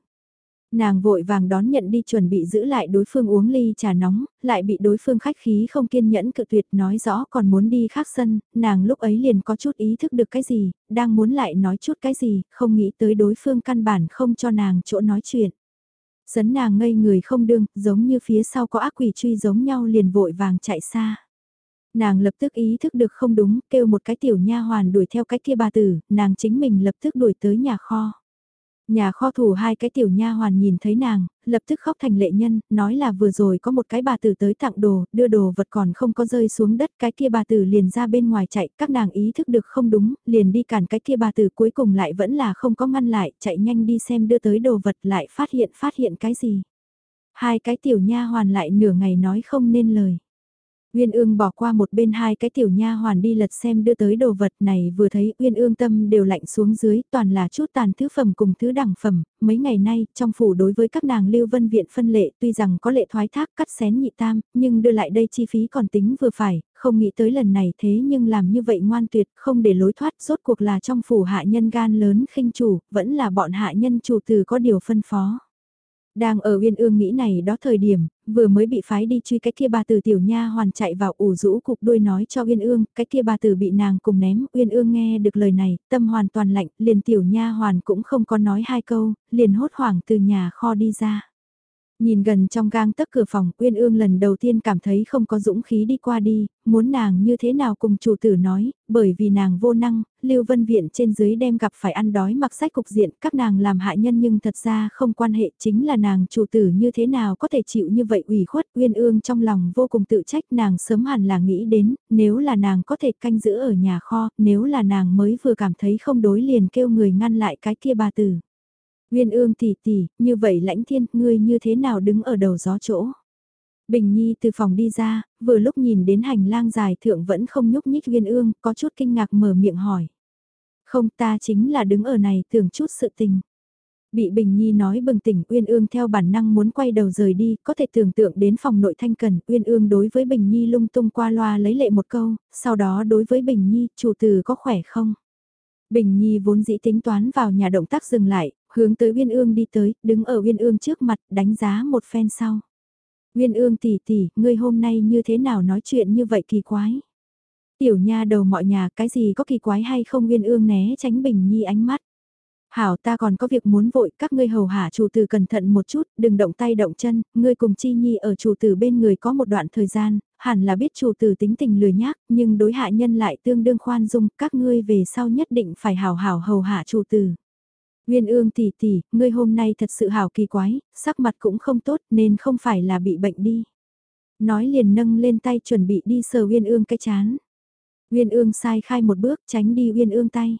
Nàng vội vàng đón nhận đi chuẩn bị giữ lại đối phương uống ly trà nóng, lại bị đối phương khách khí không kiên nhẫn cự tuyệt nói rõ còn muốn đi khác sân, nàng lúc ấy liền có chút ý thức được cái gì, đang muốn lại nói chút cái gì, không nghĩ tới đối phương căn bản không cho nàng chỗ nói chuyện. Sấn nàng ngây người không đương, giống như phía sau có ác quỷ truy giống nhau liền vội vàng chạy xa. Nàng lập tức ý thức được không đúng, kêu một cái tiểu nha hoàn đuổi theo cái kia bà tử, nàng chính mình lập tức đuổi tới nhà kho. Nhà kho thủ hai cái tiểu nha hoàn nhìn thấy nàng, lập tức khóc thành lệ nhân, nói là vừa rồi có một cái bà tử tới tặng đồ, đưa đồ vật còn không có rơi xuống đất, cái kia bà tử liền ra bên ngoài chạy, các nàng ý thức được không đúng, liền đi cản cái kia bà tử cuối cùng lại vẫn là không có ngăn lại, chạy nhanh đi xem đưa tới đồ vật lại phát hiện phát hiện cái gì. Hai cái tiểu nha hoàn lại nửa ngày nói không nên lời. Uyên ương bỏ qua một bên hai cái tiểu nha hoàn đi lật xem đưa tới đồ vật này vừa thấy Uyên ương tâm đều lạnh xuống dưới toàn là chút tàn thứ phẩm cùng thứ đẳng phẩm, mấy ngày nay trong phủ đối với các nàng lưu vân viện phân lệ tuy rằng có lệ thoái thác cắt xén nhị tam, nhưng đưa lại đây chi phí còn tính vừa phải, không nghĩ tới lần này thế nhưng làm như vậy ngoan tuyệt không để lối thoát rốt cuộc là trong phủ hạ nhân gan lớn khinh chủ, vẫn là bọn hạ nhân chủ từ có điều phân phó. Đang ở Uyên Ương nghĩ này đó thời điểm, vừa mới bị phái đi truy cái kia bà tử tiểu nha hoàn chạy vào ủ rũ cục đuôi nói cho Uyên Ương, cái kia bà tử bị nàng cùng ném, Uyên Ương nghe được lời này, tâm hoàn toàn lạnh, liền tiểu nha hoàn cũng không có nói hai câu, liền hốt hoảng từ nhà kho đi ra. Nhìn gần trong gang tấc cửa phòng, Uyên Ương lần đầu tiên cảm thấy không có dũng khí đi qua đi, muốn nàng như thế nào cùng chủ tử nói, bởi vì nàng vô năng, Lưu Vân Viện trên dưới đem gặp phải ăn đói mặc sách cục diện, các nàng làm hại nhân nhưng thật ra không quan hệ chính là nàng chủ tử như thế nào có thể chịu như vậy ủy khuất, Uyên Ương trong lòng vô cùng tự trách nàng sớm hẳn là nghĩ đến, nếu là nàng có thể canh giữ ở nhà kho, nếu là nàng mới vừa cảm thấy không đối liền kêu người ngăn lại cái kia bà tử. Nguyên ương tỷ tỷ, như vậy lãnh thiên, ngươi như thế nào đứng ở đầu gió chỗ? Bình Nhi từ phòng đi ra, vừa lúc nhìn đến hành lang dài thượng vẫn không nhúc nhích Nguyên ương, có chút kinh ngạc mở miệng hỏi. Không ta chính là đứng ở này tưởng chút sự tình. Bị Bình Nhi nói bừng tỉnh Uyên Ương theo bản năng muốn quay đầu rời đi, có thể tưởng tượng đến phòng nội thanh cần, Uyên Ương đối với Bình Nhi lung tung qua loa lấy lệ một câu, sau đó đối với Bình Nhi, chủ từ có khỏe không? Bình Nhi vốn dĩ tính toán vào nhà động tác dừng lại, hướng tới Uyên Ương đi tới, đứng ở Uyên Ương trước mặt, đánh giá một phen sau. Uyên Ương tỷ tỷ, ngươi hôm nay như thế nào nói chuyện như vậy kỳ quái? Tiểu nha đầu mọi nhà, cái gì có kỳ quái hay không Uyên Ương né tránh Bình Nhi ánh mắt. Hảo ta còn có việc muốn vội, các ngươi hầu hạ chủ tử cẩn thận một chút, đừng động tay động chân, ngươi cùng Chi Nhi ở chủ tử bên người có một đoạn thời gian, hẳn là biết chủ tử tính tình lười nhác, nhưng đối hạ nhân lại tương đương khoan dung, các ngươi về sau nhất định phải hảo hảo hầu hạ chủ tử. Nguyên ương tỷ tỷ, ngươi hôm nay thật sự hảo kỳ quái, sắc mặt cũng không tốt nên không phải là bị bệnh đi. Nói liền nâng lên tay chuẩn bị đi sờ Nguyên ương cái chán. Nguyên ương sai khai một bước tránh đi Nguyên ương tay.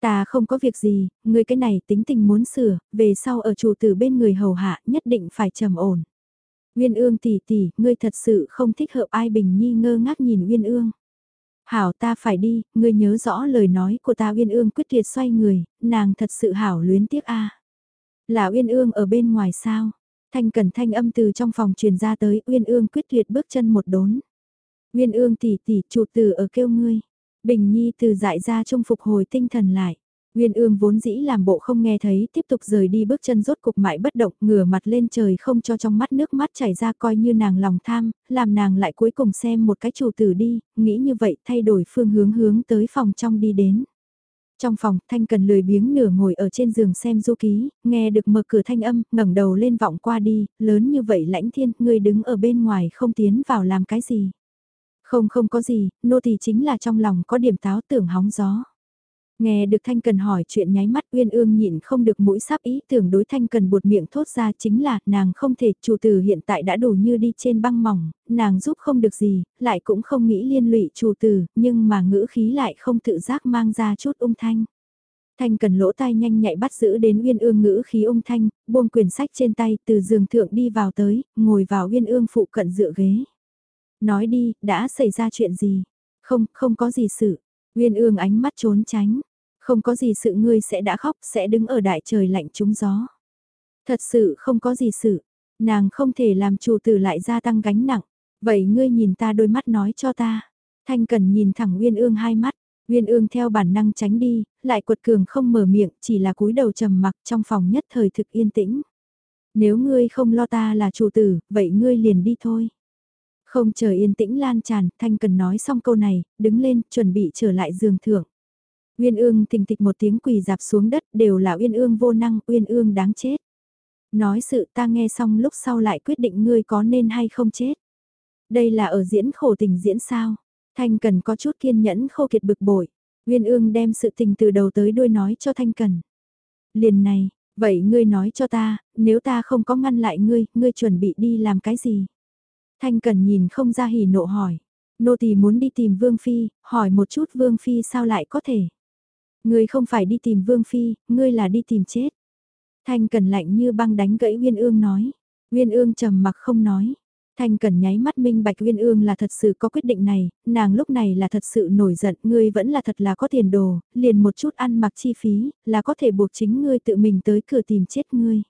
Ta không có việc gì, ngươi cái này tính tình muốn sửa, về sau ở chủ tử bên người hầu hạ nhất định phải trầm ổn. Nguyên ương tỷ tỷ, ngươi thật sự không thích hợp ai bình nhi ngơ ngác nhìn Nguyên ương. Hảo ta phải đi, ngươi nhớ rõ lời nói của ta Uyên Ương quyết liệt xoay người, nàng thật sự hảo luyến tiếc a. Là Uyên Ương ở bên ngoài sao? Thanh cẩn thanh âm từ trong phòng truyền ra tới, Uyên Ương quyết liệt bước chân một đốn. Uyên Ương tỷ tỷ, chủ tử ở kêu ngươi. Bình Nhi từ dại ra trung phục hồi tinh thần lại. Nguyên ương vốn dĩ làm bộ không nghe thấy, tiếp tục rời đi bước chân rốt cục mãi bất động, ngửa mặt lên trời không cho trong mắt nước mắt chảy ra coi như nàng lòng tham, làm nàng lại cuối cùng xem một cái chủ tử đi, nghĩ như vậy thay đổi phương hướng hướng tới phòng trong đi đến. Trong phòng, Thanh Cần lười biếng nửa ngồi ở trên giường xem du ký, nghe được mở cửa thanh âm, ngẩng đầu lên vọng qua đi, lớn như vậy lãnh thiên, người đứng ở bên ngoài không tiến vào làm cái gì. Không không có gì, nô tỳ chính là trong lòng có điểm táo tưởng hóng gió. Nghe được Thanh Cần hỏi chuyện nháy mắt Uyên Ương nhịn không được mũi sắp ý tưởng đối Thanh Cần buột miệng thốt ra chính là nàng không thể chủ tử hiện tại đã đủ như đi trên băng mỏng, nàng giúp không được gì, lại cũng không nghĩ liên lụy chủ tử, nhưng mà ngữ khí lại không tự giác mang ra chút ung thanh. Thanh cần lỗ tai nhanh nhạy bắt giữ đến Uyên Ương ngữ khí ung thanh, buông quyển sách trên tay từ giường thượng đi vào tới, ngồi vào Uyên Ương phụ cận dựa ghế. Nói đi, đã xảy ra chuyện gì? Không, không có gì sự. Uyên Ương ánh mắt trốn tránh. Không có gì sự ngươi sẽ đã khóc, sẽ đứng ở đại trời lạnh trúng gió. Thật sự không có gì sự, nàng không thể làm chủ tử lại gia tăng gánh nặng. Vậy ngươi nhìn ta đôi mắt nói cho ta. Thanh cần nhìn thẳng Uyên Ương hai mắt, Uyên Ương theo bản năng tránh đi, lại quật cường không mở miệng, chỉ là cúi đầu trầm mặc trong phòng nhất thời thực yên tĩnh. Nếu ngươi không lo ta là chủ tử, vậy ngươi liền đi thôi. Không chờ yên tĩnh lan tràn, Thanh cần nói xong câu này, đứng lên, chuẩn bị trở lại giường thượng. Uyên ương tình tịch một tiếng quỳ dạp xuống đất đều là uyên ương vô năng, uyên ương đáng chết. Nói sự ta nghe xong lúc sau lại quyết định ngươi có nên hay không chết. Đây là ở diễn khổ tình diễn sao. Thanh Cần có chút kiên nhẫn khô kiệt bực bội. Uyên ương đem sự tình từ đầu tới đuôi nói cho Thanh Cần. Liền này, vậy ngươi nói cho ta, nếu ta không có ngăn lại ngươi, ngươi chuẩn bị đi làm cái gì? Thanh Cần nhìn không ra hỉ nộ hỏi. Nô tỳ muốn đi tìm Vương Phi, hỏi một chút Vương Phi sao lại có thể. Ngươi không phải đi tìm Vương Phi, ngươi là đi tìm chết. Thanh Cần lạnh như băng đánh gãy Uyên Ương nói. Uyên Ương trầm mặc không nói. Thanh Cần nháy mắt minh bạch Uyên Ương là thật sự có quyết định này, nàng lúc này là thật sự nổi giận, ngươi vẫn là thật là có tiền đồ, liền một chút ăn mặc chi phí, là có thể buộc chính ngươi tự mình tới cửa tìm chết ngươi.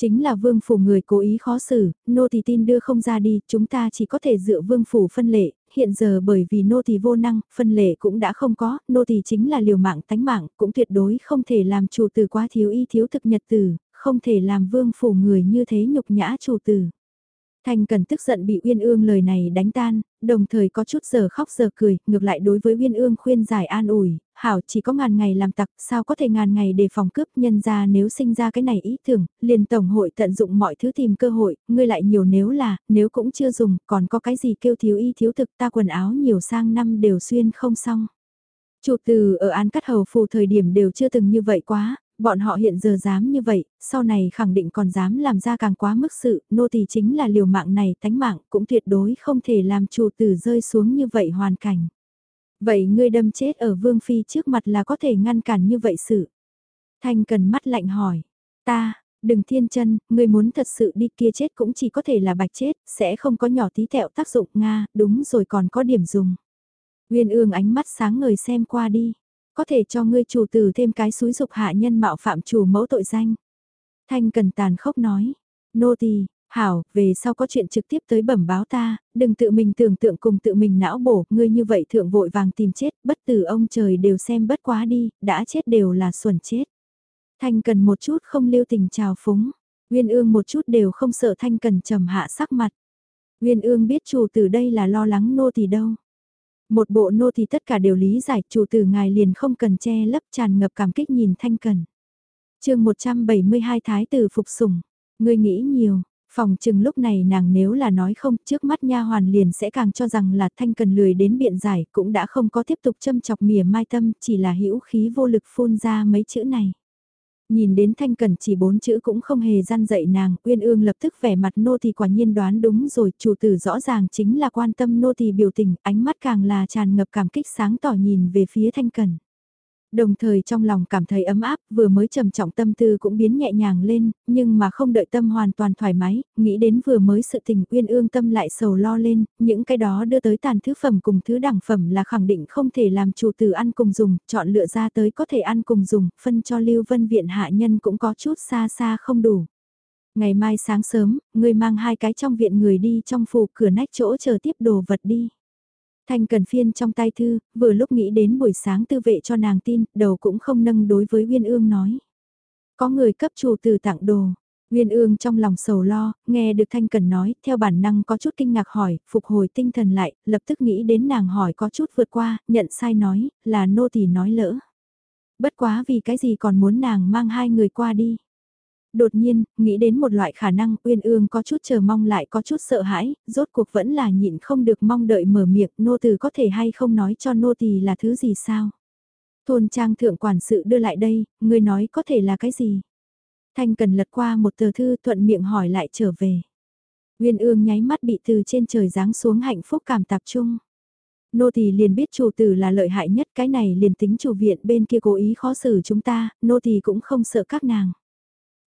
Chính là vương phủ người cố ý khó xử, nô tỳ tin đưa không ra đi, chúng ta chỉ có thể dựa vương phủ phân lệ, hiện giờ bởi vì nô tỳ vô năng, phân lệ cũng đã không có, nô tỳ chính là liều mạng tánh mạng, cũng tuyệt đối không thể làm chủ tử quá thiếu y thiếu thực nhật tử, không thể làm vương phủ người như thế nhục nhã chủ tử. Thanh Cần tức giận bị Uyên Ương lời này đánh tan, đồng thời có chút giờ khóc giờ cười, ngược lại đối với Uyên Ương khuyên giải an ủi, hảo chỉ có ngàn ngày làm tặc, sao có thể ngàn ngày để phòng cướp nhân ra nếu sinh ra cái này ý tưởng, liền tổng hội tận dụng mọi thứ tìm cơ hội, ngươi lại nhiều nếu là, nếu cũng chưa dùng, còn có cái gì kêu thiếu y thiếu thực ta quần áo nhiều sang năm đều xuyên không xong. Chủ từ ở An Cắt Hầu phù thời điểm đều chưa từng như vậy quá, Bọn họ hiện giờ dám như vậy, sau này khẳng định còn dám làm ra càng quá mức sự, nô tỳ chính là liều mạng này tánh mạng cũng tuyệt đối không thể làm chủ tử rơi xuống như vậy hoàn cảnh. Vậy ngươi đâm chết ở Vương Phi trước mặt là có thể ngăn cản như vậy sự. Thanh cần mắt lạnh hỏi, ta, Đừng thiên chân, ngươi muốn thật sự đi kia chết cũng chỉ có thể là bạch chết, sẽ không có nhỏ tí tẹo tác dụng Nga, đúng rồi còn có điểm dùng. Nguyên ương ánh mắt sáng ngời xem qua đi, có thể cho ngươi chủ tử thêm cái suối dục hạ nhân mạo phạm chủ mẫu tội danh. Thanh cần tàn khốc nói, nô tỳ Hảo, về sau có chuyện trực tiếp tới bẩm báo ta, đừng tự mình tưởng tượng cùng tự mình não bổ, ngươi như vậy thượng vội vàng tìm chết, bất tử ông trời đều xem bất quá đi, đã chết đều là xuẩn chết. Thanh cần một chút không lưu tình trào phúng, Nguyên ương một chút đều không sợ Thanh cần trầm hạ sắc mặt. Nguyên ương biết chủ từ đây là lo lắng nô tỳ đâu. Một bộ nô thì tất cả đều lý giải chủ từ ngài liền không cần che lấp tràn ngập cảm kích nhìn Thanh cần. chương 172 Thái tử phục sủng, ngươi nghĩ nhiều, Phòng chừng lúc này nàng nếu là nói không, trước mắt nha hoàn liền sẽ càng cho rằng là thanh cần lười đến biện giải, cũng đã không có tiếp tục châm chọc mỉa mai tâm, chỉ là hữu khí vô lực phun ra mấy chữ này. Nhìn đến thanh cần chỉ bốn chữ cũng không hề gian dậy nàng, uyên ương lập tức vẻ mặt nô thì quả nhiên đoán đúng rồi, chủ tử rõ ràng chính là quan tâm nô thì biểu tình, ánh mắt càng là tràn ngập cảm kích sáng tỏ nhìn về phía thanh cần. Đồng thời trong lòng cảm thấy ấm áp, vừa mới trầm trọng tâm tư cũng biến nhẹ nhàng lên, nhưng mà không đợi tâm hoàn toàn thoải mái, nghĩ đến vừa mới sự tình uyên ương tâm lại sầu lo lên, những cái đó đưa tới tàn thứ phẩm cùng thứ đẳng phẩm là khẳng định không thể làm chủ tử ăn cùng dùng, chọn lựa ra tới có thể ăn cùng dùng, phân cho Lưu Vân Viện hạ nhân cũng có chút xa xa không đủ. Ngày mai sáng sớm, người mang hai cái trong viện người đi trong phủ cửa nách chỗ chờ tiếp đồ vật đi. Thanh cần phiên trong tay thư, vừa lúc nghĩ đến buổi sáng tư vệ cho nàng tin, đầu cũng không nâng đối với Uyên Ương nói. Có người cấp chủ từ tặng đồ. Uyên Ương trong lòng sầu lo, nghe được Thanh Cần nói, theo bản năng có chút kinh ngạc hỏi, phục hồi tinh thần lại, lập tức nghĩ đến nàng hỏi có chút vượt qua, nhận sai nói, là nô tỳ nói lỡ. Bất quá vì cái gì còn muốn nàng mang hai người qua đi. Đột nhiên, nghĩ đến một loại khả năng uyên ương có chút chờ mong lại có chút sợ hãi, rốt cuộc vẫn là nhịn không được mong đợi mở miệng nô từ có thể hay không nói cho nô tỳ là thứ gì sao. Thôn trang thượng quản sự đưa lại đây, người nói có thể là cái gì. Thanh cần lật qua một tờ thư thuận miệng hỏi lại trở về. Uyên ương nháy mắt bị từ trên trời giáng xuống hạnh phúc cảm tập trung. Nô tỳ liền biết chủ tử là lợi hại nhất cái này liền tính chủ viện bên kia cố ý khó xử chúng ta, nô tỳ cũng không sợ các nàng.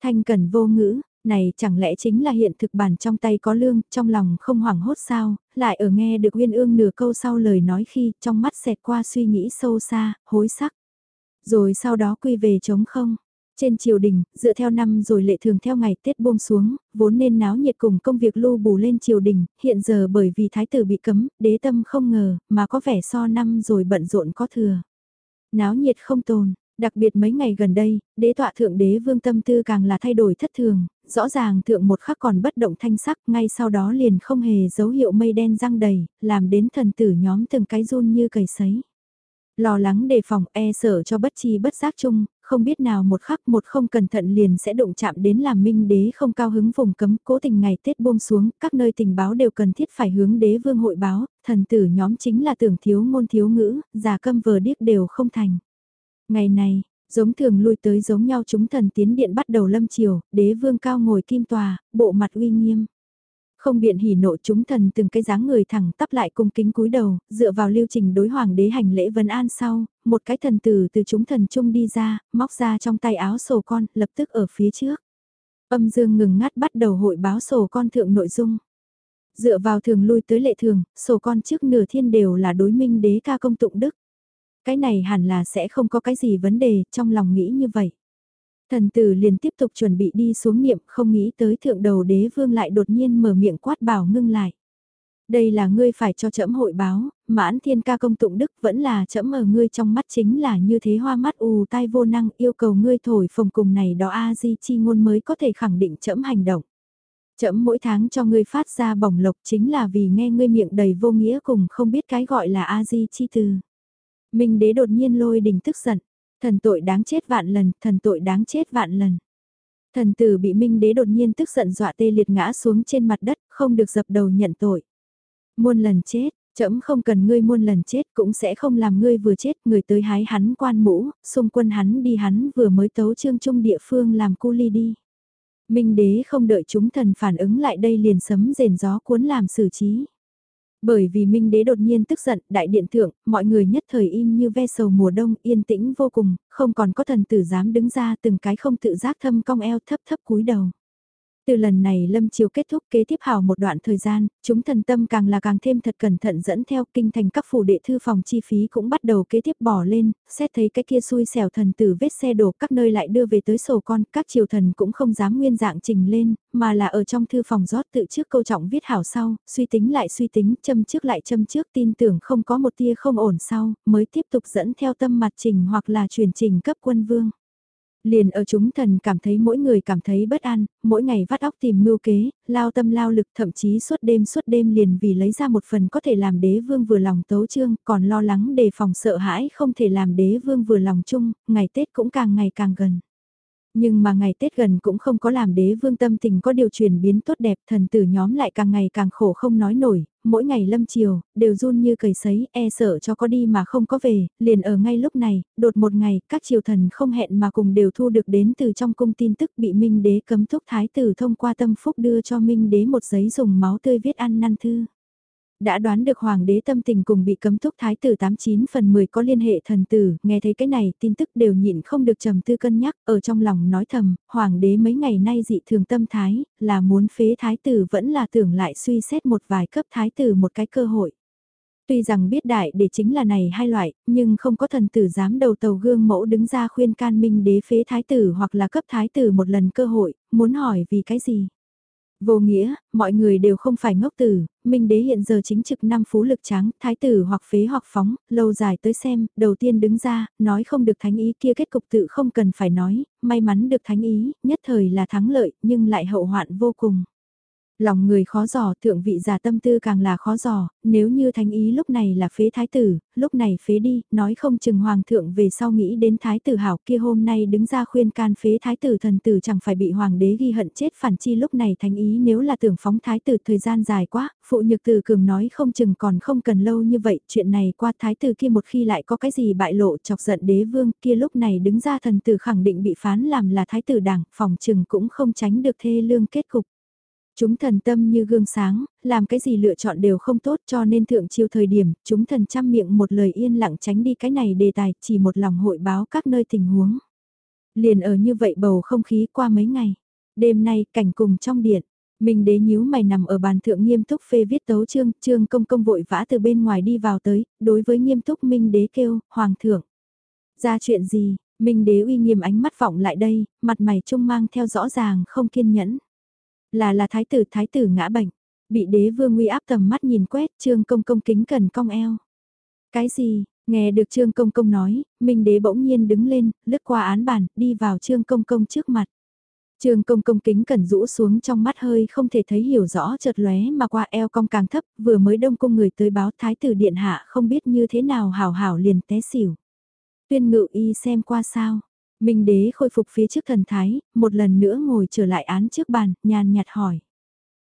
Thanh cần vô ngữ, này chẳng lẽ chính là hiện thực bản trong tay có lương, trong lòng không hoảng hốt sao, lại ở nghe được Uyên Ương nửa câu sau lời nói khi trong mắt xẹt qua suy nghĩ sâu xa, hối sắc. Rồi sau đó quy về chống không. Trên triều đình, dựa theo năm rồi lệ thường theo ngày Tết buông xuống, vốn nên náo nhiệt cùng công việc lưu bù lên triều đình, hiện giờ bởi vì thái tử bị cấm, đế tâm không ngờ, mà có vẻ so năm rồi bận rộn có thừa. Náo nhiệt không tồn, Đặc biệt mấy ngày gần đây, đế tọa thượng đế vương tâm tư càng là thay đổi thất thường, rõ ràng thượng một khắc còn bất động thanh sắc, ngay sau đó liền không hề dấu hiệu mây đen răng đầy, làm đến thần tử nhóm từng cái run như cầy sấy. Lo lắng đề phòng e sợ cho bất chi bất giác chung, không biết nào một khắc một không cẩn thận liền sẽ đụng chạm đến làm minh đế không cao hứng vùng cấm cố tình ngày Tết buông xuống, các nơi tình báo đều cần thiết phải hướng đế vương hội báo, thần tử nhóm chính là tưởng thiếu ngôn thiếu ngữ, già câm vờ điếc đều không thành. Ngày này, giống thường lui tới giống nhau chúng thần tiến điện bắt đầu lâm chiều, đế vương cao ngồi kim tòa, bộ mặt uy nghiêm. Không biện hỉ nộ chúng thần từng cái dáng người thẳng tắp lại cung kính cúi đầu, dựa vào lưu trình đối hoàng đế hành lễ vân an sau, một cái thần tử từ chúng thần chung đi ra, móc ra trong tay áo sổ con, lập tức ở phía trước. Âm dương ngừng ngắt bắt đầu hội báo sổ con thượng nội dung. Dựa vào thường lui tới lệ thường, sổ con trước nửa thiên đều là đối minh đế ca công tụng đức. Cái này hẳn là sẽ không có cái gì vấn đề, trong lòng nghĩ như vậy. Thần tử liền tiếp tục chuẩn bị đi xuống niệm không nghĩ tới thượng đầu đế vương lại đột nhiên mở miệng quát bảo ngưng lại. Đây là ngươi phải cho trẫm hội báo, mãn thiên ca công tụng đức vẫn là trẫm ở ngươi trong mắt chính là như thế hoa mắt ù tai vô năng yêu cầu ngươi thổi phồng cùng này đó a di chi ngôn mới có thể khẳng định trẫm hành động. Trẫm mỗi tháng cho ngươi phát ra bổng lộc chính là vì nghe ngươi miệng đầy vô nghĩa cùng không biết cái gọi là a di chi từ. Minh đế đột nhiên lôi đình tức giận, thần tội đáng chết vạn lần, thần tội đáng chết vạn lần. Thần tử bị Minh đế đột nhiên tức giận dọa tê liệt ngã xuống trên mặt đất, không được dập đầu nhận tội. Muôn lần chết, trẫm không cần ngươi muôn lần chết cũng sẽ không làm ngươi vừa chết người tới hái hắn quan mũ, xung quân hắn đi hắn vừa mới tấu trương trung địa phương làm cu ly đi. Minh đế không đợi chúng thần phản ứng lại đây liền sấm rền gió cuốn làm xử trí. Bởi vì Minh Đế đột nhiên tức giận, đại điện thượng, mọi người nhất thời im như ve sầu mùa đông, yên tĩnh vô cùng, không còn có thần tử dám đứng ra từng cái không tự giác thâm cong eo thấp thấp cúi đầu. Từ lần này lâm chiều kết thúc kế tiếp hào một đoạn thời gian, chúng thần tâm càng là càng thêm thật cẩn thận dẫn theo kinh thành các phủ đệ thư phòng chi phí cũng bắt đầu kế tiếp bỏ lên, xét thấy cái kia xui xẻo thần tử vết xe đổ các nơi lại đưa về tới sổ con, các triều thần cũng không dám nguyên dạng trình lên, mà là ở trong thư phòng rót tự trước câu trọng viết hảo sau, suy tính lại suy tính, châm trước lại châm trước tin tưởng không có một tia không ổn sau, mới tiếp tục dẫn theo tâm mặt trình hoặc là truyền trình cấp quân vương. Liền ở chúng thần cảm thấy mỗi người cảm thấy bất an, mỗi ngày vắt óc tìm mưu kế, lao tâm lao lực thậm chí suốt đêm suốt đêm liền vì lấy ra một phần có thể làm đế vương vừa lòng tấu trương, còn lo lắng đề phòng sợ hãi không thể làm đế vương vừa lòng chung, ngày Tết cũng càng ngày càng gần. Nhưng mà ngày Tết gần cũng không có làm đế vương tâm tình có điều chuyển biến tốt đẹp, thần tử nhóm lại càng ngày càng khổ không nói nổi, mỗi ngày lâm chiều, đều run như cầy sấy, e sợ cho có đi mà không có về, liền ở ngay lúc này, đột một ngày, các triều thần không hẹn mà cùng đều thu được đến từ trong cung tin tức bị Minh đế cấm thúc thái tử thông qua tâm phúc đưa cho Minh đế một giấy dùng máu tươi viết ăn năn thư đã đoán được hoàng đế tâm tình cùng bị cấm thúc thái tử 89 phần 10 có liên hệ thần tử, nghe thấy cái này tin tức đều nhịn không được trầm tư cân nhắc, ở trong lòng nói thầm, hoàng đế mấy ngày nay dị thường tâm thái, là muốn phế thái tử vẫn là tưởng lại suy xét một vài cấp thái tử một cái cơ hội. Tuy rằng biết đại để chính là này hai loại, nhưng không có thần tử dám đầu tàu gương mẫu đứng ra khuyên can minh đế phế thái tử hoặc là cấp thái tử một lần cơ hội, muốn hỏi vì cái gì. Vô nghĩa, mọi người đều không phải ngốc tử, Minh đế hiện giờ chính trực năm phú lực trắng, thái tử hoặc phế hoặc phóng, lâu dài tới xem, đầu tiên đứng ra, nói không được thánh ý kia kết cục tự không cần phải nói, may mắn được thánh ý, nhất thời là thắng lợi, nhưng lại hậu hoạn vô cùng. Lòng người khó dò, thượng vị giả tâm tư càng là khó dò, nếu như thánh ý lúc này là phế thái tử, lúc này phế đi, nói không chừng hoàng thượng về sau nghĩ đến thái tử hảo kia hôm nay đứng ra khuyên can phế thái tử thần tử chẳng phải bị hoàng đế ghi hận chết phản chi lúc này thánh ý nếu là tưởng phóng thái tử thời gian dài quá, phụ nhược tử cường nói không chừng còn không cần lâu như vậy, chuyện này qua thái tử kia một khi lại có cái gì bại lộ chọc giận đế vương kia lúc này đứng ra thần tử khẳng định bị phán làm là thái tử đảng, phòng chừng cũng không tránh được thê lương kết cục. Chúng thần tâm như gương sáng, làm cái gì lựa chọn đều không tốt cho nên thượng chiêu thời điểm, chúng thần chăm miệng một lời yên lặng tránh đi cái này đề tài, chỉ một lòng hội báo các nơi tình huống. Liền ở như vậy bầu không khí qua mấy ngày. Đêm nay, cảnh cùng trong điện. mình đế nhíu mày nằm ở bàn thượng nghiêm túc phê viết tấu chương, trương công công vội vã từ bên ngoài đi vào tới, đối với nghiêm túc Minh đế kêu, hoàng thượng. Ra chuyện gì, Minh đế uy nghiêm ánh mắt vọng lại đây, mặt mày trung mang theo rõ ràng không kiên nhẫn. Là là thái tử thái tử ngã bệnh, bị đế vương nguy áp tầm mắt nhìn quét trương công công kính cần cong eo. Cái gì, nghe được trương công công nói, minh đế bỗng nhiên đứng lên, lướt qua án bản, đi vào trương công công trước mặt. Trương công công kính cẩn rũ xuống trong mắt hơi không thể thấy hiểu rõ chợt lóe mà qua eo cong càng thấp, vừa mới đông cung người tới báo thái tử điện hạ không biết như thế nào hảo hảo liền té xỉu. Tuyên ngự y xem qua sao, Minh đế khôi phục phía trước thần thái, một lần nữa ngồi trở lại án trước bàn, nhàn nhạt hỏi.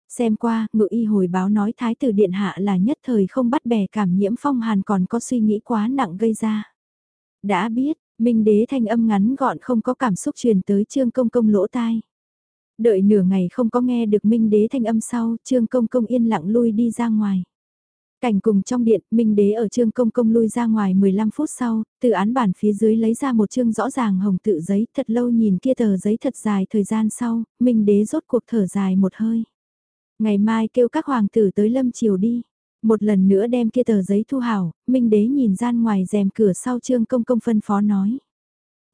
Xem qua, ngự y hồi báo nói thái tử điện hạ là nhất thời không bắt bẻ cảm nhiễm phong hàn còn có suy nghĩ quá nặng gây ra. Đã biết, Minh đế thanh âm ngắn gọn không có cảm xúc truyền tới trương công công lỗ tai. Đợi nửa ngày không có nghe được Minh đế thanh âm sau, trương công công yên lặng lui đi ra ngoài. Cảnh cùng trong điện, Minh Đế ở trương công công lui ra ngoài 15 phút sau, từ án bản phía dưới lấy ra một chương rõ ràng hồng tự giấy, thật lâu nhìn kia tờ giấy thật dài thời gian sau, Minh Đế rốt cuộc thở dài một hơi. Ngày mai kêu các hoàng tử tới lâm chiều đi. Một lần nữa đem kia tờ giấy thu hảo, Minh Đế nhìn gian ngoài rèm cửa sau trương công công phân phó nói.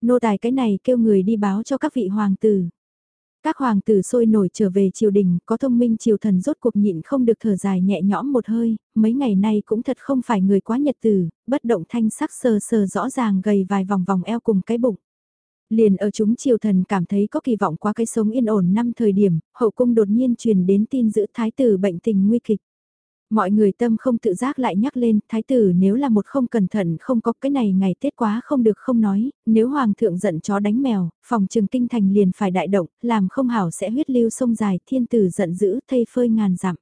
Nô tài cái này kêu người đi báo cho các vị hoàng tử. Các hoàng tử sôi nổi trở về triều đình, có thông minh triều thần rốt cuộc nhịn không được thở dài nhẹ nhõm một hơi, mấy ngày nay cũng thật không phải người quá nhật tử, bất động thanh sắc sờ sờ rõ ràng gầy vài vòng vòng eo cùng cái bụng. Liền ở chúng triều thần cảm thấy có kỳ vọng qua cái sống yên ổn năm thời điểm, hậu cung đột nhiên truyền đến tin giữ thái tử bệnh tình nguy kịch. Mọi người tâm không tự giác lại nhắc lên, thái tử nếu là một không cẩn thận không có cái này ngày Tết quá không được không nói, nếu hoàng thượng giận chó đánh mèo, phòng trường kinh thành liền phải đại động, làm không hảo sẽ huyết lưu sông dài, thiên tử giận dữ thây phơi ngàn dặm.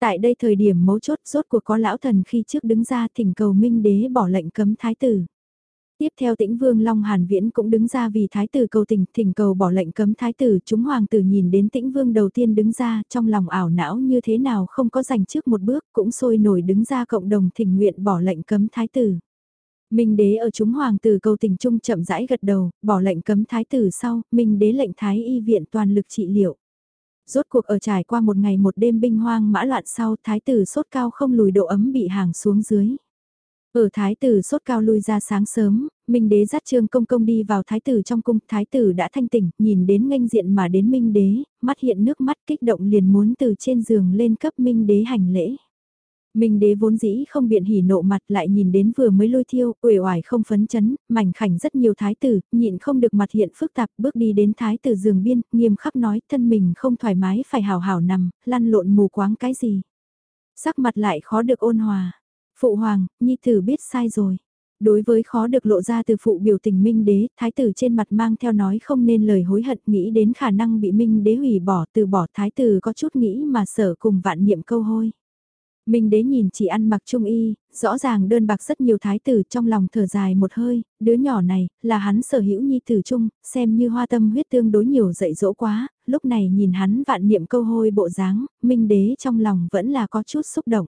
Tại đây thời điểm mấu chốt rốt cuộc có lão thần khi trước đứng ra thỉnh cầu minh đế bỏ lệnh cấm thái tử. Tiếp theo tĩnh vương Long Hàn Viễn cũng đứng ra vì thái tử cầu tình, thỉnh cầu bỏ lệnh cấm thái tử, chúng hoàng tử nhìn đến tĩnh vương đầu tiên đứng ra, trong lòng ảo não như thế nào không có giành trước một bước, cũng sôi nổi đứng ra cộng đồng thỉnh nguyện bỏ lệnh cấm thái tử. Minh đế ở chúng hoàng tử cầu tình trung chậm rãi gật đầu, bỏ lệnh cấm thái tử sau, Minh đế lệnh thái y viện toàn lực trị liệu. Rốt cuộc ở trải qua một ngày một đêm binh hoang mã loạn sau, thái tử sốt cao không lùi độ ấm bị hàng xuống dưới. Ở thái tử sốt cao lui ra sáng sớm, Minh đế dắt trương công công đi vào thái tử trong cung, thái tử đã thanh tỉnh, nhìn đến nghênh diện mà đến Minh đế, mắt hiện nước mắt kích động liền muốn từ trên giường lên cấp Minh đế hành lễ. Minh đế vốn dĩ không biện hỉ nộ mặt lại nhìn đến vừa mới lôi thiêu, uể oải không phấn chấn, mảnh khảnh rất nhiều thái tử, nhịn không được mặt hiện phức tạp, bước đi đến thái tử giường biên, nghiêm khắc nói, thân mình không thoải mái phải hào hảo nằm, lăn lộn mù quáng cái gì. Sắc mặt lại khó được ôn hòa. Phụ hoàng, nhi tử biết sai rồi. Đối với khó được lộ ra từ phụ biểu tình minh đế, thái tử trên mặt mang theo nói không nên lời hối hận nghĩ đến khả năng bị minh đế hủy bỏ từ bỏ thái tử có chút nghĩ mà sở cùng vạn niệm câu hôi. Minh đế nhìn chỉ ăn mặc trung y, rõ ràng đơn bạc rất nhiều thái tử trong lòng thở dài một hơi, đứa nhỏ này, là hắn sở hữu nhi tử trung, xem như hoa tâm huyết tương đối nhiều dạy dỗ quá, lúc này nhìn hắn vạn niệm câu hôi bộ dáng, minh đế trong lòng vẫn là có chút xúc động.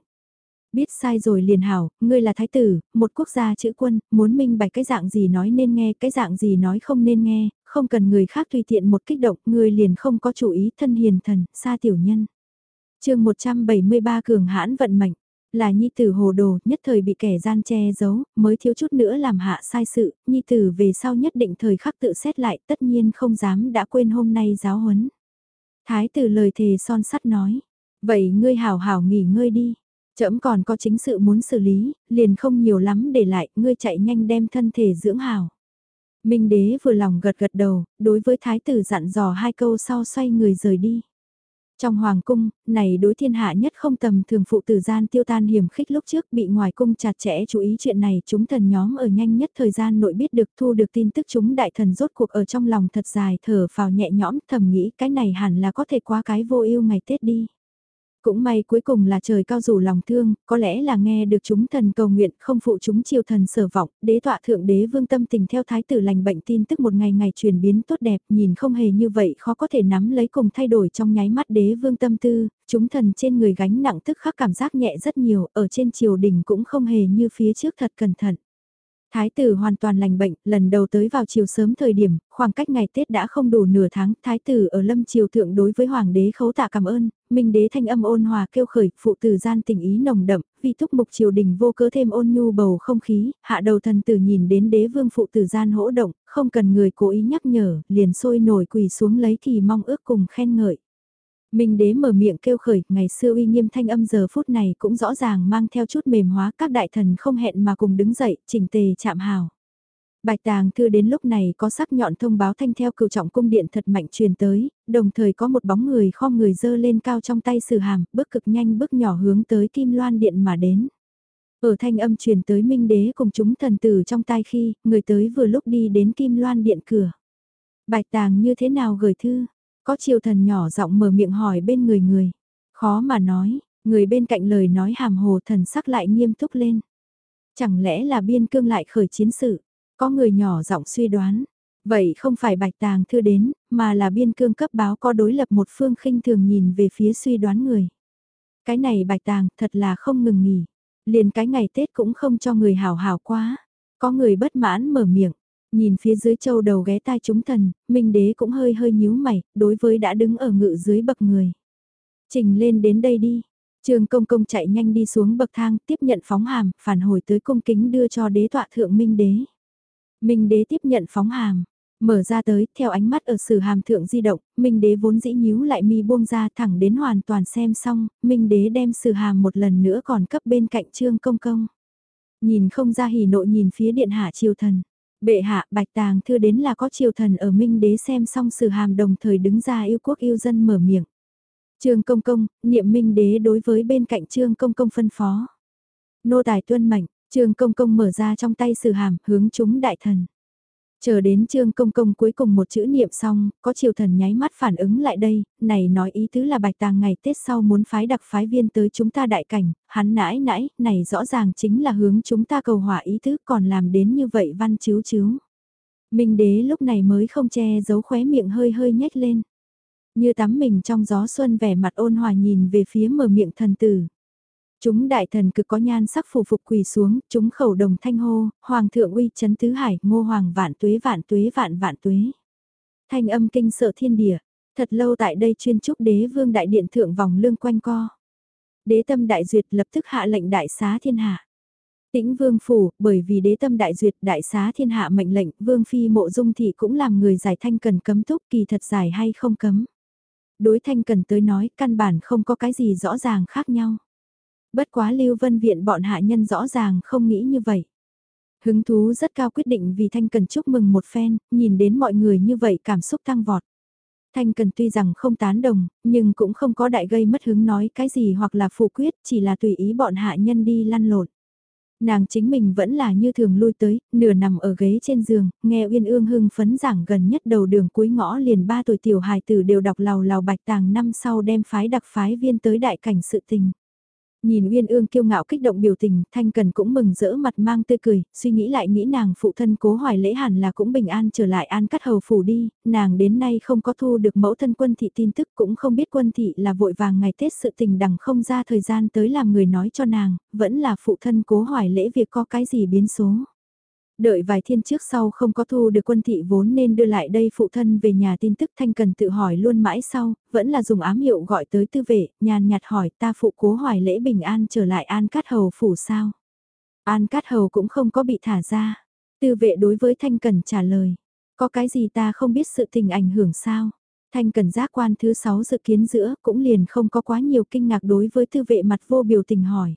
Biết sai rồi liền hảo, ngươi là thái tử, một quốc gia chữ quân, muốn minh bạch cái dạng gì nói nên nghe, cái dạng gì nói không nên nghe, không cần người khác tùy tiện một kích động, ngươi liền không có chủ ý thân hiền thần, xa tiểu nhân. Chương 173 cường hãn vận mệnh, là nhi tử hồ đồ, nhất thời bị kẻ gian che giấu, mới thiếu chút nữa làm hạ sai sự, nhi tử về sau nhất định thời khắc tự xét lại, tất nhiên không dám đã quên hôm nay giáo huấn. Thái tử lời thề son sắt nói, vậy ngươi hảo hảo nghỉ ngơi đi, trẫm còn có chính sự muốn xử lý, liền không nhiều lắm để lại, ngươi chạy nhanh đem thân thể dưỡng hảo. Minh đế vừa lòng gật gật đầu, đối với thái tử dặn dò hai câu sau xoay người rời đi. Trong hoàng cung, này đối thiên hạ nhất không tầm thường phụ tử gian tiêu tan hiểm khích lúc trước bị ngoài cung chặt chẽ chú ý chuyện này chúng thần nhóm ở nhanh nhất thời gian nội biết được thu được tin tức chúng đại thần rốt cuộc ở trong lòng thật dài thở vào nhẹ nhõm thầm nghĩ cái này hẳn là có thể qua cái vô ưu ngày Tết đi. Cũng may cuối cùng là trời cao rủ lòng thương, có lẽ là nghe được chúng thần cầu nguyện không phụ chúng triều thần sở vọng, đế tọa thượng đế vương tâm tình theo thái tử lành bệnh tin tức một ngày ngày chuyển biến tốt đẹp nhìn không hề như vậy khó có thể nắm lấy cùng thay đổi trong nháy mắt đế vương tâm tư, chúng thần trên người gánh nặng tức khắc cảm giác nhẹ rất nhiều, ở trên triều đình cũng không hề như phía trước thật cẩn thận. Thái tử hoàn toàn lành bệnh, lần đầu tới vào chiều sớm thời điểm, khoảng cách ngày Tết đã không đủ nửa tháng, thái tử ở lâm triều thượng đối với hoàng đế khấu tạ cảm ơn, minh đế thanh âm ôn hòa kêu khởi, phụ tử gian tình ý nồng đậm, vì thúc mục triều đình vô cớ thêm ôn nhu bầu không khí, hạ đầu thần tử nhìn đến đế vương phụ tử gian hỗ động, không cần người cố ý nhắc nhở, liền sôi nổi quỳ xuống lấy kỳ mong ước cùng khen ngợi. Minh đế mở miệng kêu khởi, ngày xưa uy nghiêm thanh âm giờ phút này cũng rõ ràng mang theo chút mềm hóa các đại thần không hẹn mà cùng đứng dậy, chỉnh tề chạm hào. Bạch tàng thư đến lúc này có sắc nhọn thông báo thanh theo cựu trọng cung điện thật mạnh truyền tới, đồng thời có một bóng người kho người dơ lên cao trong tay sử hàm, bước cực nhanh bước nhỏ hướng tới kim loan điện mà đến. Ở thanh âm truyền tới minh đế cùng chúng thần tử trong tai khi, người tới vừa lúc đi đến kim loan điện cửa. Bạch tàng như thế nào gửi thư, có triều thần nhỏ giọng mở miệng hỏi bên người người. Khó mà nói, người bên cạnh lời nói hàm hồ thần sắc lại nghiêm túc lên. Chẳng lẽ là biên cương lại khởi chiến sự? Có người nhỏ giọng suy đoán. Vậy không phải bạch tàng thư đến, mà là biên cương cấp báo có đối lập một phương khinh thường nhìn về phía suy đoán người. Cái này bạch tàng thật là không ngừng nghỉ. Liền cái ngày Tết cũng không cho người hào hào quá. Có người bất mãn mở miệng. Nhìn phía dưới châu đầu ghé tai chúng thần, Minh đế cũng hơi hơi nhíu mày, đối với đã đứng ở ngự dưới bậc người. Trình lên đến đây đi. Trường công công chạy nhanh đi xuống bậc thang, tiếp nhận phóng hàm, phản hồi tới cung kính đưa cho đế tọa thượng Minh đế. Minh đế tiếp nhận phóng hàm, mở ra tới, theo ánh mắt ở sử hàm thượng di động, Minh đế vốn dĩ nhíu lại mi buông ra thẳng đến hoàn toàn xem xong, Minh đế đem sử hàm một lần nữa còn cấp bên cạnh trương công công. Nhìn không ra hỉ nộ nhìn phía điện hạ triều thần. Bệ hạ bạch tàng thư đến là có triều thần ở Minh đế xem xong sử hàm đồng thời đứng ra yêu quốc yêu dân mở miệng. Trương công công, niệm Minh đế đối với bên cạnh trương công công phân phó. Nô tài tuân mệnh, trương công công mở ra trong tay sử hàm hướng chúng đại thần. Chờ đến trương công công cuối cùng một chữ niệm xong, có triều thần nháy mắt phản ứng lại đây, này nói ý tứ là bạch tàng ngày Tết sau muốn phái đặc phái viên tới chúng ta đại cảnh, hắn nãi nãi, này rõ ràng chính là hướng chúng ta cầu hỏa ý tứ còn làm đến như vậy văn chiếu chiếu. Minh đế lúc này mới không che giấu khóe miệng hơi hơi nhếch lên. Như tắm mình trong gió xuân vẻ mặt ôn hòa nhìn về phía mở miệng thần tử. Chúng đại thần cực có nhan sắc phù phục quỳ xuống, chúng khẩu đồng thanh hô, Hoàng thượng uy chấn tứ hải, ngô hoàng vạn tuế vạn tuế vạn vạn tuế. Thanh âm kinh sợ thiên địa, thật lâu tại đây chuyên trúc đế vương đại điện thượng vòng lương quanh co. Đế tâm đại duyệt lập tức hạ lệnh đại xá thiên hạ. Tĩnh vương phủ, bởi vì đế tâm đại duyệt đại xá thiên hạ mệnh lệnh, vương phi mộ dung thị cũng làm người giải thanh cần cấm túc kỳ thật giải hay không cấm. Đối thanh cần tới nói căn bản không có cái gì rõ ràng khác nhau. Bất quá Lưu Vân Viện bọn hạ nhân rõ ràng không nghĩ như vậy. Hứng thú rất cao quyết định vì Thanh Cần chúc mừng một phen, nhìn đến mọi người như vậy cảm xúc tăng vọt. Thanh Cần tuy rằng không tán đồng, nhưng cũng không có đại gây mất hứng nói cái gì hoặc là phủ quyết, chỉ là tùy ý bọn hạ nhân đi lăn lộn. Nàng chính mình vẫn là như thường lui tới, nửa nằm ở ghế trên giường, nghe Uyên Ương hưng phấn giảng gần nhất đầu đường cuối ngõ liền ba tuổi tiểu hài tử đều đọc lào lào bạch tàng năm sau đem phái đặc phái viên tới đại cảnh sự tình. Nhìn Uyên Ương kiêu ngạo kích động biểu tình, Thanh Cần cũng mừng rỡ mặt mang tươi cười, suy nghĩ lại nghĩ nàng phụ thân cố hoài lễ hẳn là cũng bình an trở lại an cắt hầu phủ đi, nàng đến nay không có thu được mẫu thân quân thị tin tức cũng không biết quân thị là vội vàng ngày Tết sự tình đằng không ra thời gian tới làm người nói cho nàng, vẫn là phụ thân cố hoài lễ việc có cái gì biến số. Đợi vài thiên trước sau không có thu được quân thị vốn nên đưa lại đây phụ thân về nhà tin tức thanh cần tự hỏi luôn mãi sau, vẫn là dùng ám hiệu gọi tới tư vệ, nhàn nhạt hỏi ta phụ cố hoài lễ bình an trở lại an cát hầu phủ sao. An cát hầu cũng không có bị thả ra. Tư vệ đối với thanh cần trả lời, có cái gì ta không biết sự tình ảnh hưởng sao. Thanh cần giác quan thứ sáu dự kiến giữa cũng liền không có quá nhiều kinh ngạc đối với tư vệ mặt vô biểu tình hỏi.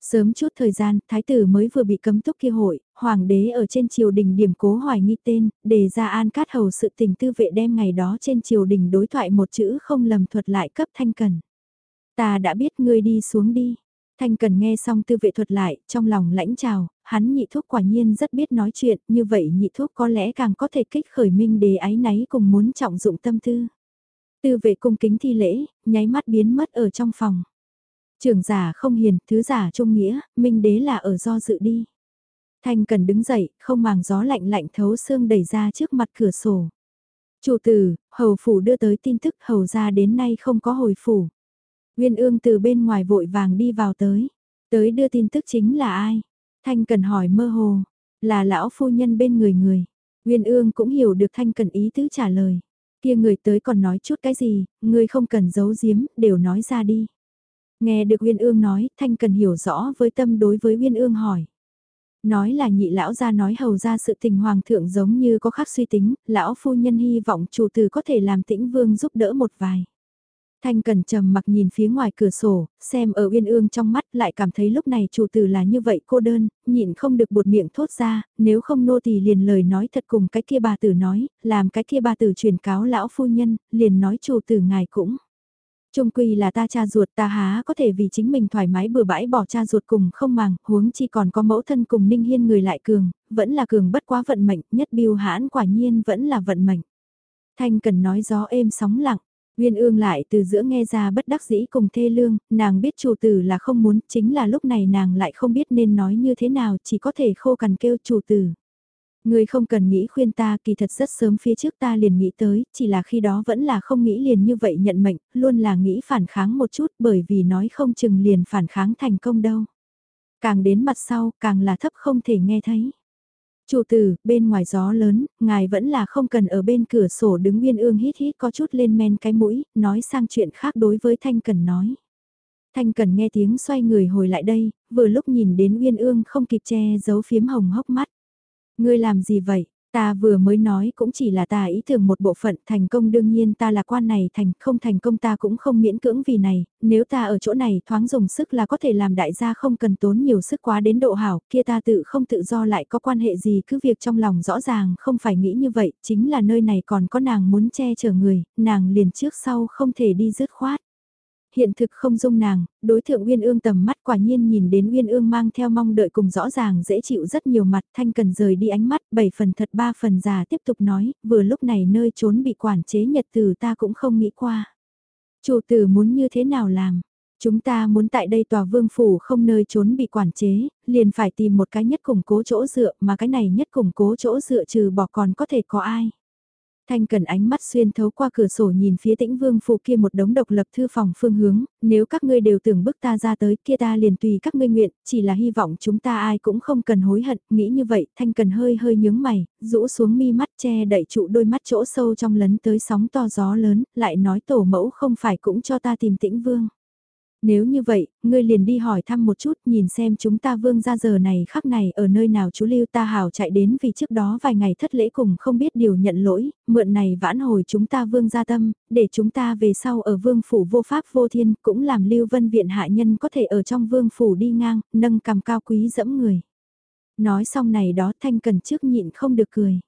Sớm chút thời gian, thái tử mới vừa bị cấm túc kia hội, hoàng đế ở trên triều đình điểm cố hoài nghi tên, đề ra an cát hầu sự tình tư vệ đem ngày đó trên triều đình đối thoại một chữ không lầm thuật lại cấp thanh cần. Ta đã biết ngươi đi xuống đi. Thanh cần nghe xong tư vệ thuật lại, trong lòng lãnh trào, hắn nhị thuốc quả nhiên rất biết nói chuyện, như vậy nhị thuốc có lẽ càng có thể kích khởi minh đề ái náy cùng muốn trọng dụng tâm tư. Tư vệ cung kính thi lễ, nháy mắt biến mất ở trong phòng. Trường giả không hiền, thứ giả trung nghĩa, minh đế là ở do dự đi. Thanh cần đứng dậy, không màng gió lạnh lạnh thấu xương đẩy ra trước mặt cửa sổ. Chủ tử, hầu phủ đưa tới tin tức hầu ra đến nay không có hồi phủ. Nguyên ương từ bên ngoài vội vàng đi vào tới. Tới đưa tin tức chính là ai? Thanh cần hỏi mơ hồ. Là lão phu nhân bên người người. Nguyên ương cũng hiểu được Thanh cần ý tứ trả lời. Kia người tới còn nói chút cái gì, người không cần giấu giếm, đều nói ra đi. Nghe được Uyên Ương nói, Thanh cần hiểu rõ với tâm đối với Uyên Ương hỏi. Nói là nhị lão ra nói hầu ra sự tình hoàng thượng giống như có khác suy tính, lão phu nhân hy vọng chủ tử có thể làm tĩnh vương giúp đỡ một vài. Thanh cần trầm mặc nhìn phía ngoài cửa sổ, xem ở uyên ương trong mắt lại cảm thấy lúc này chủ tử là như vậy cô đơn, nhịn không được buột miệng thốt ra, nếu không nô thì liền lời nói thật cùng cái kia bà tử nói, làm cái kia bà tử truyền cáo lão phu nhân, liền nói chủ tử ngài cũng. Trung quy là ta cha ruột ta há có thể vì chính mình thoải mái bừa bãi bỏ cha ruột cùng không màng, huống chi còn có mẫu thân cùng ninh hiên người lại cường, vẫn là cường bất quá vận mệnh, nhất biêu hãn quả nhiên vẫn là vận mệnh. Thanh cần nói gió êm sóng lặng, Nguyên ương lại từ giữa nghe ra bất đắc dĩ cùng thê lương, nàng biết chủ tử là không muốn, chính là lúc này nàng lại không biết nên nói như thế nào, chỉ có thể khô cằn kêu chủ tử. Người không cần nghĩ khuyên ta kỳ thật rất sớm phía trước ta liền nghĩ tới, chỉ là khi đó vẫn là không nghĩ liền như vậy nhận mệnh, luôn là nghĩ phản kháng một chút bởi vì nói không chừng liền phản kháng thành công đâu. Càng đến mặt sau, càng là thấp không thể nghe thấy. Chủ tử, bên ngoài gió lớn, ngài vẫn là không cần ở bên cửa sổ đứng nguyên ương hít hít có chút lên men cái mũi, nói sang chuyện khác đối với Thanh Cần nói. Thanh Cần nghe tiếng xoay người hồi lại đây, vừa lúc nhìn đến Nguyên Ương không kịp che giấu phiếm hồng hốc mắt. Ngươi làm gì vậy? Ta vừa mới nói cũng chỉ là ta ý tưởng một bộ phận thành công đương nhiên ta là quan này thành không thành công ta cũng không miễn cưỡng vì này, nếu ta ở chỗ này thoáng dùng sức là có thể làm đại gia không cần tốn nhiều sức quá đến độ hảo, kia ta tự không tự do lại có quan hệ gì cứ việc trong lòng rõ ràng không phải nghĩ như vậy, chính là nơi này còn có nàng muốn che chở người, nàng liền trước sau không thể đi dứt khoát. Hiện thực không dung nàng, đối thượng Uyên Ương tầm mắt quả nhiên nhìn đến Uyên Ương mang theo mong đợi cùng rõ ràng dễ chịu rất nhiều mặt thanh cần rời đi ánh mắt, bảy phần thật ba phần già tiếp tục nói, vừa lúc này nơi trốn bị quản chế nhật từ ta cũng không nghĩ qua. Chủ tử muốn như thế nào làm? Chúng ta muốn tại đây tòa vương phủ không nơi trốn bị quản chế, liền phải tìm một cái nhất củng cố chỗ dựa mà cái này nhất củng cố chỗ dựa trừ bỏ còn có thể có ai. Thanh cần ánh mắt xuyên thấu qua cửa sổ nhìn phía tĩnh vương phủ kia một đống độc lập thư phòng phương hướng, nếu các ngươi đều tưởng bức ta ra tới kia ta liền tùy các ngươi nguyện, chỉ là hy vọng chúng ta ai cũng không cần hối hận, nghĩ như vậy, thanh cần hơi hơi nhướng mày, rũ xuống mi mắt che đậy trụ đôi mắt chỗ sâu trong lấn tới sóng to gió lớn, lại nói tổ mẫu không phải cũng cho ta tìm tĩnh vương. Nếu như vậy, ngươi liền đi hỏi thăm một chút nhìn xem chúng ta vương ra giờ này khắc này ở nơi nào chú lưu ta hào chạy đến vì trước đó vài ngày thất lễ cùng không biết điều nhận lỗi, mượn này vãn hồi chúng ta vương gia tâm, để chúng ta về sau ở vương phủ vô pháp vô thiên cũng làm lưu vân viện hạ nhân có thể ở trong vương phủ đi ngang, nâng cầm cao quý dẫm người. Nói xong này đó thanh cần trước nhịn không được cười.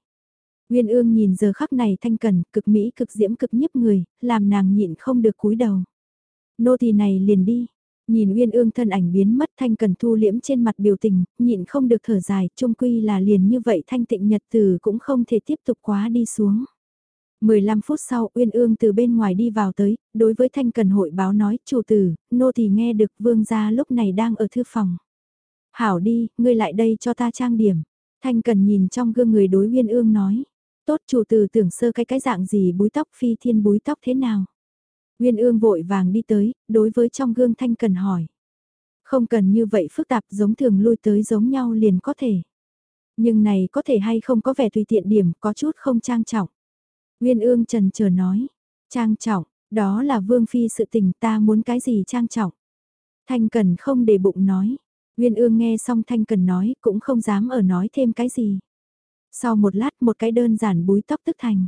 Nguyên ương nhìn giờ khắc này thanh cần, cực mỹ cực diễm cực nhiếp người, làm nàng nhịn không được cúi đầu. Nô tỳ này liền đi. Nhìn Uyên Ương thân ảnh biến mất Thanh Cần thu liễm trên mặt biểu tình, nhịn không được thở dài, trung quy là liền như vậy Thanh Tịnh Nhật Từ cũng không thể tiếp tục quá đi xuống. 15 phút sau Uyên Ương từ bên ngoài đi vào tới, đối với Thanh Cần hội báo nói, chủ tử, nô tỳ nghe được vương gia lúc này đang ở thư phòng. Hảo đi, ngươi lại đây cho ta trang điểm. Thanh Cần nhìn trong gương người đối Uyên Ương nói. Tốt chủ tử tưởng sơ cái cái dạng gì búi tóc phi thiên búi tóc thế nào. Nguyên ương vội vàng đi tới, đối với trong gương thanh cần hỏi. Không cần như vậy phức tạp giống thường lui tới giống nhau liền có thể. Nhưng này có thể hay không có vẻ tùy tiện điểm, có chút không trang trọng. Nguyên ương trần chờ nói, trang trọng, đó là vương phi sự tình ta muốn cái gì trang trọng. Thanh cần không để bụng nói, Nguyên ương nghe xong Thanh cần nói cũng không dám ở nói thêm cái gì. Sau một lát một cái đơn giản búi tóc tức thành.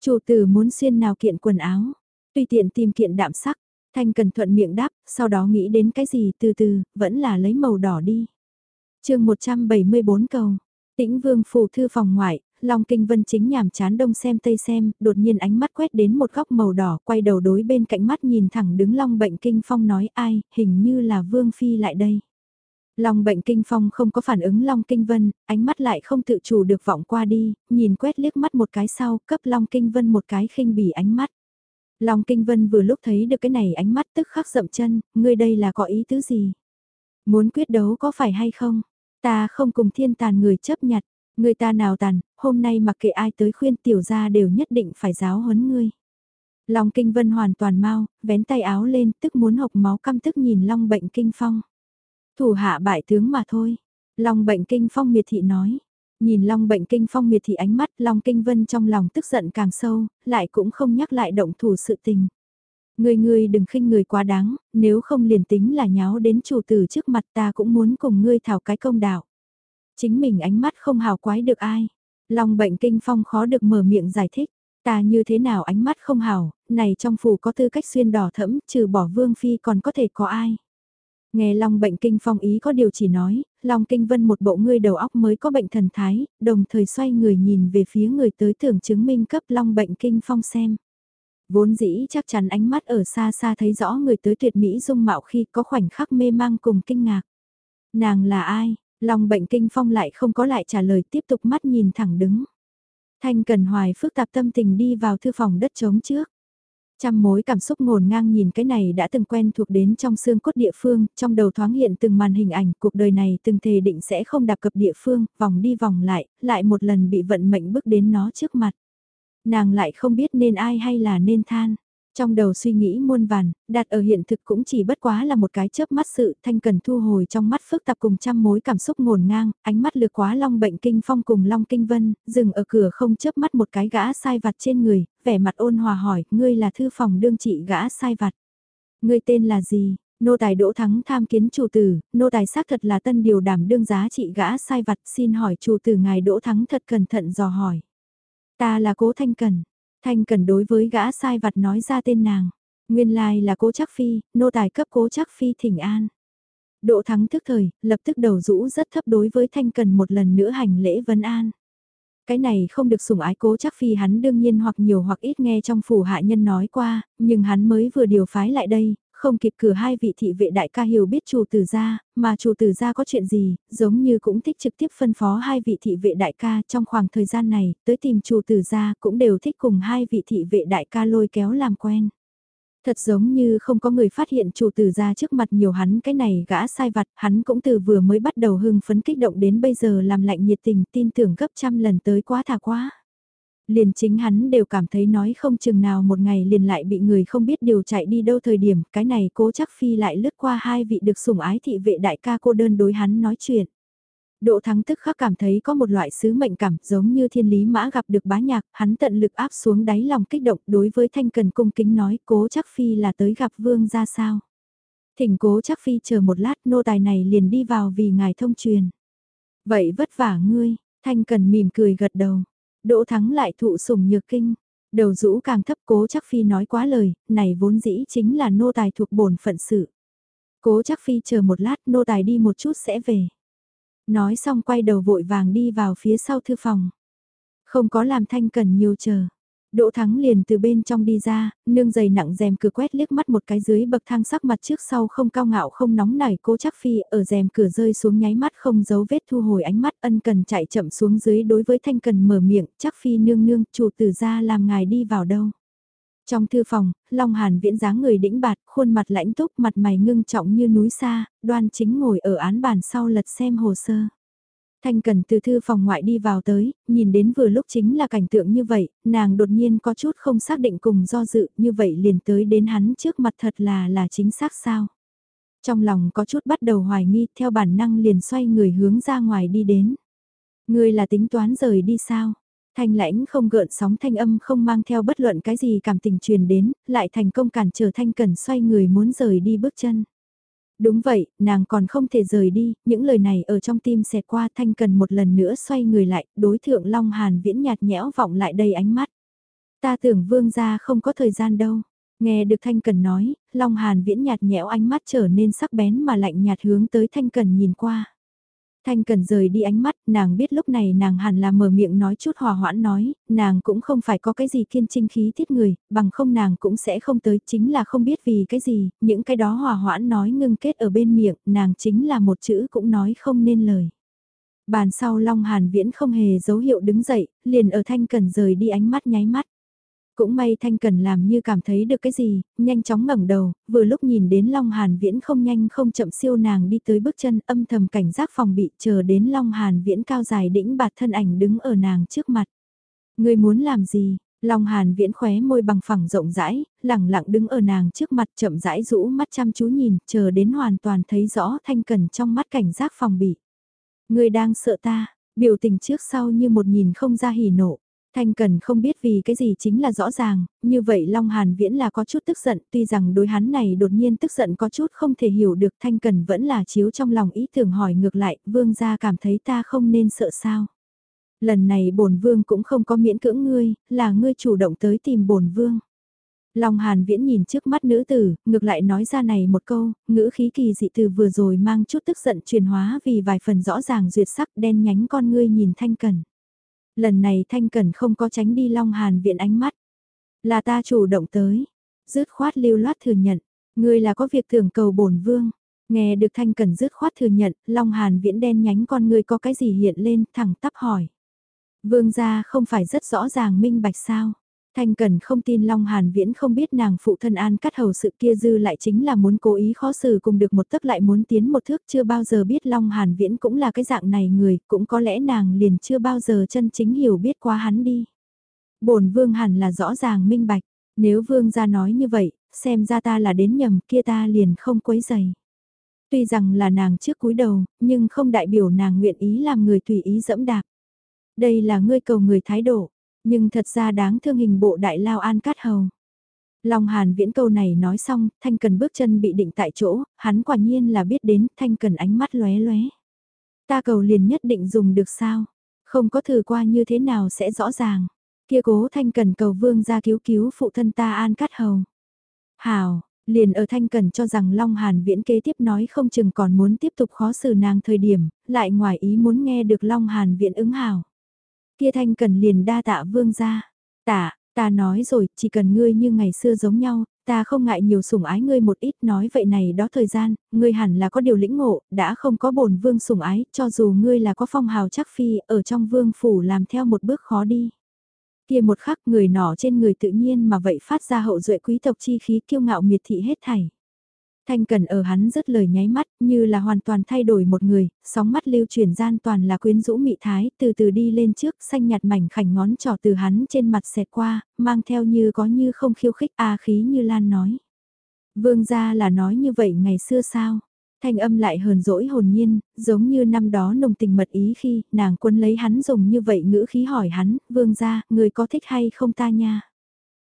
Chủ tử muốn xuyên nào kiện quần áo. Tùy tiện tìm kiện đạm sắc, Thanh cần thuận miệng đáp, sau đó nghĩ đến cái gì từ từ, vẫn là lấy màu đỏ đi. chương 174 cầu, tĩnh vương phủ thư phòng ngoại, Long Kinh Vân chính nhàm chán đông xem tây xem, đột nhiên ánh mắt quét đến một góc màu đỏ, quay đầu đối bên cạnh mắt nhìn thẳng đứng Long Bệnh Kinh Phong nói ai, hình như là Vương Phi lại đây. Long Bệnh Kinh Phong không có phản ứng Long Kinh Vân, ánh mắt lại không tự chủ được vọng qua đi, nhìn quét liếc mắt một cái sau, cấp Long Kinh Vân một cái khinh bỉ ánh mắt. Long Kinh Vân vừa lúc thấy được cái này ánh mắt tức khắc dậm chân, ngươi đây là có ý tứ gì? Muốn quyết đấu có phải hay không? Ta không cùng thiên tàn người chấp nhặt, người ta nào tàn, hôm nay mặc kệ ai tới khuyên tiểu gia đều nhất định phải giáo huấn ngươi. Long Kinh Vân hoàn toàn mau, vén tay áo lên tức muốn hộc máu căm tức nhìn Long Bệnh Kinh Phong. Thủ hạ bại tướng mà thôi. Long Bệnh Kinh Phong miệt thị nói. Nhìn Long bệnh kinh phong miệt thì ánh mắt Long kinh vân trong lòng tức giận càng sâu, lại cũng không nhắc lại động thủ sự tình. Người người đừng khinh người quá đáng, nếu không liền tính là nháo đến chủ tử trước mặt ta cũng muốn cùng ngươi thảo cái công đạo. Chính mình ánh mắt không hào quái được ai. Long bệnh kinh phong khó được mở miệng giải thích. Ta như thế nào ánh mắt không hào, này trong phủ có tư cách xuyên đỏ thẫm, trừ bỏ vương phi còn có thể có ai. Nghe Long bệnh kinh phong ý có điều chỉ nói, Long kinh vân một bộ ngươi đầu óc mới có bệnh thần thái, đồng thời xoay người nhìn về phía người tới tưởng chứng minh cấp Long bệnh kinh phong xem. Vốn dĩ chắc chắn ánh mắt ở xa xa thấy rõ người tới tuyệt mỹ dung mạo khi có khoảnh khắc mê mang cùng kinh ngạc. Nàng là ai? Long bệnh kinh phong lại không có lại trả lời tiếp tục mắt nhìn thẳng đứng. Thanh cần hoài phức tạp tâm tình đi vào thư phòng đất trống trước. Trăm mối cảm xúc ngổn ngang nhìn cái này đã từng quen thuộc đến trong xương cốt địa phương, trong đầu thoáng hiện từng màn hình ảnh cuộc đời này từng thề định sẽ không đạp cập địa phương, vòng đi vòng lại, lại một lần bị vận mệnh bước đến nó trước mặt. Nàng lại không biết nên ai hay là nên than. Trong đầu suy nghĩ muôn vàn, đặt ở hiện thực cũng chỉ bất quá là một cái chớp mắt sự thanh cần thu hồi trong mắt phức tạp cùng trăm mối cảm xúc ngổn ngang, ánh mắt lược quá long bệnh kinh phong cùng long kinh vân, dừng ở cửa không chớp mắt một cái gã sai vặt trên người, vẻ mặt ôn hòa hỏi, ngươi là thư phòng đương trị gã sai vặt. Ngươi tên là gì? Nô tài đỗ thắng tham kiến chủ tử, nô tài xác thật là tân điều đảm đương giá trị gã sai vặt xin hỏi chủ tử ngài đỗ thắng thật cẩn thận dò hỏi. Ta là cố thanh cần Thanh cần đối với gã sai vặt nói ra tên nàng. Nguyên lai là cố chắc phi, nô tài cấp cố chắc phi thỉnh an. Độ thắng thức thời, lập tức đầu rũ rất thấp đối với thanh cần một lần nữa hành lễ vấn an. Cái này không được sủng ái cố chắc phi hắn đương nhiên hoặc nhiều hoặc ít nghe trong phủ hạ nhân nói qua, nhưng hắn mới vừa điều phái lại đây, không kịp cửa hai vị thị vệ đại ca hiểu biết chủ tử gia, mà chủ tử gia có chuyện gì, giống như cũng thích trực tiếp phân phó hai vị thị vệ đại ca trong khoảng thời gian này, tới tìm chủ tử gia cũng đều thích cùng hai vị thị vệ đại ca lôi kéo làm quen. Thật giống như không có người phát hiện chủ tử ra trước mặt nhiều hắn cái này gã sai vặt, hắn cũng từ vừa mới bắt đầu hưng phấn kích động đến bây giờ làm lạnh nhiệt tình tin tưởng gấp trăm lần tới quá thà quá. Liền chính hắn đều cảm thấy nói không chừng nào một ngày liền lại bị người không biết điều chạy đi đâu thời điểm, cái này cố chắc phi lại lướt qua hai vị được sủng ái thị vệ đại ca cô đơn đối hắn nói chuyện. Đỗ thắng tức khắc cảm thấy có một loại sứ mệnh cảm giống như thiên lý mã gặp được bá nhạc, hắn tận lực áp xuống đáy lòng kích động đối với thanh cần cung kính nói cố chắc phi là tới gặp vương ra sao. Thỉnh cố chắc phi chờ một lát nô tài này liền đi vào vì ngài thông truyền. Vậy vất vả ngươi, thanh cần mỉm cười gật đầu. Đỗ thắng lại thụ sủng nhược kinh. Đầu rũ càng thấp cố chắc phi nói quá lời, này vốn dĩ chính là nô tài thuộc bổn phận sự. Cố chắc phi chờ một lát nô tài đi một chút sẽ về. Nói xong quay đầu vội vàng đi vào phía sau thư phòng. Không có làm thanh cần nhiều chờ. Đỗ Thắng liền từ bên trong đi ra, nương giày nặng rèm cửa quét liếc mắt một cái dưới bậc thang sắc mặt trước sau không cao ngạo không nóng nảy cố chắc phi ở rèm cửa rơi xuống nháy mắt không giấu vết thu hồi ánh mắt ân cần chạy chậm xuống dưới đối với thanh cần mở miệng chắc phi nương nương chủ tử ra làm ngài đi vào đâu. Trong thư phòng, Long Hàn viễn dáng người đĩnh bạt, khuôn mặt lãnh túc mặt mày ngưng trọng như núi xa, đoan chính ngồi ở án bàn sau lật xem hồ sơ. Thanh Cần từ thư phòng ngoại đi vào tới, nhìn đến vừa lúc chính là cảnh tượng như vậy, nàng đột nhiên có chút không xác định cùng do dự, như vậy liền tới đến hắn trước mặt thật là là chính xác sao. Trong lòng có chút bắt đầu hoài nghi, theo bản năng liền xoay người hướng ra ngoài đi đến. Người là tính toán rời đi sao? Thanh lãnh không gợn sóng thanh âm không mang theo bất luận cái gì cảm tình truyền đến, lại thành công cản trở thanh cần xoay người muốn rời đi bước chân. Đúng vậy, nàng còn không thể rời đi, những lời này ở trong tim xẹt qua thanh cần một lần nữa xoay người lại, đối thượng Long Hàn viễn nhạt nhẽo vọng lại đầy ánh mắt. Ta tưởng vương gia không có thời gian đâu. Nghe được Thanh Cần nói, Long Hàn viễn nhạt nhẽo ánh mắt trở nên sắc bén mà lạnh nhạt hướng tới Thanh Cần nhìn qua. Thanh cần rời đi ánh mắt, nàng biết lúc này nàng hẳn là mở miệng nói chút hòa hoãn nói, nàng cũng không phải có cái gì kiên trinh khí tiết người, bằng không nàng cũng sẽ không tới, chính là không biết vì cái gì, những cái đó hòa hoãn nói ngưng kết ở bên miệng, nàng chính là một chữ cũng nói không nên lời. Bàn sau Long Hàn Viễn không hề dấu hiệu đứng dậy, liền ở Thanh Cần rời đi ánh mắt nháy mắt. Cũng may Thanh Cần làm như cảm thấy được cái gì, nhanh chóng ngẩng đầu, vừa lúc nhìn đến Long Hàn Viễn không nhanh không chậm siêu nàng đi tới bước chân âm thầm cảnh giác phòng bị chờ đến Long Hàn Viễn cao dài đĩnh bạt thân ảnh đứng ở nàng trước mặt. Người muốn làm gì? Long Hàn Viễn khóe môi bằng phẳng rộng rãi, lẳng lặng đứng ở nàng trước mặt chậm rãi rũ mắt chăm chú nhìn, chờ đến hoàn toàn thấy rõ Thanh Cần trong mắt cảnh giác phòng bị. Người đang sợ ta, biểu tình trước sau như một nhìn không ra hỉ nộ. Thanh Cần không biết vì cái gì chính là rõ ràng, như vậy Long Hàn Viễn là có chút tức giận, tuy rằng đối hắn này đột nhiên tức giận có chút không thể hiểu được Thanh Cần vẫn là chiếu trong lòng ý tưởng hỏi ngược lại, vương gia cảm thấy ta không nên sợ sao. Lần này bổn vương cũng không có miễn cưỡng ngươi, là ngươi chủ động tới tìm bổn vương. Long Hàn Viễn nhìn trước mắt nữ tử, ngược lại nói ra này một câu, ngữ khí kỳ dị từ vừa rồi mang chút tức giận truyền hóa vì vài phần rõ ràng duyệt sắc đen nhánh con ngươi nhìn Thanh Cần. Lần này Thanh Cẩn không có tránh đi Long Hàn viện ánh mắt. Là ta chủ động tới. Dứt khoát lưu loát thừa nhận. Ngươi là có việc thường cầu bổn vương. Nghe được Thanh Cẩn dứt khoát thừa nhận, Long Hàn viễn đen nhánh con ngươi có cái gì hiện lên, thẳng tắp hỏi. Vương gia không phải rất rõ ràng minh bạch sao? Thanh Cần không tin Long Hàn Viễn không biết nàng phụ thân an cắt hầu sự kia dư lại chính là muốn cố ý khó xử cùng được một tấc lại muốn tiến một thước chưa bao giờ biết Long Hàn Viễn cũng là cái dạng này người, cũng có lẽ nàng liền chưa bao giờ chân chính hiểu biết qua hắn đi. bổn vương hẳn là rõ ràng minh bạch, nếu vương gia nói như vậy, xem ra ta là đến nhầm kia ta liền không quấy giày. Tuy rằng là nàng trước cúi đầu, nhưng không đại biểu nàng nguyện ý làm người tùy ý dẫm đạp. Đây là ngươi cầu người thái độ, nhưng thật ra đáng thương hình bộ đại lao an cát hầu. Long Hàn viễn câu này nói xong, Thanh Cần bước chân bị định tại chỗ, hắn quả nhiên là biết đến, Thanh Cần ánh mắt lóe lóe. Ta cầu liền nhất định dùng được sao? Không có thử qua như thế nào sẽ rõ ràng. Kia cố Thanh Cần cầu vương ra cứu cứu phụ thân ta an cát hầu. Hào, liền ở Thanh Cần cho rằng Long Hàn viễn kế tiếp nói không chừng còn muốn tiếp tục khó xử nàng thời điểm, lại ngoài ý muốn nghe được Long Hàn viễn ứng hào. Kia thanh cần liền đa tạ vương ra. Tạ, ta nói rồi, chỉ cần ngươi như ngày xưa giống nhau, ta không ngại nhiều sủng ái ngươi một ít nói vậy này đó thời gian, ngươi hẳn là có điều lĩnh ngộ, đã không có bổn vương sủng ái, cho dù ngươi là có phong hào chắc phi, ở trong vương phủ làm theo một bước khó đi. Kia một khắc người nọ trên người tự nhiên mà vậy phát ra hậu duệ quý tộc chi khí kiêu ngạo miệt thị hết thảy. Thanh Cần ở hắn rất lời nháy mắt, như là hoàn toàn thay đổi một người, sóng mắt lưu chuyển gian toàn là quyến rũ mị thái, từ từ đi lên trước, xanh nhạt mảnh khảnh ngón trỏ từ hắn trên mặt xẹt qua, mang theo như có như không khiêu khích a khí như lan nói. Vương gia là nói như vậy ngày xưa sao? Thanh âm lại hờn dỗi hồn nhiên, giống như năm đó nồng tình mật ý khi nàng quân lấy hắn dùng như vậy ngữ khí hỏi hắn, vương gia, người có thích hay không ta nha?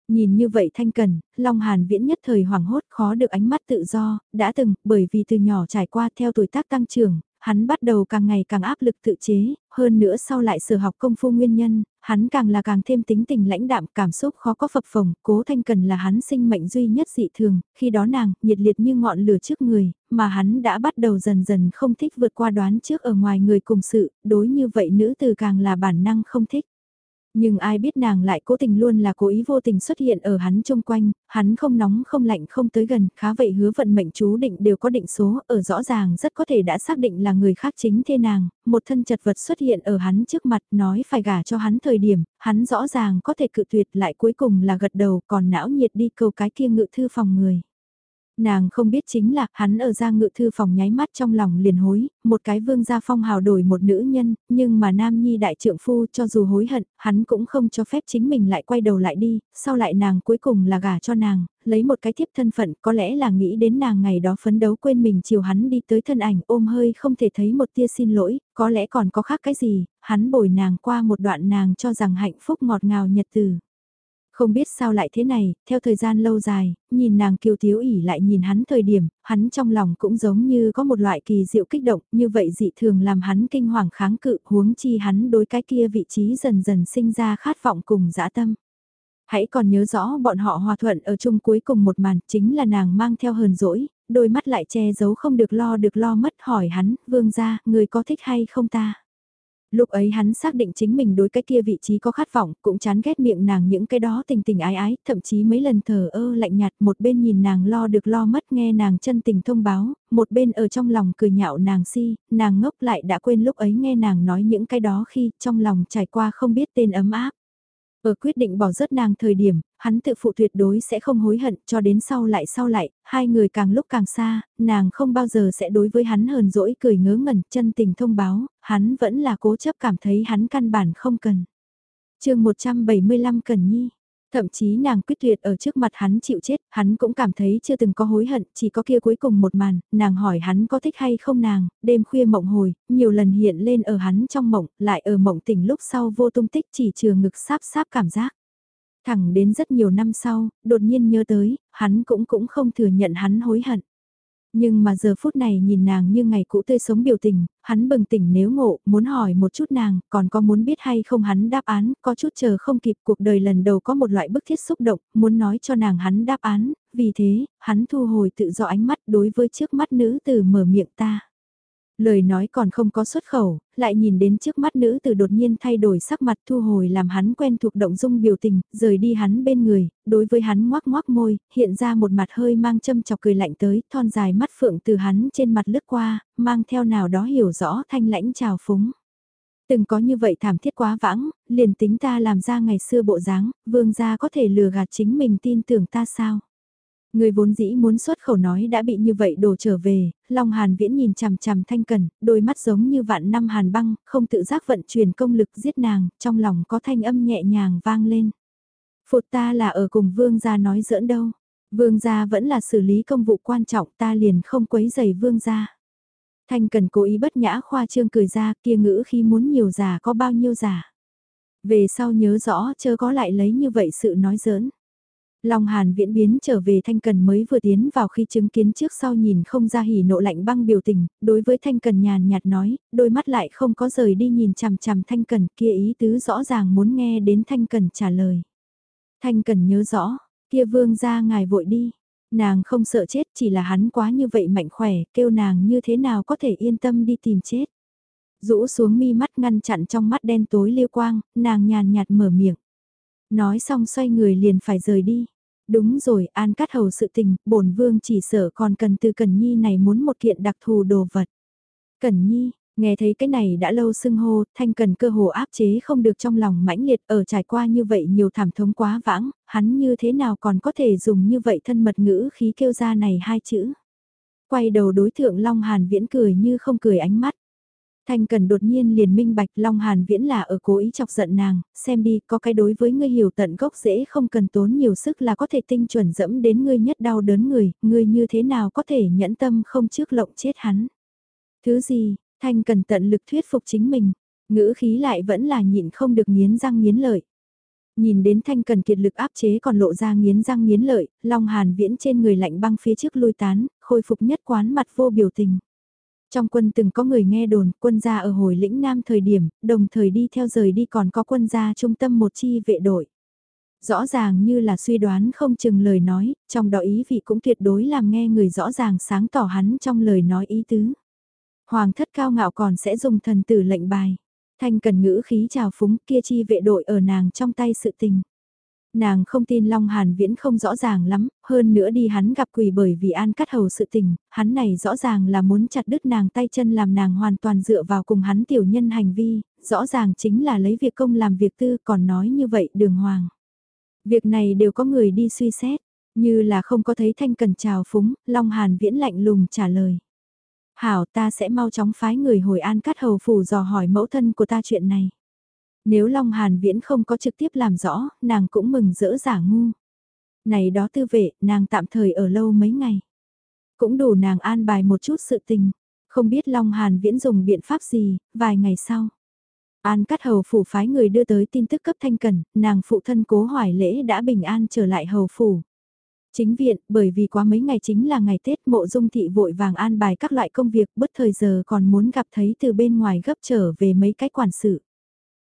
Nhìn như vậy thanh cần, Long Hàn viễn nhất thời hoảng hốt khó được ánh mắt tự do, đã từng, bởi vì từ nhỏ trải qua theo tuổi tác tăng trưởng, hắn bắt đầu càng ngày càng áp lực tự chế, hơn nữa sau lại sở học công phu nguyên nhân, hắn càng là càng thêm tính tình lãnh đạm cảm xúc khó có phập phồng, cố thanh cần là hắn sinh mệnh duy nhất dị thường, khi đó nàng, nhiệt liệt như ngọn lửa trước người, mà hắn đã bắt đầu dần dần không thích vượt qua đoán trước ở ngoài người cùng sự, đối như vậy nữ từ càng là bản năng không thích. Nhưng ai biết nàng lại cố tình luôn là cố ý vô tình xuất hiện ở hắn chung quanh, hắn không nóng không lạnh không tới gần, khá vậy hứa vận mệnh chú định đều có định số, ở rõ ràng rất có thể đã xác định là người khác chính thê nàng, một thân chật vật xuất hiện ở hắn trước mặt nói phải gả cho hắn thời điểm, hắn rõ ràng có thể cự tuyệt lại cuối cùng là gật đầu còn não nhiệt đi câu cái kia ngự thư phòng người. Nàng không biết chính là hắn ở ra ngự thư phòng nháy mắt trong lòng liền hối, một cái vương gia phong hào đổi một nữ nhân, nhưng mà nam nhi đại trượng phu cho dù hối hận, hắn cũng không cho phép chính mình lại quay đầu lại đi, sau lại nàng cuối cùng là gả cho nàng, lấy một cái thiếp thân phận có lẽ là nghĩ đến nàng ngày đó phấn đấu quên mình chiều hắn đi tới thân ảnh ôm hơi không thể thấy một tia xin lỗi, có lẽ còn có khác cái gì, hắn bồi nàng qua một đoạn nàng cho rằng hạnh phúc ngọt ngào nhật từ. Không biết sao lại thế này, theo thời gian lâu dài, nhìn nàng kiều thiếu ỉ lại nhìn hắn thời điểm, hắn trong lòng cũng giống như có một loại kỳ diệu kích động, như vậy dị thường làm hắn kinh hoàng kháng cự, huống chi hắn đối cái kia vị trí dần dần sinh ra khát vọng cùng dã tâm. Hãy còn nhớ rõ bọn họ hòa thuận ở chung cuối cùng một màn, chính là nàng mang theo hờn dỗi, đôi mắt lại che giấu không được lo được lo mất hỏi hắn, vương gia, người có thích hay không ta? Lúc ấy hắn xác định chính mình đối cái kia vị trí có khát vọng, cũng chán ghét miệng nàng những cái đó tình tình ái ái, thậm chí mấy lần thờ ơ lạnh nhạt một bên nhìn nàng lo được lo mất nghe nàng chân tình thông báo, một bên ở trong lòng cười nhạo nàng si, nàng ngốc lại đã quên lúc ấy nghe nàng nói những cái đó khi trong lòng trải qua không biết tên ấm áp. Ở quyết định bỏ rớt nàng thời điểm, hắn tự phụ tuyệt đối sẽ không hối hận cho đến sau lại sau lại, hai người càng lúc càng xa, nàng không bao giờ sẽ đối với hắn hờn dỗi cười ngớ ngẩn chân tình thông báo, hắn vẫn là cố chấp cảm thấy hắn căn bản không cần. chương 175 Cần Nhi Thậm chí nàng quyết tuyệt ở trước mặt hắn chịu chết, hắn cũng cảm thấy chưa từng có hối hận, chỉ có kia cuối cùng một màn, nàng hỏi hắn có thích hay không nàng, đêm khuya mộng hồi, nhiều lần hiện lên ở hắn trong mộng, lại ở mộng tỉnh lúc sau vô tung tích chỉ chừa ngực sáp sáp cảm giác. Thẳng đến rất nhiều năm sau, đột nhiên nhớ tới, hắn cũng cũng không thừa nhận hắn hối hận. Nhưng mà giờ phút này nhìn nàng như ngày cũ tươi sống biểu tình, hắn bừng tỉnh nếu ngộ, muốn hỏi một chút nàng, còn có muốn biết hay không hắn đáp án, có chút chờ không kịp cuộc đời lần đầu có một loại bức thiết xúc động, muốn nói cho nàng hắn đáp án, vì thế, hắn thu hồi tự do ánh mắt đối với trước mắt nữ từ mở miệng ta. Lời nói còn không có xuất khẩu, lại nhìn đến trước mắt nữ từ đột nhiên thay đổi sắc mặt thu hồi làm hắn quen thuộc động dung biểu tình, rời đi hắn bên người, đối với hắn ngoác ngoác môi, hiện ra một mặt hơi mang châm chọc cười lạnh tới, thon dài mắt phượng từ hắn trên mặt lướt qua, mang theo nào đó hiểu rõ thanh lãnh trào phúng. Từng có như vậy thảm thiết quá vãng, liền tính ta làm ra ngày xưa bộ dáng, vương gia có thể lừa gạt chính mình tin tưởng ta sao? Người vốn dĩ muốn xuất khẩu nói đã bị như vậy đổ trở về, Long Hàn Viễn nhìn chằm chằm Thanh Cần, đôi mắt giống như vạn năm hàn băng, không tự giác vận chuyển công lực giết nàng, trong lòng có thanh âm nhẹ nhàng vang lên. Phụt ta là ở cùng vương gia nói giỡn đâu. Vương gia vẫn là xử lý công vụ quan trọng ta liền không quấy giày vương gia. Thanh Cần cố ý bất nhã khoa trương cười ra kia ngữ khi muốn nhiều giả có bao nhiêu giả. Về sau nhớ rõ chớ có lại lấy như vậy sự nói giỡn. Long Hàn viễn biến trở về Thanh Cần mới vừa tiến vào khi chứng kiến trước sau nhìn không ra hỉ nộ lạnh băng biểu tình, đối với Thanh Cần nhàn nhạt nói, đôi mắt lại không có rời đi nhìn chằm chằm Thanh Cần kia ý tứ rõ ràng muốn nghe đến Thanh Cần trả lời. Thanh Cần nhớ rõ, kia vương ra ngài vội đi, nàng không sợ chết chỉ là hắn quá như vậy mạnh khỏe, kêu nàng như thế nào có thể yên tâm đi tìm chết. Rũ xuống mi mắt ngăn chặn trong mắt đen tối liêu quang, nàng nhàn nhạt mở miệng. Nói xong xoay người liền phải rời đi Đúng rồi, An Cát Hầu sự tình, bổn vương chỉ sợ còn cần từ Cần Nhi này muốn một kiện đặc thù đồ vật. Cần Nhi, nghe thấy cái này đã lâu sưng hô, thanh cần cơ hồ áp chế không được trong lòng mãnh liệt ở trải qua như vậy nhiều thảm thống quá vãng, hắn như thế nào còn có thể dùng như vậy thân mật ngữ khí kêu ra này hai chữ. Quay đầu đối thượng Long Hàn Viễn cười như không cười ánh mắt. Thanh Cần đột nhiên liền minh bạch Long Hàn Viễn là ở cố ý chọc giận nàng, xem đi có cái đối với ngươi hiểu tận gốc dễ không cần tốn nhiều sức là có thể tinh chuẩn dẫm đến ngươi nhất đau đớn người, ngươi như thế nào có thể nhẫn tâm không trước lộng chết hắn. Thứ gì, Thanh Cần tận lực thuyết phục chính mình, ngữ khí lại vẫn là nhịn không được nghiến răng nghiến lợi. Nhìn đến Thanh Cần kiệt lực áp chế còn lộ ra nghiến răng nghiến lợi, Long Hàn Viễn trên người lạnh băng phía trước lui tán, khôi phục nhất quán mặt vô biểu tình. Trong quân từng có người nghe đồn quân gia ở hồi lĩnh Nam thời điểm, đồng thời đi theo rời đi còn có quân gia trung tâm một chi vệ đội. Rõ ràng như là suy đoán không chừng lời nói, trong đó ý vị cũng tuyệt đối làm nghe người rõ ràng sáng tỏ hắn trong lời nói ý tứ. Hoàng thất cao ngạo còn sẽ dùng thần tử lệnh bài. Thanh cần ngữ khí trào phúng kia chi vệ đội ở nàng trong tay sự tình. Nàng không tin Long Hàn Viễn không rõ ràng lắm, hơn nữa đi hắn gặp quỷ bởi vì an cắt hầu sự tình, hắn này rõ ràng là muốn chặt đứt nàng tay chân làm nàng hoàn toàn dựa vào cùng hắn tiểu nhân hành vi, rõ ràng chính là lấy việc công làm việc tư còn nói như vậy đường hoàng. Việc này đều có người đi suy xét, như là không có thấy thanh cần chào phúng, Long Hàn Viễn lạnh lùng trả lời. Hảo ta sẽ mau chóng phái người hồi an cắt hầu phủ dò hỏi mẫu thân của ta chuyện này. Nếu Long Hàn Viễn không có trực tiếp làm rõ, nàng cũng mừng rỡ giả ngu. Này đó tư vệ, nàng tạm thời ở lâu mấy ngày. Cũng đủ nàng an bài một chút sự tình. Không biết Long Hàn Viễn dùng biện pháp gì, vài ngày sau. An cắt hầu phủ phái người đưa tới tin tức cấp thanh cần, nàng phụ thân cố hoài lễ đã bình an trở lại hầu phủ. Chính viện, bởi vì quá mấy ngày chính là ngày Tết mộ dung thị vội vàng an bài các loại công việc bất thời giờ còn muốn gặp thấy từ bên ngoài gấp trở về mấy cái quản sự.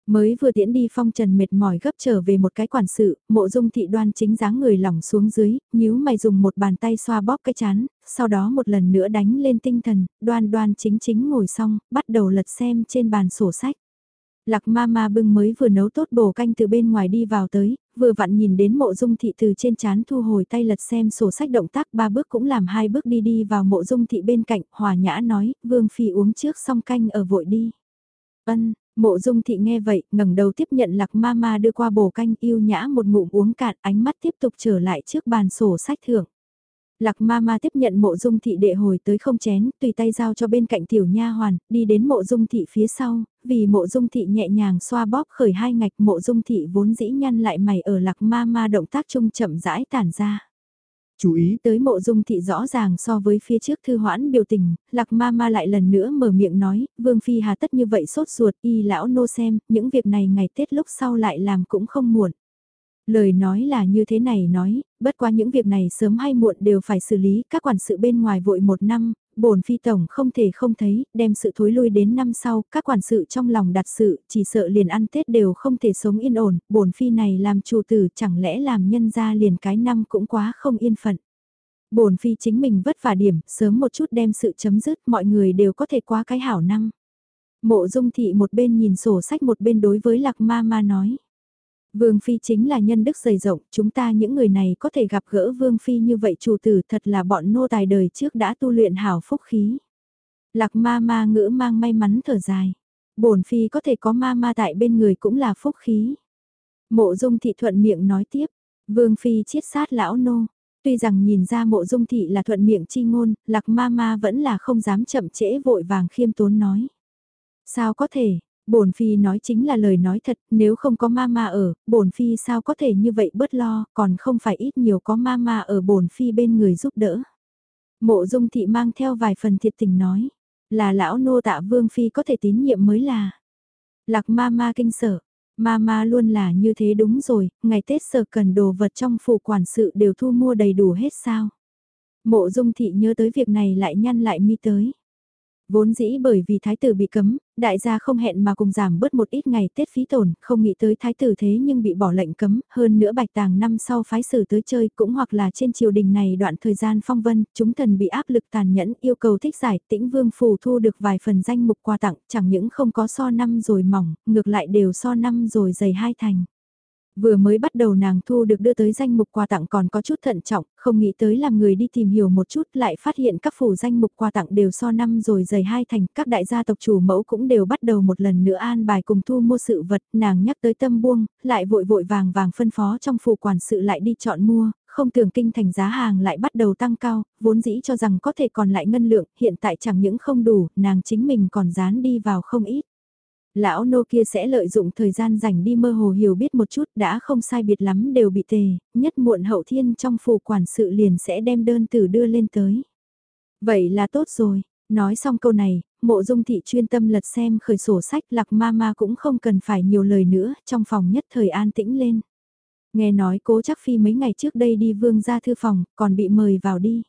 Mới vừa tiễn đi phong trần mệt mỏi gấp trở về một cái quản sự, mộ dung thị đoan chính dáng người lỏng xuống dưới, nhíu mày dùng một bàn tay xoa bóp cái chán, sau đó một lần nữa đánh lên tinh thần, đoan đoan chính chính ngồi xong, bắt đầu lật xem trên bàn sổ sách. Lạc ma ma bưng mới vừa nấu tốt bổ canh từ bên ngoài đi vào tới, vừa vặn nhìn đến mộ dung thị từ trên chán thu hồi tay lật xem sổ sách động tác ba bước cũng làm hai bước đi đi vào mộ dung thị bên cạnh, hòa nhã nói, vương phi uống trước xong canh ở vội đi. Ân, Mộ dung thị nghe vậy, ngẩng đầu tiếp nhận lạc ma ma đưa qua bồ canh yêu nhã một ngụm uống cạn ánh mắt tiếp tục trở lại trước bàn sổ sách thưởng. Lạc ma ma tiếp nhận mộ dung thị đệ hồi tới không chén, tùy tay giao cho bên cạnh tiểu nha hoàn, đi đến mộ dung thị phía sau, vì mộ dung thị nhẹ nhàng xoa bóp khởi hai ngạch mộ dung thị vốn dĩ nhăn lại mày ở lạc ma ma động tác trung chậm rãi tản ra. Chú ý tới mộ dung thị rõ ràng so với phía trước thư hoãn biểu tình, lạc ma ma lại lần nữa mở miệng nói, vương phi hà tất như vậy sốt ruột y lão nô xem, những việc này ngày Tết lúc sau lại làm cũng không muộn. Lời nói là như thế này nói, bất qua những việc này sớm hay muộn đều phải xử lý, các quản sự bên ngoài vội một năm, bổn phi tổng không thể không thấy, đem sự thối lui đến năm sau, các quản sự trong lòng đặt sự, chỉ sợ liền ăn Tết đều không thể sống yên ổn, bổn phi này làm chủ tử chẳng lẽ làm nhân ra liền cái năm cũng quá không yên phận. Bổn phi chính mình vất vả điểm, sớm một chút đem sự chấm dứt, mọi người đều có thể qua cái hảo năm. Mộ dung thị một bên nhìn sổ sách một bên đối với lạc ma ma nói. Vương Phi chính là nhân đức dày rộng, chúng ta những người này có thể gặp gỡ Vương Phi như vậy chủ tử thật là bọn nô tài đời trước đã tu luyện hảo phúc khí. Lạc ma ma ngữ mang may mắn thở dài. bổn Phi có thể có ma ma tại bên người cũng là phúc khí. Mộ dung thị thuận miệng nói tiếp, Vương Phi chiết sát lão nô. Tuy rằng nhìn ra mộ dung thị là thuận miệng chi ngôn, lạc ma ma vẫn là không dám chậm trễ vội vàng khiêm tốn nói. Sao có thể, bổn phi nói chính là lời nói thật, nếu không có mama ở, bổn phi sao có thể như vậy bớt lo, còn không phải ít nhiều có mama ở bổn phi bên người giúp đỡ. Mộ dung thị mang theo vài phần thiệt tình nói, là lão nô tạ vương phi có thể tín nhiệm mới là. Lạc mama kinh sở, mama luôn là như thế đúng rồi, ngày Tết sở cần đồ vật trong phủ quản sự đều thu mua đầy đủ hết sao. Mộ dung thị nhớ tới việc này lại nhăn lại mi tới. Vốn dĩ bởi vì thái tử bị cấm, đại gia không hẹn mà cùng giảm bớt một ít ngày Tết phí tổn, không nghĩ tới thái tử thế nhưng bị bỏ lệnh cấm, hơn nữa bạch tàng năm sau phái xử tới chơi cũng hoặc là trên triều đình này đoạn thời gian phong vân, chúng thần bị áp lực tàn nhẫn yêu cầu thích giải tĩnh vương phủ thu được vài phần danh mục quà tặng, chẳng những không có so năm rồi mỏng, ngược lại đều so năm rồi dày hai thành. Vừa mới bắt đầu nàng thu được đưa tới danh mục quà tặng còn có chút thận trọng, không nghĩ tới làm người đi tìm hiểu một chút lại phát hiện các phủ danh mục quà tặng đều so năm rồi dày hai thành, các đại gia tộc chủ mẫu cũng đều bắt đầu một lần nữa an bài cùng thu mua sự vật, nàng nhắc tới tâm buông, lại vội vội vàng vàng phân phó trong phủ quản sự lại đi chọn mua, không tưởng kinh thành giá hàng lại bắt đầu tăng cao, vốn dĩ cho rằng có thể còn lại ngân lượng, hiện tại chẳng những không đủ, nàng chính mình còn dán đi vào không ít. Lão nô kia sẽ lợi dụng thời gian dành đi mơ hồ hiểu biết một chút đã không sai biệt lắm đều bị tề, nhất muộn hậu thiên trong phủ quản sự liền sẽ đem đơn tử đưa lên tới. Vậy là tốt rồi, nói xong câu này, mộ dung thị chuyên tâm lật xem khởi sổ sách lạc ma ma cũng không cần phải nhiều lời nữa, trong phòng nhất thời an tĩnh lên. Nghe nói cố chắc phi mấy ngày trước đây đi vương ra thư phòng, còn bị mời vào đi.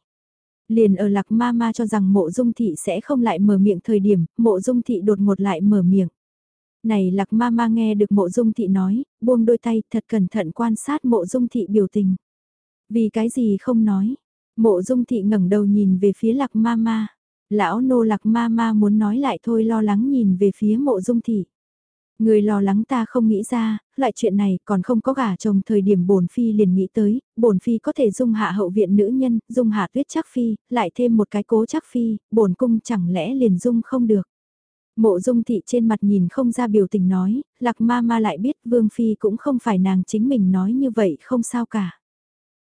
Liền ở lạc ma ma cho rằng mộ dung thị sẽ không lại mở miệng thời điểm, mộ dung thị đột ngột lại mở miệng. Này lạc ma ma nghe được mộ dung thị nói, buông đôi tay thật cẩn thận quan sát mộ dung thị biểu tình. Vì cái gì không nói, mộ dung thị ngẩng đầu nhìn về phía lạc ma ma. Lão nô lạc ma ma muốn nói lại thôi lo lắng nhìn về phía mộ dung thị. Người lo lắng ta không nghĩ ra, loại chuyện này còn không có gả chồng thời điểm bổn phi liền nghĩ tới, bổn phi có thể dung hạ hậu viện nữ nhân, dung hạ tuyết chắc phi, lại thêm một cái cố chắc phi, bổn cung chẳng lẽ liền dung không được. Mộ dung thị trên mặt nhìn không ra biểu tình nói, lạc ma ma lại biết vương phi cũng không phải nàng chính mình nói như vậy không sao cả.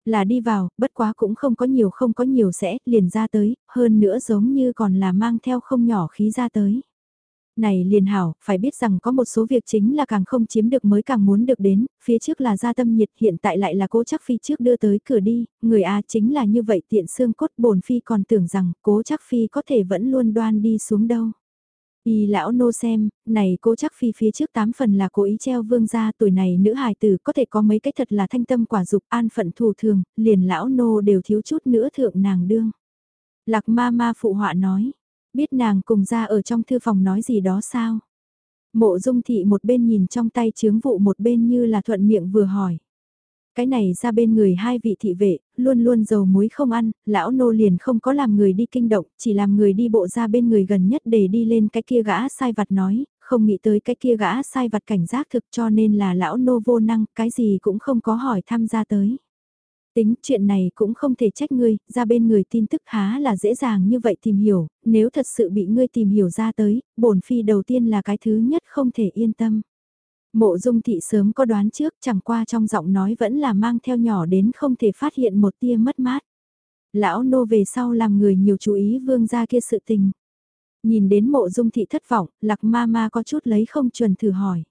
Là đi vào, bất quá cũng không có nhiều không có nhiều sẽ liền ra tới, hơn nữa giống như còn là mang theo không nhỏ khí ra tới. Này liền hảo, phải biết rằng có một số việc chính là càng không chiếm được mới càng muốn được đến, phía trước là gia tâm nhiệt hiện tại lại là cố chắc phi trước đưa tới cửa đi, người A chính là như vậy tiện xương cốt bổn phi còn tưởng rằng cố chắc phi có thể vẫn luôn đoan đi xuống đâu. Y lão nô xem, này cố chắc phi phía trước tám phần là cố ý treo vương gia tuổi này nữ hài tử có thể có mấy cái thật là thanh tâm quả dục an phận thù thường, liền lão nô đều thiếu chút nữa thượng nàng đương. Lạc ma ma phụ họa nói, biết nàng cùng ra ở trong thư phòng nói gì đó sao? Mộ dung thị một bên nhìn trong tay chướng vụ một bên như là thuận miệng vừa hỏi. Cái này ra bên người hai vị thị vệ, luôn luôn dầu muối không ăn, lão nô liền không có làm người đi kinh động, chỉ làm người đi bộ ra bên người gần nhất để đi lên cái kia gã sai vặt nói, không nghĩ tới cái kia gã sai vặt cảnh giác thực cho nên là lão nô vô năng, cái gì cũng không có hỏi tham gia tới. Tính chuyện này cũng không thể trách ngươi, ra bên người tin tức há là dễ dàng như vậy tìm hiểu, nếu thật sự bị ngươi tìm hiểu ra tới, bổn phi đầu tiên là cái thứ nhất không thể yên tâm. Mộ dung thị sớm có đoán trước chẳng qua trong giọng nói vẫn là mang theo nhỏ đến không thể phát hiện một tia mất mát. Lão nô về sau làm người nhiều chú ý vương gia kia sự tình. Nhìn đến mộ dung thị thất vọng, lạc ma ma có chút lấy không chuẩn thử hỏi.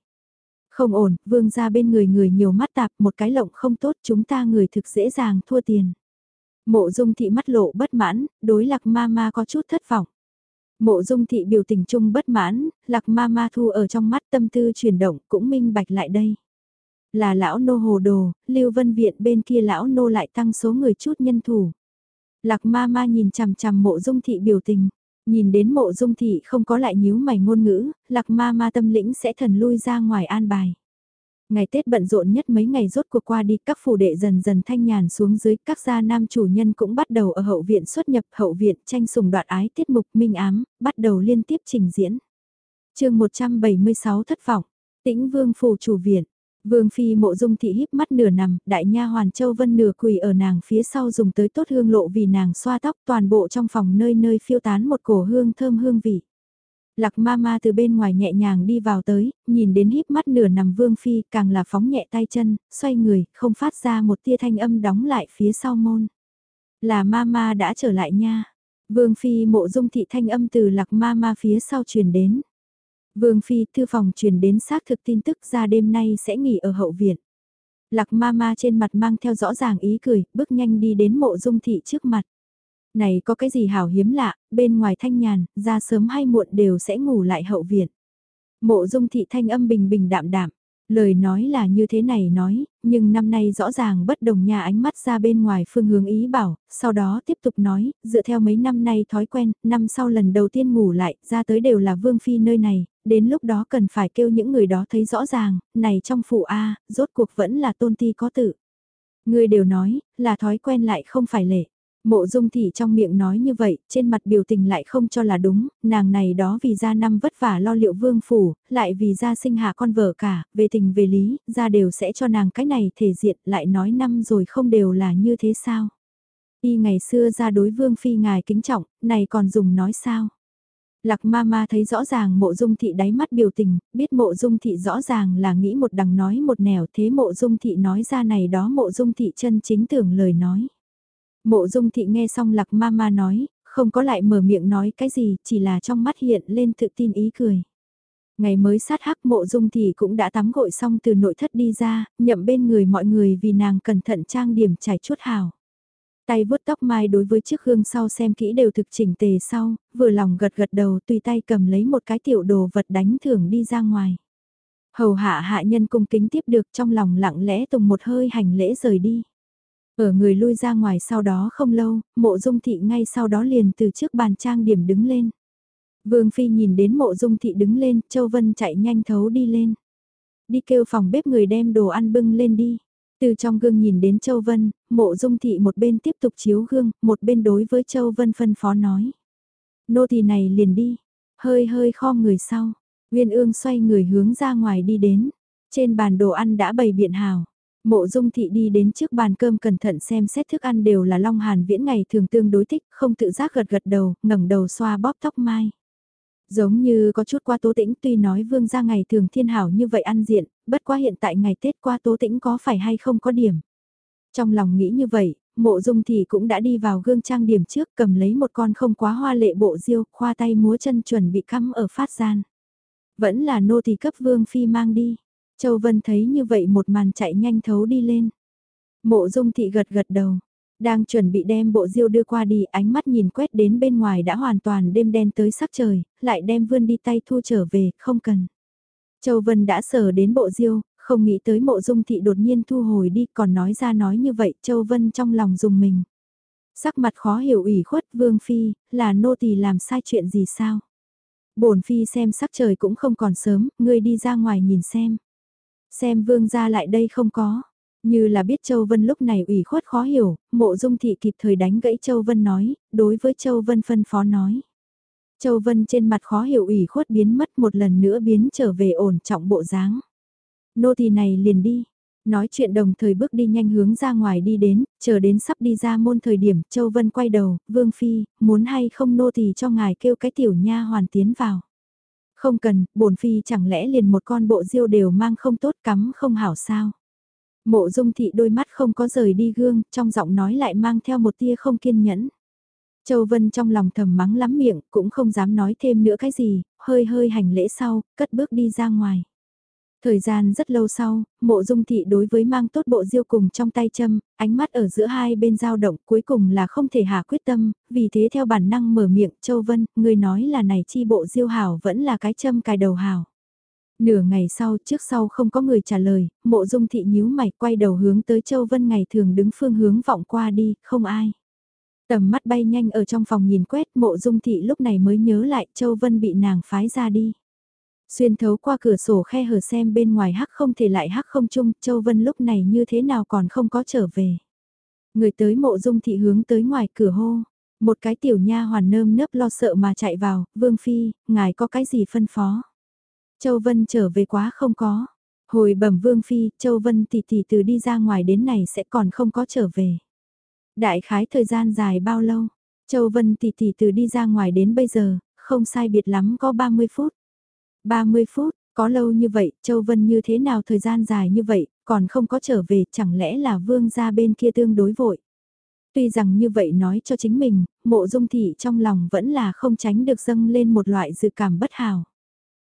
Không ổn, vương gia bên người người nhiều mắt tạp một cái lộng không tốt chúng ta người thực dễ dàng thua tiền. Mộ dung thị mắt lộ bất mãn, đối lạc ma ma có chút thất vọng. Mộ dung thị biểu tình chung bất mãn, lạc ma ma thu ở trong mắt tâm tư chuyển động cũng minh bạch lại đây. Là lão nô hồ đồ, lưu vân viện bên kia lão nô lại tăng số người chút nhân thủ. Lạc ma ma nhìn chằm chằm mộ dung thị biểu tình, nhìn đến mộ dung thị không có lại nhíu mày ngôn ngữ, lạc ma ma tâm lĩnh sẽ thần lui ra ngoài an bài. Ngày Tết bận rộn nhất mấy ngày rốt cuộc qua đi, các phủ đệ dần dần thanh nhàn xuống dưới, các gia nam chủ nhân cũng bắt đầu ở hậu viện xuất nhập hậu viện tranh sùng đoạt ái tiết mục minh ám, bắt đầu liên tiếp trình diễn. chương 176 thất vọng, tĩnh vương phủ chủ viện. Vương phi mộ dung thị híp mắt nửa nằm, đại nha hoàn châu vân nửa quỳ ở nàng phía sau dùng tới tốt hương lộ vì nàng xoa tóc toàn bộ trong phòng nơi nơi phiêu tán một cổ hương thơm hương vị. Lạc ma ma từ bên ngoài nhẹ nhàng đi vào tới, nhìn đến híp mắt nửa nằm vương phi càng là phóng nhẹ tay chân, xoay người, không phát ra một tia thanh âm đóng lại phía sau môn. Là ma ma đã trở lại nha. Vương phi mộ dung thị thanh âm từ lạc ma ma phía sau truyền đến. Vương phi thư phòng truyền đến xác thực tin tức ra đêm nay sẽ nghỉ ở hậu viện. Lạc ma ma trên mặt mang theo rõ ràng ý cười, bước nhanh đi đến mộ dung thị trước mặt. Này có cái gì hảo hiếm lạ, bên ngoài thanh nhàn, ra sớm hay muộn đều sẽ ngủ lại hậu viện. Mộ dung thị thanh âm bình bình đạm đạm, lời nói là như thế này nói, nhưng năm nay rõ ràng bất đồng nhà ánh mắt ra bên ngoài phương hướng ý bảo, sau đó tiếp tục nói, dựa theo mấy năm nay thói quen, năm sau lần đầu tiên ngủ lại, ra tới đều là vương phi nơi này, đến lúc đó cần phải kêu những người đó thấy rõ ràng, này trong phủ A, rốt cuộc vẫn là tôn ti có tự. Người đều nói, là thói quen lại không phải lệ. Mộ dung thị trong miệng nói như vậy, trên mặt biểu tình lại không cho là đúng, nàng này đó vì ra năm vất vả lo liệu vương phủ, lại vì ra sinh hạ con vợ cả, về tình về lý, ra đều sẽ cho nàng cái này thể diện, lại nói năm rồi không đều là như thế sao. Y ngày xưa ra đối vương phi ngài kính trọng, này còn dùng nói sao. Lạc ma ma thấy rõ ràng mộ dung thị đáy mắt biểu tình, biết mộ dung thị rõ ràng là nghĩ một đằng nói một nẻo thế mộ dung thị nói ra này đó mộ dung thị chân chính tưởng lời nói. Mộ dung thị nghe xong lạc ma ma nói, không có lại mở miệng nói cái gì, chỉ là trong mắt hiện lên tự tin ý cười. Ngày mới sát hắc mộ dung thị cũng đã tắm gội xong từ nội thất đi ra, nhậm bên người mọi người vì nàng cẩn thận trang điểm trải chút hào. Tay vuốt tóc mai đối với chiếc gương sau xem kỹ đều thực chỉnh tề sau, vừa lòng gật gật đầu tùy tay cầm lấy một cái tiểu đồ vật đánh thưởng đi ra ngoài. Hầu hạ hạ nhân cung kính tiếp được trong lòng lặng lẽ tùng một hơi hành lễ rời đi. Ở người lui ra ngoài sau đó không lâu, mộ dung thị ngay sau đó liền từ trước bàn trang điểm đứng lên. Vương Phi nhìn đến mộ dung thị đứng lên, Châu Vân chạy nhanh thấu đi lên. Đi kêu phòng bếp người đem đồ ăn bưng lên đi. Từ trong gương nhìn đến Châu Vân, mộ dung thị một bên tiếp tục chiếu gương, một bên đối với Châu Vân phân phó nói. Nô tỳ này liền đi, hơi hơi kho người sau, Nguyên ương xoay người hướng ra ngoài đi đến, trên bàn đồ ăn đã bày biện hào. Mộ dung thị đi đến trước bàn cơm cẩn thận xem xét thức ăn đều là Long Hàn viễn ngày thường tương đối thích, không tự giác gật gật đầu, ngẩng đầu xoa bóp tóc mai. Giống như có chút qua tố tĩnh tuy nói vương gia ngày thường thiên hảo như vậy ăn diện, bất quá hiện tại ngày Tết qua tố tĩnh có phải hay không có điểm. Trong lòng nghĩ như vậy, mộ dung thì cũng đã đi vào gương trang điểm trước cầm lấy một con không quá hoa lệ bộ diêu, khoa tay múa chân chuẩn bị cắm ở phát gian. Vẫn là nô thì cấp vương phi mang đi. Châu Vân thấy như vậy một màn chạy nhanh thấu đi lên. Mộ dung thị gật gật đầu, đang chuẩn bị đem bộ diêu đưa qua đi, ánh mắt nhìn quét đến bên ngoài đã hoàn toàn đêm đen tới sắc trời, lại đem vươn đi tay thu trở về, không cần. Châu Vân đã sờ đến bộ diêu, không nghĩ tới mộ dung thị đột nhiên thu hồi đi, còn nói ra nói như vậy, Châu Vân trong lòng dùng mình. Sắc mặt khó hiểu ủy khuất Vương Phi, là nô tỳ làm sai chuyện gì sao? bổn Phi xem sắc trời cũng không còn sớm, ngươi đi ra ngoài nhìn xem. Xem Vương gia lại đây không có. Như là biết Châu Vân lúc này ủy khuất khó hiểu, mộ dung thị kịp thời đánh gãy Châu Vân nói, đối với Châu Vân phân phó nói. Châu Vân trên mặt khó hiểu ủy khuất biến mất một lần nữa biến trở về ổn trọng bộ dáng. Nô tỳ này liền đi. Nói chuyện đồng thời bước đi nhanh hướng ra ngoài đi đến, chờ đến sắp đi ra môn thời điểm, Châu Vân quay đầu, Vương Phi, muốn hay không nô tỳ cho ngài kêu cái tiểu nha hoàn tiến vào. Không cần, bổn Phi chẳng lẽ liền một con bộ diêu đều mang không tốt cắm không hảo sao. Mộ dung thị đôi mắt không có rời đi gương, trong giọng nói lại mang theo một tia không kiên nhẫn. Châu Vân trong lòng thầm mắng lắm miệng, cũng không dám nói thêm nữa cái gì, hơi hơi hành lễ sau, cất bước đi ra ngoài. Thời gian rất lâu sau, mộ dung thị đối với mang tốt bộ diêu cùng trong tay châm, ánh mắt ở giữa hai bên dao động cuối cùng là không thể hạ quyết tâm, vì thế theo bản năng mở miệng Châu Vân, người nói là này chi bộ diêu hảo vẫn là cái châm cài đầu hảo. Nửa ngày sau, trước sau không có người trả lời, mộ dung thị nhíu mày quay đầu hướng tới Châu Vân ngày thường đứng phương hướng vọng qua đi, không ai. Tầm mắt bay nhanh ở trong phòng nhìn quét mộ dung thị lúc này mới nhớ lại Châu Vân bị nàng phái ra đi. Xuyên thấu qua cửa sổ khe hở xem bên ngoài hắc không thể lại hắc không chung, Châu Vân lúc này như thế nào còn không có trở về. Người tới mộ dung thị hướng tới ngoài cửa hô, một cái tiểu nha hoàn nơm nớp lo sợ mà chạy vào, Vương Phi, ngài có cái gì phân phó. Châu Vân trở về quá không có. Hồi bẩm Vương Phi, Châu Vân tỷ tỷ từ đi ra ngoài đến này sẽ còn không có trở về. Đại khái thời gian dài bao lâu? Châu Vân tỷ tỷ từ đi ra ngoài đến bây giờ, không sai biệt lắm có 30 phút. 30 phút, có lâu như vậy, Châu Vân như thế nào thời gian dài như vậy, còn không có trở về, chẳng lẽ là vương gia bên kia tương đối vội. Tuy rằng như vậy nói cho chính mình, mộ dung thị trong lòng vẫn là không tránh được dâng lên một loại dự cảm bất hào.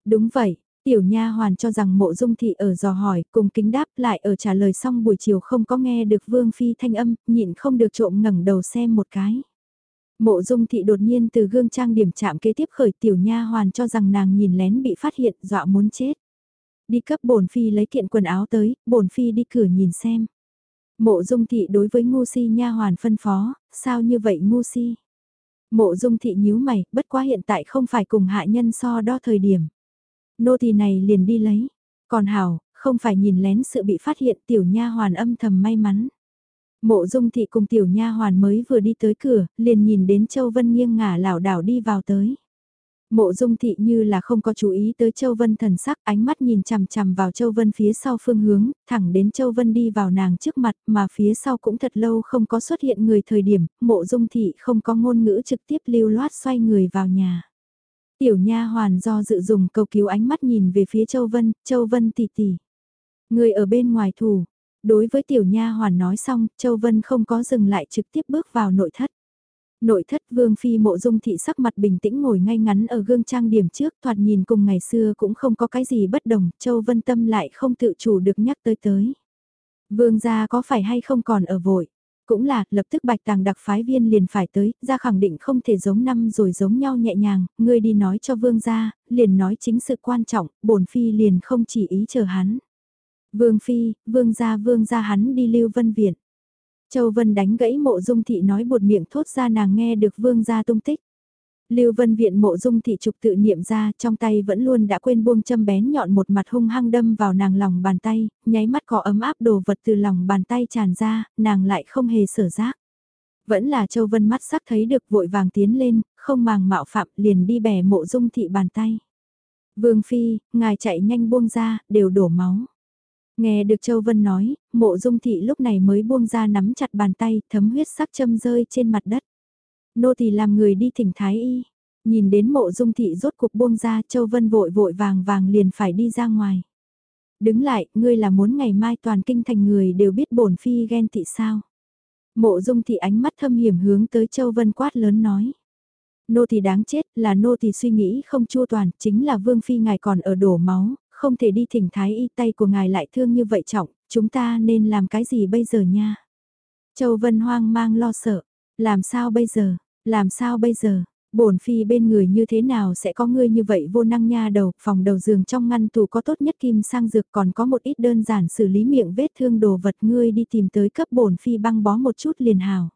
Đúng vậy, tiểu nha hoàn cho rằng mộ dung thị ở dò hỏi, cùng kính đáp lại ở trả lời xong buổi chiều không có nghe được vương phi thanh âm, nhịn không được trộm ngẩng đầu xem một cái. Mộ dung thị đột nhiên từ gương trang điểm chạm kế tiếp khởi tiểu nha hoàn cho rằng nàng nhìn lén bị phát hiện dọa muốn chết. Đi cấp bổn phi lấy kiện quần áo tới, bổn phi đi cửa nhìn xem. Mộ dung thị đối với ngu si nha hoàn phân phó, sao như vậy ngu si? Mộ dung thị nhíu mày, bất quá hiện tại không phải cùng hạ nhân so đo thời điểm. Nô tỳ này liền đi lấy. Còn hảo, không phải nhìn lén sự bị phát hiện tiểu nha hoàn âm thầm may mắn. Mộ dung thị cùng tiểu nha hoàn mới vừa đi tới cửa, liền nhìn đến Châu Vân nghiêng ngả lảo đảo đi vào tới. Mộ dung thị như là không có chú ý tới Châu Vân thần sắc, ánh mắt nhìn chằm chằm vào Châu Vân phía sau phương hướng, thẳng đến Châu Vân đi vào nàng trước mặt mà phía sau cũng thật lâu không có xuất hiện người thời điểm, mộ dung thị không có ngôn ngữ trực tiếp lưu loát xoay người vào nhà. Tiểu nha hoàn do dự dùng cầu cứu ánh mắt nhìn về phía Châu Vân, Châu Vân tỷ tỷ. Người ở bên ngoài thủ, đối với tiểu nha hoàn nói xong, Châu Vân không có dừng lại trực tiếp bước vào nội thất. Nội thất vương phi mộ dung thị sắc mặt bình tĩnh ngồi ngay ngắn ở gương trang điểm trước thoạt nhìn cùng ngày xưa cũng không có cái gì bất đồng, Châu Vân Tâm lại không tự chủ được nhắc tới tới. Vương gia có phải hay không còn ở vội? Cũng là, lập tức bạch tàng đặc phái viên liền phải tới, ra khẳng định không thể giống năm rồi giống nhau nhẹ nhàng, ngươi đi nói cho vương gia, liền nói chính sự quan trọng, bổn phi liền không chỉ ý chờ hắn. Vương phi, vương gia vương gia hắn đi lưu vân viện. Châu Vân đánh gãy mộ dung thị nói bột miệng thốt ra nàng nghe được vương gia tung tích. Lưu Vân Viện mộ dung thị trục tự niệm ra trong tay vẫn luôn đã quên buông châm bén nhọn một mặt hung hăng đâm vào nàng lòng bàn tay, nháy mắt có ấm áp đồ vật từ lòng bàn tay tràn ra, nàng lại không hề sở giác. Vẫn là Châu Vân mắt sắc thấy được vội vàng tiến lên, không màng mạo phạm liền đi bẻ mộ dung thị bàn tay. Vương Phi, ngài chạy nhanh buông ra, đều đổ máu. Nghe được Châu Vân nói, mộ dung thị lúc này mới buông ra nắm chặt bàn tay, thấm huyết sắc châm rơi trên mặt đất. Nô tỳ làm người đi thỉnh thái y. Nhìn đến mộ dung thị rốt cuộc buông ra, Châu Vân vội vội vàng vàng liền phải đi ra ngoài. Đứng lại, ngươi là muốn ngày mai toàn kinh thành người đều biết bổn phi ghen thị sao. Mộ dung thị ánh mắt thâm hiểm hướng tới Châu Vân quát lớn nói. Nô tỳ đáng chết, là nô tỳ suy nghĩ không chua toàn, chính là vương phi ngài còn ở đổ máu, không thể đi thỉnh thái y tay của ngài lại thương như vậy trọng, chúng ta nên làm cái gì bây giờ nha? Châu Vân hoang mang lo sợ, làm sao bây giờ, làm sao bây giờ, bổn phi bên người như thế nào sẽ có ngươi như vậy vô năng nha đầu, phòng đầu giường trong ngăn tủ có tốt nhất kim sang dược còn có một ít đơn giản xử lý miệng vết thương đồ vật ngươi đi tìm tới cấp bổn phi băng bó một chút liền hào.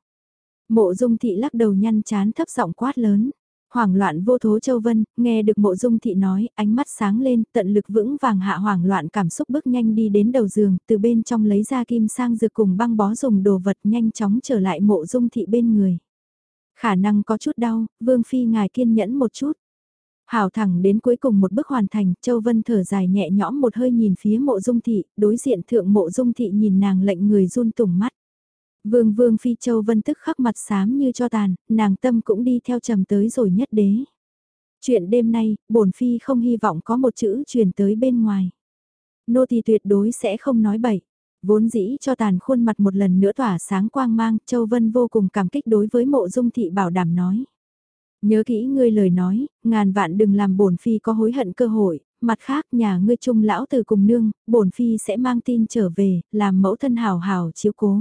Mộ dung thị lắc đầu nhăn chán thấp giọng quát lớn. Hoảng loạn vô thố Châu Vân, nghe được mộ dung thị nói, ánh mắt sáng lên, tận lực vững vàng hạ hoảng loạn cảm xúc bước nhanh đi đến đầu giường, từ bên trong lấy ra kim sang dược cùng băng bó dùng đồ vật nhanh chóng trở lại mộ dung thị bên người. Khả năng có chút đau, Vương Phi ngài kiên nhẫn một chút. Hảo thẳng đến cuối cùng một bước hoàn thành, Châu Vân thở dài nhẹ nhõm một hơi nhìn phía mộ dung thị, đối diện thượng mộ dung thị nhìn nàng lệnh người run tùng mắt. Vương Vương Phi Châu Vân tức khắc mặt xám như cho tàn, nàng tâm cũng đi theo trầm tới rồi nhất đế. Chuyện đêm nay, bổn Phi không hy vọng có một chữ truyền tới bên ngoài. Nô thì tuyệt đối sẽ không nói bậy. Vốn dĩ cho tàn khuôn mặt một lần nữa tỏa sáng quang mang, Châu Vân vô cùng cảm kích đối với mộ dung thị bảo đảm nói. Nhớ kỹ ngươi lời nói, ngàn vạn đừng làm bổn phi có hối hận cơ hội, mặt khác nhà ngươi trung lão từ cùng nương, bổn phi sẽ mang tin trở về, làm mẫu thân hào hào chiếu cố.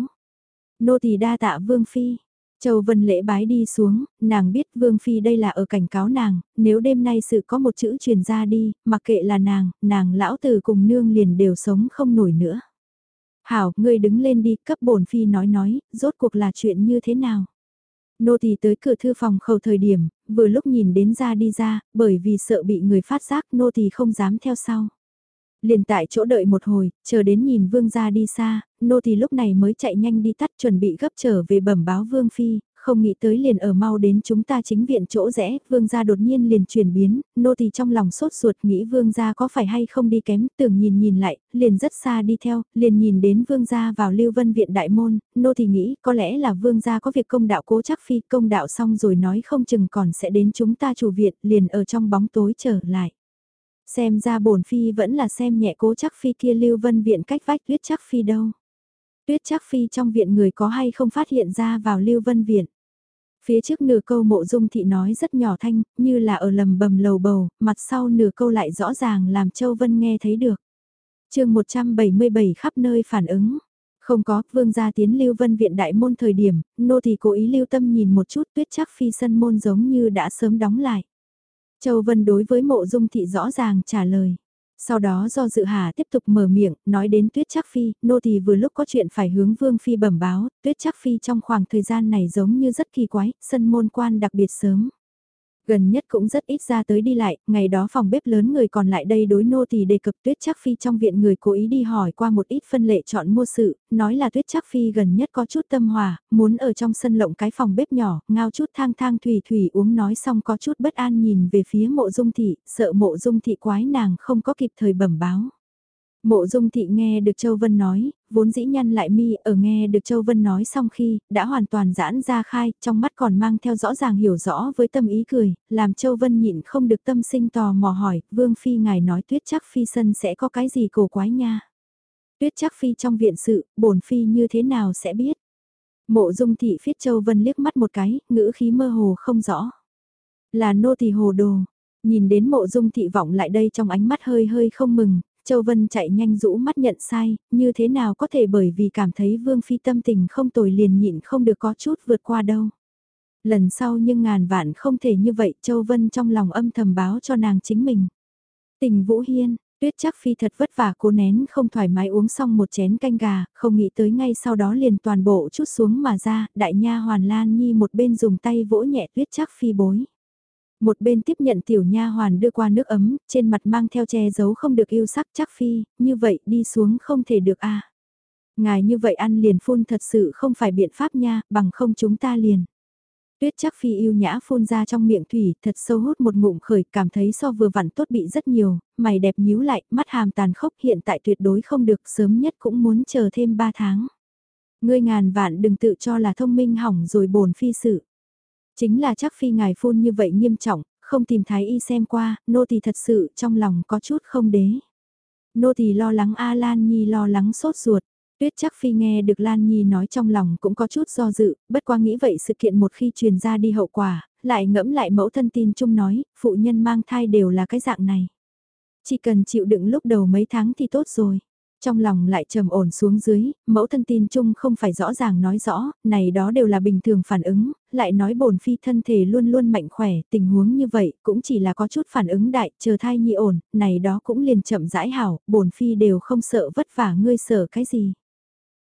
Nô tỳ đa tạ Vương Phi. Châu Vân lễ bái đi xuống, nàng biết Vương Phi đây là ở cảnh cáo nàng, nếu đêm nay sự có một chữ truyền ra đi, mặc kệ là nàng, nàng lão tử cùng nương liền đều sống không nổi nữa. Hảo, ngươi đứng lên đi, cấp bổn Phi nói nói, rốt cuộc là chuyện như thế nào. Nô tỳ tới cửa thư phòng khẩu thời điểm, vừa lúc nhìn đến ra đi ra, bởi vì sợ bị người phát giác nô tỳ không dám theo sau. Liền tại chỗ đợi một hồi, chờ đến nhìn vương gia đi xa, nô thì lúc này mới chạy nhanh đi tắt chuẩn bị gấp trở về bẩm báo vương phi, không nghĩ tới liền ở mau đến chúng ta chính viện chỗ rẽ, vương gia đột nhiên liền chuyển biến, nô thì trong lòng sốt ruột nghĩ vương gia có phải hay không đi kém, tưởng nhìn nhìn lại, liền rất xa đi theo, liền nhìn đến vương gia vào lưu vân viện đại môn, nô thì nghĩ có lẽ là vương gia có việc công đạo cố chắc phi, công đạo xong rồi nói không chừng còn sẽ đến chúng ta chủ viện, liền ở trong bóng tối trở lại. Xem ra bổn phi vẫn là xem nhẹ cố chắc phi kia lưu vân viện cách vách tuyết chắc phi đâu. Tuyết chắc phi trong viện người có hay không phát hiện ra vào lưu vân viện. Phía trước nửa câu mộ dung thị nói rất nhỏ thanh, như là ở lầm bầm lầu bầu, mặt sau nửa câu lại rõ ràng làm Châu Vân nghe thấy được. chương 177 khắp nơi phản ứng. Không có, vương gia tiến lưu vân viện đại môn thời điểm, nô thì cố ý lưu tâm nhìn một chút tuyết chắc phi sân môn giống như đã sớm đóng lại. Châu Vân đối với mộ dung thị rõ ràng trả lời. Sau đó do dự hà tiếp tục mở miệng, nói đến tuyết chắc phi, nô tỳ vừa lúc có chuyện phải hướng vương phi bẩm báo, tuyết chắc phi trong khoảng thời gian này giống như rất kỳ quái, sân môn quan đặc biệt sớm. Gần nhất cũng rất ít ra tới đi lại, ngày đó phòng bếp lớn người còn lại đây đối nô thì đề cập tuyết chắc phi trong viện người cố ý đi hỏi qua một ít phân lệ chọn mua sự, nói là tuyết chắc phi gần nhất có chút tâm hòa, muốn ở trong sân lộng cái phòng bếp nhỏ, ngao chút thang thang thủy thủy uống nói xong có chút bất an nhìn về phía mộ dung thị, sợ mộ dung thị quái nàng không có kịp thời bẩm báo. Mộ dung thị nghe được Châu Vân nói, vốn dĩ nhăn lại mi ở nghe được Châu Vân nói xong khi, đã hoàn toàn giãn ra khai, trong mắt còn mang theo rõ ràng hiểu rõ với tâm ý cười, làm Châu Vân nhịn không được tâm sinh tò mò hỏi, Vương Phi ngài nói tuyết chắc Phi sân sẽ có cái gì cổ quái nha. Tuyết chắc Phi trong viện sự, bổn Phi như thế nào sẽ biết. Mộ dung thị phiết Châu Vân liếc mắt một cái, ngữ khí mơ hồ không rõ. Là nô tỳ hồ đồ, nhìn đến mộ dung thị vọng lại đây trong ánh mắt hơi hơi không mừng, Châu Vân chạy nhanh rũ mắt nhận sai, như thế nào có thể bởi vì cảm thấy Vương Phi tâm tình không tồi liền nhịn không được có chút vượt qua đâu. Lần sau nhưng ngàn vạn không thể như vậy Châu Vân trong lòng âm thầm báo cho nàng chính mình. Tình Vũ Hiên, Tuyết chắc phi thật vất vả cố nén không thoải mái uống xong một chén canh gà, không nghĩ tới ngay sau đó liền toàn bộ chút xuống mà ra, đại nha hoàn lan nhi một bên dùng tay vỗ nhẹ tuyết chắc phi bối. Một bên tiếp nhận tiểu nha hoàn đưa qua nước ấm, trên mặt mang theo che giấu không được yêu sắc chắc phi, như vậy đi xuống không thể được a Ngài như vậy ăn liền phun thật sự không phải biện pháp nha, bằng không chúng ta liền. Tuyết chắc phi yêu nhã phun ra trong miệng thủy, thật sâu hút một ngụm khởi, cảm thấy so vừa vặn tốt bị rất nhiều, mày đẹp nhíu lại, mắt hàm tàn khốc hiện tại tuyệt đối không được, sớm nhất cũng muốn chờ thêm 3 tháng. Ngươi ngàn vạn đừng tự cho là thông minh hỏng rồi bồn phi sự. Chính là chắc phi ngài phun như vậy nghiêm trọng, không tìm thái y xem qua, nô tỳ thật sự trong lòng có chút không đế. Nô tỳ lo lắng A Lan Nhi lo lắng sốt ruột. Tuyết chắc phi nghe được Lan Nhi nói trong lòng cũng có chút do dự, bất qua nghĩ vậy sự kiện một khi truyền ra đi hậu quả, lại ngẫm lại mẫu thân tin chung nói, phụ nhân mang thai đều là cái dạng này. Chỉ cần chịu đựng lúc đầu mấy tháng thì tốt rồi. Trong lòng lại trầm ổn xuống dưới, mẫu thân tin chung không phải rõ ràng nói rõ, này đó đều là bình thường phản ứng, lại nói bổn phi thân thể luôn luôn mạnh khỏe, tình huống như vậy cũng chỉ là có chút phản ứng đại, chờ thai nhi ổn, này đó cũng liền chậm rãi hảo, bổn phi đều không sợ vất vả ngươi sợ cái gì.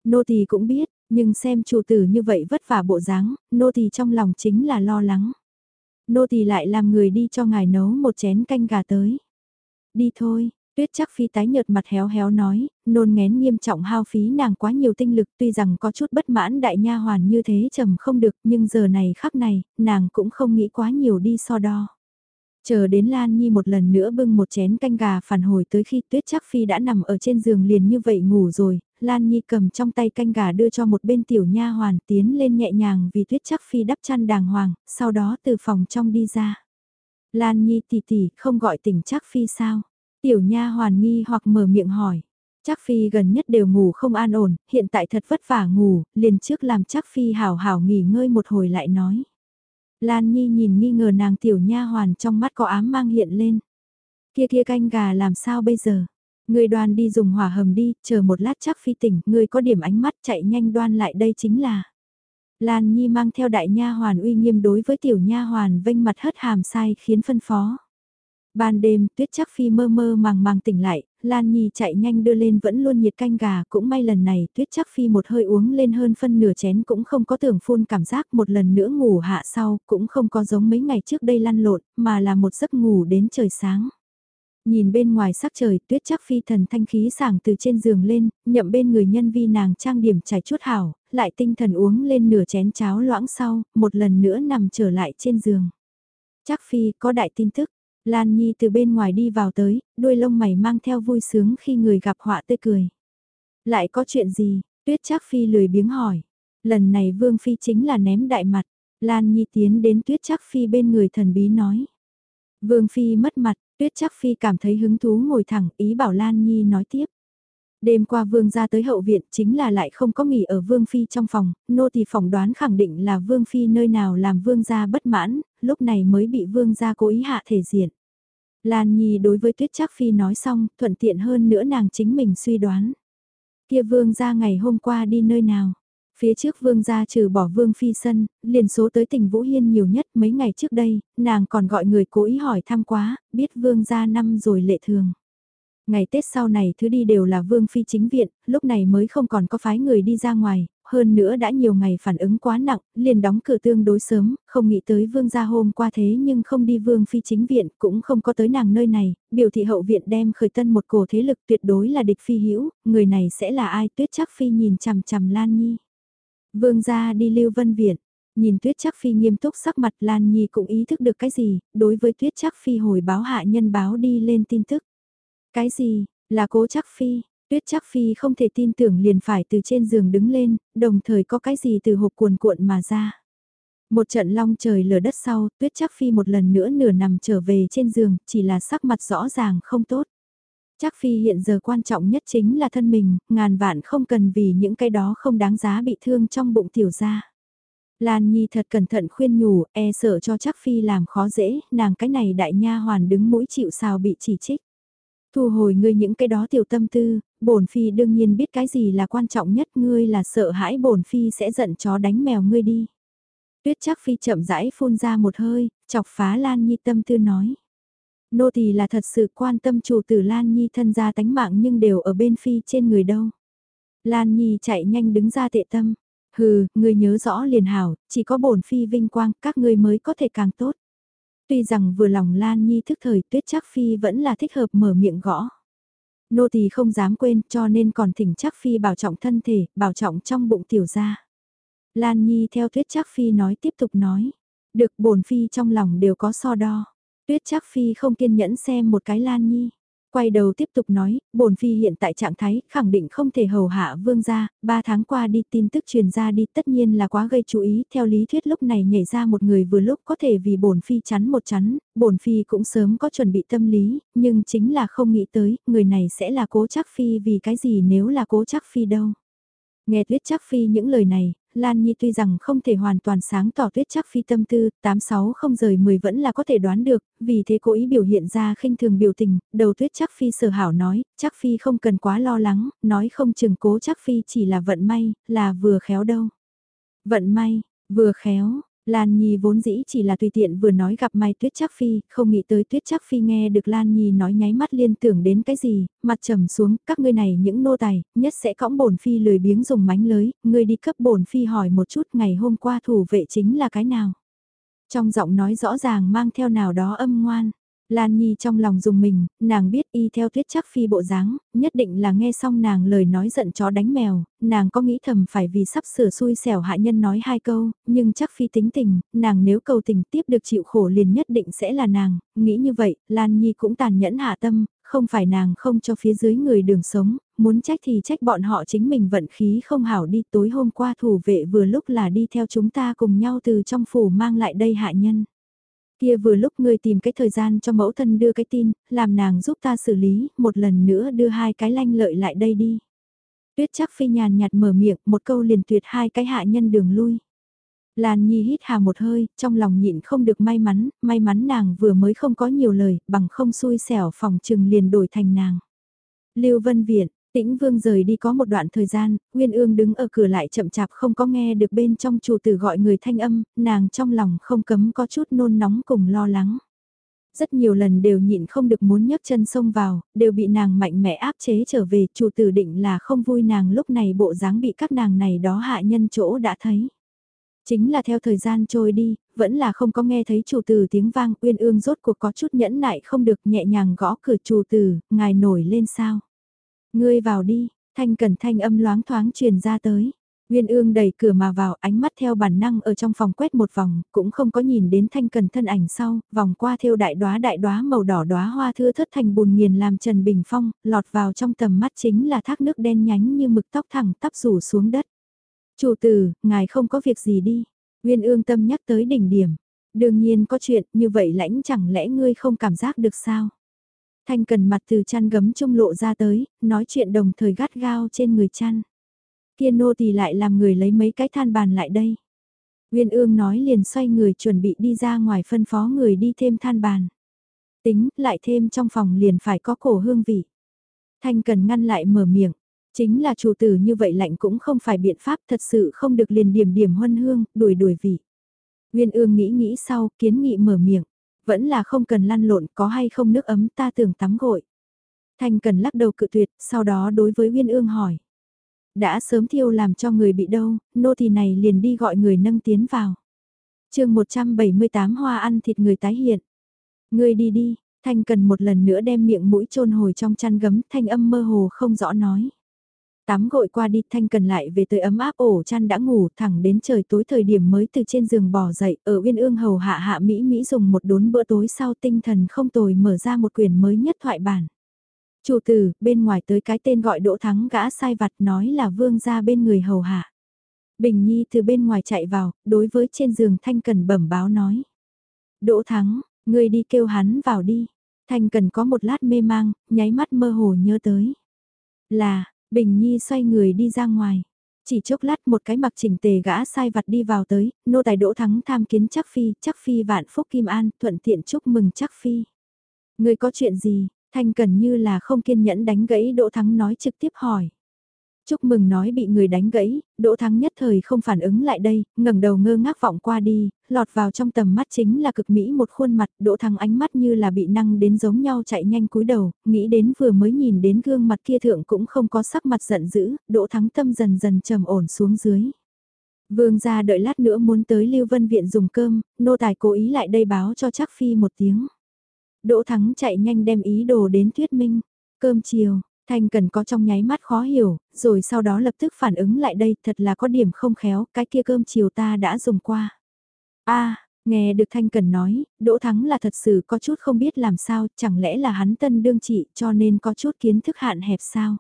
Nô tỳ cũng biết, nhưng xem chủ tử như vậy vất vả bộ dáng, nô tỳ trong lòng chính là lo lắng. Nô tỳ lại làm người đi cho ngài nấu một chén canh gà tới. Đi thôi, Tuyết chắc phi tái nhợt mặt héo héo nói, nôn ngén nghiêm trọng hao phí nàng quá nhiều tinh lực tuy rằng có chút bất mãn đại nha hoàn như thế trầm không được nhưng giờ này khắc này, nàng cũng không nghĩ quá nhiều đi so đo. Chờ đến Lan Nhi một lần nữa bưng một chén canh gà phản hồi tới khi Tuyết Chắc Phi đã nằm ở trên giường liền như vậy ngủ rồi, Lan Nhi cầm trong tay canh gà đưa cho một bên tiểu nha hoàn tiến lên nhẹ nhàng vì Tuyết Chắc Phi đắp chăn đàng hoàng, sau đó từ phòng trong đi ra. Lan Nhi tỷ tỷ không gọi tỉnh Chắc Phi sao? Tiểu nha hoàn nghi hoặc mở miệng hỏi. Chắc Phi gần nhất đều ngủ không an ổn, hiện tại thật vất vả ngủ, liền trước làm chắc Phi hảo hảo nghỉ ngơi một hồi lại nói. Lan Nhi nhìn nghi ngờ nàng tiểu nha hoàn trong mắt có ám mang hiện lên. Kia kia canh gà làm sao bây giờ? Người đoàn đi dùng hỏa hầm đi, chờ một lát chắc Phi tỉnh, người có điểm ánh mắt chạy nhanh đoan lại đây chính là. Lan Nhi mang theo đại nha hoàn uy nghiêm đối với tiểu nha hoàn vênh mặt hất hàm sai khiến phân phó. Ban đêm, tuyết chắc phi mơ mơ màng màng tỉnh lại, Lan Nhi chạy nhanh đưa lên vẫn luôn nhiệt canh gà, cũng may lần này tuyết chắc phi một hơi uống lên hơn phân nửa chén cũng không có tưởng phun cảm giác một lần nữa ngủ hạ sau, cũng không có giống mấy ngày trước đây lăn lộn, mà là một giấc ngủ đến trời sáng. Nhìn bên ngoài sắc trời, tuyết chắc phi thần thanh khí sảng từ trên giường lên, nhậm bên người nhân vi nàng trang điểm trải chút hảo, lại tinh thần uống lên nửa chén cháo loãng sau, một lần nữa nằm trở lại trên giường. Chắc phi có đại tin tức, Lan Nhi từ bên ngoài đi vào tới, đuôi lông mày mang theo vui sướng khi người gặp họa tươi cười. Lại có chuyện gì? Tuyết Trác Phi lười biếng hỏi. Lần này Vương Phi chính là ném đại mặt. Lan Nhi tiến đến Tuyết Trác Phi bên người thần bí nói. Vương Phi mất mặt, Tuyết Trác Phi cảm thấy hứng thú ngồi thẳng ý bảo Lan Nhi nói tiếp. Đêm qua vương ra tới hậu viện chính là lại không có nghỉ ở vương phi trong phòng, nô thì phỏng đoán khẳng định là vương phi nơi nào làm vương gia bất mãn, lúc này mới bị vương gia cố ý hạ thể diện. Lan Nhi đối với Tuyết Trác Phi nói xong, thuận tiện hơn nữa nàng chính mình suy đoán. Kia vương gia ngày hôm qua đi nơi nào? Phía trước vương gia trừ bỏ vương phi sân, liền số tới tỉnh Vũ Hiên nhiều nhất mấy ngày trước đây, nàng còn gọi người cố ý hỏi thăm quá, biết vương gia năm rồi lệ thường. Ngày Tết sau này thứ đi đều là vương phi chính viện, lúc này mới không còn có phái người đi ra ngoài, hơn nữa đã nhiều ngày phản ứng quá nặng, liền đóng cửa tương đối sớm, không nghĩ tới vương gia hôm qua thế nhưng không đi vương phi chính viện, cũng không có tới nàng nơi này, biểu thị hậu viện đem khởi tân một cổ thế lực tuyệt đối là địch phi hữu người này sẽ là ai tuyết chắc phi nhìn chằm chằm Lan Nhi. Vương gia đi lưu vân viện, nhìn tuyết chắc phi nghiêm túc sắc mặt Lan Nhi cũng ý thức được cái gì, đối với tuyết chắc phi hồi báo hạ nhân báo đi lên tin tức. Cái gì, là cố chắc phi, tuyết chắc phi không thể tin tưởng liền phải từ trên giường đứng lên, đồng thời có cái gì từ hộp cuồn cuộn mà ra. Một trận long trời lở đất sau, tuyết chắc phi một lần nữa nửa nằm trở về trên giường, chỉ là sắc mặt rõ ràng không tốt. Chắc phi hiện giờ quan trọng nhất chính là thân mình, ngàn vạn không cần vì những cái đó không đáng giá bị thương trong bụng tiểu ra. Lan Nhi thật cẩn thận khuyên nhủ, e sợ cho chắc phi làm khó dễ, nàng cái này đại nha hoàn đứng mũi chịu sao bị chỉ trích. Thu hồi ngươi những cái đó tiểu tâm tư, bổn phi đương nhiên biết cái gì là quan trọng nhất ngươi là sợ hãi bổn phi sẽ giận chó đánh mèo ngươi đi. Tuyết chắc phi chậm rãi phun ra một hơi, chọc phá Lan Nhi tâm tư nói. Nô tỳ là thật sự quan tâm chủ tử Lan Nhi thân gia tánh mạng nhưng đều ở bên phi trên người đâu. Lan Nhi chạy nhanh đứng ra tệ tâm. Hừ, ngươi nhớ rõ liền hảo, chỉ có bổn phi vinh quang, các ngươi mới có thể càng tốt. Tuy rằng vừa lòng Lan Nhi thức thời tuyết chắc phi vẫn là thích hợp mở miệng gõ. Nô tỳ không dám quên cho nên còn thỉnh chắc phi bảo trọng thân thể, bảo trọng trong bụng tiểu gia. Lan Nhi theo tuyết chắc phi nói tiếp tục nói. Được bổn phi trong lòng đều có so đo. Tuyết chắc phi không kiên nhẫn xem một cái Lan Nhi. Quay đầu tiếp tục nói, bổn phi hiện tại trạng thái khẳng định không thể hầu hạ vương gia, ba tháng qua đi tin tức truyền ra đi tất nhiên là quá gây chú ý, theo lý thuyết lúc này nhảy ra một người vừa lúc có thể vì bổn phi chắn một chắn, bổn phi cũng sớm có chuẩn bị tâm lý, nhưng chính là không nghĩ tới, người này sẽ là cố chắc phi vì cái gì nếu là cố chắc phi đâu. Nghe tuyết chắc phi những lời này, Lan Nhi tuy rằng không thể hoàn toàn sáng tỏ tuyết chắc phi tâm tư, 86 không rời 10 vẫn là có thể đoán được, vì thế cố ý biểu hiện ra khinh thường biểu tình, đầu tuyết chắc phi sở hảo nói, chắc phi không cần quá lo lắng, nói không chừng cố chắc phi chỉ là vận may, là vừa khéo đâu. Vận may, vừa khéo, Lan Nhi vốn dĩ chỉ là tùy tiện vừa nói gặp Mai Tuyết Trác Phi, không nghĩ tới Tuyết Trác Phi nghe được Lan Nhi nói nháy mắt liên tưởng đến cái gì, mặt trầm xuống, các ngươi này những nô tài, nhất sẽ cõng bổn phi lười biếng dùng mánh lưới. ngươi đi cấp bổn phi hỏi một chút ngày hôm qua thủ vệ chính là cái nào. Trong giọng nói rõ ràng mang theo nào đó âm ngoan. Lan Nhi trong lòng dùng mình, nàng biết y theo tuyết chắc phi bộ dáng, nhất định là nghe xong nàng lời nói giận chó đánh mèo, nàng có nghĩ thầm phải vì sắp sửa xui xẻo hạ nhân nói hai câu, nhưng chắc phi tính tình, nàng nếu cầu tình tiếp được chịu khổ liền nhất định sẽ là nàng, nghĩ như vậy, Lan Nhi cũng tàn nhẫn hạ tâm, không phải nàng không cho phía dưới người đường sống, muốn trách thì trách bọn họ chính mình vận khí không hảo đi tối hôm qua thủ vệ vừa lúc là đi theo chúng ta cùng nhau từ trong phủ mang lại đây hạ nhân. Kia vừa lúc ngươi tìm cái thời gian cho mẫu thân đưa cái tin, làm nàng giúp ta xử lý, một lần nữa đưa hai cái lanh lợi lại đây đi. Tuyết chắc phi nhàn nhạt mở miệng, một câu liền tuyệt hai cái hạ nhân đường lui. Lan Nhi hít hà một hơi, trong lòng nhịn không được may mắn, may mắn nàng vừa mới không có nhiều lời, bằng không xui xẻo phòng trừng liền đổi thành nàng. Lưu Vân Viện, Tĩnh Vương rời đi có một đoạn thời gian, Nguyên Ương đứng ở cửa lại chậm chạp không có nghe được bên trong chủ tử gọi người thanh âm, nàng trong lòng không cấm có chút nôn nóng cùng lo lắng. Rất nhiều lần đều nhịn không được muốn nhấc chân xông vào, đều bị nàng mạnh mẽ áp chế trở về, chủ tử định là không vui nàng lúc này bộ dáng bị các nàng này đó hạ nhân chỗ đã thấy. Chính là theo thời gian trôi đi, vẫn là không có nghe thấy chủ tử tiếng vang, Uyên Ương rốt cuộc có chút nhẫn nại không được nhẹ nhàng gõ cửa chủ tử, ngài nổi lên sao. Ngươi vào đi, thanh cẩn thanh âm loáng thoáng truyền ra tới. Nguyên ương đẩy cửa mà vào ánh mắt theo bản năng ở trong phòng quét một vòng, cũng không có nhìn đến thanh cần thân ảnh sau, vòng qua theo đại đóa đại đóa màu đỏ đóa hoa thưa thất thành bùn nghiền làm Trần Bình Phong, lọt vào trong tầm mắt chính là thác nước đen nhánh như mực tóc thẳng tắp rủ xuống đất. Chủ tử, ngài không có việc gì đi. Nguyên ương tâm nhắc tới đỉnh điểm. Đương nhiên có chuyện, như vậy lãnh chẳng lẽ ngươi không cảm giác được sao? Thanh cần mặt từ chăn gấm trung lộ ra tới, nói chuyện đồng thời gắt gao trên người chăn. Kia nô thì lại làm người lấy mấy cái than bàn lại đây. Nguyên ương nói liền xoay người chuẩn bị đi ra ngoài phân phó người đi thêm than bàn. Tính, lại thêm trong phòng liền phải có cổ hương vị. Thanh cần ngăn lại mở miệng. Chính là chủ tử như vậy lạnh cũng không phải biện pháp thật sự không được liền điểm điểm huân hương, đuổi đuổi vị. Nguyên ương nghĩ nghĩ sau, kiến nghị mở miệng. Vẫn là không cần lăn lộn có hay không nước ấm ta tưởng tắm gội. Thanh cần lắc đầu cự tuyệt, sau đó đối với Uyên Ương hỏi. Đã sớm thiêu làm cho người bị đâu, nô thì này liền đi gọi người nâng tiến vào. chương 178 hoa ăn thịt người tái hiện. Người đi đi, Thanh cần một lần nữa đem miệng mũi trôn hồi trong chăn gấm, thanh âm mơ hồ không rõ nói. Tắm gội qua đi Thanh cần lại về tới ấm áp ổ chăn đã ngủ thẳng đến trời tối thời điểm mới từ trên giường bò dậy ở uyên ương hầu hạ hạ Mỹ Mỹ dùng một đốn bữa tối sau tinh thần không tồi mở ra một quyển mới nhất thoại bản. Chủ tử, bên ngoài tới cái tên gọi Đỗ Thắng gã sai vặt nói là vương ra bên người hầu hạ. Bình Nhi từ bên ngoài chạy vào, đối với trên giường Thanh Cần bẩm báo nói. Đỗ Thắng, ngươi đi kêu hắn vào đi. Thanh Cần có một lát mê mang, nháy mắt mơ hồ nhớ tới. Là, Bình Nhi xoay người đi ra ngoài. Chỉ chốc lát một cái mặc chỉnh tề gã sai vặt đi vào tới, nô tài đỗ thắng tham kiến chắc phi, chắc phi vạn phúc kim an, thuận tiện chúc mừng chắc phi. Người có chuyện gì, thanh cần như là không kiên nhẫn đánh gãy đỗ thắng nói trực tiếp hỏi. Chúc mừng nói bị người đánh gãy, Đỗ Thắng nhất thời không phản ứng lại đây, ngẩng đầu ngơ ngác vọng qua đi, lọt vào trong tầm mắt chính là cực mỹ một khuôn mặt, Đỗ Thắng ánh mắt như là bị năng đến giống nhau chạy nhanh cúi đầu, nghĩ đến vừa mới nhìn đến gương mặt kia thượng cũng không có sắc mặt giận dữ, Đỗ Thắng tâm dần dần trầm ổn xuống dưới. Vương gia đợi lát nữa muốn tới Lưu Vân Viện dùng cơm, nô tài cố ý lại đây báo cho chắc phi một tiếng. Đỗ Thắng chạy nhanh đem ý đồ đến thuyết minh, cơm chiều, Thanh cần có trong nháy mắt khó hiểu, rồi sau đó lập tức phản ứng lại đây, thật là có điểm không khéo, cái kia cơm chiều ta đã dùng qua. a nghe được Thanh cần nói, Đỗ Thắng là thật sự có chút không biết làm sao, chẳng lẽ là hắn tân đương trị cho nên có chút kiến thức hạn hẹp sao?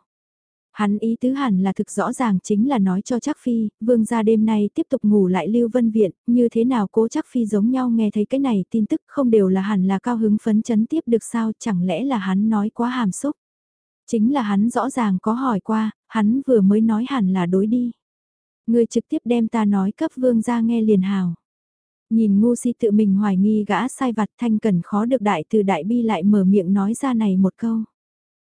Hắn ý tứ hẳn là thực rõ ràng chính là nói cho Trác phi, vương gia đêm nay tiếp tục ngủ lại lưu vân viện, như thế nào cố Trác phi giống nhau nghe thấy cái này tin tức không đều là hẳn là cao hứng phấn chấn tiếp được sao, chẳng lẽ là hắn nói quá hàm xúc. Chính là hắn rõ ràng có hỏi qua, hắn vừa mới nói hẳn là đối đi. Người trực tiếp đem ta nói cấp vương ra nghe liền hào. Nhìn ngu si tự mình hoài nghi gã sai vặt thanh cần khó được đại từ đại bi lại mở miệng nói ra này một câu.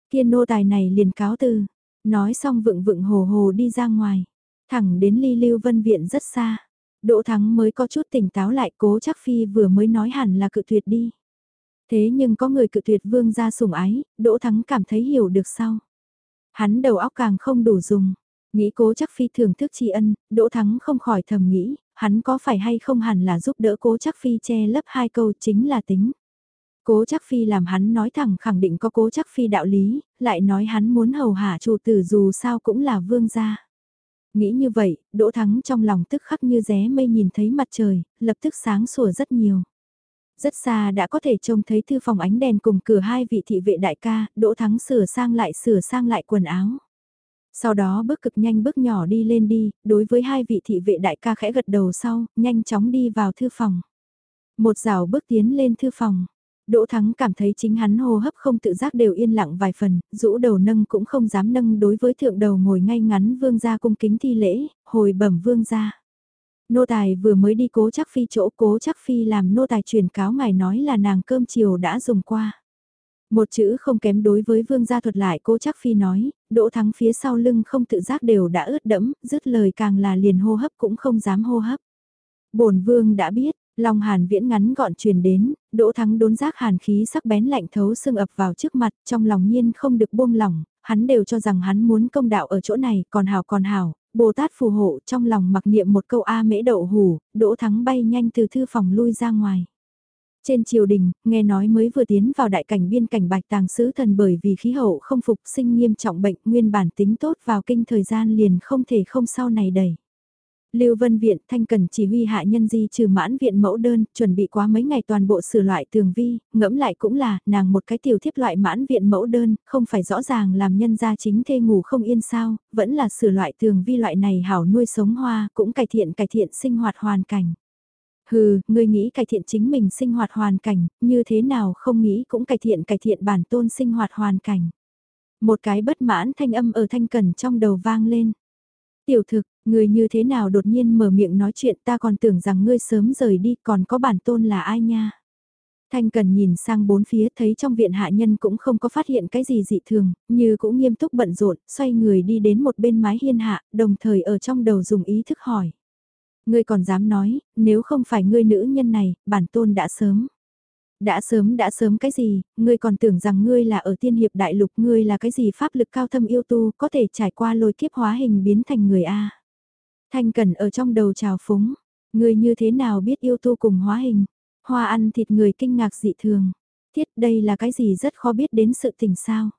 Kiên nô tài này liền cáo từ, nói xong vựng vựng hồ hồ đi ra ngoài, thẳng đến ly lưu vân viện rất xa. Đỗ Thắng mới có chút tỉnh táo lại cố chắc phi vừa mới nói hẳn là cự tuyệt đi. Thế nhưng có người cự tuyệt vương gia sủng ái, Đỗ Thắng cảm thấy hiểu được sau. Hắn đầu óc càng không đủ dùng, nghĩ cố chắc phi thưởng thức tri ân, Đỗ Thắng không khỏi thầm nghĩ, hắn có phải hay không hẳn là giúp đỡ cố chắc phi che lấp hai câu chính là tính. Cố chắc phi làm hắn nói thẳng khẳng định có cố chắc phi đạo lý, lại nói hắn muốn hầu hạ chủ tử dù sao cũng là vương gia. Nghĩ như vậy, Đỗ Thắng trong lòng tức khắc như ré mây nhìn thấy mặt trời, lập tức sáng sủa rất nhiều. Rất xa đã có thể trông thấy thư phòng ánh đèn cùng cửa hai vị thị vệ đại ca, Đỗ Thắng sửa sang lại sửa sang lại quần áo. Sau đó bước cực nhanh bước nhỏ đi lên đi, đối với hai vị thị vệ đại ca khẽ gật đầu sau, nhanh chóng đi vào thư phòng. Một rào bước tiến lên thư phòng. Đỗ Thắng cảm thấy chính hắn hô hấp không tự giác đều yên lặng vài phần, rũ đầu nâng cũng không dám nâng đối với thượng đầu ngồi ngay ngắn vương gia cung kính thi lễ, hồi bẩm vương gia. Nô tài vừa mới đi cố chắc phi chỗ cố chắc phi làm nô tài truyền cáo ngài nói là nàng cơm chiều đã dùng qua. Một chữ không kém đối với vương gia thuật lại cố chắc phi nói, đỗ thắng phía sau lưng không tự giác đều đã ướt đẫm, dứt lời càng là liền hô hấp cũng không dám hô hấp. bổn vương đã biết, Long hàn viễn ngắn gọn truyền đến, đỗ thắng đốn giác hàn khí sắc bén lạnh thấu xương ập vào trước mặt, trong lòng nhiên không được buông lỏng, hắn đều cho rằng hắn muốn công đạo ở chỗ này, còn hào còn hào, Bồ Tát phù hộ trong lòng mặc niệm một câu A mễ đậu hủ, đỗ thắng bay nhanh từ thư phòng lui ra ngoài. Trên triều đình, nghe nói mới vừa tiến vào đại cảnh biên cảnh bạch tàng sứ thần bởi vì khí hậu không phục sinh nghiêm trọng bệnh nguyên bản tính tốt vào kinh thời gian liền không thể không sau này đẩy. Lưu Vân Viện Thanh Cần chỉ huy hạ nhân di trừ mãn viện mẫu đơn, chuẩn bị quá mấy ngày toàn bộ sửa loại tường vi, ngẫm lại cũng là, nàng một cái tiểu thiếp loại mãn viện mẫu đơn, không phải rõ ràng làm nhân gia chính thê ngủ không yên sao, vẫn là sửa loại tường vi loại này hảo nuôi sống hoa, cũng cải thiện cải thiện sinh hoạt hoàn cảnh. Hừ, ngươi nghĩ cải thiện chính mình sinh hoạt hoàn cảnh, như thế nào không nghĩ cũng cải thiện cải thiện bản tôn sinh hoạt hoàn cảnh. Một cái bất mãn thanh âm ở thanh cần trong đầu vang lên. Tiểu thực, Người như thế nào đột nhiên mở miệng nói chuyện ta còn tưởng rằng ngươi sớm rời đi còn có bản tôn là ai nha. Thanh cần nhìn sang bốn phía thấy trong viện hạ nhân cũng không có phát hiện cái gì dị thường, như cũng nghiêm túc bận rộn, xoay người đi đến một bên mái hiên hạ, đồng thời ở trong đầu dùng ý thức hỏi. Ngươi còn dám nói, nếu không phải ngươi nữ nhân này, bản tôn đã sớm. Đã sớm đã sớm cái gì, ngươi còn tưởng rằng ngươi là ở tiên hiệp đại lục ngươi là cái gì pháp lực cao thâm yêu tu có thể trải qua lôi kiếp hóa hình biến thành người A. Thanh Cần ở trong đầu trào phúng, ngươi như thế nào biết yêu tu cùng hóa hình, hoa ăn thịt người kinh ngạc dị thường, thiết đây là cái gì rất khó biết đến sự tình sao.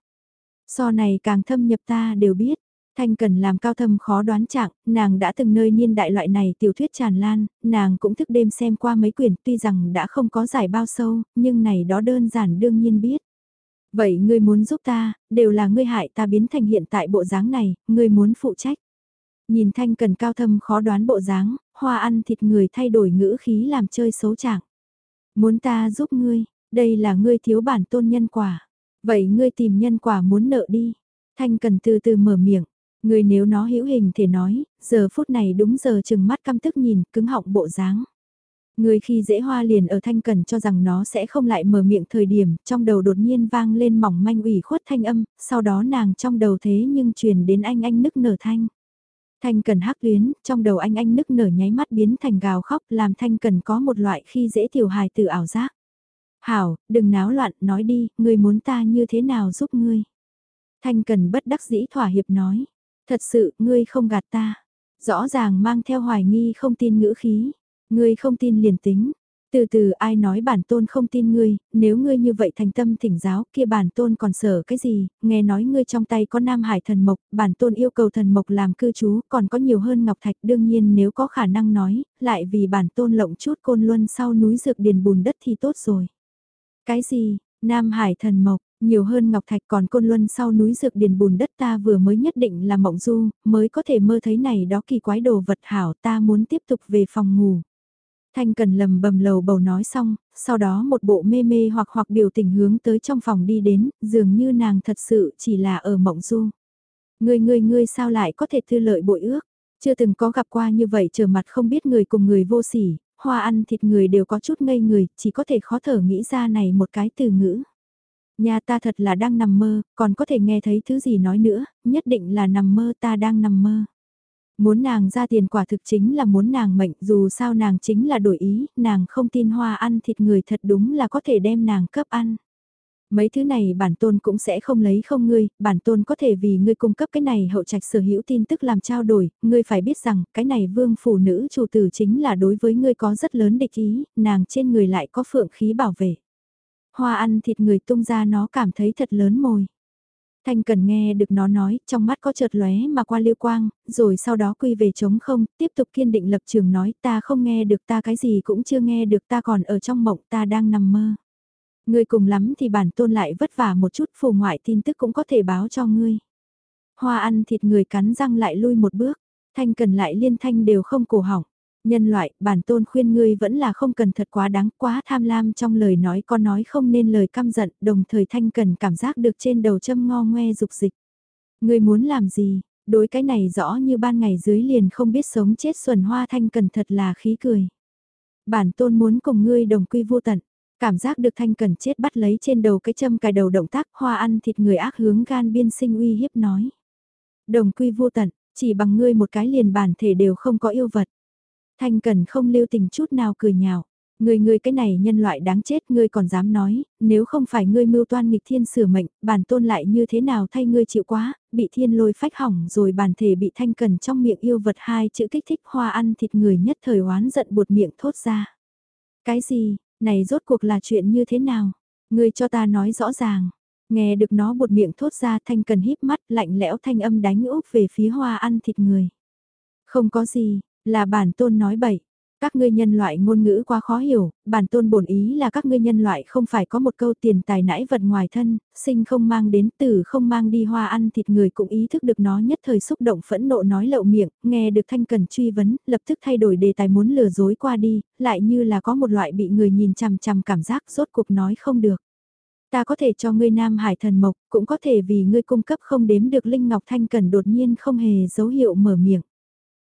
So này càng thâm nhập ta đều biết, Thanh Cần làm cao thâm khó đoán trạng, nàng đã từng nơi niên đại loại này tiểu thuyết tràn lan, nàng cũng thức đêm xem qua mấy quyển tuy rằng đã không có giải bao sâu, nhưng này đó đơn giản đương nhiên biết. Vậy ngươi muốn giúp ta, đều là ngươi hại ta biến thành hiện tại bộ dáng này, ngươi muốn phụ trách. Nhìn Thanh Cần cao thâm khó đoán bộ dáng, hoa ăn thịt người thay đổi ngữ khí làm chơi xấu trạng. Muốn ta giúp ngươi, đây là ngươi thiếu bản tôn nhân quả. Vậy ngươi tìm nhân quả muốn nợ đi. Thanh Cần từ từ mở miệng, Người nếu nó hữu hình thể nói, giờ phút này đúng giờ chừng mắt căm tức nhìn, cứng họng bộ dáng. Người khi dễ hoa liền ở thanh cần cho rằng nó sẽ không lại mở miệng thời điểm, trong đầu đột nhiên vang lên mỏng manh ủy khuất thanh âm, sau đó nàng trong đầu thế nhưng truyền đến anh anh nức nở thanh. Thanh cần hắc luyến, trong đầu anh anh nức nở nháy mắt biến thành gào khóc làm thanh cần có một loại khi dễ tiểu hài từ ảo giác. Hảo, đừng náo loạn, nói đi, người muốn ta như thế nào giúp ngươi. Thanh cần bất đắc dĩ thỏa hiệp nói. Thật sự, ngươi không gạt ta. Rõ ràng mang theo hoài nghi không tin ngữ khí. Ngươi không tin liền tính. Từ từ ai nói bản tôn không tin ngươi, nếu ngươi như vậy thành tâm thỉnh giáo kia bản tôn còn sợ cái gì, nghe nói ngươi trong tay có Nam Hải thần mộc, bản tôn yêu cầu thần mộc làm cư trú, còn có nhiều hơn ngọc thạch đương nhiên nếu có khả năng nói, lại vì bản tôn lộng chút côn luân sau núi dược điền bùn đất thì tốt rồi. Cái gì, Nam Hải thần mộc, nhiều hơn ngọc thạch còn côn luân sau núi dược điền bùn đất ta vừa mới nhất định là mộng du, mới có thể mơ thấy này đó kỳ quái đồ vật hảo ta muốn tiếp tục về phòng ngủ. Thanh cần lầm bầm lầu bầu nói xong, sau đó một bộ mê mê hoặc hoặc biểu tình hướng tới trong phòng đi đến, dường như nàng thật sự chỉ là ở mộng du. Ngươi ngươi ngươi sao lại có thể thư lợi bội ước, chưa từng có gặp qua như vậy trở mặt không biết người cùng người vô sỉ, hoa ăn thịt người đều có chút ngây người, chỉ có thể khó thở nghĩ ra này một cái từ ngữ. Nhà ta thật là đang nằm mơ, còn có thể nghe thấy thứ gì nói nữa, nhất định là nằm mơ ta đang nằm mơ. Muốn nàng ra tiền quả thực chính là muốn nàng mệnh dù sao nàng chính là đổi ý, nàng không tin hoa ăn thịt người thật đúng là có thể đem nàng cấp ăn. Mấy thứ này bản tôn cũng sẽ không lấy không ngươi, bản tôn có thể vì ngươi cung cấp cái này hậu trạch sở hữu tin tức làm trao đổi, ngươi phải biết rằng cái này vương phụ nữ chủ tử chính là đối với ngươi có rất lớn địch ý, nàng trên người lại có phượng khí bảo vệ hoa ăn thịt người tung ra nó cảm thấy thật lớn mồi. Thanh cần nghe được nó nói, trong mắt có chợt lóe mà qua lưu quang, rồi sau đó quy về trống không, tiếp tục kiên định lập trường nói ta không nghe được ta cái gì cũng chưa nghe được ta còn ở trong mộng ta đang nằm mơ. Ngươi cùng lắm thì bản tôn lại vất vả một chút phù ngoại tin tức cũng có thể báo cho ngươi. Hoa ăn thịt người cắn răng lại lui một bước, thanh cần lại liên thanh đều không cổ hỏng. Nhân loại, bản tôn khuyên ngươi vẫn là không cần thật quá đáng, quá tham lam trong lời nói có nói không nên lời căm giận, đồng thời thanh cần cảm giác được trên đầu châm ngo ngoe dục dịch. Ngươi muốn làm gì, đối cái này rõ như ban ngày dưới liền không biết sống chết xuân hoa thanh cần thật là khí cười. Bản tôn muốn cùng ngươi đồng quy vô tận, cảm giác được thanh cần chết bắt lấy trên đầu cái châm cài đầu động tác hoa ăn thịt người ác hướng gan biên sinh uy hiếp nói. Đồng quy vô tận, chỉ bằng ngươi một cái liền bản thể đều không có yêu vật. Thanh Cần không lưu tình chút nào cười nhạo. Người người cái này nhân loại đáng chết ngươi còn dám nói, nếu không phải ngươi mưu toan nghịch thiên sửa mệnh, bản tôn lại như thế nào thay ngươi chịu quá, bị thiên lôi phách hỏng rồi bản thể bị thanh cần trong miệng yêu vật hai chữ kích thích hoa ăn thịt người nhất thời oán giận buột miệng thốt ra. Cái gì, này rốt cuộc là chuyện như thế nào? Ngươi cho ta nói rõ ràng. Nghe được nó buột miệng thốt ra thanh cần híp mắt lạnh lẽo thanh âm đánh úp về phía hoa ăn thịt người. Không có gì, là bản tôn nói bậy. Các ngươi nhân loại ngôn ngữ quá khó hiểu, bản tôn bổn ý là các ngươi nhân loại không phải có một câu tiền tài nãi vật ngoài thân, sinh không mang đến tử không mang đi hoa ăn thịt người cũng ý thức được nó nhất thời xúc động phẫn nộ nói lậu miệng, nghe được thanh cần truy vấn, lập tức thay đổi đề tài muốn lừa dối qua đi, lại như là có một loại bị người nhìn chằm chằm cảm giác rốt cuộc nói không được. Ta có thể cho ngươi Nam Hải thần mộc, cũng có thể vì ngươi cung cấp không đếm được Linh Ngọc Thanh Cần đột nhiên không hề dấu hiệu mở miệng.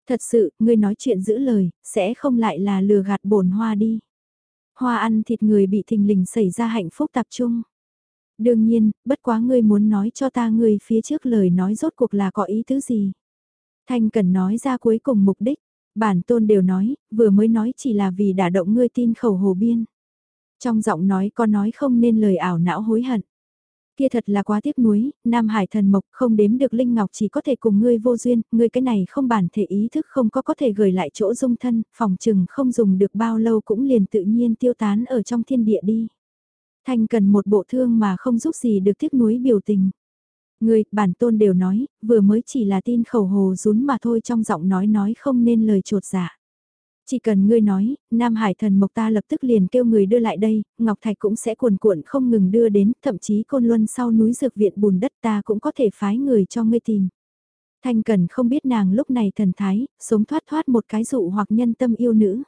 Thật sự, ngươi nói chuyện giữ lời, sẽ không lại là lừa gạt bổn hoa đi. Hoa ăn thịt người bị thình lình xảy ra hạnh phúc tập trung. Đương nhiên, bất quá ngươi muốn nói cho ta ngươi phía trước lời nói rốt cuộc là có ý tứ gì. Thanh cần nói ra cuối cùng mục đích, bản tôn đều nói, vừa mới nói chỉ là vì đả động ngươi tin khẩu hồ biên. Trong giọng nói có nói không nên lời ảo não hối hận. Kia thật là quá tiếc nuối, Nam Hải thần mộc không đếm được Linh Ngọc chỉ có thể cùng ngươi vô duyên, ngươi cái này không bản thể ý thức không có có thể gửi lại chỗ dung thân, phòng trừng không dùng được bao lâu cũng liền tự nhiên tiêu tán ở trong thiên địa đi. Thanh cần một bộ thương mà không giúp gì được tiếc nuối biểu tình. Người, bản tôn đều nói, vừa mới chỉ là tin khẩu hồ rún mà thôi trong giọng nói nói không nên lời trột dạ. Chỉ cần ngươi nói, Nam Hải thần Mộc ta lập tức liền kêu người đưa lại đây, Ngọc Thạch cũng sẽ cuồn cuộn không ngừng đưa đến, thậm chí côn luân sau núi dược viện bùn đất ta cũng có thể phái người cho ngươi tìm. Thanh Cần không biết nàng lúc này thần thái, sống thoát thoát một cái dụ hoặc nhân tâm yêu nữ.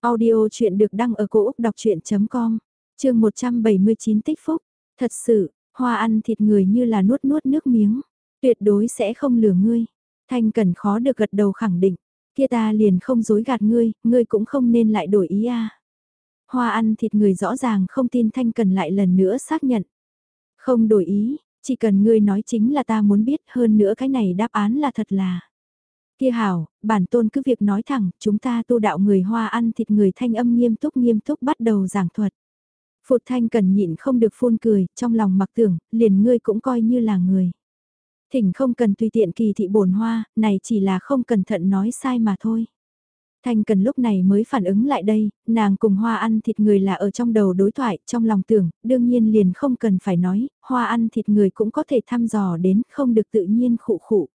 Audio chuyện được đăng ở cổ Úc đọc chuyện.com, chương 179 tích phúc. Thật sự, hoa ăn thịt người như là nuốt nuốt nước miếng, tuyệt đối sẽ không lừa ngươi. Thanh Cần khó được gật đầu khẳng định, Kia ta liền không dối gạt ngươi, ngươi cũng không nên lại đổi ý a. Hoa ăn thịt người rõ ràng không tin Thanh Cần lại lần nữa xác nhận. Không đổi ý, chỉ cần ngươi nói chính là ta muốn biết hơn nữa cái này đáp án là thật là. Kia hảo, bản tôn cứ việc nói thẳng, chúng ta tu đạo người hoa ăn thịt người thanh âm nghiêm túc nghiêm túc bắt đầu giảng thuật. Phụt thanh cần nhịn không được phun cười, trong lòng mặc tưởng, liền ngươi cũng coi như là người. Thỉnh không cần tùy tiện kỳ thị bổn hoa, này chỉ là không cẩn thận nói sai mà thôi. Thanh cần lúc này mới phản ứng lại đây, nàng cùng hoa ăn thịt người là ở trong đầu đối thoại, trong lòng tưởng, đương nhiên liền không cần phải nói, hoa ăn thịt người cũng có thể thăm dò đến, không được tự nhiên khụ khụ.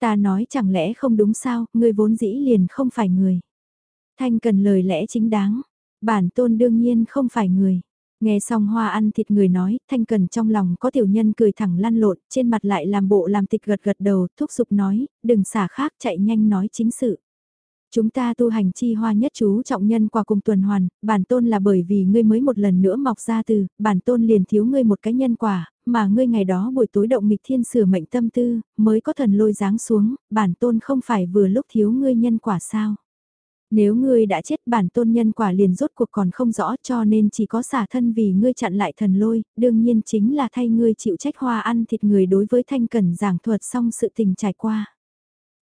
Ta nói chẳng lẽ không đúng sao, người vốn dĩ liền không phải người. Thanh cần lời lẽ chính đáng, bản tôn đương nhiên không phải người. Nghe xong hoa ăn thịt người nói, thanh cần trong lòng có tiểu nhân cười thẳng lăn lộn, trên mặt lại làm bộ làm tịch gật gật đầu, thúc giục nói, đừng xả khác chạy nhanh nói chính sự. Chúng ta tu hành chi hoa nhất chú trọng nhân qua cùng tuần hoàn, bản tôn là bởi vì ngươi mới một lần nữa mọc ra từ, bản tôn liền thiếu ngươi một cái nhân quả, mà ngươi ngày đó buổi tối động nghịch thiên sửa mệnh tâm tư, mới có thần lôi giáng xuống, bản tôn không phải vừa lúc thiếu ngươi nhân quả sao. Nếu ngươi đã chết bản tôn nhân quả liền rốt cuộc còn không rõ cho nên chỉ có xả thân vì ngươi chặn lại thần lôi, đương nhiên chính là thay ngươi chịu trách hoa ăn thịt người đối với Thanh Cần giảng thuật xong sự tình trải qua.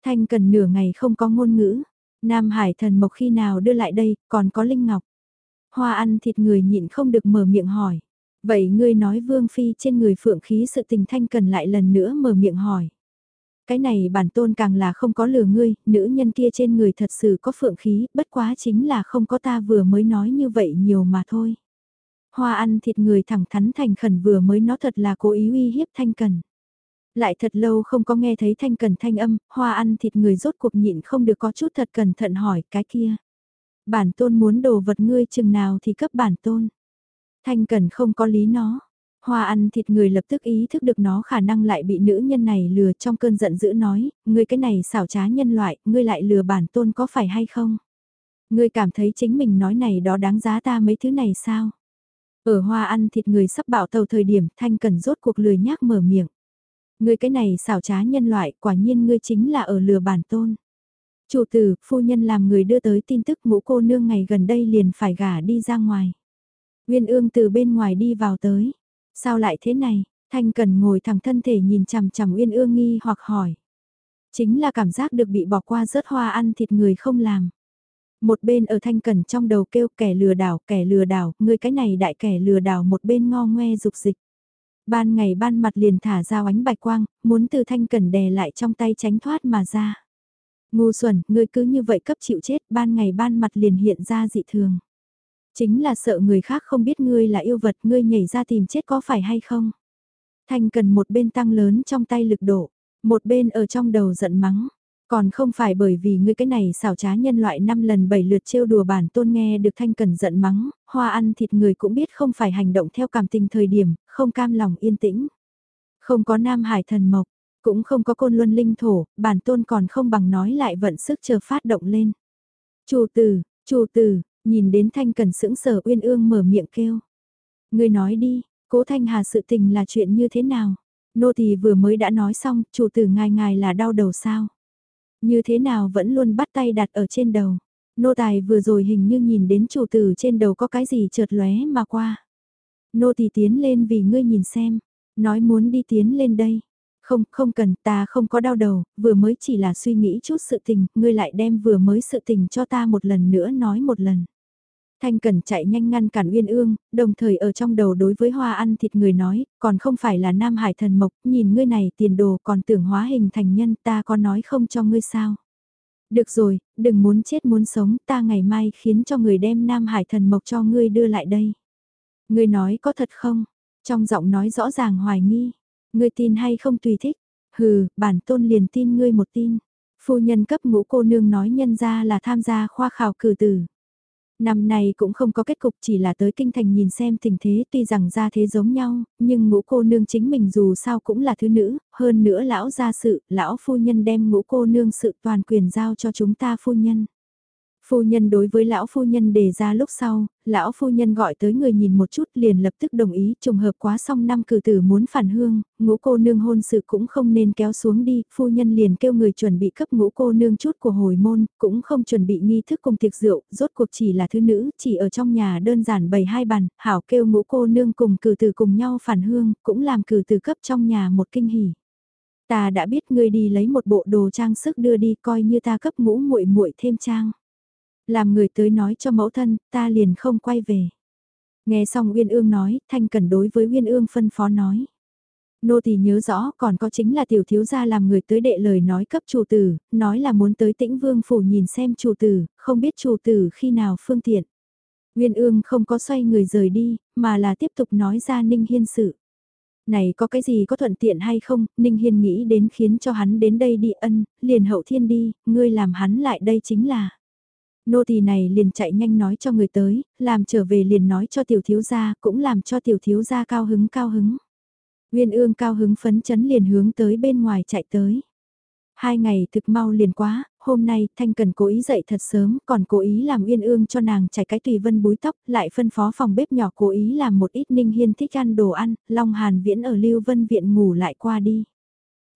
Thanh Cần nửa ngày không có ngôn ngữ, Nam Hải thần mộc khi nào đưa lại đây, còn có Linh Ngọc. Hoa ăn thịt người nhịn không được mở miệng hỏi. Vậy ngươi nói Vương Phi trên người phượng khí sự tình Thanh Cần lại lần nữa mở miệng hỏi cái này bản tôn càng là không có lừa ngươi, nữ nhân kia trên người thật sự có phượng khí, bất quá chính là không có ta vừa mới nói như vậy nhiều mà thôi. Hoa ăn thịt người thẳng thắn thành khẩn vừa mới nó thật là cố ý uy hiếp thanh cần. Lại thật lâu không có nghe thấy thanh cần thanh âm, hoa ăn thịt người rốt cuộc nhịn không được có chút thật cẩn thận hỏi cái kia. Bản tôn muốn đồ vật ngươi chừng nào thì cấp bản tôn. Thanh cần không có lý nó. Hoa ăn thịt người lập tức ý thức được nó khả năng lại bị nữ nhân này lừa trong cơn giận dữ nói, ngươi cái này xảo trá nhân loại, ngươi lại lừa bản tôn có phải hay không? Ngươi cảm thấy chính mình nói này đó đáng giá ta mấy thứ này sao? Ở hoa ăn thịt người sắp bạo tàu thời điểm thanh cần rốt cuộc lười nhác mở miệng. Ngươi cái này xảo trá nhân loại, quả nhiên ngươi chính là ở lừa bản tôn. Chủ tử, phu nhân làm người đưa tới tin tức ngũ cô nương ngày gần đây liền phải gả đi ra ngoài. Nguyên ương từ bên ngoài đi vào tới. Sao lại thế này? Thanh Cần ngồi thẳng thân thể nhìn chằm chằm Uyên Ương nghi hoặc hỏi. Chính là cảm giác được bị bỏ qua rớt hoa ăn thịt người không làm. Một bên ở Thanh Cần trong đầu kêu kẻ lừa đảo, kẻ lừa đảo, người cái này đại kẻ lừa đảo một bên ngo ngoe dục dịch. Ban ngày ban mặt liền thả ra ánh bạch quang, muốn từ Thanh Cần đè lại trong tay tránh thoát mà ra. Ngu xuẩn, ngươi cứ như vậy cấp chịu chết, ban ngày ban mặt liền hiện ra dị thường. Chính là sợ người khác không biết ngươi là yêu vật ngươi nhảy ra tìm chết có phải hay không. Thanh cần một bên tăng lớn trong tay lực độ, một bên ở trong đầu giận mắng. Còn không phải bởi vì ngươi cái này xảo trá nhân loại năm lần bảy lượt trêu đùa bản tôn nghe được thanh cần giận mắng, hoa ăn thịt người cũng biết không phải hành động theo cảm tình thời điểm, không cam lòng yên tĩnh. Không có nam hải thần mộc, cũng không có côn luân linh thổ, bản tôn còn không bằng nói lại vận sức chờ phát động lên. Chủ tử, chủ tử, Nhìn đến Thanh Cần sững sờ Uyên Ương mở miệng kêu. Người nói đi, cố Thanh Hà sự tình là chuyện như thế nào? Nô tỳ vừa mới đã nói xong, chủ tử ngài ngài là đau đầu sao? Như thế nào vẫn luôn bắt tay đặt ở trên đầu? Nô tài vừa rồi hình như nhìn đến chủ tử trên đầu có cái gì chợt lóe mà qua. Nô tỳ tiến lên vì ngươi nhìn xem, nói muốn đi tiến lên đây. Không, không cần, ta không có đau đầu, vừa mới chỉ là suy nghĩ chút sự tình, ngươi lại đem vừa mới sự tình cho ta một lần nữa nói một lần. Thanh Cẩn chạy nhanh ngăn cản Uyên Ương, đồng thời ở trong đầu đối với hoa ăn thịt người nói, còn không phải là Nam Hải thần mộc, nhìn ngươi này tiền đồ còn tưởng hóa hình thành nhân ta có nói không cho ngươi sao. Được rồi, đừng muốn chết muốn sống, ta ngày mai khiến cho người đem Nam Hải thần mộc cho ngươi đưa lại đây. Ngươi nói có thật không? Trong giọng nói rõ ràng hoài nghi. Ngươi tin hay không tùy thích. Hừ, bản tôn liền tin ngươi một tin. Phu nhân cấp ngũ cô nương nói nhân ra là tham gia khoa khảo cử tử. Năm nay cũng không có kết cục chỉ là tới kinh thành nhìn xem tình thế tuy rằng ra thế giống nhau, nhưng ngũ cô nương chính mình dù sao cũng là thứ nữ, hơn nữa lão gia sự, lão phu nhân đem ngũ cô nương sự toàn quyền giao cho chúng ta phu nhân. Phu nhân đối với lão phu nhân đề ra lúc sau, lão phu nhân gọi tới người nhìn một chút liền lập tức đồng ý trùng hợp quá xong năm cử tử muốn phản hương, ngũ cô nương hôn sự cũng không nên kéo xuống đi, phu nhân liền kêu người chuẩn bị cấp ngũ cô nương chút của hồi môn, cũng không chuẩn bị nghi thức cùng tiệc rượu, rốt cuộc chỉ là thứ nữ, chỉ ở trong nhà đơn giản bày hai bàn, hảo kêu ngũ cô nương cùng cử tử cùng nhau phản hương, cũng làm cử tử cấp trong nhà một kinh hỉ. Ta đã biết ngươi đi lấy một bộ đồ trang sức đưa đi coi như ta cấp ngũ muội muội thêm trang. Làm người tới nói cho mẫu thân, ta liền không quay về. Nghe xong Uyên Ương nói, Thanh cần đối với Uyên Ương phân phó nói. Nô tỳ nhớ rõ còn có chính là tiểu thiếu gia làm người tới đệ lời nói cấp chủ tử, nói là muốn tới tĩnh vương phủ nhìn xem chủ tử, không biết chủ tử khi nào phương tiện. Uyên Ương không có xoay người rời đi, mà là tiếp tục nói ra Ninh Hiên sự. Này có cái gì có thuận tiện hay không, Ninh Hiên nghĩ đến khiến cho hắn đến đây đi ân, liền hậu thiên đi, ngươi làm hắn lại đây chính là. Nô tỳ này liền chạy nhanh nói cho người tới, làm trở về liền nói cho tiểu thiếu gia, cũng làm cho tiểu thiếu gia cao hứng cao hứng. Nguyên ương cao hứng phấn chấn liền hướng tới bên ngoài chạy tới. Hai ngày thực mau liền quá, hôm nay Thanh Cần cố ý dậy thật sớm, còn cố ý làm Uyên Ương cho nàng chải cái tùy vân búi tóc, lại phân phó phòng bếp nhỏ cố ý làm một ít Ninh Hiên thích ăn đồ ăn, Long Hàn Viễn ở Lưu Vân Viện ngủ lại qua đi.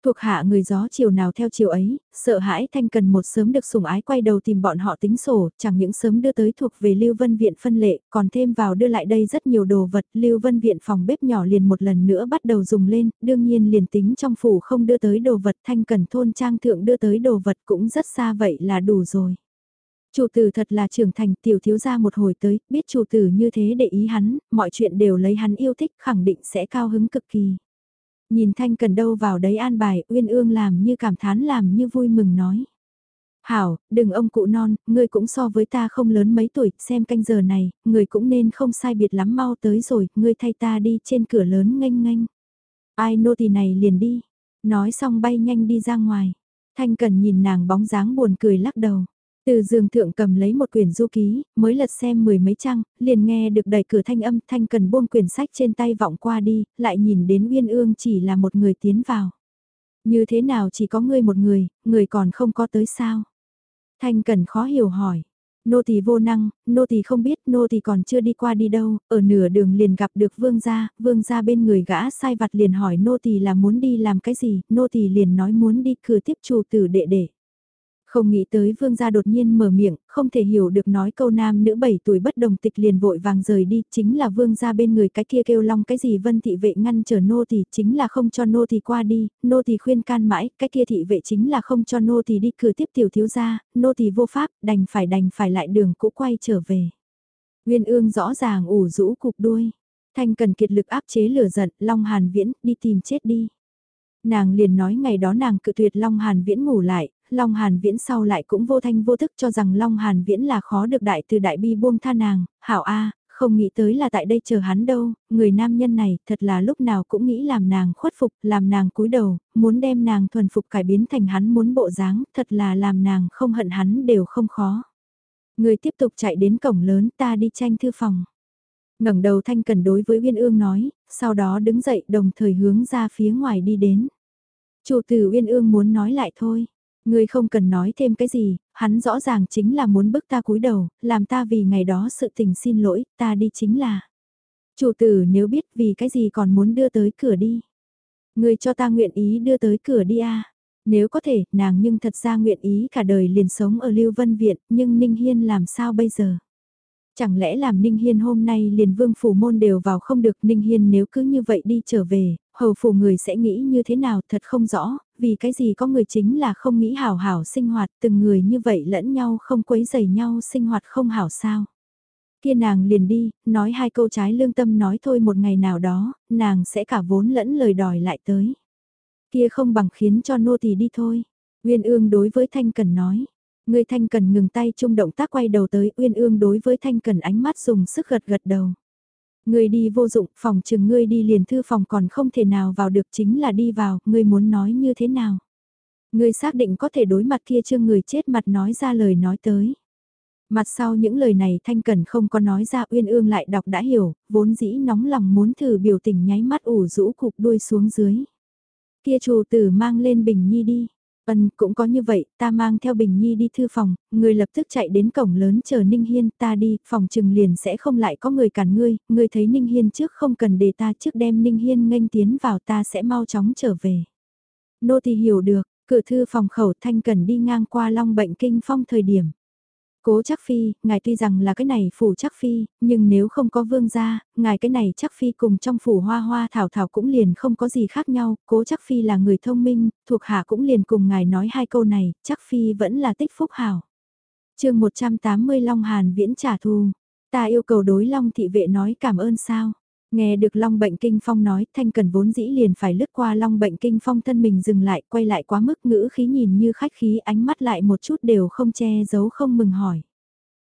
Thuộc hạ người gió chiều nào theo chiều ấy, sợ hãi thanh cần một sớm được sủng ái quay đầu tìm bọn họ tính sổ, chẳng những sớm đưa tới thuộc về Lưu Vân Viện phân lệ, còn thêm vào đưa lại đây rất nhiều đồ vật, Lưu Vân Viện phòng bếp nhỏ liền một lần nữa bắt đầu dùng lên, đương nhiên liền tính trong phủ không đưa tới đồ vật thanh cần thôn trang thượng đưa tới đồ vật cũng rất xa vậy là đủ rồi. Chủ tử thật là trưởng thành tiểu thiếu gia một hồi tới, biết chủ tử như thế để ý hắn, mọi chuyện đều lấy hắn yêu thích khẳng định sẽ cao hứng cực kỳ. Nhìn Thanh Cần đâu vào đấy an bài, Uyên Ương làm như cảm thán làm như vui mừng nói. Hảo, đừng ông cụ non, ngươi cũng so với ta không lớn mấy tuổi, xem canh giờ này, ngươi cũng nên không sai biệt lắm mau tới rồi, ngươi thay ta đi trên cửa lớn nghênh nghênh. Ai nô tỳ này liền đi, nói xong bay nhanh đi ra ngoài. Thanh Cần nhìn nàng bóng dáng buồn cười lắc đầu. Từ giường thượng cầm lấy một quyển du ký, mới lật xem mười mấy trang, liền nghe được đẩy cửa thanh âm thanh cần buông quyển sách trên tay vọng qua đi, lại nhìn đến Uyên Ương chỉ là một người tiến vào. Như thế nào chỉ có ngươi một người, người còn không có tới sao? Thanh cần khó hiểu hỏi. Nô tỳ vô năng, nô tỳ không biết, nô tỳ còn chưa đi qua đi đâu, ở nửa đường liền gặp được vương gia, vương gia bên người gã sai vặt liền hỏi nô tỳ là muốn đi làm cái gì, nô tỳ liền nói muốn đi cửa tiếp chủ tử đệ đệ. Không nghĩ tới vương gia đột nhiên mở miệng, không thể hiểu được nói câu nam nữ 7 tuổi bất đồng tịch liền vội vàng rời đi, chính là vương gia bên người cái kia kêu long cái gì vân thị vệ ngăn trở nô thì chính là không cho nô thì qua đi, nô thì khuyên can mãi, cái kia thị vệ chính là không cho nô thì đi cửa tiếp tiểu thiếu gia, nô thì vô pháp, đành phải đành phải lại đường cũ quay trở về. Nguyên ương rõ ràng ủ rũ cục đuôi, thanh cần kiệt lực áp chế lửa giận, long hàn viễn, đi tìm chết đi nàng liền nói ngày đó nàng cự tuyệt Long Hàn Viễn ngủ lại, Long Hàn Viễn sau lại cũng vô thanh vô thức cho rằng Long Hàn Viễn là khó được đại từ đại bi buông tha nàng, hảo a không nghĩ tới là tại đây chờ hắn đâu, người nam nhân này thật là lúc nào cũng nghĩ làm nàng khuất phục, làm nàng cúi đầu, muốn đem nàng thuần phục cải biến thành hắn muốn bộ dáng, thật là làm nàng không hận hắn đều không khó. Người tiếp tục chạy đến cổng lớn ta đi tranh thư phòng. ngẩng đầu thanh cần đối với Uyên Ương nói, sau đó đứng dậy đồng thời hướng ra phía ngoài đi đến. Chủ tử Uyên Ương muốn nói lại thôi. Ngươi không cần nói thêm cái gì, hắn rõ ràng chính là muốn bức ta cúi đầu, làm ta vì ngày đó sự tình xin lỗi, ta đi chính là. Chủ tử nếu biết vì cái gì còn muốn đưa tới cửa đi. Ngươi cho ta nguyện ý đưa tới cửa đi a. Nếu có thể, nàng nhưng thật ra nguyện ý cả đời liền sống ở Lưu Vân Viện, nhưng Ninh Hiên làm sao bây giờ? Chẳng lẽ làm Ninh Hiên hôm nay liền vương phủ môn đều vào không được Ninh Hiên nếu cứ như vậy đi trở về, hầu phủ người sẽ nghĩ như thế nào thật không rõ, vì cái gì có người chính là không nghĩ hảo hảo sinh hoạt từng người như vậy lẫn nhau không quấy dày nhau sinh hoạt không hảo sao. Kia nàng liền đi, nói hai câu trái lương tâm nói thôi một ngày nào đó, nàng sẽ cả vốn lẫn lời đòi lại tới. Kia không bằng khiến cho nô tỳ đi thôi. Nguyên ương đối với Thanh Cần nói. Người Thanh Cần ngừng tay chung động tác quay đầu tới Uyên ương đối với Thanh Cần ánh mắt dùng sức gật gật đầu. Người đi vô dụng, phòng chừng ngươi đi liền thư phòng còn không thể nào vào được chính là đi vào, ngươi muốn nói như thế nào. Ngươi xác định có thể đối mặt kia chưa người chết mặt nói ra lời nói tới. Mặt sau những lời này Thanh Cần không có nói ra Uyên ương lại đọc đã hiểu, vốn dĩ nóng lòng muốn thử biểu tình nháy mắt ủ rũ cục đuôi xuống dưới. Kia chủ tử mang lên Bình Nhi đi. Ân, cũng có như vậy, ta mang theo Bình Nhi đi thư phòng, người lập tức chạy đến cổng lớn chờ Ninh Hiên, ta đi, phòng trừng liền sẽ không lại có người cản ngươi, ngươi thấy Ninh Hiên trước không cần để ta trước đem Ninh Hiên nghênh tiến vào ta sẽ mau chóng trở về. Nô thì hiểu được, cửa thư phòng khẩu thanh cần đi ngang qua long bệnh kinh phong thời điểm. Cố chắc phi, ngài tuy rằng là cái này phủ chắc phi, nhưng nếu không có vương gia, ngài cái này chắc phi cùng trong phủ hoa hoa thảo thảo cũng liền không có gì khác nhau, cố chắc phi là người thông minh, thuộc hạ cũng liền cùng ngài nói hai câu này, chắc phi vẫn là tích phúc hảo. chương 180 Long Hàn viễn trả thù, ta yêu cầu đối Long thị vệ nói cảm ơn sao. Nghe được Long Bệnh Kinh Phong nói, Thanh Cần vốn dĩ liền phải lướt qua Long Bệnh Kinh Phong thân mình dừng lại, quay lại quá mức ngữ khí nhìn như khách khí ánh mắt lại một chút đều không che giấu không mừng hỏi.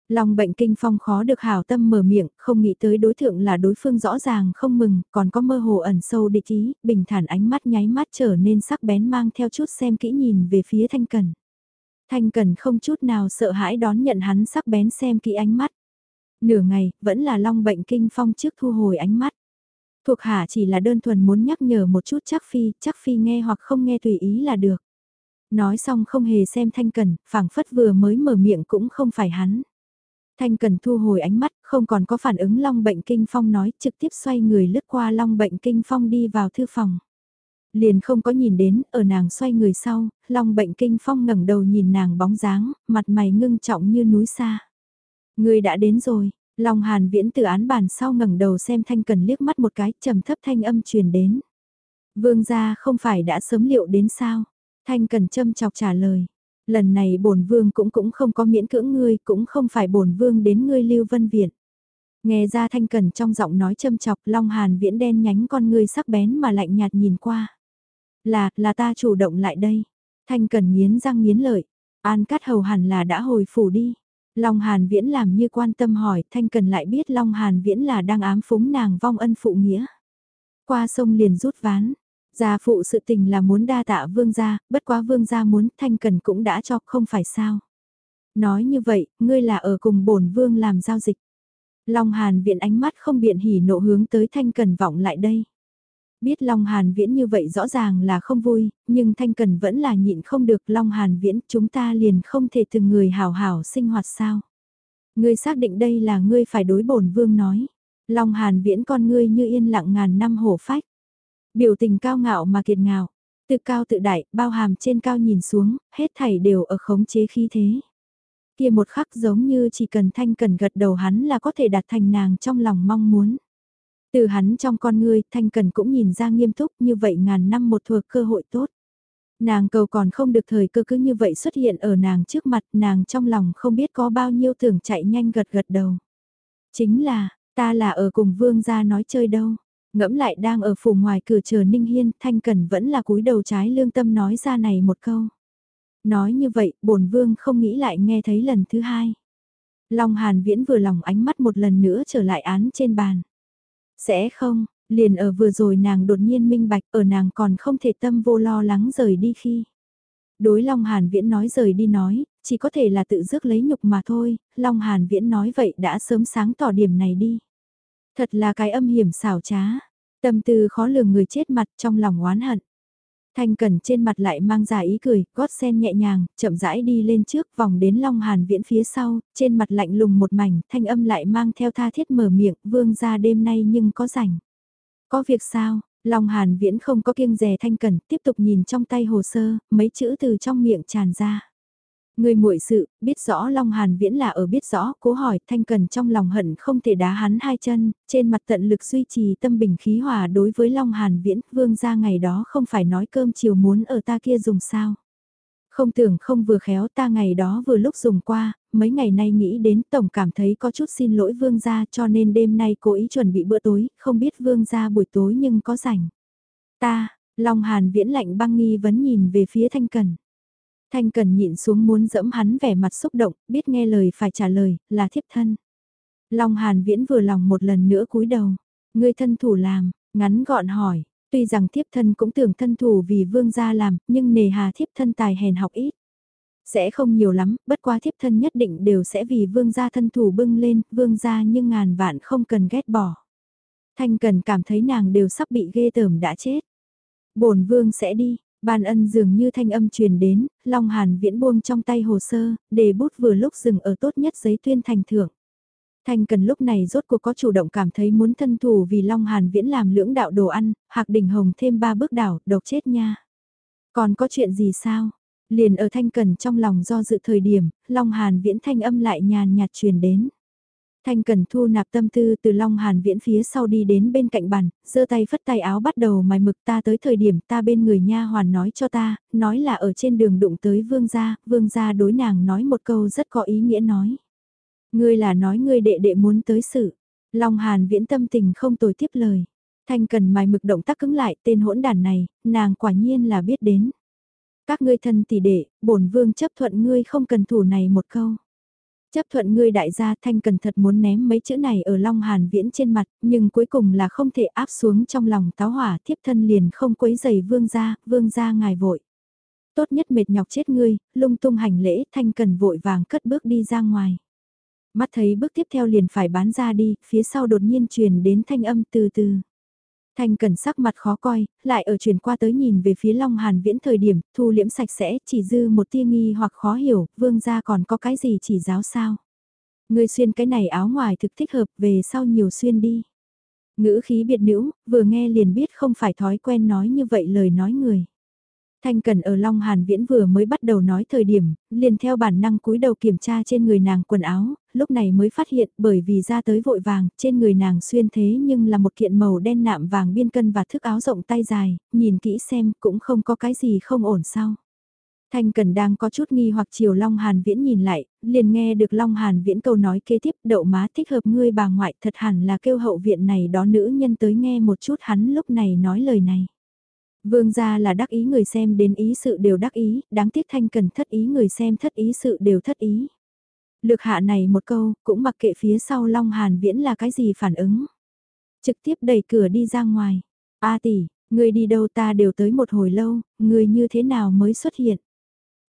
Long Bệnh Kinh Phong khó được hảo tâm mở miệng, không nghĩ tới đối tượng là đối phương rõ ràng không mừng, còn có mơ hồ ẩn sâu địch ý, bình thản ánh mắt nháy mắt trở nên sắc bén mang theo chút xem kỹ nhìn về phía Thanh Cần. Thanh Cần không chút nào sợ hãi đón nhận hắn sắc bén xem kỹ ánh mắt. Nửa ngày, vẫn là long bệnh kinh phong trước thu hồi ánh mắt. Thuộc hạ chỉ là đơn thuần muốn nhắc nhở một chút chắc phi, chắc phi nghe hoặc không nghe tùy ý là được. Nói xong không hề xem thanh cần, phảng phất vừa mới mở miệng cũng không phải hắn. Thanh cần thu hồi ánh mắt, không còn có phản ứng long bệnh kinh phong nói, trực tiếp xoay người lướt qua long bệnh kinh phong đi vào thư phòng. Liền không có nhìn đến, ở nàng xoay người sau, long bệnh kinh phong ngẩng đầu nhìn nàng bóng dáng, mặt mày ngưng trọng như núi xa. Người đã đến rồi, Long Hàn Viễn từ án bàn sau ngẩng đầu xem Thanh Cần liếc mắt một cái, trầm thấp thanh âm truyền đến. Vương gia không phải đã sớm liệu đến sao? Thanh Cần châm chọc trả lời. Lần này bổn vương cũng cũng không có miễn cưỡng ngươi, cũng không phải bổn vương đến ngươi Lưu Vân Viện. Nghe ra Thanh Cần trong giọng nói châm chọc, Long Hàn Viễn đen nhánh con ngươi sắc bén mà lạnh nhạt nhìn qua. Là, là ta chủ động lại đây. Thanh Cần nghiến răng nghiến lợi. An Cát Hầu hẳn là đã hồi phủ đi. Long Hàn Viễn làm như quan tâm hỏi, Thanh Cần lại biết Long Hàn Viễn là đang ám phúng nàng vong ân phụ nghĩa. Qua sông liền rút ván, gia phụ sự tình là muốn đa tạ vương gia, bất quá vương gia muốn Thanh Cần cũng đã cho không phải sao. Nói như vậy, ngươi là ở cùng bổn vương làm giao dịch. Long Hàn Viễn ánh mắt không biện hỉ nộ hướng tới Thanh Cần vọng lại đây. Biết Long Hàn Viễn như vậy rõ ràng là không vui, nhưng Thanh Cần vẫn là nhịn không được Long Hàn Viễn chúng ta liền không thể từng người hào hào sinh hoạt sao. Ngươi xác định đây là ngươi phải đối bổn vương nói. Long Hàn Viễn con ngươi như yên lặng ngàn năm hổ phách. Biểu tình cao ngạo mà kiệt ngạo, tự cao tự đại, bao hàm trên cao nhìn xuống, hết thảy đều ở khống chế khí thế. Kia một khắc giống như chỉ cần Thanh Cần gật đầu hắn là có thể đạt thành nàng trong lòng mong muốn. Từ hắn trong con người Thanh Cần cũng nhìn ra nghiêm túc như vậy ngàn năm một thuộc cơ hội tốt. Nàng cầu còn không được thời cơ cứ như vậy xuất hiện ở nàng trước mặt, nàng trong lòng không biết có bao nhiêu tưởng chạy nhanh gật gật đầu. Chính là, ta là ở cùng vương gia nói chơi đâu. Ngẫm lại đang ở phủ ngoài cửa chờ Ninh Hiên, Thanh Cần vẫn là cúi đầu trái lương tâm nói ra này một câu. Nói như vậy, bổn vương không nghĩ lại nghe thấy lần thứ hai. Long Hàn Viễn vừa lòng ánh mắt một lần nữa trở lại án trên bàn. Sẽ không, liền ở vừa rồi nàng đột nhiên minh bạch ở nàng còn không thể tâm vô lo lắng rời đi khi. Đối Long Hàn Viễn nói rời đi nói, chỉ có thể là tự dước lấy nhục mà thôi, Long Hàn Viễn nói vậy đã sớm sáng tỏ điểm này đi. Thật là cái âm hiểm xảo trá, tâm tư khó lường người chết mặt trong lòng oán hận. Thanh Cẩn trên mặt lại mang ra ý cười, gót sen nhẹ nhàng, chậm rãi đi lên trước vòng đến Long Hàn Viễn phía sau, trên mặt lạnh lùng một mảnh, thanh âm lại mang theo tha thiết mở miệng, vương ra đêm nay nhưng có rảnh. Có việc sao, Long Hàn Viễn không có kiêng rè Thanh Cẩn, tiếp tục nhìn trong tay hồ sơ, mấy chữ từ trong miệng tràn ra. Người muội sự, biết rõ Long Hàn Viễn là ở biết rõ, cố hỏi, Thanh Cần trong lòng hận không thể đá hắn hai chân, trên mặt tận lực duy trì tâm bình khí hòa đối với Long Hàn Viễn, vương gia ngày đó không phải nói cơm chiều muốn ở ta kia dùng sao. Không tưởng không vừa khéo ta ngày đó vừa lúc dùng qua, mấy ngày nay nghĩ đến tổng cảm thấy có chút xin lỗi vương gia cho nên đêm nay cố ý chuẩn bị bữa tối, không biết vương gia buổi tối nhưng có rảnh. Ta, Long Hàn viễn lạnh băng nghi vấn nhìn về phía Thanh Cần. Thanh Cần nhịn xuống muốn dẫm hắn vẻ mặt xúc động, biết nghe lời phải trả lời, là thiếp thân. Long Hàn viễn vừa lòng một lần nữa cúi đầu. Người thân thủ làm, ngắn gọn hỏi, tuy rằng thiếp thân cũng tưởng thân thủ vì vương gia làm, nhưng nề hà thiếp thân tài hèn học ít. Sẽ không nhiều lắm, bất quá thiếp thân nhất định đều sẽ vì vương gia thân thủ bưng lên, vương gia nhưng ngàn vạn không cần ghét bỏ. Thanh cần cảm thấy nàng đều sắp bị ghê tởm đã chết. bổn vương sẽ đi, ban ân dường như thanh âm truyền đến, Long Hàn viễn buông trong tay hồ sơ, để bút vừa lúc dừng ở tốt nhất giấy tuyên thành thưởng. Thanh cần lúc này rốt cuộc có chủ động cảm thấy muốn thân thủ vì Long Hàn viễn làm lưỡng đạo đồ ăn, hạc đỉnh hồng thêm ba bước đảo, độc chết nha. Còn có chuyện gì sao? Liền ở Thanh Cần trong lòng do dự thời điểm, Long Hàn viễn thanh âm lại nhàn nhạt truyền đến. Thanh Cần thu nạp tâm tư từ Long Hàn viễn phía sau đi đến bên cạnh bàn, giơ tay phất tay áo bắt đầu mài mực ta tới thời điểm ta bên người nha hoàn nói cho ta, nói là ở trên đường đụng tới vương gia, vương gia đối nàng nói một câu rất có ý nghĩa nói. Ngươi là nói ngươi đệ đệ muốn tới sự. Long Hàn viễn tâm tình không tồi tiếp lời. Thanh cần mài mực động tác cứng lại tên hỗn đàn này, nàng quả nhiên là biết đến. Các ngươi thân tỷ đệ, bổn vương chấp thuận ngươi không cần thủ này một câu. Chấp thuận ngươi đại gia thanh cần thật muốn ném mấy chữ này ở Long Hàn viễn trên mặt, nhưng cuối cùng là không thể áp xuống trong lòng táo hỏa thiếp thân liền không quấy giày vương gia, vương gia ngài vội. Tốt nhất mệt nhọc chết ngươi, lung tung hành lễ thanh cần vội vàng cất bước đi ra ngoài. Mắt thấy bước tiếp theo liền phải bán ra đi, phía sau đột nhiên truyền đến thanh âm từ từ. Thanh cần sắc mặt khó coi, lại ở chuyển qua tới nhìn về phía Long Hàn viễn thời điểm, thu liễm sạch sẽ, chỉ dư một tia nghi hoặc khó hiểu, vương gia còn có cái gì chỉ giáo sao. Người xuyên cái này áo ngoài thực thích hợp về sau nhiều xuyên đi. Ngữ khí biệt nữ, vừa nghe liền biết không phải thói quen nói như vậy lời nói người. Thanh Cần ở Long Hàn Viễn vừa mới bắt đầu nói thời điểm, liền theo bản năng cúi đầu kiểm tra trên người nàng quần áo, lúc này mới phát hiện bởi vì ra tới vội vàng, trên người nàng xuyên thế nhưng là một kiện màu đen nạm vàng biên cân và thức áo rộng tay dài, nhìn kỹ xem cũng không có cái gì không ổn sao. Thanh Cần đang có chút nghi hoặc chiều Long Hàn Viễn nhìn lại, liền nghe được Long Hàn Viễn câu nói kế tiếp đậu má thích hợp ngươi bà ngoại thật hẳn là kêu hậu viện này đó nữ nhân tới nghe một chút hắn lúc này nói lời này. Vương gia là đắc ý người xem đến ý sự đều đắc ý, đáng tiếc thanh cần thất ý người xem thất ý sự đều thất ý. Lược hạ này một câu, cũng mặc kệ phía sau Long Hàn Viễn là cái gì phản ứng. Trực tiếp đẩy cửa đi ra ngoài. A tỷ, người đi đâu ta đều tới một hồi lâu, người như thế nào mới xuất hiện.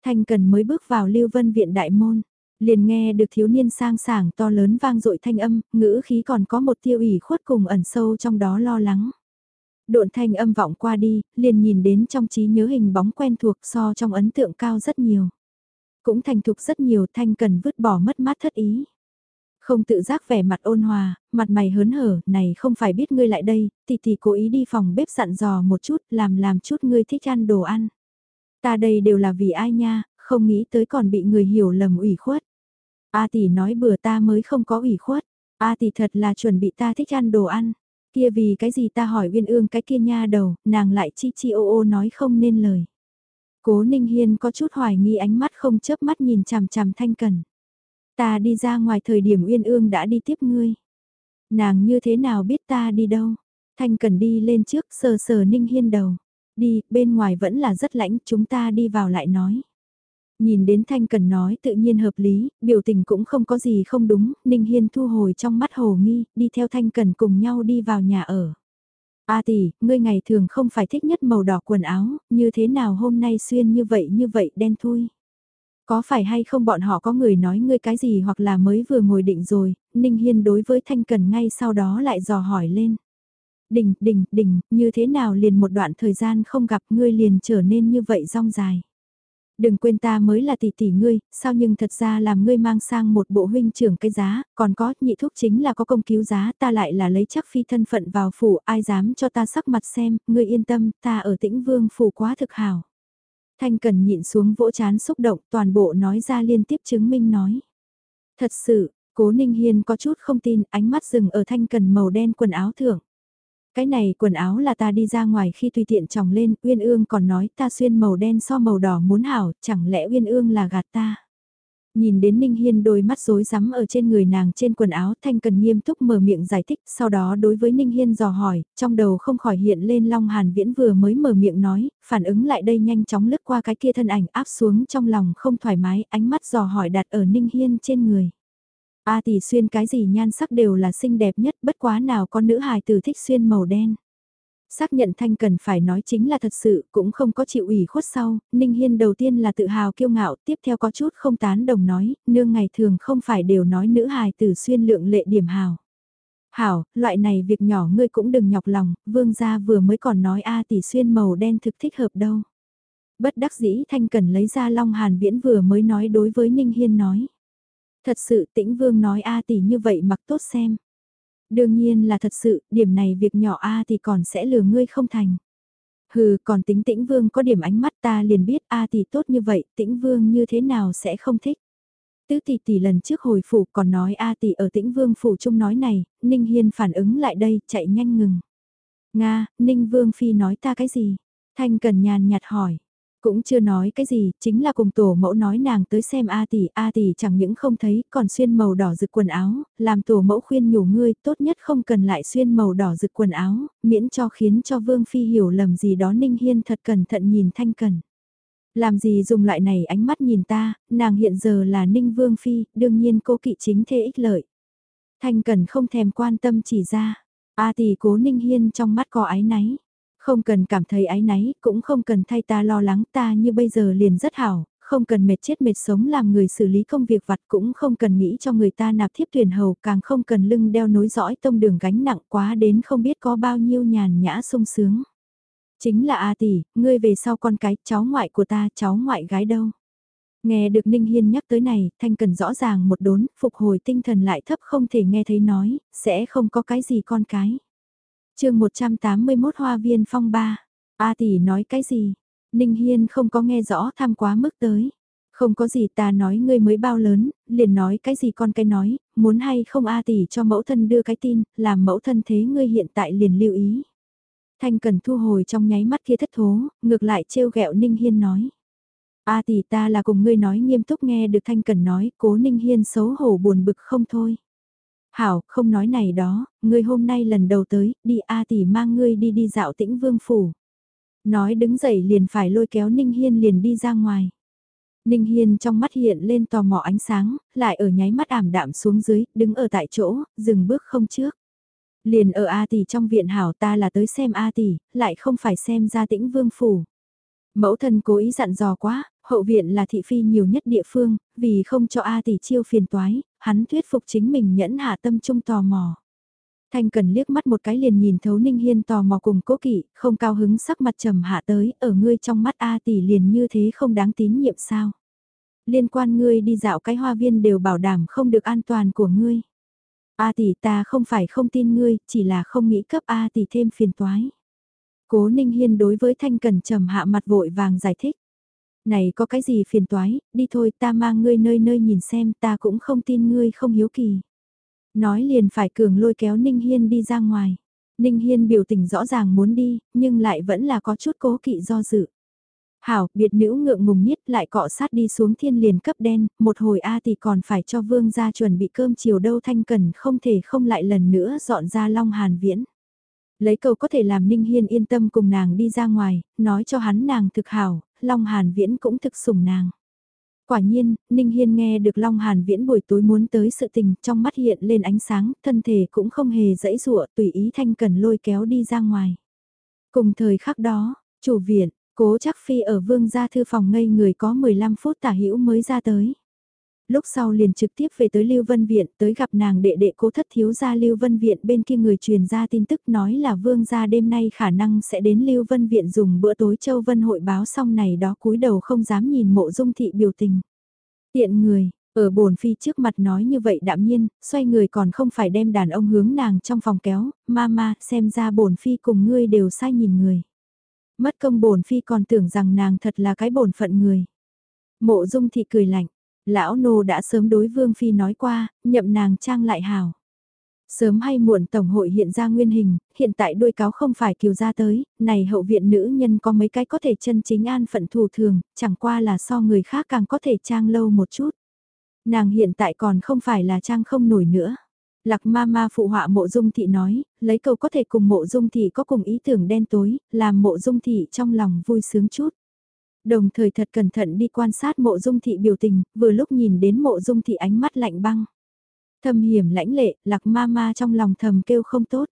Thanh cần mới bước vào lưu vân viện đại môn. Liền nghe được thiếu niên sang sảng to lớn vang dội thanh âm, ngữ khí còn có một tiêu ủy khuất cùng ẩn sâu trong đó lo lắng. Độn thanh âm vọng qua đi, liền nhìn đến trong trí nhớ hình bóng quen thuộc so trong ấn tượng cao rất nhiều. Cũng thành thục rất nhiều thanh cần vứt bỏ mất mát thất ý. Không tự giác vẻ mặt ôn hòa, mặt mày hớn hở, này không phải biết ngươi lại đây, tỷ tỷ cố ý đi phòng bếp dặn dò một chút, làm làm chút ngươi thích ăn đồ ăn. Ta đây đều là vì ai nha, không nghĩ tới còn bị người hiểu lầm ủy khuất. A tỷ nói bữa ta mới không có ủy khuất, A tỷ thật là chuẩn bị ta thích ăn đồ ăn. Kia vì cái gì ta hỏi Uyên Ương cái kia nha đầu, nàng lại chi chi ô ô nói không nên lời. Cố Ninh Hiên có chút hoài nghi ánh mắt không chớp mắt nhìn chằm chằm Thanh Cần. Ta đi ra ngoài thời điểm Uyên Ương đã đi tiếp ngươi. Nàng như thế nào biết ta đi đâu? Thanh Cần đi lên trước sờ sờ Ninh Hiên đầu. Đi, bên ngoài vẫn là rất lãnh, chúng ta đi vào lại nói. Nhìn đến Thanh Cần nói tự nhiên hợp lý, biểu tình cũng không có gì không đúng, Ninh Hiên thu hồi trong mắt hồ nghi, đi theo Thanh Cần cùng nhau đi vào nhà ở. A tỷ, ngươi ngày thường không phải thích nhất màu đỏ quần áo, như thế nào hôm nay xuyên như vậy như vậy đen thui. Có phải hay không bọn họ có người nói ngươi cái gì hoặc là mới vừa ngồi định rồi, Ninh Hiên đối với Thanh Cần ngay sau đó lại dò hỏi lên. Đình, đình, đình, như thế nào liền một đoạn thời gian không gặp ngươi liền trở nên như vậy rong dài. Đừng quên ta mới là tỷ tỷ ngươi, sao nhưng thật ra làm ngươi mang sang một bộ huynh trưởng cái giá, còn có nhị thúc chính là có công cứu giá, ta lại là lấy chắc phi thân phận vào phủ, ai dám cho ta sắc mặt xem, ngươi yên tâm, ta ở tĩnh vương phủ quá thực hảo. Thanh cần nhịn xuống vỗ chán xúc động, toàn bộ nói ra liên tiếp chứng minh nói. Thật sự, cố Ninh Hiên có chút không tin, ánh mắt dừng ở thanh cần màu đen quần áo thưởng. Cái này quần áo là ta đi ra ngoài khi tùy tiện tròng lên, Uyên Ương còn nói ta xuyên màu đen so màu đỏ muốn hảo, chẳng lẽ Uyên Ương là gạt ta. Nhìn đến Ninh Hiên đôi mắt rối rắm ở trên người nàng trên quần áo Thanh Cần nghiêm túc mở miệng giải thích, sau đó đối với Ninh Hiên dò hỏi, trong đầu không khỏi hiện lên Long Hàn Viễn vừa mới mở miệng nói, phản ứng lại đây nhanh chóng lướt qua cái kia thân ảnh áp xuống trong lòng không thoải mái, ánh mắt dò hỏi đặt ở Ninh Hiên trên người. A tỷ xuyên cái gì nhan sắc đều là xinh đẹp nhất bất quá nào con nữ hài tử thích xuyên màu đen. Xác nhận Thanh Cần phải nói chính là thật sự, cũng không có chịu ủy khuất sau, Ninh Hiên đầu tiên là tự hào kiêu ngạo, tiếp theo có chút không tán đồng nói, nương ngày thường không phải đều nói nữ hài tử xuyên lượng lệ điểm hào. Hảo, loại này việc nhỏ ngươi cũng đừng nhọc lòng, vương gia vừa mới còn nói A tỷ xuyên màu đen thực thích hợp đâu. Bất đắc dĩ Thanh Cần lấy ra Long Hàn Viễn vừa mới nói đối với Ninh Hiên nói. Thật sự tĩnh vương nói A tỷ như vậy mặc tốt xem. Đương nhiên là thật sự, điểm này việc nhỏ A thì còn sẽ lừa ngươi không thành. Hừ, còn tính tĩnh vương có điểm ánh mắt ta liền biết A thì tốt như vậy, tĩnh vương như thế nào sẽ không thích. Tứ tỷ tỷ lần trước hồi phủ còn nói A tỷ ở tĩnh vương phủ chung nói này, Ninh Hiên phản ứng lại đây, chạy nhanh ngừng. Nga, Ninh Vương Phi nói ta cái gì? Thanh Cần nhàn nhạt hỏi. Cũng chưa nói cái gì, chính là cùng tổ mẫu nói nàng tới xem A tỷ, A tỷ chẳng những không thấy, còn xuyên màu đỏ rực quần áo, làm tổ mẫu khuyên nhủ ngươi, tốt nhất không cần lại xuyên màu đỏ rực quần áo, miễn cho khiến cho Vương Phi hiểu lầm gì đó Ninh Hiên thật cẩn thận nhìn Thanh Cần. Làm gì dùng loại này ánh mắt nhìn ta, nàng hiện giờ là Ninh Vương Phi, đương nhiên cô kỵ chính thế ích lợi. Thanh Cần không thèm quan tâm chỉ ra, A tỷ cố Ninh Hiên trong mắt có ái náy. Không cần cảm thấy ái náy, cũng không cần thay ta lo lắng ta như bây giờ liền rất hảo, không cần mệt chết mệt sống làm người xử lý công việc vặt cũng không cần nghĩ cho người ta nạp thiếp tuyển hầu càng không cần lưng đeo nối dõi tông đường gánh nặng quá đến không biết có bao nhiêu nhàn nhã sung sướng. Chính là A tỷ, ngươi về sau con cái, cháu ngoại của ta, cháu ngoại gái đâu. Nghe được Ninh Hiên nhắc tới này, Thanh Cần rõ ràng một đốn, phục hồi tinh thần lại thấp không thể nghe thấy nói, sẽ không có cái gì con cái chương 181 Hoa viên phong ba. A tỷ nói cái gì? Ninh Hiên không có nghe rõ tham quá mức tới. Không có gì ta nói ngươi mới bao lớn, liền nói cái gì con cái nói, muốn hay không A tỷ cho mẫu thân đưa cái tin, làm mẫu thân thế ngươi hiện tại liền lưu ý. Thanh cần thu hồi trong nháy mắt kia thất thố, ngược lại trêu ghẹo Ninh Hiên nói. A tỷ ta là cùng ngươi nói nghiêm túc nghe được Thanh cần nói, cố Ninh Hiên xấu hổ buồn bực không thôi. Hảo, không nói này đó, ngươi hôm nay lần đầu tới, đi A tỷ mang ngươi đi đi dạo tĩnh vương phủ. Nói đứng dậy liền phải lôi kéo Ninh Hiên liền đi ra ngoài. Ninh Hiên trong mắt hiện lên tò mò ánh sáng, lại ở nháy mắt ảm đạm xuống dưới, đứng ở tại chỗ, dừng bước không trước. Liền ở A tỷ trong viện hảo ta là tới xem A tỷ, lại không phải xem ra tĩnh vương phủ. Mẫu thân cố ý dặn dò quá, hậu viện là thị phi nhiều nhất địa phương, vì không cho A tỷ chiêu phiền toái, hắn thuyết phục chính mình nhẫn hạ tâm trung tò mò. Thanh cần liếc mắt một cái liền nhìn thấu Ninh Hiên tò mò cùng cố kỵ, không cao hứng sắc mặt trầm hạ tới, ở ngươi trong mắt A tỷ liền như thế không đáng tín nhiệm sao. Liên quan ngươi đi dạo cái hoa viên đều bảo đảm không được an toàn của ngươi. A tỷ ta không phải không tin ngươi, chỉ là không nghĩ cấp A tỷ thêm phiền toái. Cố Ninh Hiên đối với Thanh Cần trầm hạ mặt vội vàng giải thích này có cái gì phiền toái, đi thôi ta mang ngươi nơi nơi nhìn xem ta cũng không tin ngươi không hiếu kỳ. Nói liền phải cường lôi kéo Ninh Hiên đi ra ngoài. Ninh Hiên biểu tình rõ ràng muốn đi, nhưng lại vẫn là có chút cố kỵ do dự. Hảo, biệt nữ ngượng ngùng nhất lại cọ sát đi xuống thiên liền cấp đen, một hồi A thì còn phải cho vương gia chuẩn bị cơm chiều đâu thanh cần không thể không lại lần nữa dọn ra Long Hàn Viễn. Lấy cầu có thể làm Ninh Hiên yên tâm cùng nàng đi ra ngoài, nói cho hắn nàng thực hảo, Long Hàn Viễn cũng thực sủng nàng. Quả nhiên, Ninh Hiên nghe được Long Hàn Viễn buổi tối muốn tới sự tình trong mắt hiện lên ánh sáng, thân thể cũng không hề dãy dụa tùy ý thanh cần lôi kéo đi ra ngoài. Cùng thời khắc đó, chủ viện, cố chắc phi ở vương gia thư phòng ngây người có 15 phút tả hữu mới ra tới lúc sau liền trực tiếp về tới Lưu Vân Viện, tới gặp nàng đệ đệ cố thất thiếu gia Lưu Vân Viện bên kia người truyền ra tin tức nói là vương gia đêm nay khả năng sẽ đến Lưu Vân Viện dùng bữa tối Châu Vân hội báo xong này đó cúi đầu không dám nhìn mộ dung thị biểu tình. Tiện người, ở bồn phi trước mặt nói như vậy đạm nhiên, xoay người còn không phải đem đàn ông hướng nàng trong phòng kéo, mama xem ra bồn phi cùng ngươi đều sai nhìn người. Mất công bồn phi còn tưởng rằng nàng thật là cái bổn phận người. Mộ dung thị cười lạnh, Lão nô đã sớm đối Vương Phi nói qua, nhậm nàng trang lại hào. Sớm hay muộn Tổng hội hiện ra nguyên hình, hiện tại đuôi cáo không phải kiều ra tới, này hậu viện nữ nhân có mấy cái có thể chân chính an phận thủ thường, chẳng qua là so người khác càng có thể trang lâu một chút. Nàng hiện tại còn không phải là trang không nổi nữa. Lạc ma ma phụ họa mộ dung thị nói, lấy câu có thể cùng mộ dung thị có cùng ý tưởng đen tối, làm mộ dung thị trong lòng vui sướng chút. Đồng thời thật cẩn thận đi quan sát mộ dung thị biểu tình, vừa lúc nhìn đến mộ dung thị ánh mắt lạnh băng. Thâm hiểm lãnh lệ, lạc ma ma trong lòng thầm kêu không tốt.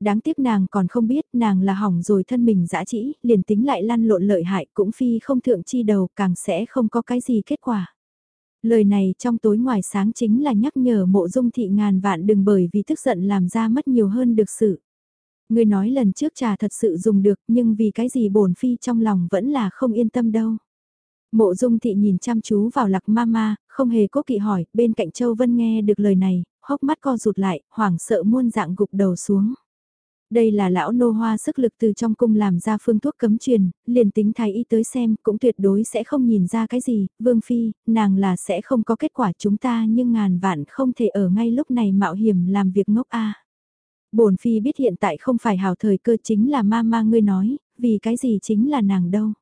Đáng tiếc nàng còn không biết nàng là hỏng rồi thân mình dã trĩ, liền tính lại lăn lộn lợi hại cũng phi không thượng chi đầu càng sẽ không có cái gì kết quả. Lời này trong tối ngoài sáng chính là nhắc nhở mộ dung thị ngàn vạn đừng bởi vì tức giận làm ra mất nhiều hơn được sự. Người nói lần trước trà thật sự dùng được nhưng vì cái gì bổn phi trong lòng vẫn là không yên tâm đâu. Mộ dung thị nhìn chăm chú vào lạc ma ma, không hề cố kỵ hỏi, bên cạnh Châu Vân nghe được lời này, hốc mắt co rụt lại, hoảng sợ muôn dạng gục đầu xuống. Đây là lão nô hoa sức lực từ trong cung làm ra phương thuốc cấm truyền, liền tính thái y tới xem cũng tuyệt đối sẽ không nhìn ra cái gì, vương phi, nàng là sẽ không có kết quả chúng ta nhưng ngàn vạn không thể ở ngay lúc này mạo hiểm làm việc ngốc a. Bổn phi biết hiện tại không phải hào thời cơ chính là ma ma ngươi nói, vì cái gì chính là nàng đâu.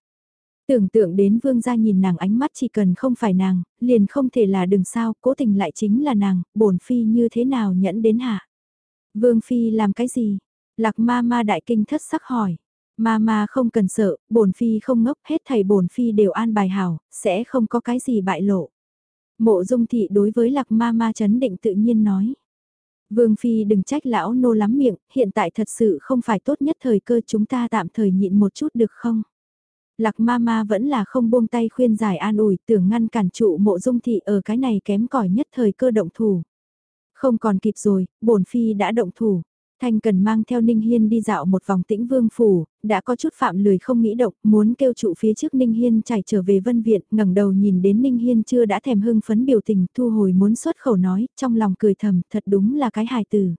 Tưởng tượng đến vương gia nhìn nàng ánh mắt chỉ cần không phải nàng, liền không thể là đừng sao, cố tình lại chính là nàng, bổn phi như thế nào nhẫn đến hạ. Vương phi làm cái gì? Lạc ma ma đại kinh thất sắc hỏi. Ma ma không cần sợ, bổn phi không ngốc, hết thầy bổn phi đều an bài hảo, sẽ không có cái gì bại lộ. Mộ dung thị đối với lạc ma ma chấn định tự nhiên nói. Vương phi đừng trách lão nô lắm miệng, hiện tại thật sự không phải tốt nhất thời cơ chúng ta tạm thời nhịn một chút được không? Lạc ma ma vẫn là không buông tay khuyên giải an ủi tưởng ngăn cản trụ mộ dung thị ở cái này kém cỏi nhất thời cơ động thủ. Không còn kịp rồi, bổn phi đã động thủ. Thanh cần mang theo Ninh Hiên đi dạo một vòng tĩnh vương phủ, đã có chút phạm lười không nghĩ động, muốn kêu trụ phía trước Ninh Hiên chạy trở về vân viện, ngẩng đầu nhìn đến Ninh Hiên chưa đã thèm hưng phấn biểu tình, thu hồi muốn xuất khẩu nói, trong lòng cười thầm, thật đúng là cái hài tử.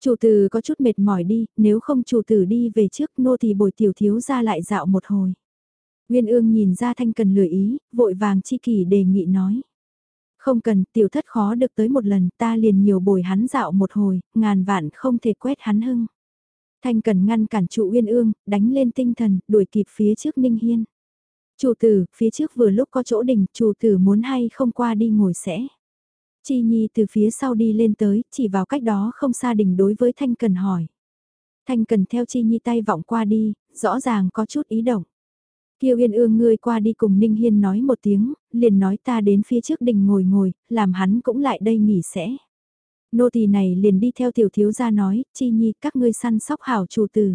Chủ tử có chút mệt mỏi đi, nếu không chủ tử đi về trước nô thì bồi tiểu thiếu ra lại dạo một hồi. Nguyên ương nhìn ra thanh cần lười ý, vội vàng chi kỷ đề nghị nói. Không cần, tiểu thất khó được tới một lần, ta liền nhiều bồi hắn dạo một hồi, ngàn vạn không thể quét hắn hưng. Thanh cần ngăn cản trụ Uyên Ương, đánh lên tinh thần, đuổi kịp phía trước Ninh Hiên. Chủ tử, phía trước vừa lúc có chỗ đỉnh, chủ tử muốn hay không qua đi ngồi sẽ. Chi Nhi từ phía sau đi lên tới, chỉ vào cách đó không xa đỉnh đối với Thanh Cần hỏi. Thanh Cần theo Chi Nhi tay vọng qua đi, rõ ràng có chút ý động. Kiều Yên ương ngươi qua đi cùng Ninh Hiên nói một tiếng, liền nói ta đến phía trước đình ngồi ngồi, làm hắn cũng lại đây nghỉ sẽ. Nô tỳ này liền đi theo tiểu thiếu gia nói, chi nhi các ngươi săn sóc hảo chủ tử.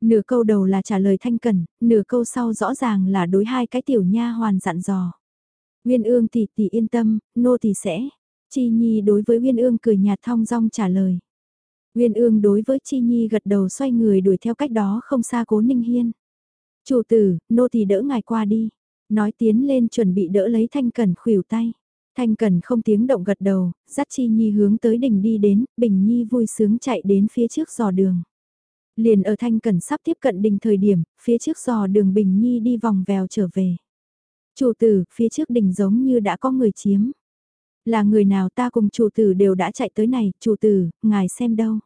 Nửa câu đầu là trả lời thanh cần, nửa câu sau rõ ràng là đối hai cái tiểu nha hoàn dặn dò. Nguyên ương tỷ tỷ yên tâm, nô tỳ sẽ. Chi nhi đối với Nguyên ương cười nhạt thong dong trả lời. Nguyên ương đối với Chi nhi gật đầu xoay người đuổi theo cách đó không xa cố Ninh Hiên. Chủ tử, nô tỳ đỡ ngài qua đi. Nói tiến lên chuẩn bị đỡ lấy Thanh Cần khuỷu tay. Thanh Cần không tiếng động gật đầu, dắt Chi Nhi hướng tới đỉnh đi đến, Bình Nhi vui sướng chạy đến phía trước dò đường. Liền ở Thanh Cần sắp tiếp cận đỉnh thời điểm, phía trước dò đường Bình Nhi đi vòng vèo trở về. Chủ tử, phía trước đỉnh giống như đã có người chiếm. Là người nào ta cùng chủ tử đều đã chạy tới này, chủ tử, ngài xem đâu.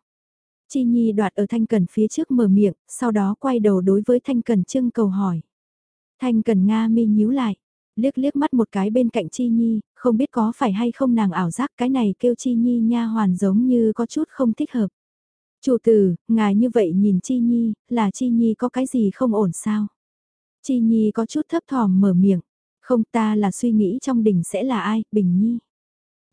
Chi Nhi đoạt ở Thanh Cần phía trước mở miệng, sau đó quay đầu đối với Thanh Cần trưng cầu hỏi. Thanh Cần Nga mi nhíu lại, liếc liếc mắt một cái bên cạnh Chi Nhi, không biết có phải hay không nàng ảo giác cái này kêu Chi Nhi nha hoàn giống như có chút không thích hợp. Chủ tử, ngài như vậy nhìn Chi Nhi, là Chi Nhi có cái gì không ổn sao? Chi Nhi có chút thấp thỏm mở miệng, không ta là suy nghĩ trong đình sẽ là ai, Bình Nhi.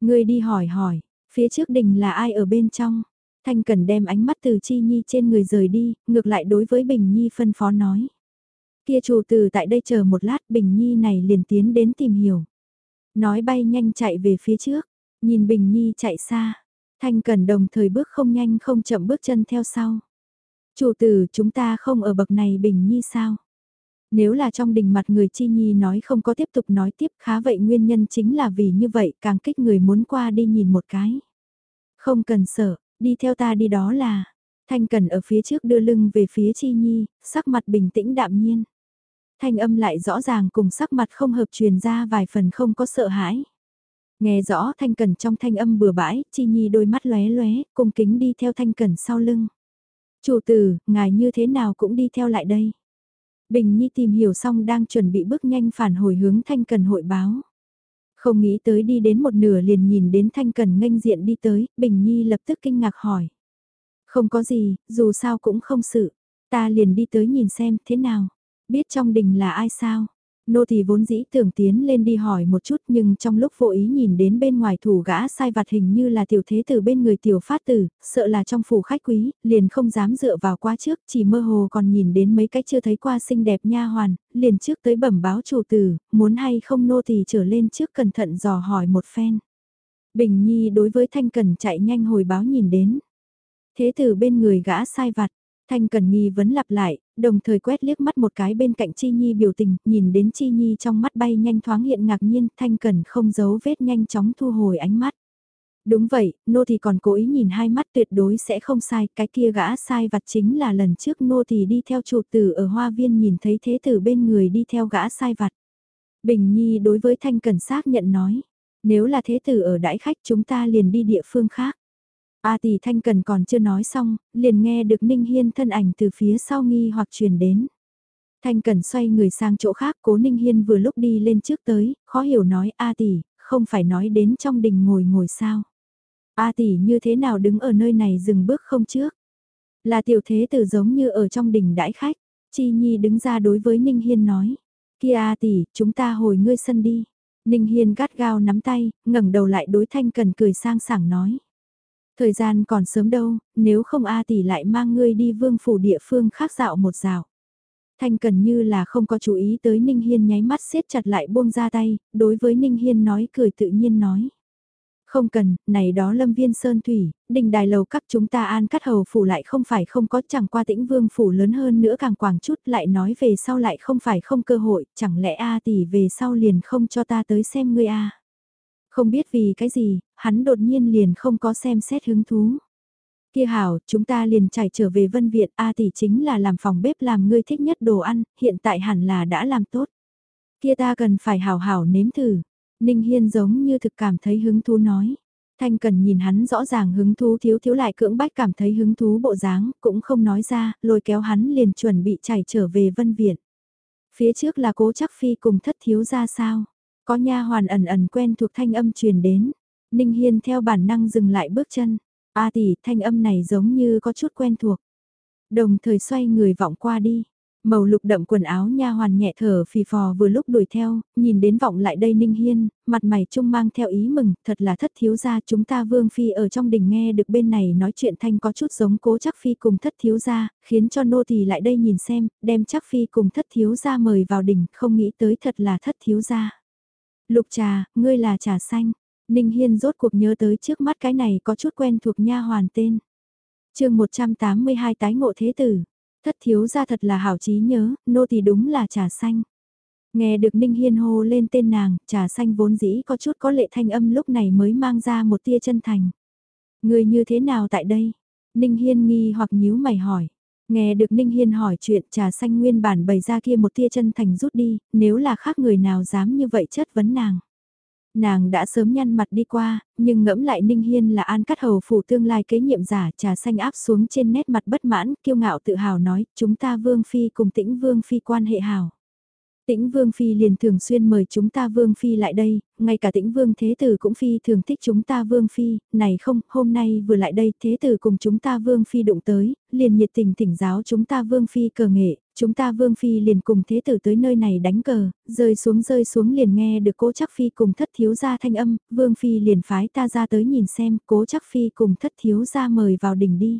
Ngươi đi hỏi hỏi, phía trước đình là ai ở bên trong? Thanh Cần đem ánh mắt từ Chi Nhi trên người rời đi, ngược lại đối với Bình Nhi phân phó nói. Kia chủ từ tại đây chờ một lát Bình Nhi này liền tiến đến tìm hiểu. Nói bay nhanh chạy về phía trước, nhìn Bình Nhi chạy xa. Thanh Cần đồng thời bước không nhanh không chậm bước chân theo sau. Chủ tử chúng ta không ở bậc này Bình Nhi sao? Nếu là trong đình mặt người Chi Nhi nói không có tiếp tục nói tiếp khá vậy nguyên nhân chính là vì như vậy càng kích người muốn qua đi nhìn một cái. Không cần sợ, Đi theo ta đi đó là, Thanh Cần ở phía trước đưa lưng về phía Chi Nhi, sắc mặt bình tĩnh đạm nhiên. Thanh âm lại rõ ràng cùng sắc mặt không hợp truyền ra vài phần không có sợ hãi. Nghe rõ Thanh Cần trong thanh âm bừa bãi, Chi Nhi đôi mắt lóe lóe, cung kính đi theo Thanh Cần sau lưng. Chủ tử, ngài như thế nào cũng đi theo lại đây. Bình Nhi tìm hiểu xong đang chuẩn bị bước nhanh phản hồi hướng Thanh Cần hội báo. Không nghĩ tới đi đến một nửa liền nhìn đến Thanh Cần nghênh diện đi tới, Bình Nhi lập tức kinh ngạc hỏi. Không có gì, dù sao cũng không sự. Ta liền đi tới nhìn xem thế nào. Biết trong đình là ai sao? Nô thì vốn dĩ tưởng tiến lên đi hỏi một chút nhưng trong lúc vô ý nhìn đến bên ngoài thủ gã sai vặt hình như là tiểu thế tử bên người tiểu phát tử, sợ là trong phủ khách quý, liền không dám dựa vào qua trước, chỉ mơ hồ còn nhìn đến mấy cái chưa thấy qua xinh đẹp nha hoàn, liền trước tới bẩm báo chủ tử, muốn hay không nô thì trở lên trước cẩn thận dò hỏi một phen. Bình Nhi đối với Thanh Cần chạy nhanh hồi báo nhìn đến. Thế tử bên người gã sai vặt, Thanh Cần nghi vấn lặp lại, đồng thời quét liếc mắt một cái bên cạnh Chi Nhi biểu tình, nhìn đến Chi Nhi trong mắt bay nhanh thoáng hiện ngạc nhiên, Thanh Cần không giấu vết nhanh chóng thu hồi ánh mắt. Đúng vậy, nô thì còn cố ý nhìn hai mắt tuyệt đối sẽ không sai, cái kia gã sai vặt chính là lần trước nô thì đi theo chủ tử ở hoa viên nhìn thấy thế tử bên người đi theo gã sai vặt. Bình Nhi đối với Thanh Cần xác nhận nói, nếu là thế tử ở đãi khách chúng ta liền đi địa phương khác. A tỷ thanh cần còn chưa nói xong, liền nghe được Ninh Hiên thân ảnh từ phía sau nghi hoặc truyền đến. Thanh cần xoay người sang chỗ khác, cố Ninh Hiên vừa lúc đi lên trước tới, khó hiểu nói A tỷ, không phải nói đến trong đình ngồi ngồi sao. A tỷ như thế nào đứng ở nơi này dừng bước không trước. Là tiểu thế tử giống như ở trong đình đãi khách, Chi Nhi đứng ra đối với Ninh Hiên nói. Kia A tỷ, chúng ta hồi ngươi sân đi. Ninh Hiên gắt gao nắm tay, ngẩng đầu lại đối Thanh Cần cười sang sảng nói. Thời gian còn sớm đâu, nếu không A tỷ lại mang ngươi đi vương phủ địa phương khác dạo một dạo. Thanh cần như là không có chú ý tới Ninh Hiên nháy mắt siết chặt lại buông ra tay, đối với Ninh Hiên nói cười tự nhiên nói. Không cần, này đó lâm viên sơn thủy, đình đài lầu các chúng ta an cắt hầu phủ lại không phải không có chẳng qua tĩnh vương phủ lớn hơn nữa càng quảng chút lại nói về sau lại không phải không cơ hội, chẳng lẽ A tỷ về sau liền không cho ta tới xem ngươi A. Không biết vì cái gì, hắn đột nhiên liền không có xem xét hứng thú. Kia hảo, chúng ta liền chạy trở về Vân Viện, A tỷ chính là làm phòng bếp làm ngươi thích nhất đồ ăn, hiện tại hẳn là đã làm tốt. Kia ta cần phải hảo hảo nếm thử. Ninh Hiên giống như thực cảm thấy hứng thú nói. Thanh cần nhìn hắn rõ ràng hứng thú thiếu thiếu lại cưỡng bách cảm thấy hứng thú bộ dáng, cũng không nói ra, lôi kéo hắn liền chuẩn bị chạy trở về Vân Viện. Phía trước là cố chắc phi cùng thất thiếu ra sao. Có nha hoàn ẩn ẩn quen thuộc thanh âm truyền đến. Ninh Hiên theo bản năng dừng lại bước chân. A tỷ, thanh âm này giống như có chút quen thuộc. Đồng thời xoay người vọng qua đi. Màu lục đậm quần áo nha hoàn nhẹ thở phì phò vừa lúc đuổi theo, nhìn đến vọng lại đây Ninh Hiên, mặt mày trung mang theo ý mừng, thật là thất thiếu gia chúng ta vương phi ở trong đình nghe được bên này nói chuyện thanh có chút giống cố chắc phi cùng thất thiếu gia, khiến cho nô tỳ lại đây nhìn xem, đem chắc phi cùng thất thiếu gia mời vào đình, không nghĩ tới thật là thất thiếu gia. Lục trà, ngươi là trà xanh. Ninh Hiên rốt cuộc nhớ tới trước mắt cái này có chút quen thuộc nha hoàn tên. chương 182 tái ngộ thế tử. Thất thiếu ra thật là hảo trí nhớ, nô tỳ đúng là trà xanh. Nghe được Ninh Hiên hô lên tên nàng, trà xanh vốn dĩ có chút có lệ thanh âm lúc này mới mang ra một tia chân thành. Người như thế nào tại đây? Ninh Hiên nghi hoặc nhíu mày hỏi. Nghe được Ninh Hiên hỏi chuyện trà xanh nguyên bản bày ra kia một tia chân thành rút đi, nếu là khác người nào dám như vậy chất vấn nàng. Nàng đã sớm nhăn mặt đi qua, nhưng ngẫm lại Ninh Hiên là an cắt hầu phủ tương lai kế nhiệm giả trà xanh áp xuống trên nét mặt bất mãn, kiêu ngạo tự hào nói, chúng ta Vương Phi cùng tĩnh Vương Phi quan hệ hào. Tĩnh Vương Phi liền thường xuyên mời chúng ta Vương Phi lại đây, ngay cả Tĩnh Vương Thế Tử cũng Phi thường thích chúng ta Vương Phi, này không, hôm nay vừa lại đây Thế Tử cùng chúng ta Vương Phi đụng tới, liền nhiệt tình thỉnh giáo chúng ta Vương Phi cờ nghệ, chúng ta Vương Phi liền cùng Thế Tử tới nơi này đánh cờ, rơi xuống rơi xuống liền nghe được cố chắc Phi cùng thất thiếu gia thanh âm, Vương Phi liền phái ta ra tới nhìn xem, cố chắc Phi cùng thất thiếu gia mời vào đỉnh đi.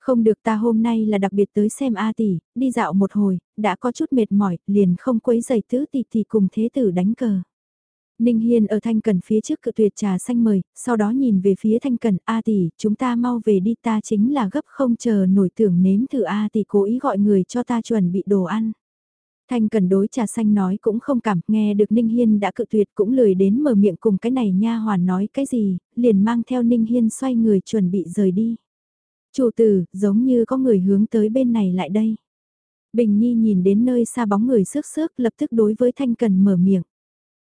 Không được ta hôm nay là đặc biệt tới xem A tỷ, đi dạo một hồi, đã có chút mệt mỏi, liền không quấy giày tứ tỷ tỷ cùng thế tử đánh cờ. Ninh Hiên ở Thanh Cần phía trước cự tuyệt trà xanh mời, sau đó nhìn về phía Thanh Cần, A tỷ, chúng ta mau về đi ta chính là gấp không chờ nổi tưởng nếm thử A tỷ cố ý gọi người cho ta chuẩn bị đồ ăn. Thanh Cần đối trà xanh nói cũng không cảm, nghe được Ninh Hiên đã cự tuyệt cũng lười đến mở miệng cùng cái này nha hoàn nói cái gì, liền mang theo Ninh Hiên xoay người chuẩn bị rời đi. Chủ tử, giống như có người hướng tới bên này lại đây. Bình Nhi nhìn đến nơi xa bóng người sức sức lập tức đối với Thanh Cần mở miệng.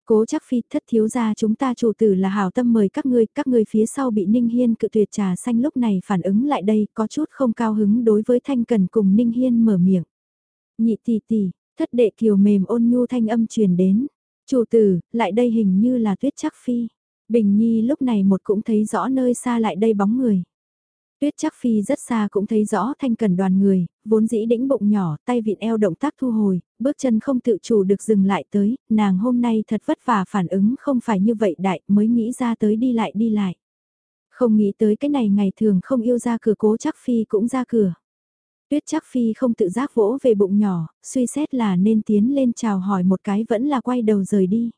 Cố chắc phi thất thiếu gia chúng ta chủ tử là hảo tâm mời các ngươi, các ngươi phía sau bị Ninh Hiên cự tuyệt trà xanh lúc này phản ứng lại đây có chút không cao hứng đối với Thanh Cần cùng Ninh Hiên mở miệng. Nhị tỷ tỷ, thất đệ kiều mềm ôn nhu thanh âm truyền đến. Chủ tử, lại đây hình như là tuyết chắc phi. Bình Nhi lúc này một cũng thấy rõ nơi xa lại đây bóng người. Tuyết chắc phi rất xa cũng thấy rõ thanh cần đoàn người, vốn dĩ đĩnh bụng nhỏ, tay vịn eo động tác thu hồi, bước chân không tự chủ được dừng lại tới, nàng hôm nay thật vất vả phản ứng không phải như vậy đại mới nghĩ ra tới đi lại đi lại. Không nghĩ tới cái này ngày thường không yêu ra cửa cố chắc phi cũng ra cửa. Tuyết chắc phi không tự giác vỗ về bụng nhỏ, suy xét là nên tiến lên chào hỏi một cái vẫn là quay đầu rời đi.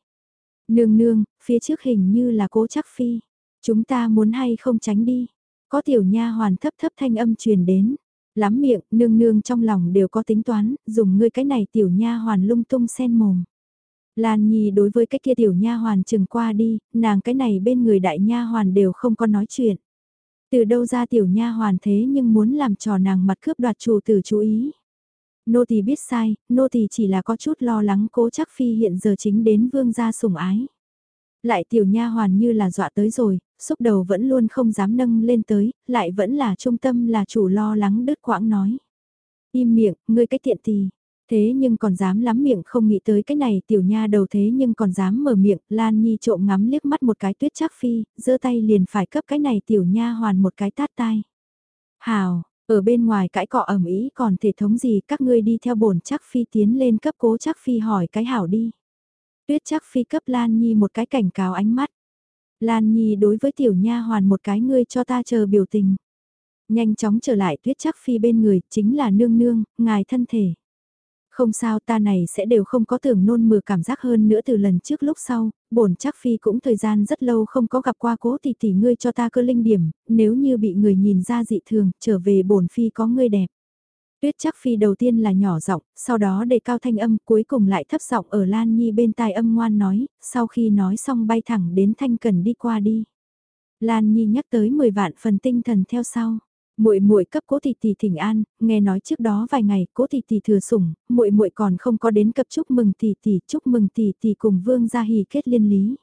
Nương nương, phía trước hình như là cố chắc phi. Chúng ta muốn hay không tránh đi. Có tiểu nha hoàn thấp thấp thanh âm truyền đến. Lắm miệng, nương nương trong lòng đều có tính toán, dùng ngươi cái này tiểu nha hoàn lung tung sen mồm. Lan Nhi đối với cái kia tiểu nha hoàn chừng qua đi, nàng cái này bên người đại nha hoàn đều không có nói chuyện. Từ đâu ra tiểu nha hoàn thế nhưng muốn làm trò nàng mặt cướp đoạt chủ tử chú ý. Nô tỳ biết sai, nô tỳ chỉ là có chút lo lắng cố chắc phi hiện giờ chính đến vương gia sủng ái. Lại tiểu nha hoàn như là dọa tới rồi, xúc đầu vẫn luôn không dám nâng lên tới, lại vẫn là trung tâm là chủ lo lắng đứt quãng nói. Im miệng, ngươi cái tiện tì. Thế nhưng còn dám lắm miệng không nghĩ tới cái này tiểu nha đầu thế nhưng còn dám mở miệng, Lan Nhi trộm ngắm liếc mắt một cái tuyết chắc phi, giơ tay liền phải cấp cái này tiểu nha hoàn một cái tát tai. Hào, ở bên ngoài cãi cọ ẩm ý còn thể thống gì các ngươi đi theo bổn chắc phi tiến lên cấp cố chắc phi hỏi cái hảo đi. Tuyết chắc phi cấp Lan Nhi một cái cảnh cáo ánh mắt. Lan Nhi đối với tiểu nha hoàn một cái ngươi cho ta chờ biểu tình. Nhanh chóng trở lại tuyết chắc phi bên người, chính là nương nương, ngài thân thể. Không sao ta này sẽ đều không có tưởng nôn mửa cảm giác hơn nữa từ lần trước lúc sau, bổn chắc phi cũng thời gian rất lâu không có gặp qua cố tỷ tỷ ngươi cho ta cơ linh điểm, nếu như bị người nhìn ra dị thường, trở về bổn phi có ngươi đẹp. Tuyết chắc phi đầu tiên là nhỏ giọng, sau đó đề cao thanh âm, cuối cùng lại thấp giọng ở Lan Nhi bên tai âm ngoan nói, sau khi nói xong bay thẳng đến thanh cần đi qua đi. Lan Nhi nhắc tới 10 vạn phần tinh thần theo sau. Muội muội cấp Cố tỷ tỷ thỉnh an, nghe nói trước đó vài ngày Cố tỷ tỷ thừa sủng, muội muội còn không có đến cấp chúc mừng tỷ tỷ, chúc mừng tỷ tỷ cùng Vương gia hỉ kết liên lý.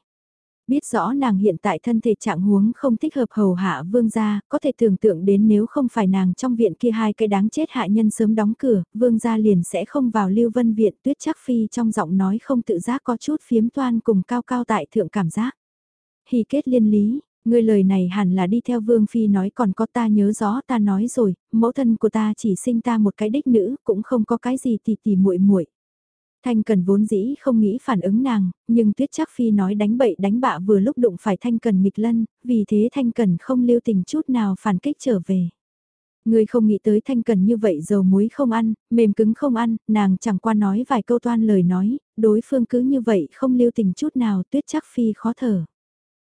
Biết rõ nàng hiện tại thân thể trạng huống không thích hợp hầu hạ vương gia, có thể tưởng tượng đến nếu không phải nàng trong viện kia hai cái đáng chết hạ nhân sớm đóng cửa, vương gia liền sẽ không vào lưu vân viện tuyết chắc phi trong giọng nói không tự giác có chút phiếm toan cùng cao cao tại thượng cảm giác. Hì kết liên lý, người lời này hẳn là đi theo vương phi nói còn có ta nhớ rõ ta nói rồi, mẫu thân của ta chỉ sinh ta một cái đích nữ, cũng không có cái gì tì tì muội muội Thanh Cần vốn dĩ không nghĩ phản ứng nàng, nhưng Tuyết Trác Phi nói đánh bậy đánh bạ vừa lúc đụng phải Thanh Cần nghịch lân, vì thế Thanh Cần không lưu tình chút nào phản kích trở về. Người không nghĩ tới Thanh Cần như vậy dầu muối không ăn, mềm cứng không ăn, nàng chẳng qua nói vài câu toan lời nói, đối phương cứ như vậy không lưu tình chút nào Tuyết Trác Phi khó thở.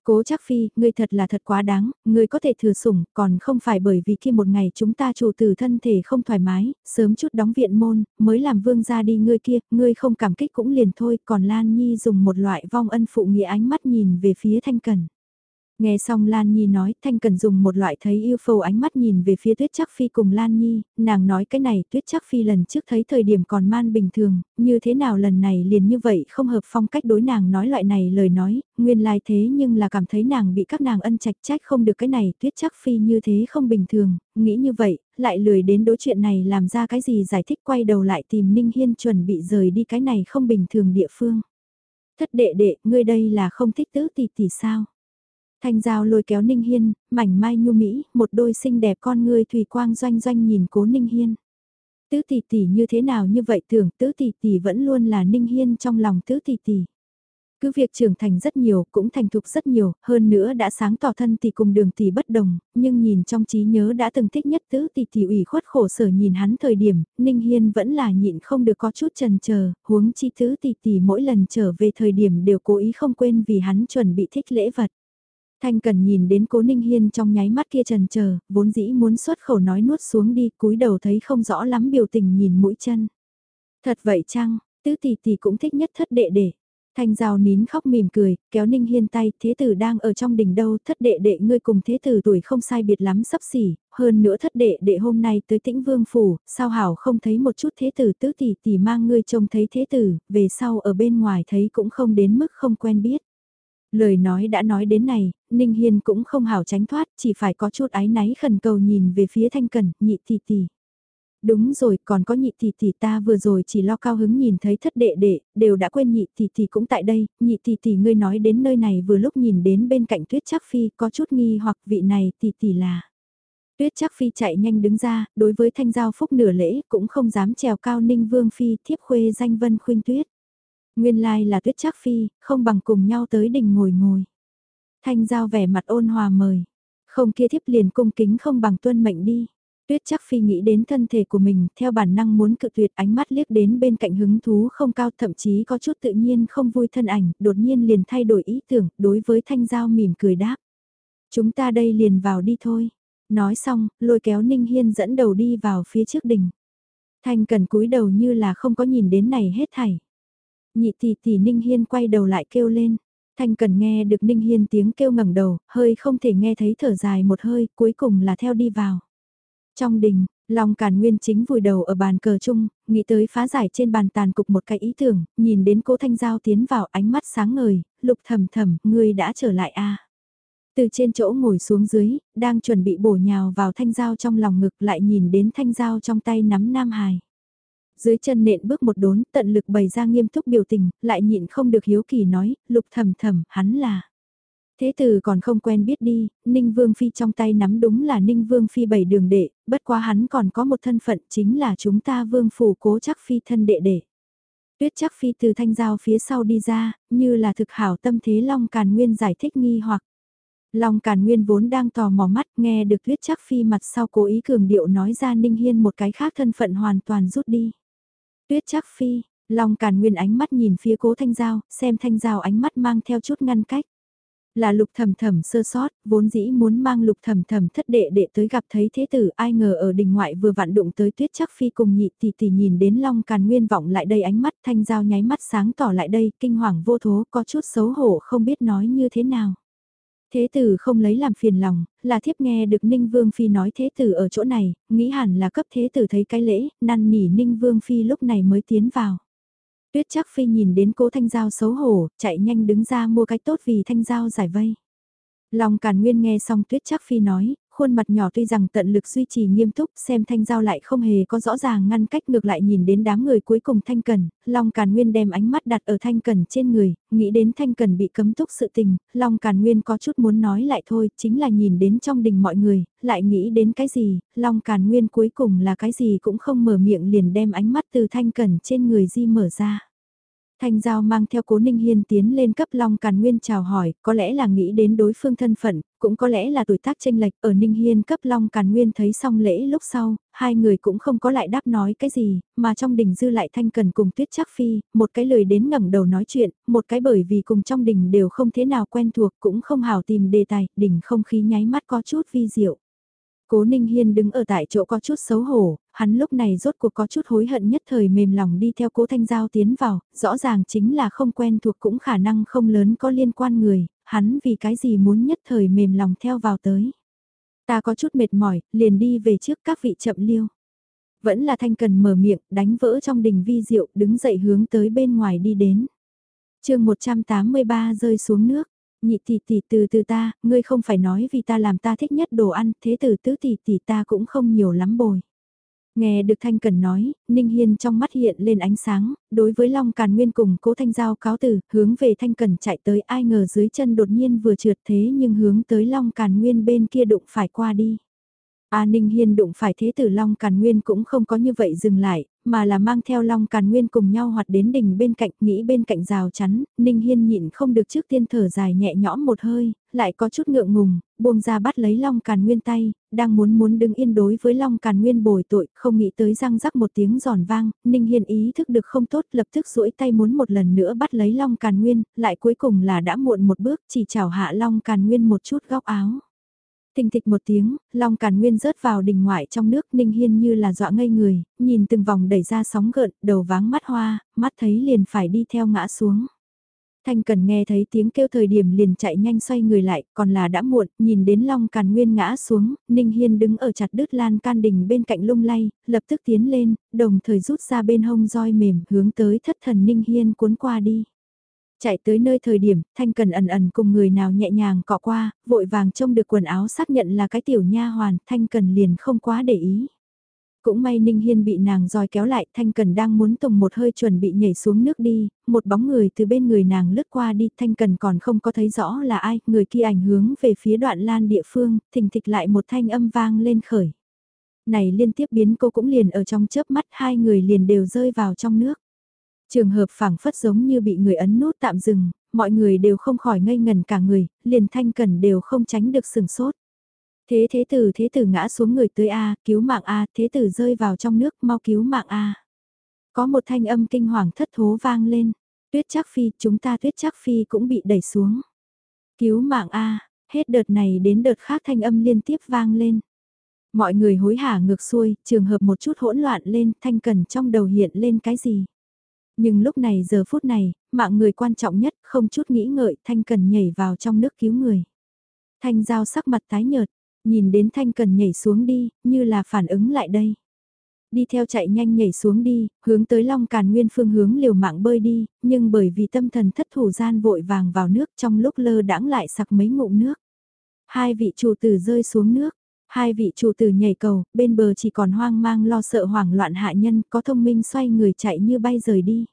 Cố chắc phi, ngươi thật là thật quá đáng, ngươi có thể thừa sủng, còn không phải bởi vì khi một ngày chúng ta chủ tử thân thể không thoải mái, sớm chút đóng viện môn, mới làm vương ra đi ngươi kia, ngươi không cảm kích cũng liền thôi, còn Lan Nhi dùng một loại vong ân phụ nghĩa ánh mắt nhìn về phía thanh cần. Nghe xong Lan Nhi nói, Thanh Cần dùng một loại thấy yêu phầu ánh mắt nhìn về phía Tuyết Chắc Phi cùng Lan Nhi, nàng nói cái này Tuyết Chắc Phi lần trước thấy thời điểm còn man bình thường, như thế nào lần này liền như vậy không hợp phong cách đối nàng nói loại này lời nói, nguyên lai thế nhưng là cảm thấy nàng bị các nàng ân trạch trách không được cái này Tuyết Chắc Phi như thế không bình thường, nghĩ như vậy, lại lười đến đối chuyện này làm ra cái gì giải thích quay đầu lại tìm Ninh Hiên chuẩn bị rời đi cái này không bình thường địa phương. Thất đệ đệ, ngươi đây là không thích tứ tỷ tỷ sao? Thanh Giao lôi kéo Ninh Hiên, mảnh mai nhu mỹ, một đôi xinh đẹp con người thủy quang doanh doanh nhìn cố Ninh Hiên. Tứ tỷ tỷ như thế nào như vậy tưởng tứ tỷ tỷ vẫn luôn là Ninh Hiên trong lòng tứ tỷ tỷ. Cứ việc trưởng thành rất nhiều, cũng thành thục rất nhiều, hơn nữa đã sáng tỏ thân tỷ cùng đường tỷ bất đồng, nhưng nhìn trong trí nhớ đã từng thích nhất tứ tỷ tỷ ủy khuất khổ sở nhìn hắn thời điểm, Ninh Hiên vẫn là nhịn không được có chút trần chờ huống chi tứ tỷ tỷ mỗi lần trở về thời điểm đều cố ý không quên vì hắn chuẩn bị thích lễ vật. Thanh Cần nhìn đến Cố Ninh Hiên trong nháy mắt kia trần chờ, vốn dĩ muốn xuất khẩu nói nuốt xuống đi, cúi đầu thấy không rõ lắm biểu tình nhìn mũi chân. Thật vậy chăng, tứ tỷ tỷ cũng thích nhất thất đệ đệ. Thanh Giao nín khóc mỉm cười, kéo Ninh Hiên tay, thế tử đang ở trong đỉnh đâu, thất đệ đệ ngươi cùng thế tử tuổi không sai biệt lắm sắp xỉ, hơn nữa thất đệ đệ hôm nay tới tĩnh vương phủ, sao hảo không thấy một chút thế tử tứ tỷ tỷ mang ngươi trông thấy thế tử, về sau ở bên ngoài thấy cũng không đến mức không quen biết. Lời nói đã nói đến này, Ninh Hiên cũng không hảo tránh thoát, chỉ phải có chút ái náy khẩn cầu nhìn về phía Thanh Cần, nhị tỷ tỷ. Đúng rồi, còn có nhị tỷ tỷ ta vừa rồi chỉ lo cao hứng nhìn thấy thất đệ đệ, đều đã quên nhị tỷ tỷ cũng tại đây, nhị tỷ tỷ ngươi nói đến nơi này vừa lúc nhìn đến bên cạnh tuyết chắc phi có chút nghi hoặc vị này tỷ tỷ là. Tuyết chắc phi chạy nhanh đứng ra, đối với thanh giao phúc nửa lễ cũng không dám trèo cao ninh vương phi thiếp khuê danh vân khuyên tuyết. Nguyên lai là tuyết chắc phi, không bằng cùng nhau tới đỉnh ngồi ngồi. Thanh giao vẻ mặt ôn hòa mời, không kia thiếp liền cung kính không bằng tuân mệnh đi. Tuyết chắc phi nghĩ đến thân thể của mình, theo bản năng muốn cự tuyệt ánh mắt liếc đến bên cạnh hứng thú không cao thậm chí có chút tự nhiên không vui thân ảnh, đột nhiên liền thay đổi ý tưởng, đối với thanh giao mỉm cười đáp. Chúng ta đây liền vào đi thôi. Nói xong, lôi kéo Ninh Hiên dẫn đầu đi vào phía trước đỉnh. Thanh cần cúi đầu như là không có nhìn đến này hết thảy. Nhị tỷ tỷ Ninh Hiên quay đầu lại kêu lên. Thanh cần nghe được Ninh Hiên tiếng kêu ngẩng đầu, hơi không thể nghe thấy thở dài một hơi, cuối cùng là theo đi vào. Trong đình, Long Càn Nguyên chính vùi đầu ở bàn cờ chung, nghĩ tới phá giải trên bàn tàn cục một cái ý tưởng, nhìn đến cố Thanh Giao tiến vào ánh mắt sáng ngời, lục thầm thầm, ngươi đã trở lại a Từ trên chỗ ngồi xuống dưới, đang chuẩn bị bổ nhào vào Thanh Giao trong lòng ngực lại nhìn đến Thanh Giao trong tay nắm Nam Hải. Dưới chân nện bước một đốn, tận lực bày ra nghiêm túc biểu tình, lại nhịn không được hiếu kỳ nói, lục thầm thầm, hắn là Thế tử còn không quen biết đi, Ninh Vương Phi trong tay nắm đúng là Ninh Vương Phi bảy đường đệ, bất quá hắn còn có một thân phận chính là chúng ta Vương Phủ cố chắc Phi thân đệ đệ. Tuyết chắc Phi từ thanh giao phía sau đi ra, như là thực hảo tâm thế Long Càn Nguyên giải thích nghi hoặc. Long Càn Nguyên vốn đang tò mò mắt nghe được Tuyết chắc Phi mặt sau cố ý cường điệu nói ra Ninh Hiên một cái khác thân phận hoàn toàn rút đi. Tuyết chắc Phi, Long Càn Nguyên ánh mắt nhìn phía cố thanh giao, xem thanh giao ánh mắt mang theo chút ngăn cách. Là lục thầm thầm sơ sót, vốn dĩ muốn mang lục thầm thầm thất đệ đệ tới gặp thấy thế tử, ai ngờ ở đình ngoại vừa vặn đụng tới tuyết chắc phi cùng nhị tỷ tỷ nhìn đến long càn nguyên vọng lại đây ánh mắt thanh giao nháy mắt sáng tỏ lại đây, kinh hoàng vô thố, có chút xấu hổ không biết nói như thế nào. Thế tử không lấy làm phiền lòng, là thiếp nghe được Ninh Vương Phi nói thế tử ở chỗ này, nghĩ hẳn là cấp thế tử thấy cái lễ, năn nỉ Ninh Vương Phi lúc này mới tiến vào. Tuyết chắc phi nhìn đến cố thanh giao xấu hổ, chạy nhanh đứng ra mua cái tốt vì thanh giao giải vây. Long Càn Nguyên nghe xong Tuyết Chắc Phi nói, khuôn mặt nhỏ tuy rằng tận lực duy trì nghiêm túc xem Thanh Giao lại không hề có rõ ràng ngăn cách ngược lại nhìn đến đám người cuối cùng Thanh Cần, Long Càn Nguyên đem ánh mắt đặt ở Thanh Cần trên người, nghĩ đến Thanh Cần bị cấm túc sự tình, Long Càn Nguyên có chút muốn nói lại thôi, chính là nhìn đến trong đình mọi người, lại nghĩ đến cái gì, Long Càn Nguyên cuối cùng là cái gì cũng không mở miệng liền đem ánh mắt từ Thanh Cần trên người di mở ra. Thanh Giao mang theo cố Ninh Hiên tiến lên cấp Long Càn Nguyên chào hỏi, có lẽ là nghĩ đến đối phương thân phận, cũng có lẽ là tuổi tác tranh lệch ở Ninh Hiên cấp Long Càn Nguyên thấy xong lễ lúc sau, hai người cũng không có lại đáp nói cái gì, mà trong đình dư lại Thanh Cần cùng Tuyết Trác Phi, một cái lời đến ngẩng đầu nói chuyện, một cái bởi vì cùng trong đình đều không thế nào quen thuộc cũng không hào tìm đề tài, đình không khí nháy mắt có chút vi diệu. Cố Ninh Hiên đứng ở tại chỗ có chút xấu hổ, hắn lúc này rốt cuộc có chút hối hận nhất thời mềm lòng đi theo cố Thanh Giao tiến vào, rõ ràng chính là không quen thuộc cũng khả năng không lớn có liên quan người, hắn vì cái gì muốn nhất thời mềm lòng theo vào tới. Ta có chút mệt mỏi, liền đi về trước các vị chậm liêu. Vẫn là Thanh Cần mở miệng, đánh vỡ trong đình vi diệu, đứng dậy hướng tới bên ngoài đi đến. chương 183 rơi xuống nước nhị tỷ tỷ từ từ ta, ngươi không phải nói vì ta làm ta thích nhất đồ ăn, thế từ tứ tỷ tỷ ta cũng không nhiều lắm bồi. Nghe được Thanh Cần nói, Ninh Hiên trong mắt hiện lên ánh sáng, đối với Long Càn Nguyên cùng cố Thanh Giao cáo từ, hướng về Thanh Cần chạy tới ai ngờ dưới chân đột nhiên vừa trượt thế nhưng hướng tới Long Càn Nguyên bên kia đụng phải qua đi. A Ninh Hiên đụng phải thế tử Long Càn Nguyên cũng không có như vậy dừng lại, mà là mang theo Long Càn Nguyên cùng nhau hoạt đến đỉnh bên cạnh, nghĩ bên cạnh rào chắn, Ninh Hiên nhịn không được trước tiên thở dài nhẹ nhõm một hơi, lại có chút ngượng ngùng, buông ra bắt lấy Long Càn Nguyên tay, đang muốn muốn đứng yên đối với Long Càn Nguyên bồi tội, không nghĩ tới răng rắc một tiếng giòn vang, Ninh Hiên ý thức được không tốt, lập tức duỗi tay muốn một lần nữa bắt lấy Long Càn Nguyên, lại cuối cùng là đã muộn một bước, chỉ chào hạ Long Càn Nguyên một chút góc áo. Tình thịch một tiếng, Long Càn Nguyên rớt vào đỉnh ngoại trong nước Ninh Hiên như là dọa ngây người, nhìn từng vòng đẩy ra sóng gợn, đầu váng mắt hoa, mắt thấy liền phải đi theo ngã xuống. Thanh Cần nghe thấy tiếng kêu thời điểm liền chạy nhanh xoay người lại, còn là đã muộn, nhìn đến Long Càn Nguyên ngã xuống, Ninh Hiên đứng ở chặt đứt lan can đỉnh bên cạnh lung lay, lập tức tiến lên, đồng thời rút ra bên hông roi mềm hướng tới thất thần Ninh Hiên cuốn qua đi. Chạy tới nơi thời điểm, Thanh Cần ẩn ẩn cùng người nào nhẹ nhàng cọ qua, vội vàng trông được quần áo xác nhận là cái tiểu nha hoàn, Thanh Cần liền không quá để ý. Cũng may Ninh Hiên bị nàng roi kéo lại, Thanh Cần đang muốn tùng một hơi chuẩn bị nhảy xuống nước đi, một bóng người từ bên người nàng lướt qua đi, Thanh Cần còn không có thấy rõ là ai, người kia ảnh hướng về phía đoạn lan địa phương, thình thịch lại một thanh âm vang lên khởi. Này liên tiếp biến cô cũng liền ở trong chớp mắt hai người liền đều rơi vào trong nước. Trường hợp phảng phất giống như bị người ấn nút tạm dừng, mọi người đều không khỏi ngây ngần cả người, liền Thanh Cần đều không tránh được sừng sốt. Thế thế tử thế tử ngã xuống người tới A, cứu mạng A, thế tử rơi vào trong nước, mau cứu mạng A. Có một thanh âm kinh hoàng thất thố vang lên. Tuyết chắc phi, chúng ta tuyết chắc phi cũng bị đẩy xuống. Cứu mạng A, hết đợt này đến đợt khác thanh âm liên tiếp vang lên. Mọi người hối hả ngược xuôi, trường hợp một chút hỗn loạn lên, thanh cần trong đầu hiện lên cái gì. Nhưng lúc này giờ phút này, mạng người quan trọng nhất, không chút nghĩ ngợi, thanh cần nhảy vào trong nước cứu người. Thanh giao sắc mặt tái nhợt, nhìn đến Thanh Cần nhảy xuống đi, như là phản ứng lại đây. Đi theo chạy nhanh nhảy xuống đi, hướng tới Long Càn Nguyên phương hướng liều mạng bơi đi, nhưng bởi vì tâm thần thất thủ gian vội vàng vào nước trong lúc lơ đãng lại sặc mấy ngụm nước. Hai vị chủ tử rơi xuống nước, hai vị chủ tử nhảy cầu, bên bờ chỉ còn hoang mang lo sợ hoảng loạn hạ nhân, có thông minh xoay người chạy như bay rời đi.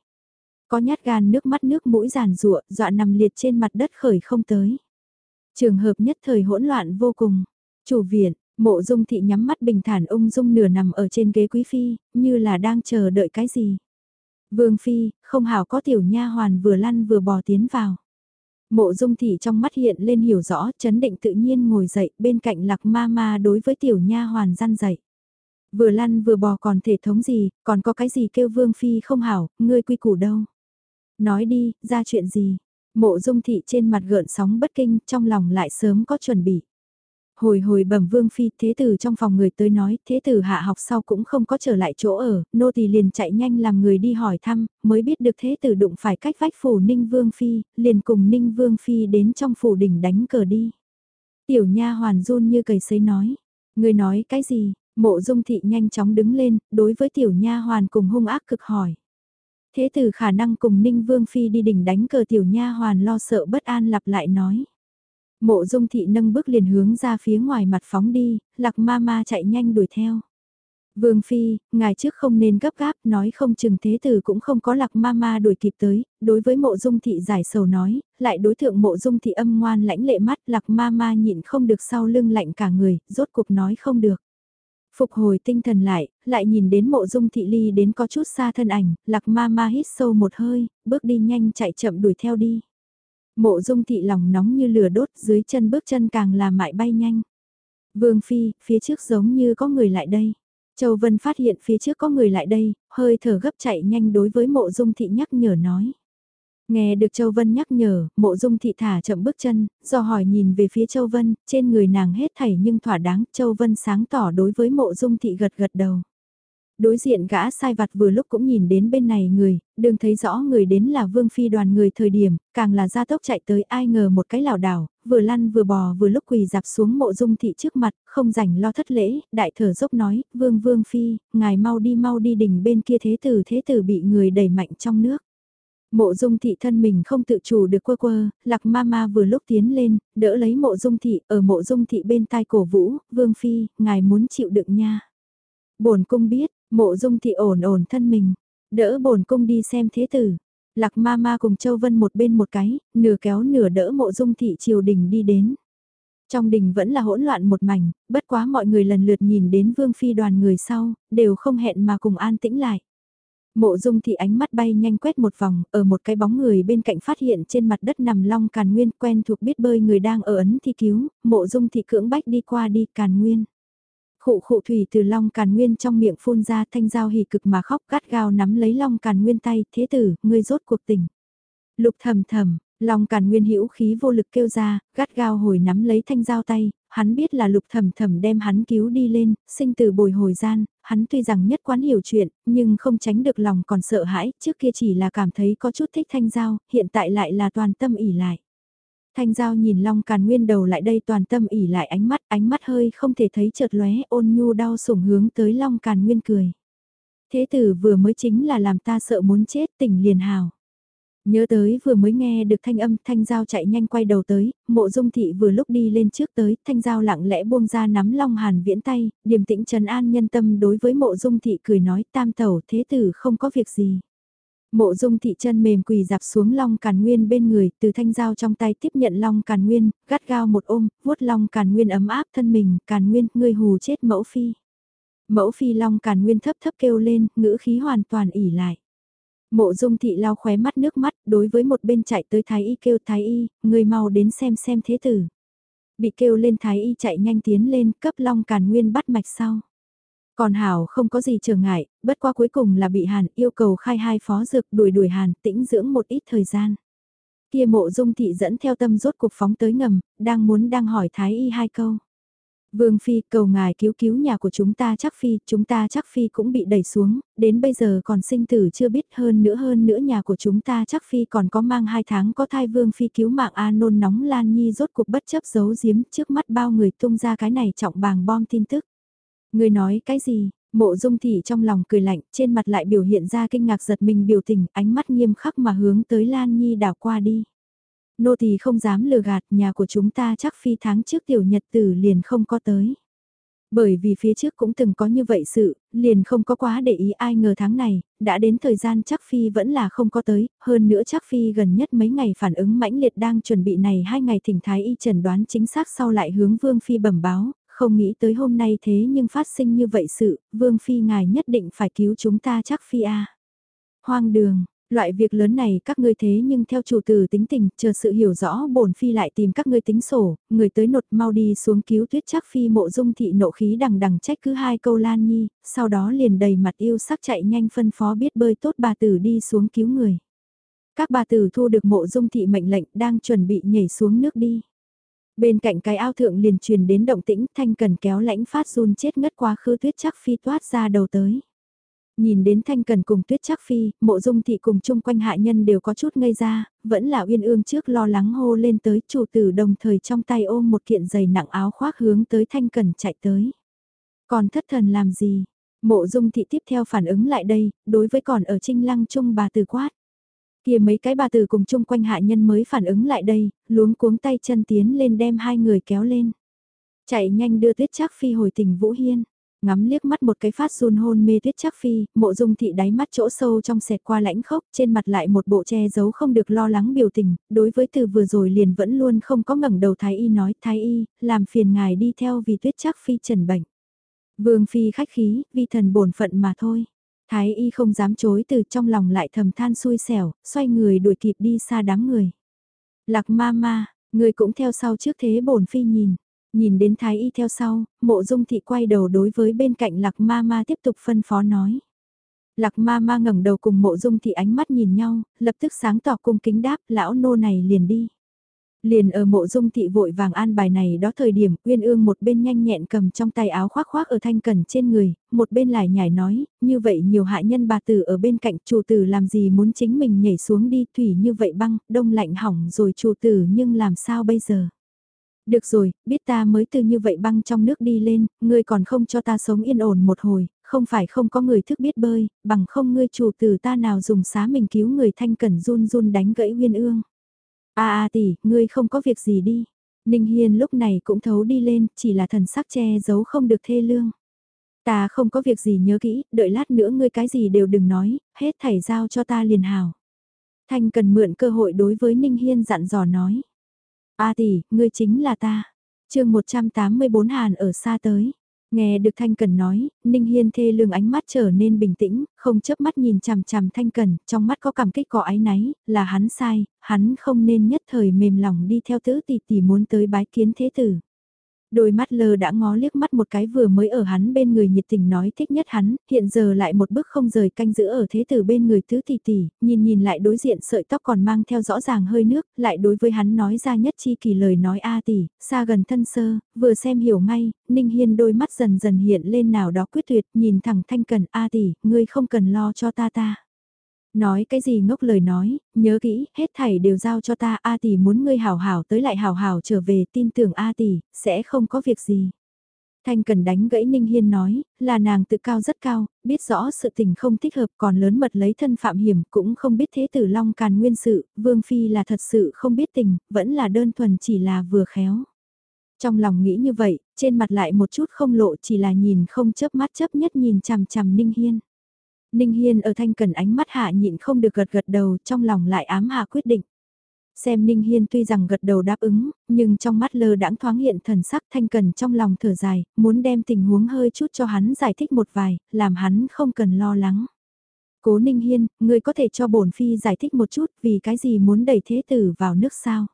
Có nhát gan nước mắt nước mũi giàn rụa, dọa nằm liệt trên mặt đất khởi không tới. Trường hợp nhất thời hỗn loạn vô cùng. Chủ viện, mộ dung thị nhắm mắt bình thản ung dung nửa nằm ở trên ghế quý phi, như là đang chờ đợi cái gì. Vương phi, không hảo có tiểu nha hoàn vừa lăn vừa bò tiến vào. Mộ dung thị trong mắt hiện lên hiểu rõ, chấn định tự nhiên ngồi dậy, bên cạnh lạc ma ma đối với tiểu nha hoàn gian dậy. Vừa lăn vừa bò còn thể thống gì, còn có cái gì kêu vương phi không hảo, ngươi quy củ đâu. Nói đi, ra chuyện gì. Mộ dung thị trên mặt gợn sóng bất kinh, trong lòng lại sớm có chuẩn bị. Hồi hồi bẩm vương phi, thế tử trong phòng người tới nói, thế tử hạ học sau cũng không có trở lại chỗ ở, nô tỳ liền chạy nhanh làm người đi hỏi thăm, mới biết được thế tử đụng phải cách vách phủ ninh vương phi, liền cùng ninh vương phi đến trong phủ đỉnh đánh cờ đi. Tiểu nha hoàn run như cầy sấy nói, người nói cái gì, mộ dung thị nhanh chóng đứng lên, đối với tiểu nha hoàn cùng hung ác cực hỏi. Thế tử khả năng cùng ninh vương phi đi đỉnh đánh cờ tiểu nha hoàn lo sợ bất an lặp lại nói. Mộ dung thị nâng bước liền hướng ra phía ngoài mặt phóng đi, lạc ma ma chạy nhanh đuổi theo. Vương Phi, ngài trước không nên gấp gáp, nói không chừng thế tử cũng không có lạc ma ma đuổi kịp tới, đối với mộ dung thị giải sầu nói, lại đối tượng mộ dung thị âm ngoan lãnh lệ mắt lạc ma ma nhịn không được sau lưng lạnh cả người, rốt cuộc nói không được. Phục hồi tinh thần lại, lại nhìn đến mộ dung thị ly đến có chút xa thân ảnh, lạc ma ma hít sâu một hơi, bước đi nhanh chạy chậm đuổi theo đi. Mộ dung thị lòng nóng như lửa đốt dưới chân bước chân càng là mại bay nhanh. Vương Phi, phía trước giống như có người lại đây. Châu Vân phát hiện phía trước có người lại đây, hơi thở gấp chạy nhanh đối với mộ dung thị nhắc nhở nói. Nghe được Châu Vân nhắc nhở, mộ dung thị thả chậm bước chân, do hỏi nhìn về phía Châu Vân, trên người nàng hết thảy nhưng thỏa đáng, Châu Vân sáng tỏ đối với mộ dung thị gật gật đầu. Đối diện gã sai vặt vừa lúc cũng nhìn đến bên này người, đừng thấy rõ người đến là vương phi đoàn người thời điểm, càng là gia tốc chạy tới ai ngờ một cái lảo đảo, vừa lăn vừa bò vừa lúc quỳ dạp xuống mộ dung thị trước mặt, không rảnh lo thất lễ, đại thở dốc nói, vương vương phi, ngài mau đi mau đi đỉnh bên kia thế tử thế tử bị người đẩy mạnh trong nước. Mộ dung thị thân mình không tự chủ được quơ quơ, lạc ma ma vừa lúc tiến lên, đỡ lấy mộ dung thị, ở mộ dung thị bên tai cổ vũ, vương phi, ngài muốn chịu đựng nha. bổn cung biết, Mộ dung thị ổn ổn thân mình, đỡ bổn cung đi xem thế tử. Lạc ma ma cùng Châu Vân một bên một cái, nửa kéo nửa đỡ mộ dung thị triều đình đi đến. Trong đình vẫn là hỗn loạn một mảnh, bất quá mọi người lần lượt nhìn đến vương phi đoàn người sau, đều không hẹn mà cùng an tĩnh lại. Mộ dung thị ánh mắt bay nhanh quét một vòng, ở một cái bóng người bên cạnh phát hiện trên mặt đất nằm long càn nguyên quen thuộc biết bơi người đang ở ấn thi cứu, mộ dung thị cưỡng bách đi qua đi càn nguyên. Khụ khụ thủy từ long càn nguyên trong miệng phun ra thanh dao hỉ cực mà khóc gắt gao nắm lấy long càn nguyên tay, thế tử, ngươi rốt cuộc tình. Lục thầm thầm, Long Càn Nguyên hữu khí vô lực kêu ra, gắt gao hồi nắm lấy thanh dao tay, hắn biết là lục thầm thầm đem hắn cứu đi lên, sinh từ bồi hồi gian, hắn tuy rằng nhất quán hiểu chuyện, nhưng không tránh được lòng còn sợ hãi, trước kia chỉ là cảm thấy có chút thích thanh dao, hiện tại lại là toàn tâm ỉ lại. Thanh Giao nhìn Long Càn Nguyên đầu lại đây toàn tâm ỉ lại ánh mắt, ánh mắt hơi không thể thấy chợt lóe ôn nhu đau sủng hướng tới Long Càn Nguyên cười. Thế tử vừa mới chính là làm ta sợ muốn chết tỉnh liền hào. Nhớ tới vừa mới nghe được thanh âm, thanh giao chạy nhanh quay đầu tới, mộ dung thị vừa lúc đi lên trước tới, thanh giao lặng lẽ buông ra nắm long hàn viễn tay, điềm tĩnh trần an nhân tâm đối với mộ dung thị cười nói tam tẩu thế tử không có việc gì. Mộ dung thị chân mềm quỳ dạp xuống long càn nguyên bên người, từ thanh dao trong tay tiếp nhận long càn nguyên, gắt gao một ôm, vuốt long càn nguyên ấm áp thân mình, càn nguyên, ngươi hù chết mẫu phi. Mẫu phi long càn nguyên thấp thấp kêu lên, ngữ khí hoàn toàn ỉ lại. Mộ dung thị lau khóe mắt nước mắt, đối với một bên chạy tới thái y kêu thái y, người mau đến xem xem thế tử. Bị kêu lên thái y chạy nhanh tiến lên, cấp long càn nguyên bắt mạch sau. Còn Hảo không có gì trở ngại, bất qua cuối cùng là bị Hàn yêu cầu khai hai phó dược đuổi đuổi Hàn tĩnh dưỡng một ít thời gian. Kia mộ dung thị dẫn theo tâm rốt cuộc phóng tới ngầm, đang muốn đang hỏi Thái Y hai câu. Vương Phi cầu ngài cứu cứu nhà của chúng ta chắc Phi, chúng ta chắc Phi cũng bị đẩy xuống, đến bây giờ còn sinh tử chưa biết hơn nữa hơn nữa nhà của chúng ta chắc Phi còn có mang hai tháng có thai Vương Phi cứu mạng A nôn nóng Lan Nhi rốt cuộc bất chấp giấu giếm trước mắt bao người tung ra cái này trọng bàng bom tin tức. Người nói cái gì? Mộ dung thị trong lòng cười lạnh, trên mặt lại biểu hiện ra kinh ngạc giật mình biểu tình, ánh mắt nghiêm khắc mà hướng tới Lan Nhi đảo qua đi. Nô tỳ không dám lừa gạt, nhà của chúng ta chắc phi tháng trước tiểu nhật tử liền không có tới. Bởi vì phía trước cũng từng có như vậy sự, liền không có quá để ý ai ngờ tháng này, đã đến thời gian chắc Phi vẫn là không có tới, hơn nữa chắc Phi gần nhất mấy ngày phản ứng mãnh liệt đang chuẩn bị này hai ngày thỉnh thái y trần đoán chính xác sau lại hướng Vương Phi bẩm báo, không nghĩ tới hôm nay thế nhưng phát sinh như vậy sự, Vương Phi ngài nhất định phải cứu chúng ta chắc Phi a Hoang đường, loại việc lớn này các ngươi thế nhưng theo chủ tử tính tình, chờ sự hiểu rõ bổn Phi lại tìm các ngươi tính sổ, người tới nột mau đi xuống cứu tuyết chắc Phi mộ dung thị nộ khí đằng đằng trách cứ hai câu Lan Nhi, sau đó liền đầy mặt yêu sắc chạy nhanh phân phó biết bơi tốt bà tử đi xuống cứu người. Các bà tử thu được mộ dung thị mệnh lệnh đang chuẩn bị nhảy xuống nước đi. Bên cạnh cái ao thượng liền truyền đến động tĩnh thanh cần kéo lãnh phát run chết ngất quá khứ tuyết chắc phi toát ra đầu tới. Nhìn đến thanh cần cùng tuyết chắc phi, mộ dung thị cùng chung quanh hạ nhân đều có chút ngây ra, vẫn là uyên ương trước lo lắng hô lên tới chủ tử đồng thời trong tay ôm một kiện giày nặng áo khoác hướng tới thanh cần chạy tới. Còn thất thần làm gì? Mộ dung thị tiếp theo phản ứng lại đây, đối với còn ở trinh lăng chung bà từ quát kia mấy cái bà tử cùng chung quanh hạ nhân mới phản ứng lại đây, luống cuống tay chân tiến lên đem hai người kéo lên. Chạy nhanh đưa tuyết chắc phi hồi tình Vũ Hiên. Ngắm liếc mắt một cái phát run hôn mê tuyết chắc phi, mộ dung thị đáy mắt chỗ sâu trong sẹt qua lãnh khốc, trên mặt lại một bộ che giấu không được lo lắng biểu tình, đối với từ vừa rồi liền vẫn luôn không có ngẩng đầu thái y nói thái y, làm phiền ngài đi theo vì tuyết chắc phi trần bệnh. Vương phi khách khí, vi thần bổn phận mà thôi. Thái y không dám chối từ trong lòng lại thầm than xui xẻo, xoay người đuổi kịp đi xa đám người. Lạc ma ma, người cũng theo sau trước thế bổn phi nhìn. Nhìn đến thái y theo sau, mộ dung thị quay đầu đối với bên cạnh lạc ma ma tiếp tục phân phó nói. Lạc ma ma ngẩng đầu cùng mộ dung thị ánh mắt nhìn nhau, lập tức sáng tỏ cung kính đáp lão nô này liền đi. Liền ở mộ dung thị vội vàng an bài này đó thời điểm Uyên ương một bên nhanh nhẹn cầm trong tay áo khoác khoác ở thanh cần trên người, một bên lại nhảy nói, như vậy nhiều hạ nhân bà tử ở bên cạnh chủ tử làm gì muốn chính mình nhảy xuống đi thủy như vậy băng, đông lạnh hỏng rồi chủ tử nhưng làm sao bây giờ. Được rồi, biết ta mới từ như vậy băng trong nước đi lên, ngươi còn không cho ta sống yên ổn một hồi, không phải không có người thức biết bơi, bằng không ngươi chủ tử ta nào dùng xá mình cứu người thanh cẩn run run đánh gãy Uyên ương a à, a tỷ, ngươi không có việc gì đi. Ninh Hiên lúc này cũng thấu đi lên, chỉ là thần sắc che giấu không được thê lương. Ta không có việc gì nhớ kỹ, đợi lát nữa ngươi cái gì đều đừng nói, hết thảy giao cho ta liền hào. Thanh cần mượn cơ hội đối với Ninh Hiên dặn dò nói. A tỷ, ngươi chính là ta. chương 184 Hàn ở xa tới. Nghe được Thanh Cần nói, Ninh Hiên thê lương ánh mắt trở nên bình tĩnh, không chớp mắt nhìn chằm chằm Thanh Cần, trong mắt có cảm kích có ái náy, là hắn sai, hắn không nên nhất thời mềm lòng đi theo tứ tỷ tỷ muốn tới bái kiến thế tử. Đôi mắt lơ đã ngó liếc mắt một cái vừa mới ở hắn bên người nhiệt tình nói thích nhất hắn, hiện giờ lại một bước không rời canh giữ ở thế tử bên người tứ tỷ tỷ, nhìn nhìn lại đối diện sợi tóc còn mang theo rõ ràng hơi nước, lại đối với hắn nói ra nhất chi kỳ lời nói a tỷ, xa gần thân sơ, vừa xem hiểu ngay, Ninh Hiên đôi mắt dần dần hiện lên nào đó quyết tuyệt, nhìn thẳng thanh cần a tỷ, ngươi không cần lo cho ta ta. Nói cái gì ngốc lời nói, nhớ kỹ, hết thảy đều giao cho ta, A tỷ muốn ngươi hảo hảo tới lại hảo hảo trở về, tin tưởng A tỷ, sẽ không có việc gì. Thanh cần đánh gãy Ninh Hiên nói, là nàng tự cao rất cao, biết rõ sự tình không thích hợp còn lớn mật lấy thân phạm hiểm cũng không biết thế tử Long Càn nguyên sự, Vương Phi là thật sự không biết tình, vẫn là đơn thuần chỉ là vừa khéo. Trong lòng nghĩ như vậy, trên mặt lại một chút không lộ chỉ là nhìn không chớp mắt chấp nhất nhìn chằm chằm Ninh Hiên. Ninh Hiên ở thanh cần ánh mắt hạ nhịn không được gật gật đầu trong lòng lại ám hạ quyết định. Xem Ninh Hiên tuy rằng gật đầu đáp ứng, nhưng trong mắt lơ đãng thoáng hiện thần sắc thanh cần trong lòng thở dài, muốn đem tình huống hơi chút cho hắn giải thích một vài, làm hắn không cần lo lắng. Cố Ninh Hiên, người có thể cho bổn phi giải thích một chút vì cái gì muốn đẩy thế tử vào nước sao?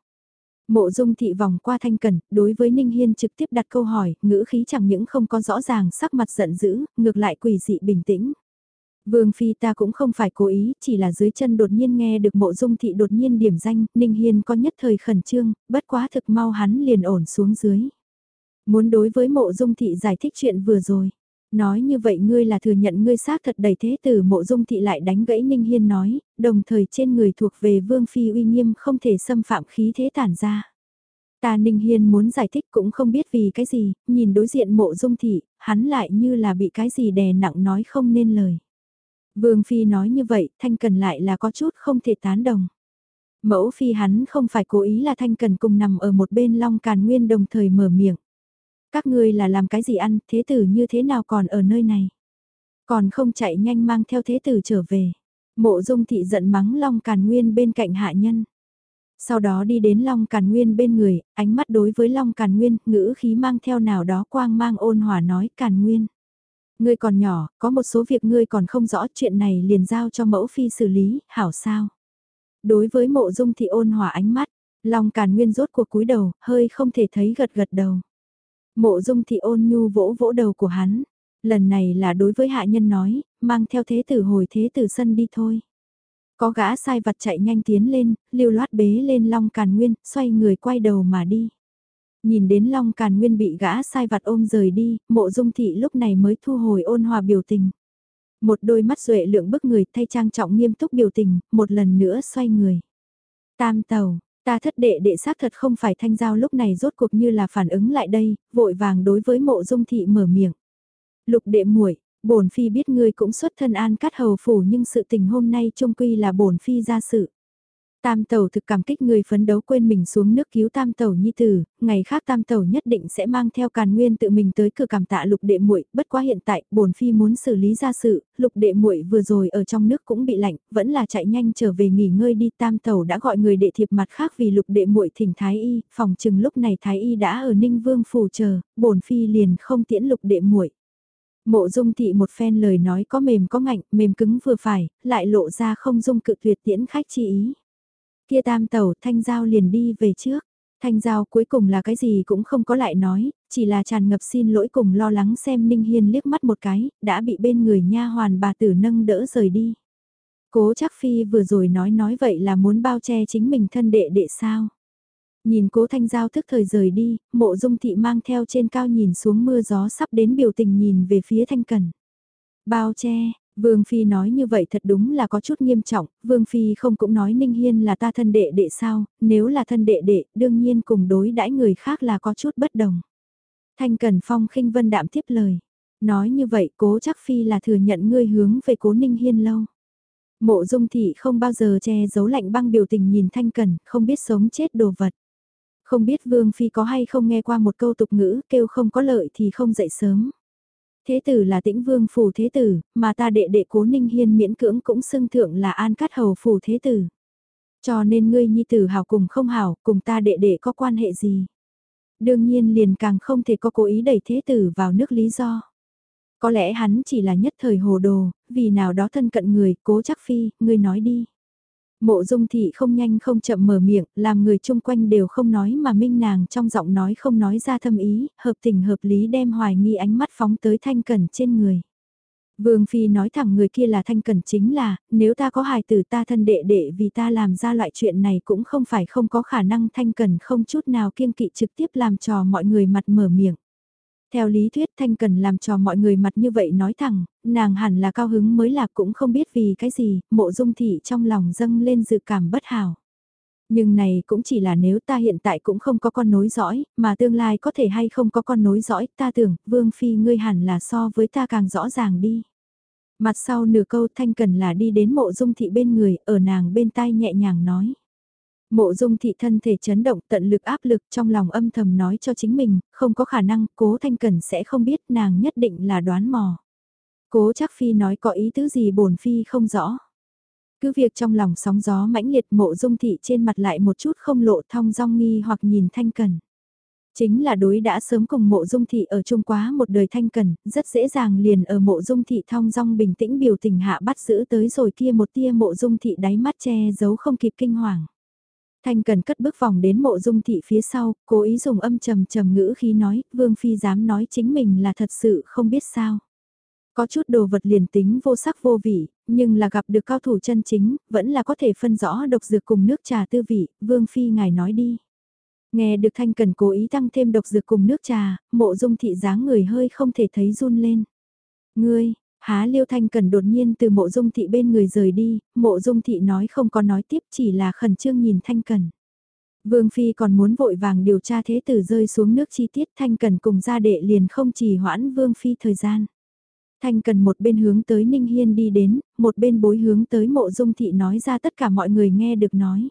Mộ dung thị vòng qua thanh cần, đối với Ninh Hiên trực tiếp đặt câu hỏi, ngữ khí chẳng những không có rõ ràng sắc mặt giận dữ, ngược lại quỷ dị bình tĩnh. Vương Phi ta cũng không phải cố ý, chỉ là dưới chân đột nhiên nghe được mộ dung thị đột nhiên điểm danh, Ninh Hiên có nhất thời khẩn trương, bất quá thực mau hắn liền ổn xuống dưới. Muốn đối với mộ dung thị giải thích chuyện vừa rồi. Nói như vậy ngươi là thừa nhận ngươi xác thật đầy thế tử mộ dung thị lại đánh gãy Ninh Hiên nói, đồng thời trên người thuộc về Vương Phi uy nghiêm không thể xâm phạm khí thế tản ra. Ta Ninh Hiên muốn giải thích cũng không biết vì cái gì, nhìn đối diện mộ dung thị, hắn lại như là bị cái gì đè nặng nói không nên lời. Vương Phi nói như vậy, Thanh Cần lại là có chút không thể tán đồng. Mẫu Phi hắn không phải cố ý là Thanh Cần cùng nằm ở một bên Long Càn Nguyên đồng thời mở miệng. Các ngươi là làm cái gì ăn, thế tử như thế nào còn ở nơi này? Còn không chạy nhanh mang theo thế tử trở về. Mộ dung thị giận mắng Long Càn Nguyên bên cạnh hạ nhân. Sau đó đi đến Long Càn Nguyên bên người, ánh mắt đối với Long Càn Nguyên, ngữ khí mang theo nào đó quang mang ôn hòa nói Càn Nguyên. Ngươi còn nhỏ, có một số việc ngươi còn không rõ chuyện này liền giao cho mẫu phi xử lý, hảo sao. Đối với mộ dung thị ôn hòa ánh mắt, Long Càn Nguyên rốt cuộc cúi đầu, hơi không thể thấy gật gật đầu. Mộ dung thị ôn nhu vỗ vỗ đầu của hắn. Lần này là đối với hạ nhân nói, mang theo thế tử hồi thế tử sân đi thôi. Có gã sai vặt chạy nhanh tiến lên, lưu loát bế lên Long Càn Nguyên, xoay người quay đầu mà đi. Nhìn đến Long Càn Nguyên bị gã sai vặt ôm rời đi, mộ dung thị lúc này mới thu hồi ôn hòa biểu tình. Một đôi mắt duệ lượng bức người thay trang trọng nghiêm túc biểu tình, một lần nữa xoay người. Tam tàu, ta thất đệ đệ xác thật không phải thanh giao lúc này rốt cuộc như là phản ứng lại đây, vội vàng đối với mộ dung thị mở miệng. Lục đệ muội bổn phi biết ngươi cũng xuất thân an cát hầu phủ nhưng sự tình hôm nay trung quy là bổn phi ra sự. Tam Tẩu thực cảm kích người phấn đấu quên mình xuống nước cứu tam Tẩu nhi tử, ngày khác tam Tẩu nhất định sẽ mang theo càn nguyên tự mình tới cửa cảm tạ lục đệ muội bất quá hiện tại bổn phi muốn xử lý ra sự, lục đệ muội vừa rồi ở trong nước cũng bị lạnh, vẫn là chạy nhanh trở về nghỉ ngơi đi tam Tẩu đã gọi người đệ thiệp mặt khác vì lục đệ muội thỉnh thái y, phòng chừng lúc này thái y đã ở ninh vương phủ chờ, bổn phi liền không tiễn lục đệ muội Mộ dung thị một phen lời nói có mềm có ngạnh, mềm cứng vừa phải, lại lộ ra không dung cự tuyệt tiễn khách chi ý. Kia tam tàu thanh giao liền đi về trước. Thanh giao cuối cùng là cái gì cũng không có lại nói, chỉ là tràn ngập xin lỗi cùng lo lắng xem Ninh Hiên liếc mắt một cái, đã bị bên người nha hoàn bà tử nâng đỡ rời đi. Cố chắc phi vừa rồi nói nói vậy là muốn bao che chính mình thân đệ đệ sao. Nhìn cố thanh giao thức thời rời đi, mộ dung thị mang theo trên cao nhìn xuống mưa gió sắp đến biểu tình nhìn về phía thanh cần. Bao che, Vương Phi nói như vậy thật đúng là có chút nghiêm trọng, Vương Phi không cũng nói Ninh Hiên là ta thân đệ đệ sao, nếu là thân đệ đệ, đương nhiên cùng đối đãi người khác là có chút bất đồng. Thanh Cần Phong khinh vân đạm tiếp lời, nói như vậy cố chắc Phi là thừa nhận ngươi hướng về cố Ninh Hiên lâu. Mộ dung thị không bao giờ che giấu lạnh băng biểu tình nhìn Thanh Cần, không biết sống chết đồ vật. Không biết Vương Phi có hay không nghe qua một câu tục ngữ kêu không có lợi thì không dậy sớm. Thế tử là tĩnh vương phủ thế tử, mà ta đệ đệ cố ninh hiên miễn cưỡng cũng xưng thượng là an cát hầu phủ thế tử. Cho nên ngươi nhi tử hảo cùng không hảo, cùng ta đệ đệ có quan hệ gì. Đương nhiên liền càng không thể có cố ý đẩy thế tử vào nước lý do. Có lẽ hắn chỉ là nhất thời hồ đồ, vì nào đó thân cận người, cố chắc phi, ngươi nói đi. Mộ dung thị không nhanh không chậm mở miệng, làm người chung quanh đều không nói mà minh nàng trong giọng nói không nói ra thâm ý, hợp tình hợp lý đem hoài nghi ánh mắt phóng tới thanh cẩn trên người. Vương Phi nói thẳng người kia là thanh cẩn chính là, nếu ta có hài tử ta thân đệ đệ vì ta làm ra loại chuyện này cũng không phải không có khả năng thanh cẩn không chút nào kiên kỵ trực tiếp làm trò mọi người mặt mở miệng. Theo lý thuyết Thanh Cần làm cho mọi người mặt như vậy nói thẳng, nàng hẳn là cao hứng mới là cũng không biết vì cái gì, mộ dung thị trong lòng dâng lên dự cảm bất hảo. Nhưng này cũng chỉ là nếu ta hiện tại cũng không có con nối dõi, mà tương lai có thể hay không có con nối dõi, ta tưởng, Vương Phi ngươi hẳn là so với ta càng rõ ràng đi. Mặt sau nửa câu Thanh Cần là đi đến mộ dung thị bên người, ở nàng bên tai nhẹ nhàng nói. Mộ dung thị thân thể chấn động tận lực áp lực trong lòng âm thầm nói cho chính mình, không có khả năng, cố thanh cần sẽ không biết nàng nhất định là đoán mò. Cố chắc phi nói có ý tứ gì bổn phi không rõ. Cứ việc trong lòng sóng gió mãnh liệt mộ dung thị trên mặt lại một chút không lộ thong dong nghi hoặc nhìn thanh cần. Chính là đối đã sớm cùng mộ dung thị ở chung quá một đời thanh cần, rất dễ dàng liền ở mộ dung thị thong dong bình tĩnh biểu tình hạ bắt giữ tới rồi kia một tia mộ dung thị đáy mắt che giấu không kịp kinh hoàng. Thanh cần cất bước vòng đến mộ dung thị phía sau, cố ý dùng âm trầm trầm ngữ khi nói, Vương Phi dám nói chính mình là thật sự không biết sao. Có chút đồ vật liền tính vô sắc vô vị, nhưng là gặp được cao thủ chân chính, vẫn là có thể phân rõ độc dược cùng nước trà tư vị, Vương Phi ngài nói đi. Nghe được Thanh Cần cố ý tăng thêm độc dược cùng nước trà, mộ dung thị dáng người hơi không thể thấy run lên. Ngươi, Há Liêu Thanh Cần đột nhiên từ mộ dung thị bên người rời đi, mộ dung thị nói không có nói tiếp chỉ là khẩn trương nhìn Thanh Cần. Vương Phi còn muốn vội vàng điều tra thế tử rơi xuống nước chi tiết Thanh Cần cùng gia đệ liền không chỉ hoãn Vương Phi thời gian. Thanh Cần một bên hướng tới Ninh Hiên đi đến, một bên bối hướng tới mộ dung thị nói ra tất cả mọi người nghe được nói.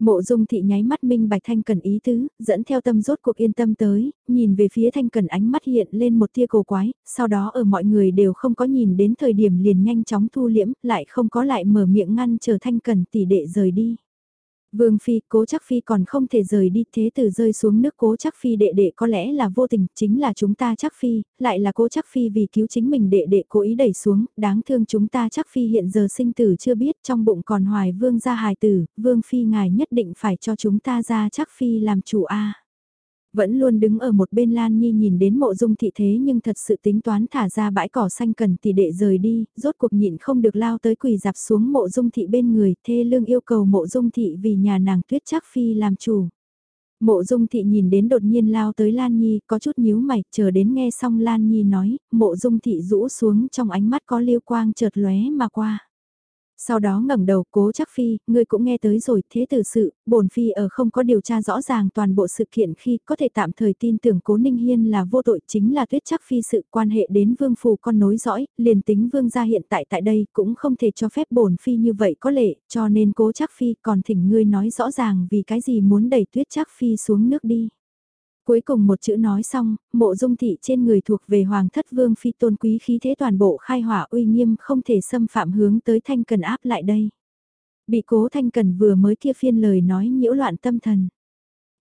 Mộ dung thị nháy mắt minh bạch thanh cần ý tứ, dẫn theo tâm rốt cuộc yên tâm tới, nhìn về phía thanh cần ánh mắt hiện lên một tia cổ quái, sau đó ở mọi người đều không có nhìn đến thời điểm liền nhanh chóng thu liễm, lại không có lại mở miệng ngăn chờ thanh cần tỷ đệ rời đi. Vương Phi, cố chắc Phi còn không thể rời đi thế từ rơi xuống nước cố chắc Phi đệ đệ có lẽ là vô tình, chính là chúng ta chắc Phi, lại là cố chắc Phi vì cứu chính mình đệ đệ cố ý đẩy xuống, đáng thương chúng ta chắc Phi hiện giờ sinh tử chưa biết trong bụng còn hoài Vương gia hài tử, Vương Phi ngài nhất định phải cho chúng ta ra chắc Phi làm chủ A. Vẫn luôn đứng ở một bên Lan Nhi nhìn đến mộ dung thị thế nhưng thật sự tính toán thả ra bãi cỏ xanh cần tỷ đệ rời đi, rốt cuộc nhịn không được lao tới quỳ dạp xuống mộ dung thị bên người, thê lương yêu cầu mộ dung thị vì nhà nàng tuyết chắc phi làm chủ. Mộ dung thị nhìn đến đột nhiên lao tới Lan Nhi, có chút nhíu mày, chờ đến nghe xong Lan Nhi nói, mộ dung thị rũ xuống trong ánh mắt có liêu quang chợt lóe mà qua. Sau đó ngẩng đầu cố chắc phi, ngươi cũng nghe tới rồi, thế tử sự, bổn phi ở không có điều tra rõ ràng toàn bộ sự kiện khi có thể tạm thời tin tưởng cố ninh hiên là vô tội chính là tuyết chắc phi sự quan hệ đến vương phù con nối dõi, liền tính vương gia hiện tại tại đây cũng không thể cho phép bổn phi như vậy có lệ, cho nên cố chắc phi còn thỉnh ngươi nói rõ ràng vì cái gì muốn đẩy tuyết chắc phi xuống nước đi. Cuối cùng một chữ nói xong, mộ dung thị trên người thuộc về hoàng thất vương phi tôn quý khí thế toàn bộ khai hỏa uy nghiêm không thể xâm phạm hướng tới thanh cần áp lại đây. Bị cố thanh cần vừa mới kia phiên lời nói nhiễu loạn tâm thần.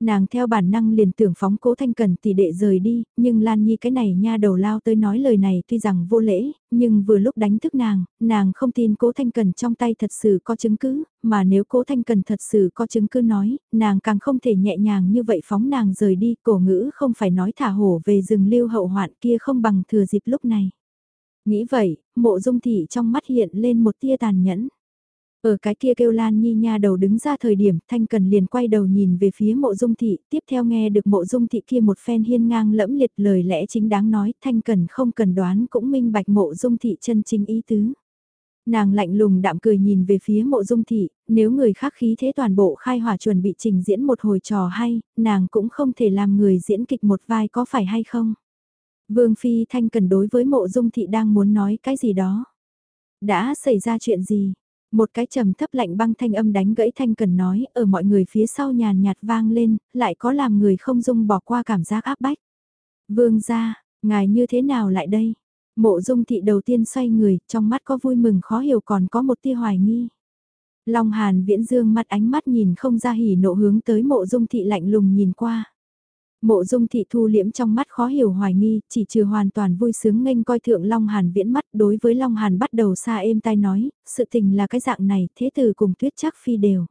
Nàng theo bản năng liền tưởng phóng cố thanh cần tỷ đệ rời đi, nhưng Lan Nhi cái này nha đầu lao tới nói lời này tuy rằng vô lễ, nhưng vừa lúc đánh thức nàng, nàng không tin cố thanh cần trong tay thật sự có chứng cứ, mà nếu cố thanh cần thật sự có chứng cứ nói, nàng càng không thể nhẹ nhàng như vậy phóng nàng rời đi, cổ ngữ không phải nói thả hổ về rừng lưu hậu hoạn kia không bằng thừa dịp lúc này. Nghĩ vậy, mộ dung thị trong mắt hiện lên một tia tàn nhẫn. Ở cái kia kêu Lan Nhi nha đầu đứng ra thời điểm Thanh Cần liền quay đầu nhìn về phía mộ dung thị, tiếp theo nghe được mộ dung thị kia một phen hiên ngang lẫm liệt lời lẽ chính đáng nói Thanh Cần không cần đoán cũng minh bạch mộ dung thị chân chính ý tứ. Nàng lạnh lùng đạm cười nhìn về phía mộ dung thị, nếu người khác khí thế toàn bộ khai hỏa chuẩn bị trình diễn một hồi trò hay, nàng cũng không thể làm người diễn kịch một vai có phải hay không. Vương Phi Thanh Cần đối với mộ dung thị đang muốn nói cái gì đó. Đã xảy ra chuyện gì? Một cái trầm thấp lạnh băng thanh âm đánh gãy thanh cần nói, ở mọi người phía sau nhàn nhạt vang lên, lại có làm người không dung bỏ qua cảm giác áp bách. Vương gia, ngài như thế nào lại đây? Mộ dung thị đầu tiên xoay người, trong mắt có vui mừng khó hiểu còn có một tia hoài nghi. Long Hàn viễn dương mặt ánh mắt nhìn không ra hỉ nộ hướng tới mộ dung thị lạnh lùng nhìn qua. Mộ dung thị thu liễm trong mắt khó hiểu hoài nghi, chỉ trừ hoàn toàn vui sướng nghênh coi thượng Long Hàn viễn mắt đối với Long Hàn bắt đầu xa êm tai nói, sự tình là cái dạng này, thế từ cùng tuyết chắc phi đều.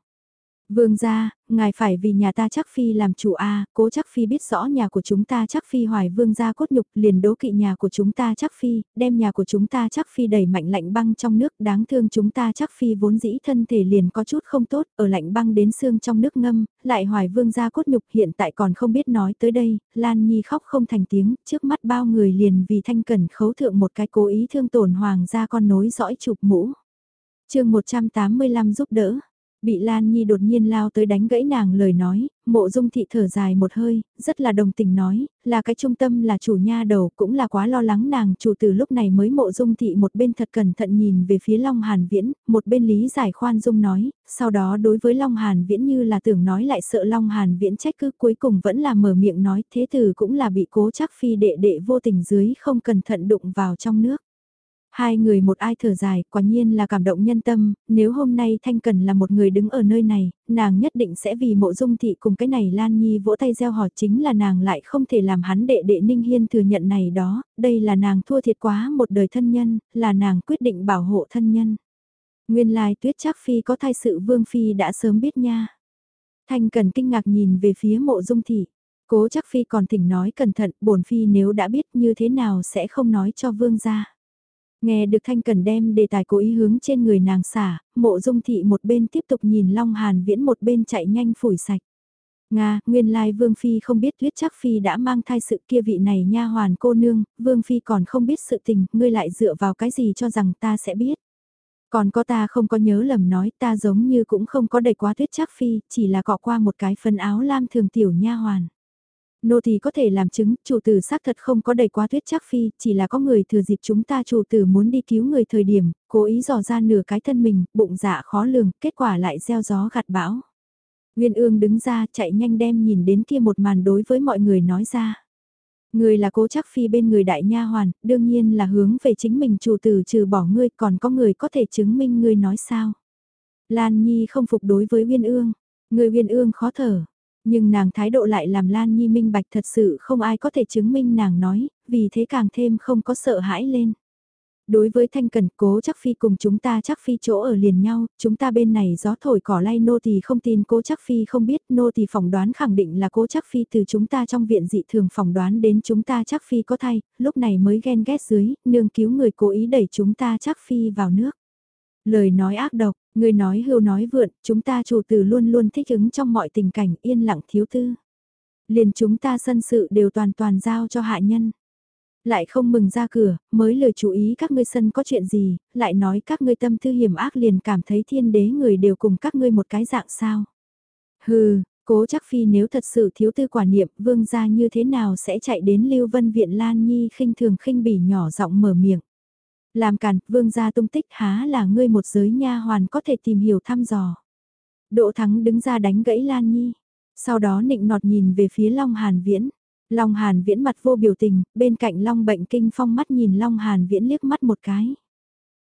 Vương gia, ngài phải vì nhà ta chắc phi làm chủ a, cố chắc phi biết rõ nhà của chúng ta chắc phi hoài vương gia cốt nhục liền đố kỵ nhà của chúng ta chắc phi, đem nhà của chúng ta chắc phi đẩy mạnh lạnh băng trong nước đáng thương chúng ta chắc phi vốn dĩ thân thể liền có chút không tốt, ở lạnh băng đến xương trong nước ngâm, lại hoài vương gia cốt nhục hiện tại còn không biết nói tới đây, Lan Nhi khóc không thành tiếng, trước mắt bao người liền vì thanh cẩn khấu thượng một cái cố ý thương tổn hoàng gia con nối dõi chụp mũ. chương 185 giúp đỡ Bị Lan Nhi đột nhiên lao tới đánh gãy nàng lời nói, mộ dung thị thở dài một hơi, rất là đồng tình nói, là cái trung tâm là chủ nha đầu cũng là quá lo lắng nàng chủ từ lúc này mới mộ dung thị một bên thật cẩn thận nhìn về phía Long Hàn Viễn, một bên lý giải khoan dung nói, sau đó đối với Long Hàn Viễn như là tưởng nói lại sợ Long Hàn Viễn trách cứ cuối cùng vẫn là mở miệng nói thế từ cũng là bị cố chắc phi đệ đệ vô tình dưới không cẩn thận đụng vào trong nước. Hai người một ai thở dài, quả nhiên là cảm động nhân tâm, nếu hôm nay Thanh Cần là một người đứng ở nơi này, nàng nhất định sẽ vì mộ dung thị cùng cái này Lan Nhi vỗ tay gieo hò chính là nàng lại không thể làm hắn đệ đệ Ninh Hiên thừa nhận này đó, đây là nàng thua thiệt quá một đời thân nhân, là nàng quyết định bảo hộ thân nhân. Nguyên lai tuyết chắc phi có thai sự vương phi đã sớm biết nha. Thanh Cần kinh ngạc nhìn về phía mộ dung thị. Cố chắc phi còn thỉnh nói cẩn thận, bổn phi nếu đã biết như thế nào sẽ không nói cho vương gia. Nghe được Thanh Cần đem đề tài cố ý hướng trên người nàng xả, mộ dung thị một bên tiếp tục nhìn Long Hàn Viễn một bên chạy nhanh phủi sạch. Nga, nguyên lai Vương Phi không biết tuyết chắc Phi đã mang thai sự kia vị này nha hoàn cô nương, Vương Phi còn không biết sự tình, ngươi lại dựa vào cái gì cho rằng ta sẽ biết. Còn có ta không có nhớ lầm nói ta giống như cũng không có đầy quá tuyết chắc Phi, chỉ là cọ qua một cái phân áo lam thường tiểu nha hoàn. Nô thì có thể làm chứng, chủ tử xác thật không có đầy quá tuyết chắc phi, chỉ là có người thừa dịp chúng ta chủ tử muốn đi cứu người thời điểm, cố ý dò ra nửa cái thân mình, bụng dạ khó lường, kết quả lại gieo gió gặt bão. Nguyên ương đứng ra chạy nhanh đem nhìn đến kia một màn đối với mọi người nói ra. Người là cố chắc phi bên người đại nha hoàn, đương nhiên là hướng về chính mình chủ tử trừ bỏ ngươi còn có người có thể chứng minh ngươi nói sao. Lan Nhi không phục đối với Nguyên ương, người Nguyên ương khó thở, nhưng nàng thái độ lại làm Lan Nhi minh bạch thật sự không ai có thể chứng minh nàng nói, vì thế càng thêm không có sợ hãi lên. Đối với thanh cần cố chắc phi cùng chúng ta chắc phi chỗ ở liền nhau, chúng ta bên này gió thổi cỏ lay nô thì không tin cố chắc phi không biết nô thì phỏng đoán khẳng định là cố chắc phi từ chúng ta trong viện dị thường phỏng đoán đến chúng ta chắc phi có thay, lúc này mới ghen ghét dưới, nương cứu người cố ý đẩy chúng ta chắc phi vào nước. Lời nói ác độc, người nói hưu nói vượn, chúng ta chủ tử luôn luôn thích ứng trong mọi tình cảnh yên lặng thiếu tư. Liền chúng ta sân sự đều toàn toàn giao cho hạ nhân. Lại không mừng ra cửa, mới lời chú ý các ngươi sân có chuyện gì, lại nói các ngươi tâm tư hiểm ác liền cảm thấy thiên đế người đều cùng các ngươi một cái dạng sao. Hừ, cố chắc phi nếu thật sự thiếu tư quả niệm vương gia như thế nào sẽ chạy đến lưu vân viện Lan Nhi khinh thường khinh bỉ nhỏ giọng mở miệng. Làm càn, vương gia tung tích há là ngươi một giới nha hoàn có thể tìm hiểu thăm dò. Đỗ Thắng đứng ra đánh gãy Lan Nhi. Sau đó nịnh nọt nhìn về phía Long Hàn Viễn. Long Hàn Viễn mặt vô biểu tình, bên cạnh Long Bệnh Kinh Phong mắt nhìn Long Hàn Viễn liếc mắt một cái.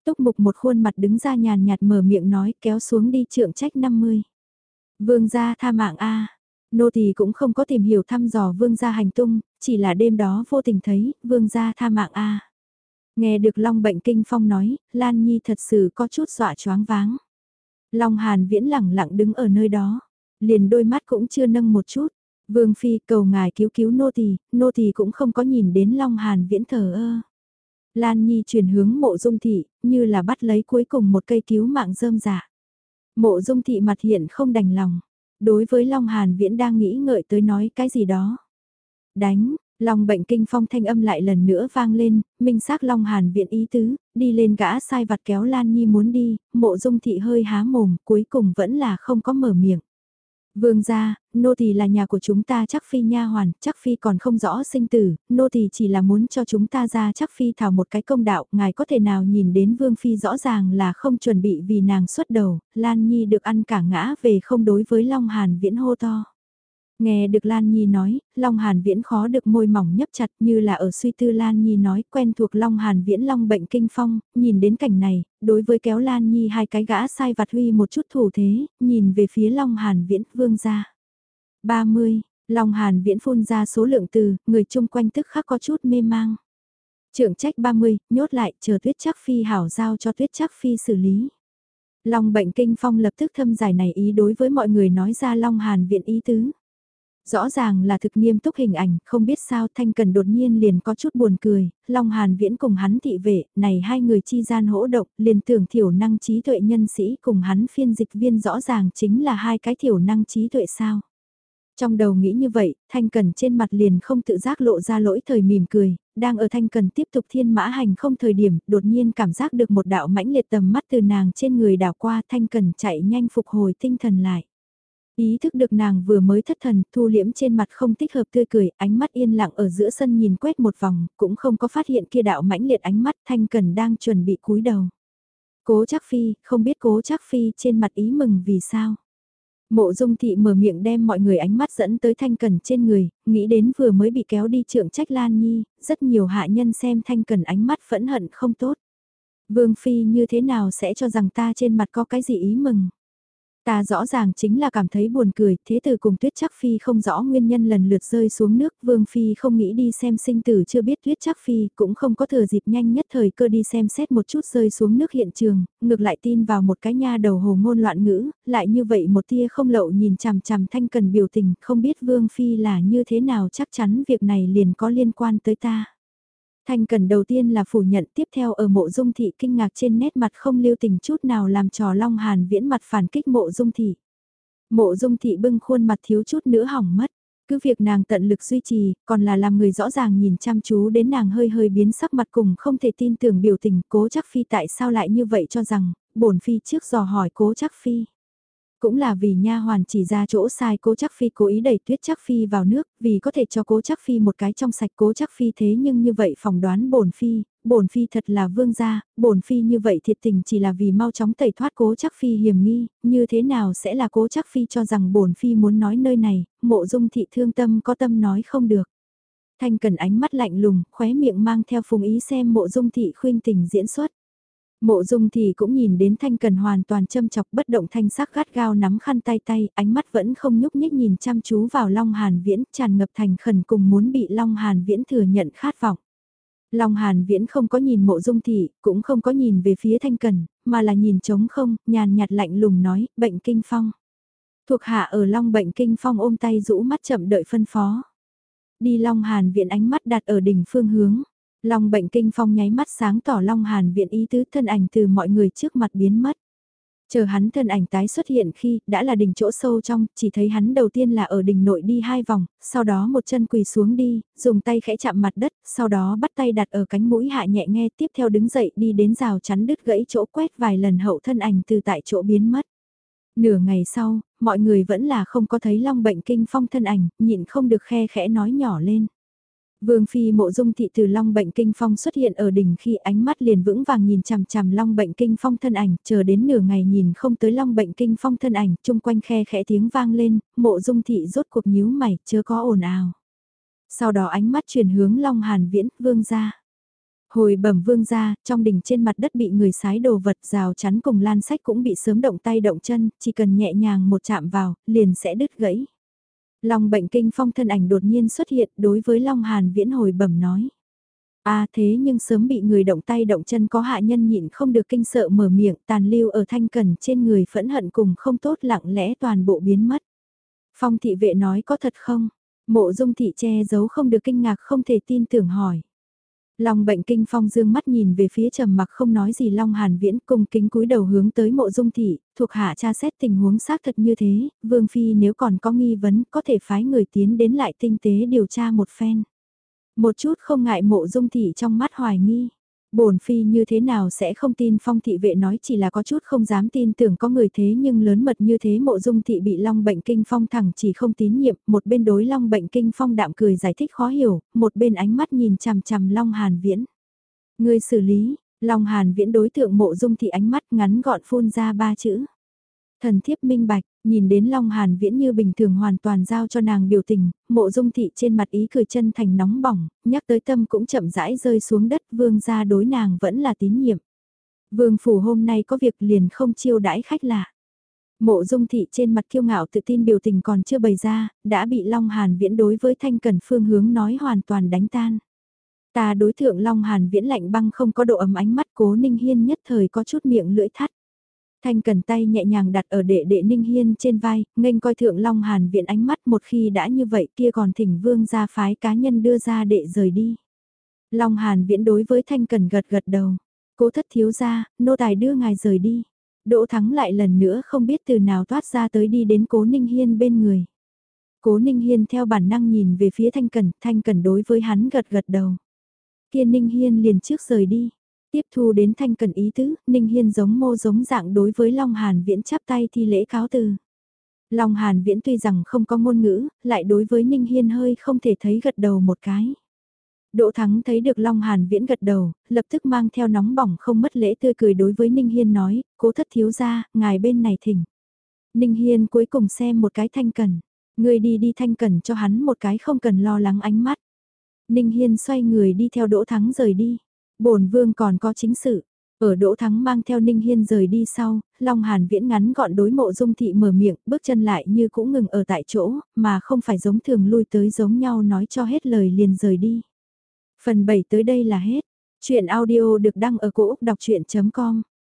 Túc mục một khuôn mặt đứng ra nhàn nhạt mở miệng nói kéo xuống đi trượng trách 50. Vương gia tha mạng A. Nô tỳ cũng không có tìm hiểu thăm dò vương gia hành tung, chỉ là đêm đó vô tình thấy, vương gia tha mạng A. Nghe được Long Bệnh Kinh Phong nói, Lan Nhi thật sự có chút dọa choáng váng. Long Hàn viễn lẳng lặng đứng ở nơi đó, liền đôi mắt cũng chưa nâng một chút. Vương Phi cầu ngài cứu cứu nô tỳ, nô tỳ cũng không có nhìn đến Long Hàn viễn thờ ơ. Lan Nhi chuyển hướng mộ dung thị, như là bắt lấy cuối cùng một cây cứu mạng rơm giả. Mộ dung thị mặt hiện không đành lòng. Đối với Long Hàn viễn đang nghĩ ngợi tới nói cái gì đó. Đánh, Long bệnh kinh phong thanh âm lại lần nữa vang lên, minh xác Long Hàn viện ý tứ, đi lên gã sai vặt kéo Lan Nhi muốn đi, mộ dung thị hơi há mồm, cuối cùng vẫn là không có mở miệng. Vương gia, nô tỳ là nhà của chúng ta chắc phi nha hoàn, chắc phi còn không rõ sinh tử, nô tỳ chỉ là muốn cho chúng ta ra chắc phi thảo một cái công đạo, ngài có thể nào nhìn đến vương phi rõ ràng là không chuẩn bị vì nàng xuất đầu, Lan Nhi được ăn cả ngã về không đối với Long Hàn viễn hô to. Nghe được Lan Nhi nói, Long Hàn Viễn khó được môi mỏng nhấp chặt như là ở suy tư Lan Nhi nói quen thuộc Long Hàn Viễn Long bệnh kinh phong, nhìn đến cảnh này, đối với kéo Lan Nhi hai cái gã sai vặt huy một chút thủ thế, nhìn về phía Long Hàn Viễn vương ra. 30, Long Hàn viễn phun ra số lượng từ, người chung quanh tức khắc có chút mê mang. Trưởng trách 30, nhốt lại, chờ tuyết chắc phi hảo giao cho tuyết chắc phi xử lý. Long bệnh kinh phong lập tức thâm giải này ý đối với mọi người nói ra Long Hàn Viễn ý tứ. Rõ ràng là thực nghiêm túc hình ảnh, không biết sao Thanh Cần đột nhiên liền có chút buồn cười, Long Hàn viễn cùng hắn thị vệ, này hai người chi gian hỗ động, liền tưởng thiểu năng trí tuệ nhân sĩ cùng hắn phiên dịch viên rõ ràng chính là hai cái thiểu năng trí tuệ sao. Trong đầu nghĩ như vậy, Thanh Cần trên mặt liền không tự giác lộ ra lỗi thời mỉm cười, đang ở Thanh Cần tiếp tục thiên mã hành không thời điểm, đột nhiên cảm giác được một đạo mãnh liệt tầm mắt từ nàng trên người đảo qua Thanh Cần chạy nhanh phục hồi tinh thần lại. Ý thức được nàng vừa mới thất thần, thu liễm trên mặt không thích hợp tươi cười, ánh mắt yên lặng ở giữa sân nhìn quét một vòng, cũng không có phát hiện kia đạo mãnh liệt ánh mắt Thanh Cần đang chuẩn bị cúi đầu. Cố chắc phi, không biết cố chắc phi trên mặt ý mừng vì sao. Mộ dung thị mở miệng đem mọi người ánh mắt dẫn tới thanh cần trên người, nghĩ đến vừa mới bị kéo đi trượng trách Lan Nhi, rất nhiều hạ nhân xem thanh cần ánh mắt phẫn hận không tốt. Vương Phi như thế nào sẽ cho rằng ta trên mặt có cái gì ý mừng. Ta rõ ràng chính là cảm thấy buồn cười, thế từ cùng tuyết chắc phi không rõ nguyên nhân lần lượt rơi xuống nước, vương phi không nghĩ đi xem sinh tử chưa biết tuyết chắc phi, cũng không có thừa dịp nhanh nhất thời cơ đi xem xét một chút rơi xuống nước hiện trường, ngược lại tin vào một cái nha đầu hồ ngôn loạn ngữ, lại như vậy một tia không lậu nhìn chằm chằm thanh cần biểu tình, không biết vương phi là như thế nào chắc chắn việc này liền có liên quan tới ta. Thanh Cần đầu tiên là phủ nhận tiếp theo ở mộ dung thị kinh ngạc trên nét mặt không lưu tình chút nào làm trò Long Hàn viễn mặt phản kích mộ dung thị. Mộ dung thị bưng khuôn mặt thiếu chút nữa hỏng mất. Cứ việc nàng tận lực duy trì, còn là làm người rõ ràng nhìn chăm chú đến nàng hơi hơi biến sắc mặt cùng không thể tin tưởng biểu tình cố chắc phi tại sao lại như vậy cho rằng, bổn phi trước dò hỏi cố chắc phi. Cũng là vì nha hoàn chỉ ra chỗ sai cố chắc phi cố ý đẩy tuyết chắc phi vào nước, vì có thể cho cố chắc phi một cái trong sạch cố chắc phi thế nhưng như vậy phỏng đoán bổn phi, bổn phi thật là vương gia, bổn phi như vậy thiệt tình chỉ là vì mau chóng tẩy thoát cố chắc phi hiểm nghi, như thế nào sẽ là cố chắc phi cho rằng bổn phi muốn nói nơi này, mộ dung thị thương tâm có tâm nói không được. Thanh cần ánh mắt lạnh lùng, khóe miệng mang theo phùng ý xem mộ dung thị khuyên tình diễn xuất. Mộ dung thì cũng nhìn đến thanh cần hoàn toàn châm chọc bất động thanh sắc gắt gao nắm khăn tay tay, ánh mắt vẫn không nhúc nhích nhìn chăm chú vào Long Hàn Viễn, tràn ngập thành khẩn cùng muốn bị Long Hàn Viễn thừa nhận khát vọng. Long Hàn Viễn không có nhìn mộ dung thị, cũng không có nhìn về phía thanh cần, mà là nhìn trống không, nhàn nhạt lạnh lùng nói, bệnh kinh phong. Thuộc hạ ở Long bệnh kinh phong ôm tay rũ mắt chậm đợi phân phó. Đi Long Hàn Viễn ánh mắt đặt ở đỉnh phương hướng. Long bệnh kinh phong nháy mắt sáng tỏ Long Hàn viện ý tứ thân ảnh từ mọi người trước mặt biến mất. Chờ hắn thân ảnh tái xuất hiện khi đã là đỉnh chỗ sâu trong, chỉ thấy hắn đầu tiên là ở đỉnh nội đi hai vòng, sau đó một chân quỳ xuống đi, dùng tay khẽ chạm mặt đất, sau đó bắt tay đặt ở cánh mũi hạ nhẹ nghe tiếp theo đứng dậy đi đến rào chắn đứt gãy chỗ quét vài lần hậu thân ảnh từ tại chỗ biến mất. Nửa ngày sau, mọi người vẫn là không có thấy long bệnh kinh phong thân ảnh, nhịn không được khe khẽ nói nhỏ lên. Vương Phi mộ dung thị từ Long Bệnh Kinh Phong xuất hiện ở đỉnh khi ánh mắt liền vững vàng nhìn chằm chằm Long Bệnh Kinh Phong thân ảnh, chờ đến nửa ngày nhìn không tới Long Bệnh Kinh Phong thân ảnh, chung quanh khe khẽ tiếng vang lên, mộ dung thị rốt cuộc nhíu mày, chớ có ồn ào. Sau đó ánh mắt chuyển hướng Long Hàn Viễn, vương ra. Hồi bẩm vương ra, trong đỉnh trên mặt đất bị người sái đồ vật rào chắn cùng lan sách cũng bị sớm động tay động chân, chỉ cần nhẹ nhàng một chạm vào, liền sẽ đứt gãy. Long bệnh kinh phong thân ảnh đột nhiên xuất hiện đối với Long Hàn viễn hồi bẩm nói. a à, thế nhưng sớm bị người động tay động chân có hạ nhân nhịn không được kinh sợ mở miệng tàn lưu ở thanh cần trên người phẫn hận cùng không tốt lặng lẽ toàn bộ biến mất. Phong thị vệ nói có thật không? Mộ dung thị che giấu không được kinh ngạc không thể tin tưởng hỏi. Long bệnh kinh phong dương mắt nhìn về phía trầm mặc không nói gì Long Hàn Viễn cung kính cúi đầu hướng tới mộ dung thị, thuộc hạ tra xét tình huống xác thật như thế, Vương Phi nếu còn có nghi vấn có thể phái người tiến đến lại tinh tế điều tra một phen. Một chút không ngại mộ dung thị trong mắt hoài nghi bổn phi như thế nào sẽ không tin phong thị vệ nói chỉ là có chút không dám tin tưởng có người thế nhưng lớn mật như thế mộ dung thị bị long bệnh kinh phong thẳng chỉ không tín nhiệm, một bên đối long bệnh kinh phong đạm cười giải thích khó hiểu, một bên ánh mắt nhìn chằm chằm long hàn viễn. Người xử lý, long hàn viễn đối tượng mộ dung thị ánh mắt ngắn gọn phun ra ba chữ. Thần thiếp minh bạch, nhìn đến Long Hàn Viễn như bình thường hoàn toàn giao cho nàng biểu tình, mộ dung thị trên mặt ý cười chân thành nóng bỏng, nhắc tới tâm cũng chậm rãi rơi xuống đất vương gia đối nàng vẫn là tín nhiệm. Vương phủ hôm nay có việc liền không chiêu đãi khách lạ. Mộ dung thị trên mặt kiêu ngạo tự tin biểu tình còn chưa bày ra, đã bị Long Hàn Viễn đối với Thanh Cần phương hướng nói hoàn toàn đánh tan. Ta đối thượng Long Hàn Viễn lạnh băng không có độ ấm ánh mắt cố Ninh Hiên nhất thời có chút miệng lưỡi thắt. Thanh Cần tay nhẹ nhàng đặt ở đệ đệ Ninh Hiên trên vai, nghênh coi thượng Long Hàn Viễn ánh mắt một khi đã như vậy kia còn thỉnh vương ra phái cá nhân đưa ra đệ rời đi. Long Hàn Viễn đối với Thanh Cần gật gật đầu. Cố thất thiếu ra, nô tài đưa ngài rời đi. Đỗ Thắng lại lần nữa không biết từ nào thoát ra tới đi đến Cố Ninh Hiên bên người. Cố Ninh Hiên theo bản năng nhìn về phía Thanh Cần, Thanh Cần đối với hắn gật gật đầu. Kia Ninh Hiên liền trước rời đi. Tiếp thu đến Thanh Cần ý tứ, Ninh Hiên giống mô giống dạng đối với Long Hàn Viễn chắp tay thi lễ cáo từ. Long Hàn Viễn tuy rằng không có ngôn ngữ, lại đối với Ninh Hiên hơi không thể thấy gật đầu một cái. Đỗ Thắng thấy được Long Hàn Viễn gật đầu, lập tức mang theo nóng bỏng không mất lễ tươi cười đối với Ninh Hiên nói, cố thất thiếu ra, ngài bên này thỉnh. Ninh Hiên cuối cùng xem một cái thanh cần, người đi đi thanh cần cho hắn một cái không cần lo lắng ánh mắt. Ninh Hiên xoay người đi theo Đỗ Thắng rời đi bổn vương còn có chính sự. Ở Đỗ Thắng mang theo Ninh Hiên rời đi sau, Long Hàn Viễn ngắn gọn đối mộ dung thị mở miệng, bước chân lại như cũng ngừng ở tại chỗ, mà không phải giống thường lui tới giống nhau nói cho hết lời liền rời đi. Phần 7 tới đây là hết. Chuyện audio được đăng ở cổ Úc đọc chuyện.com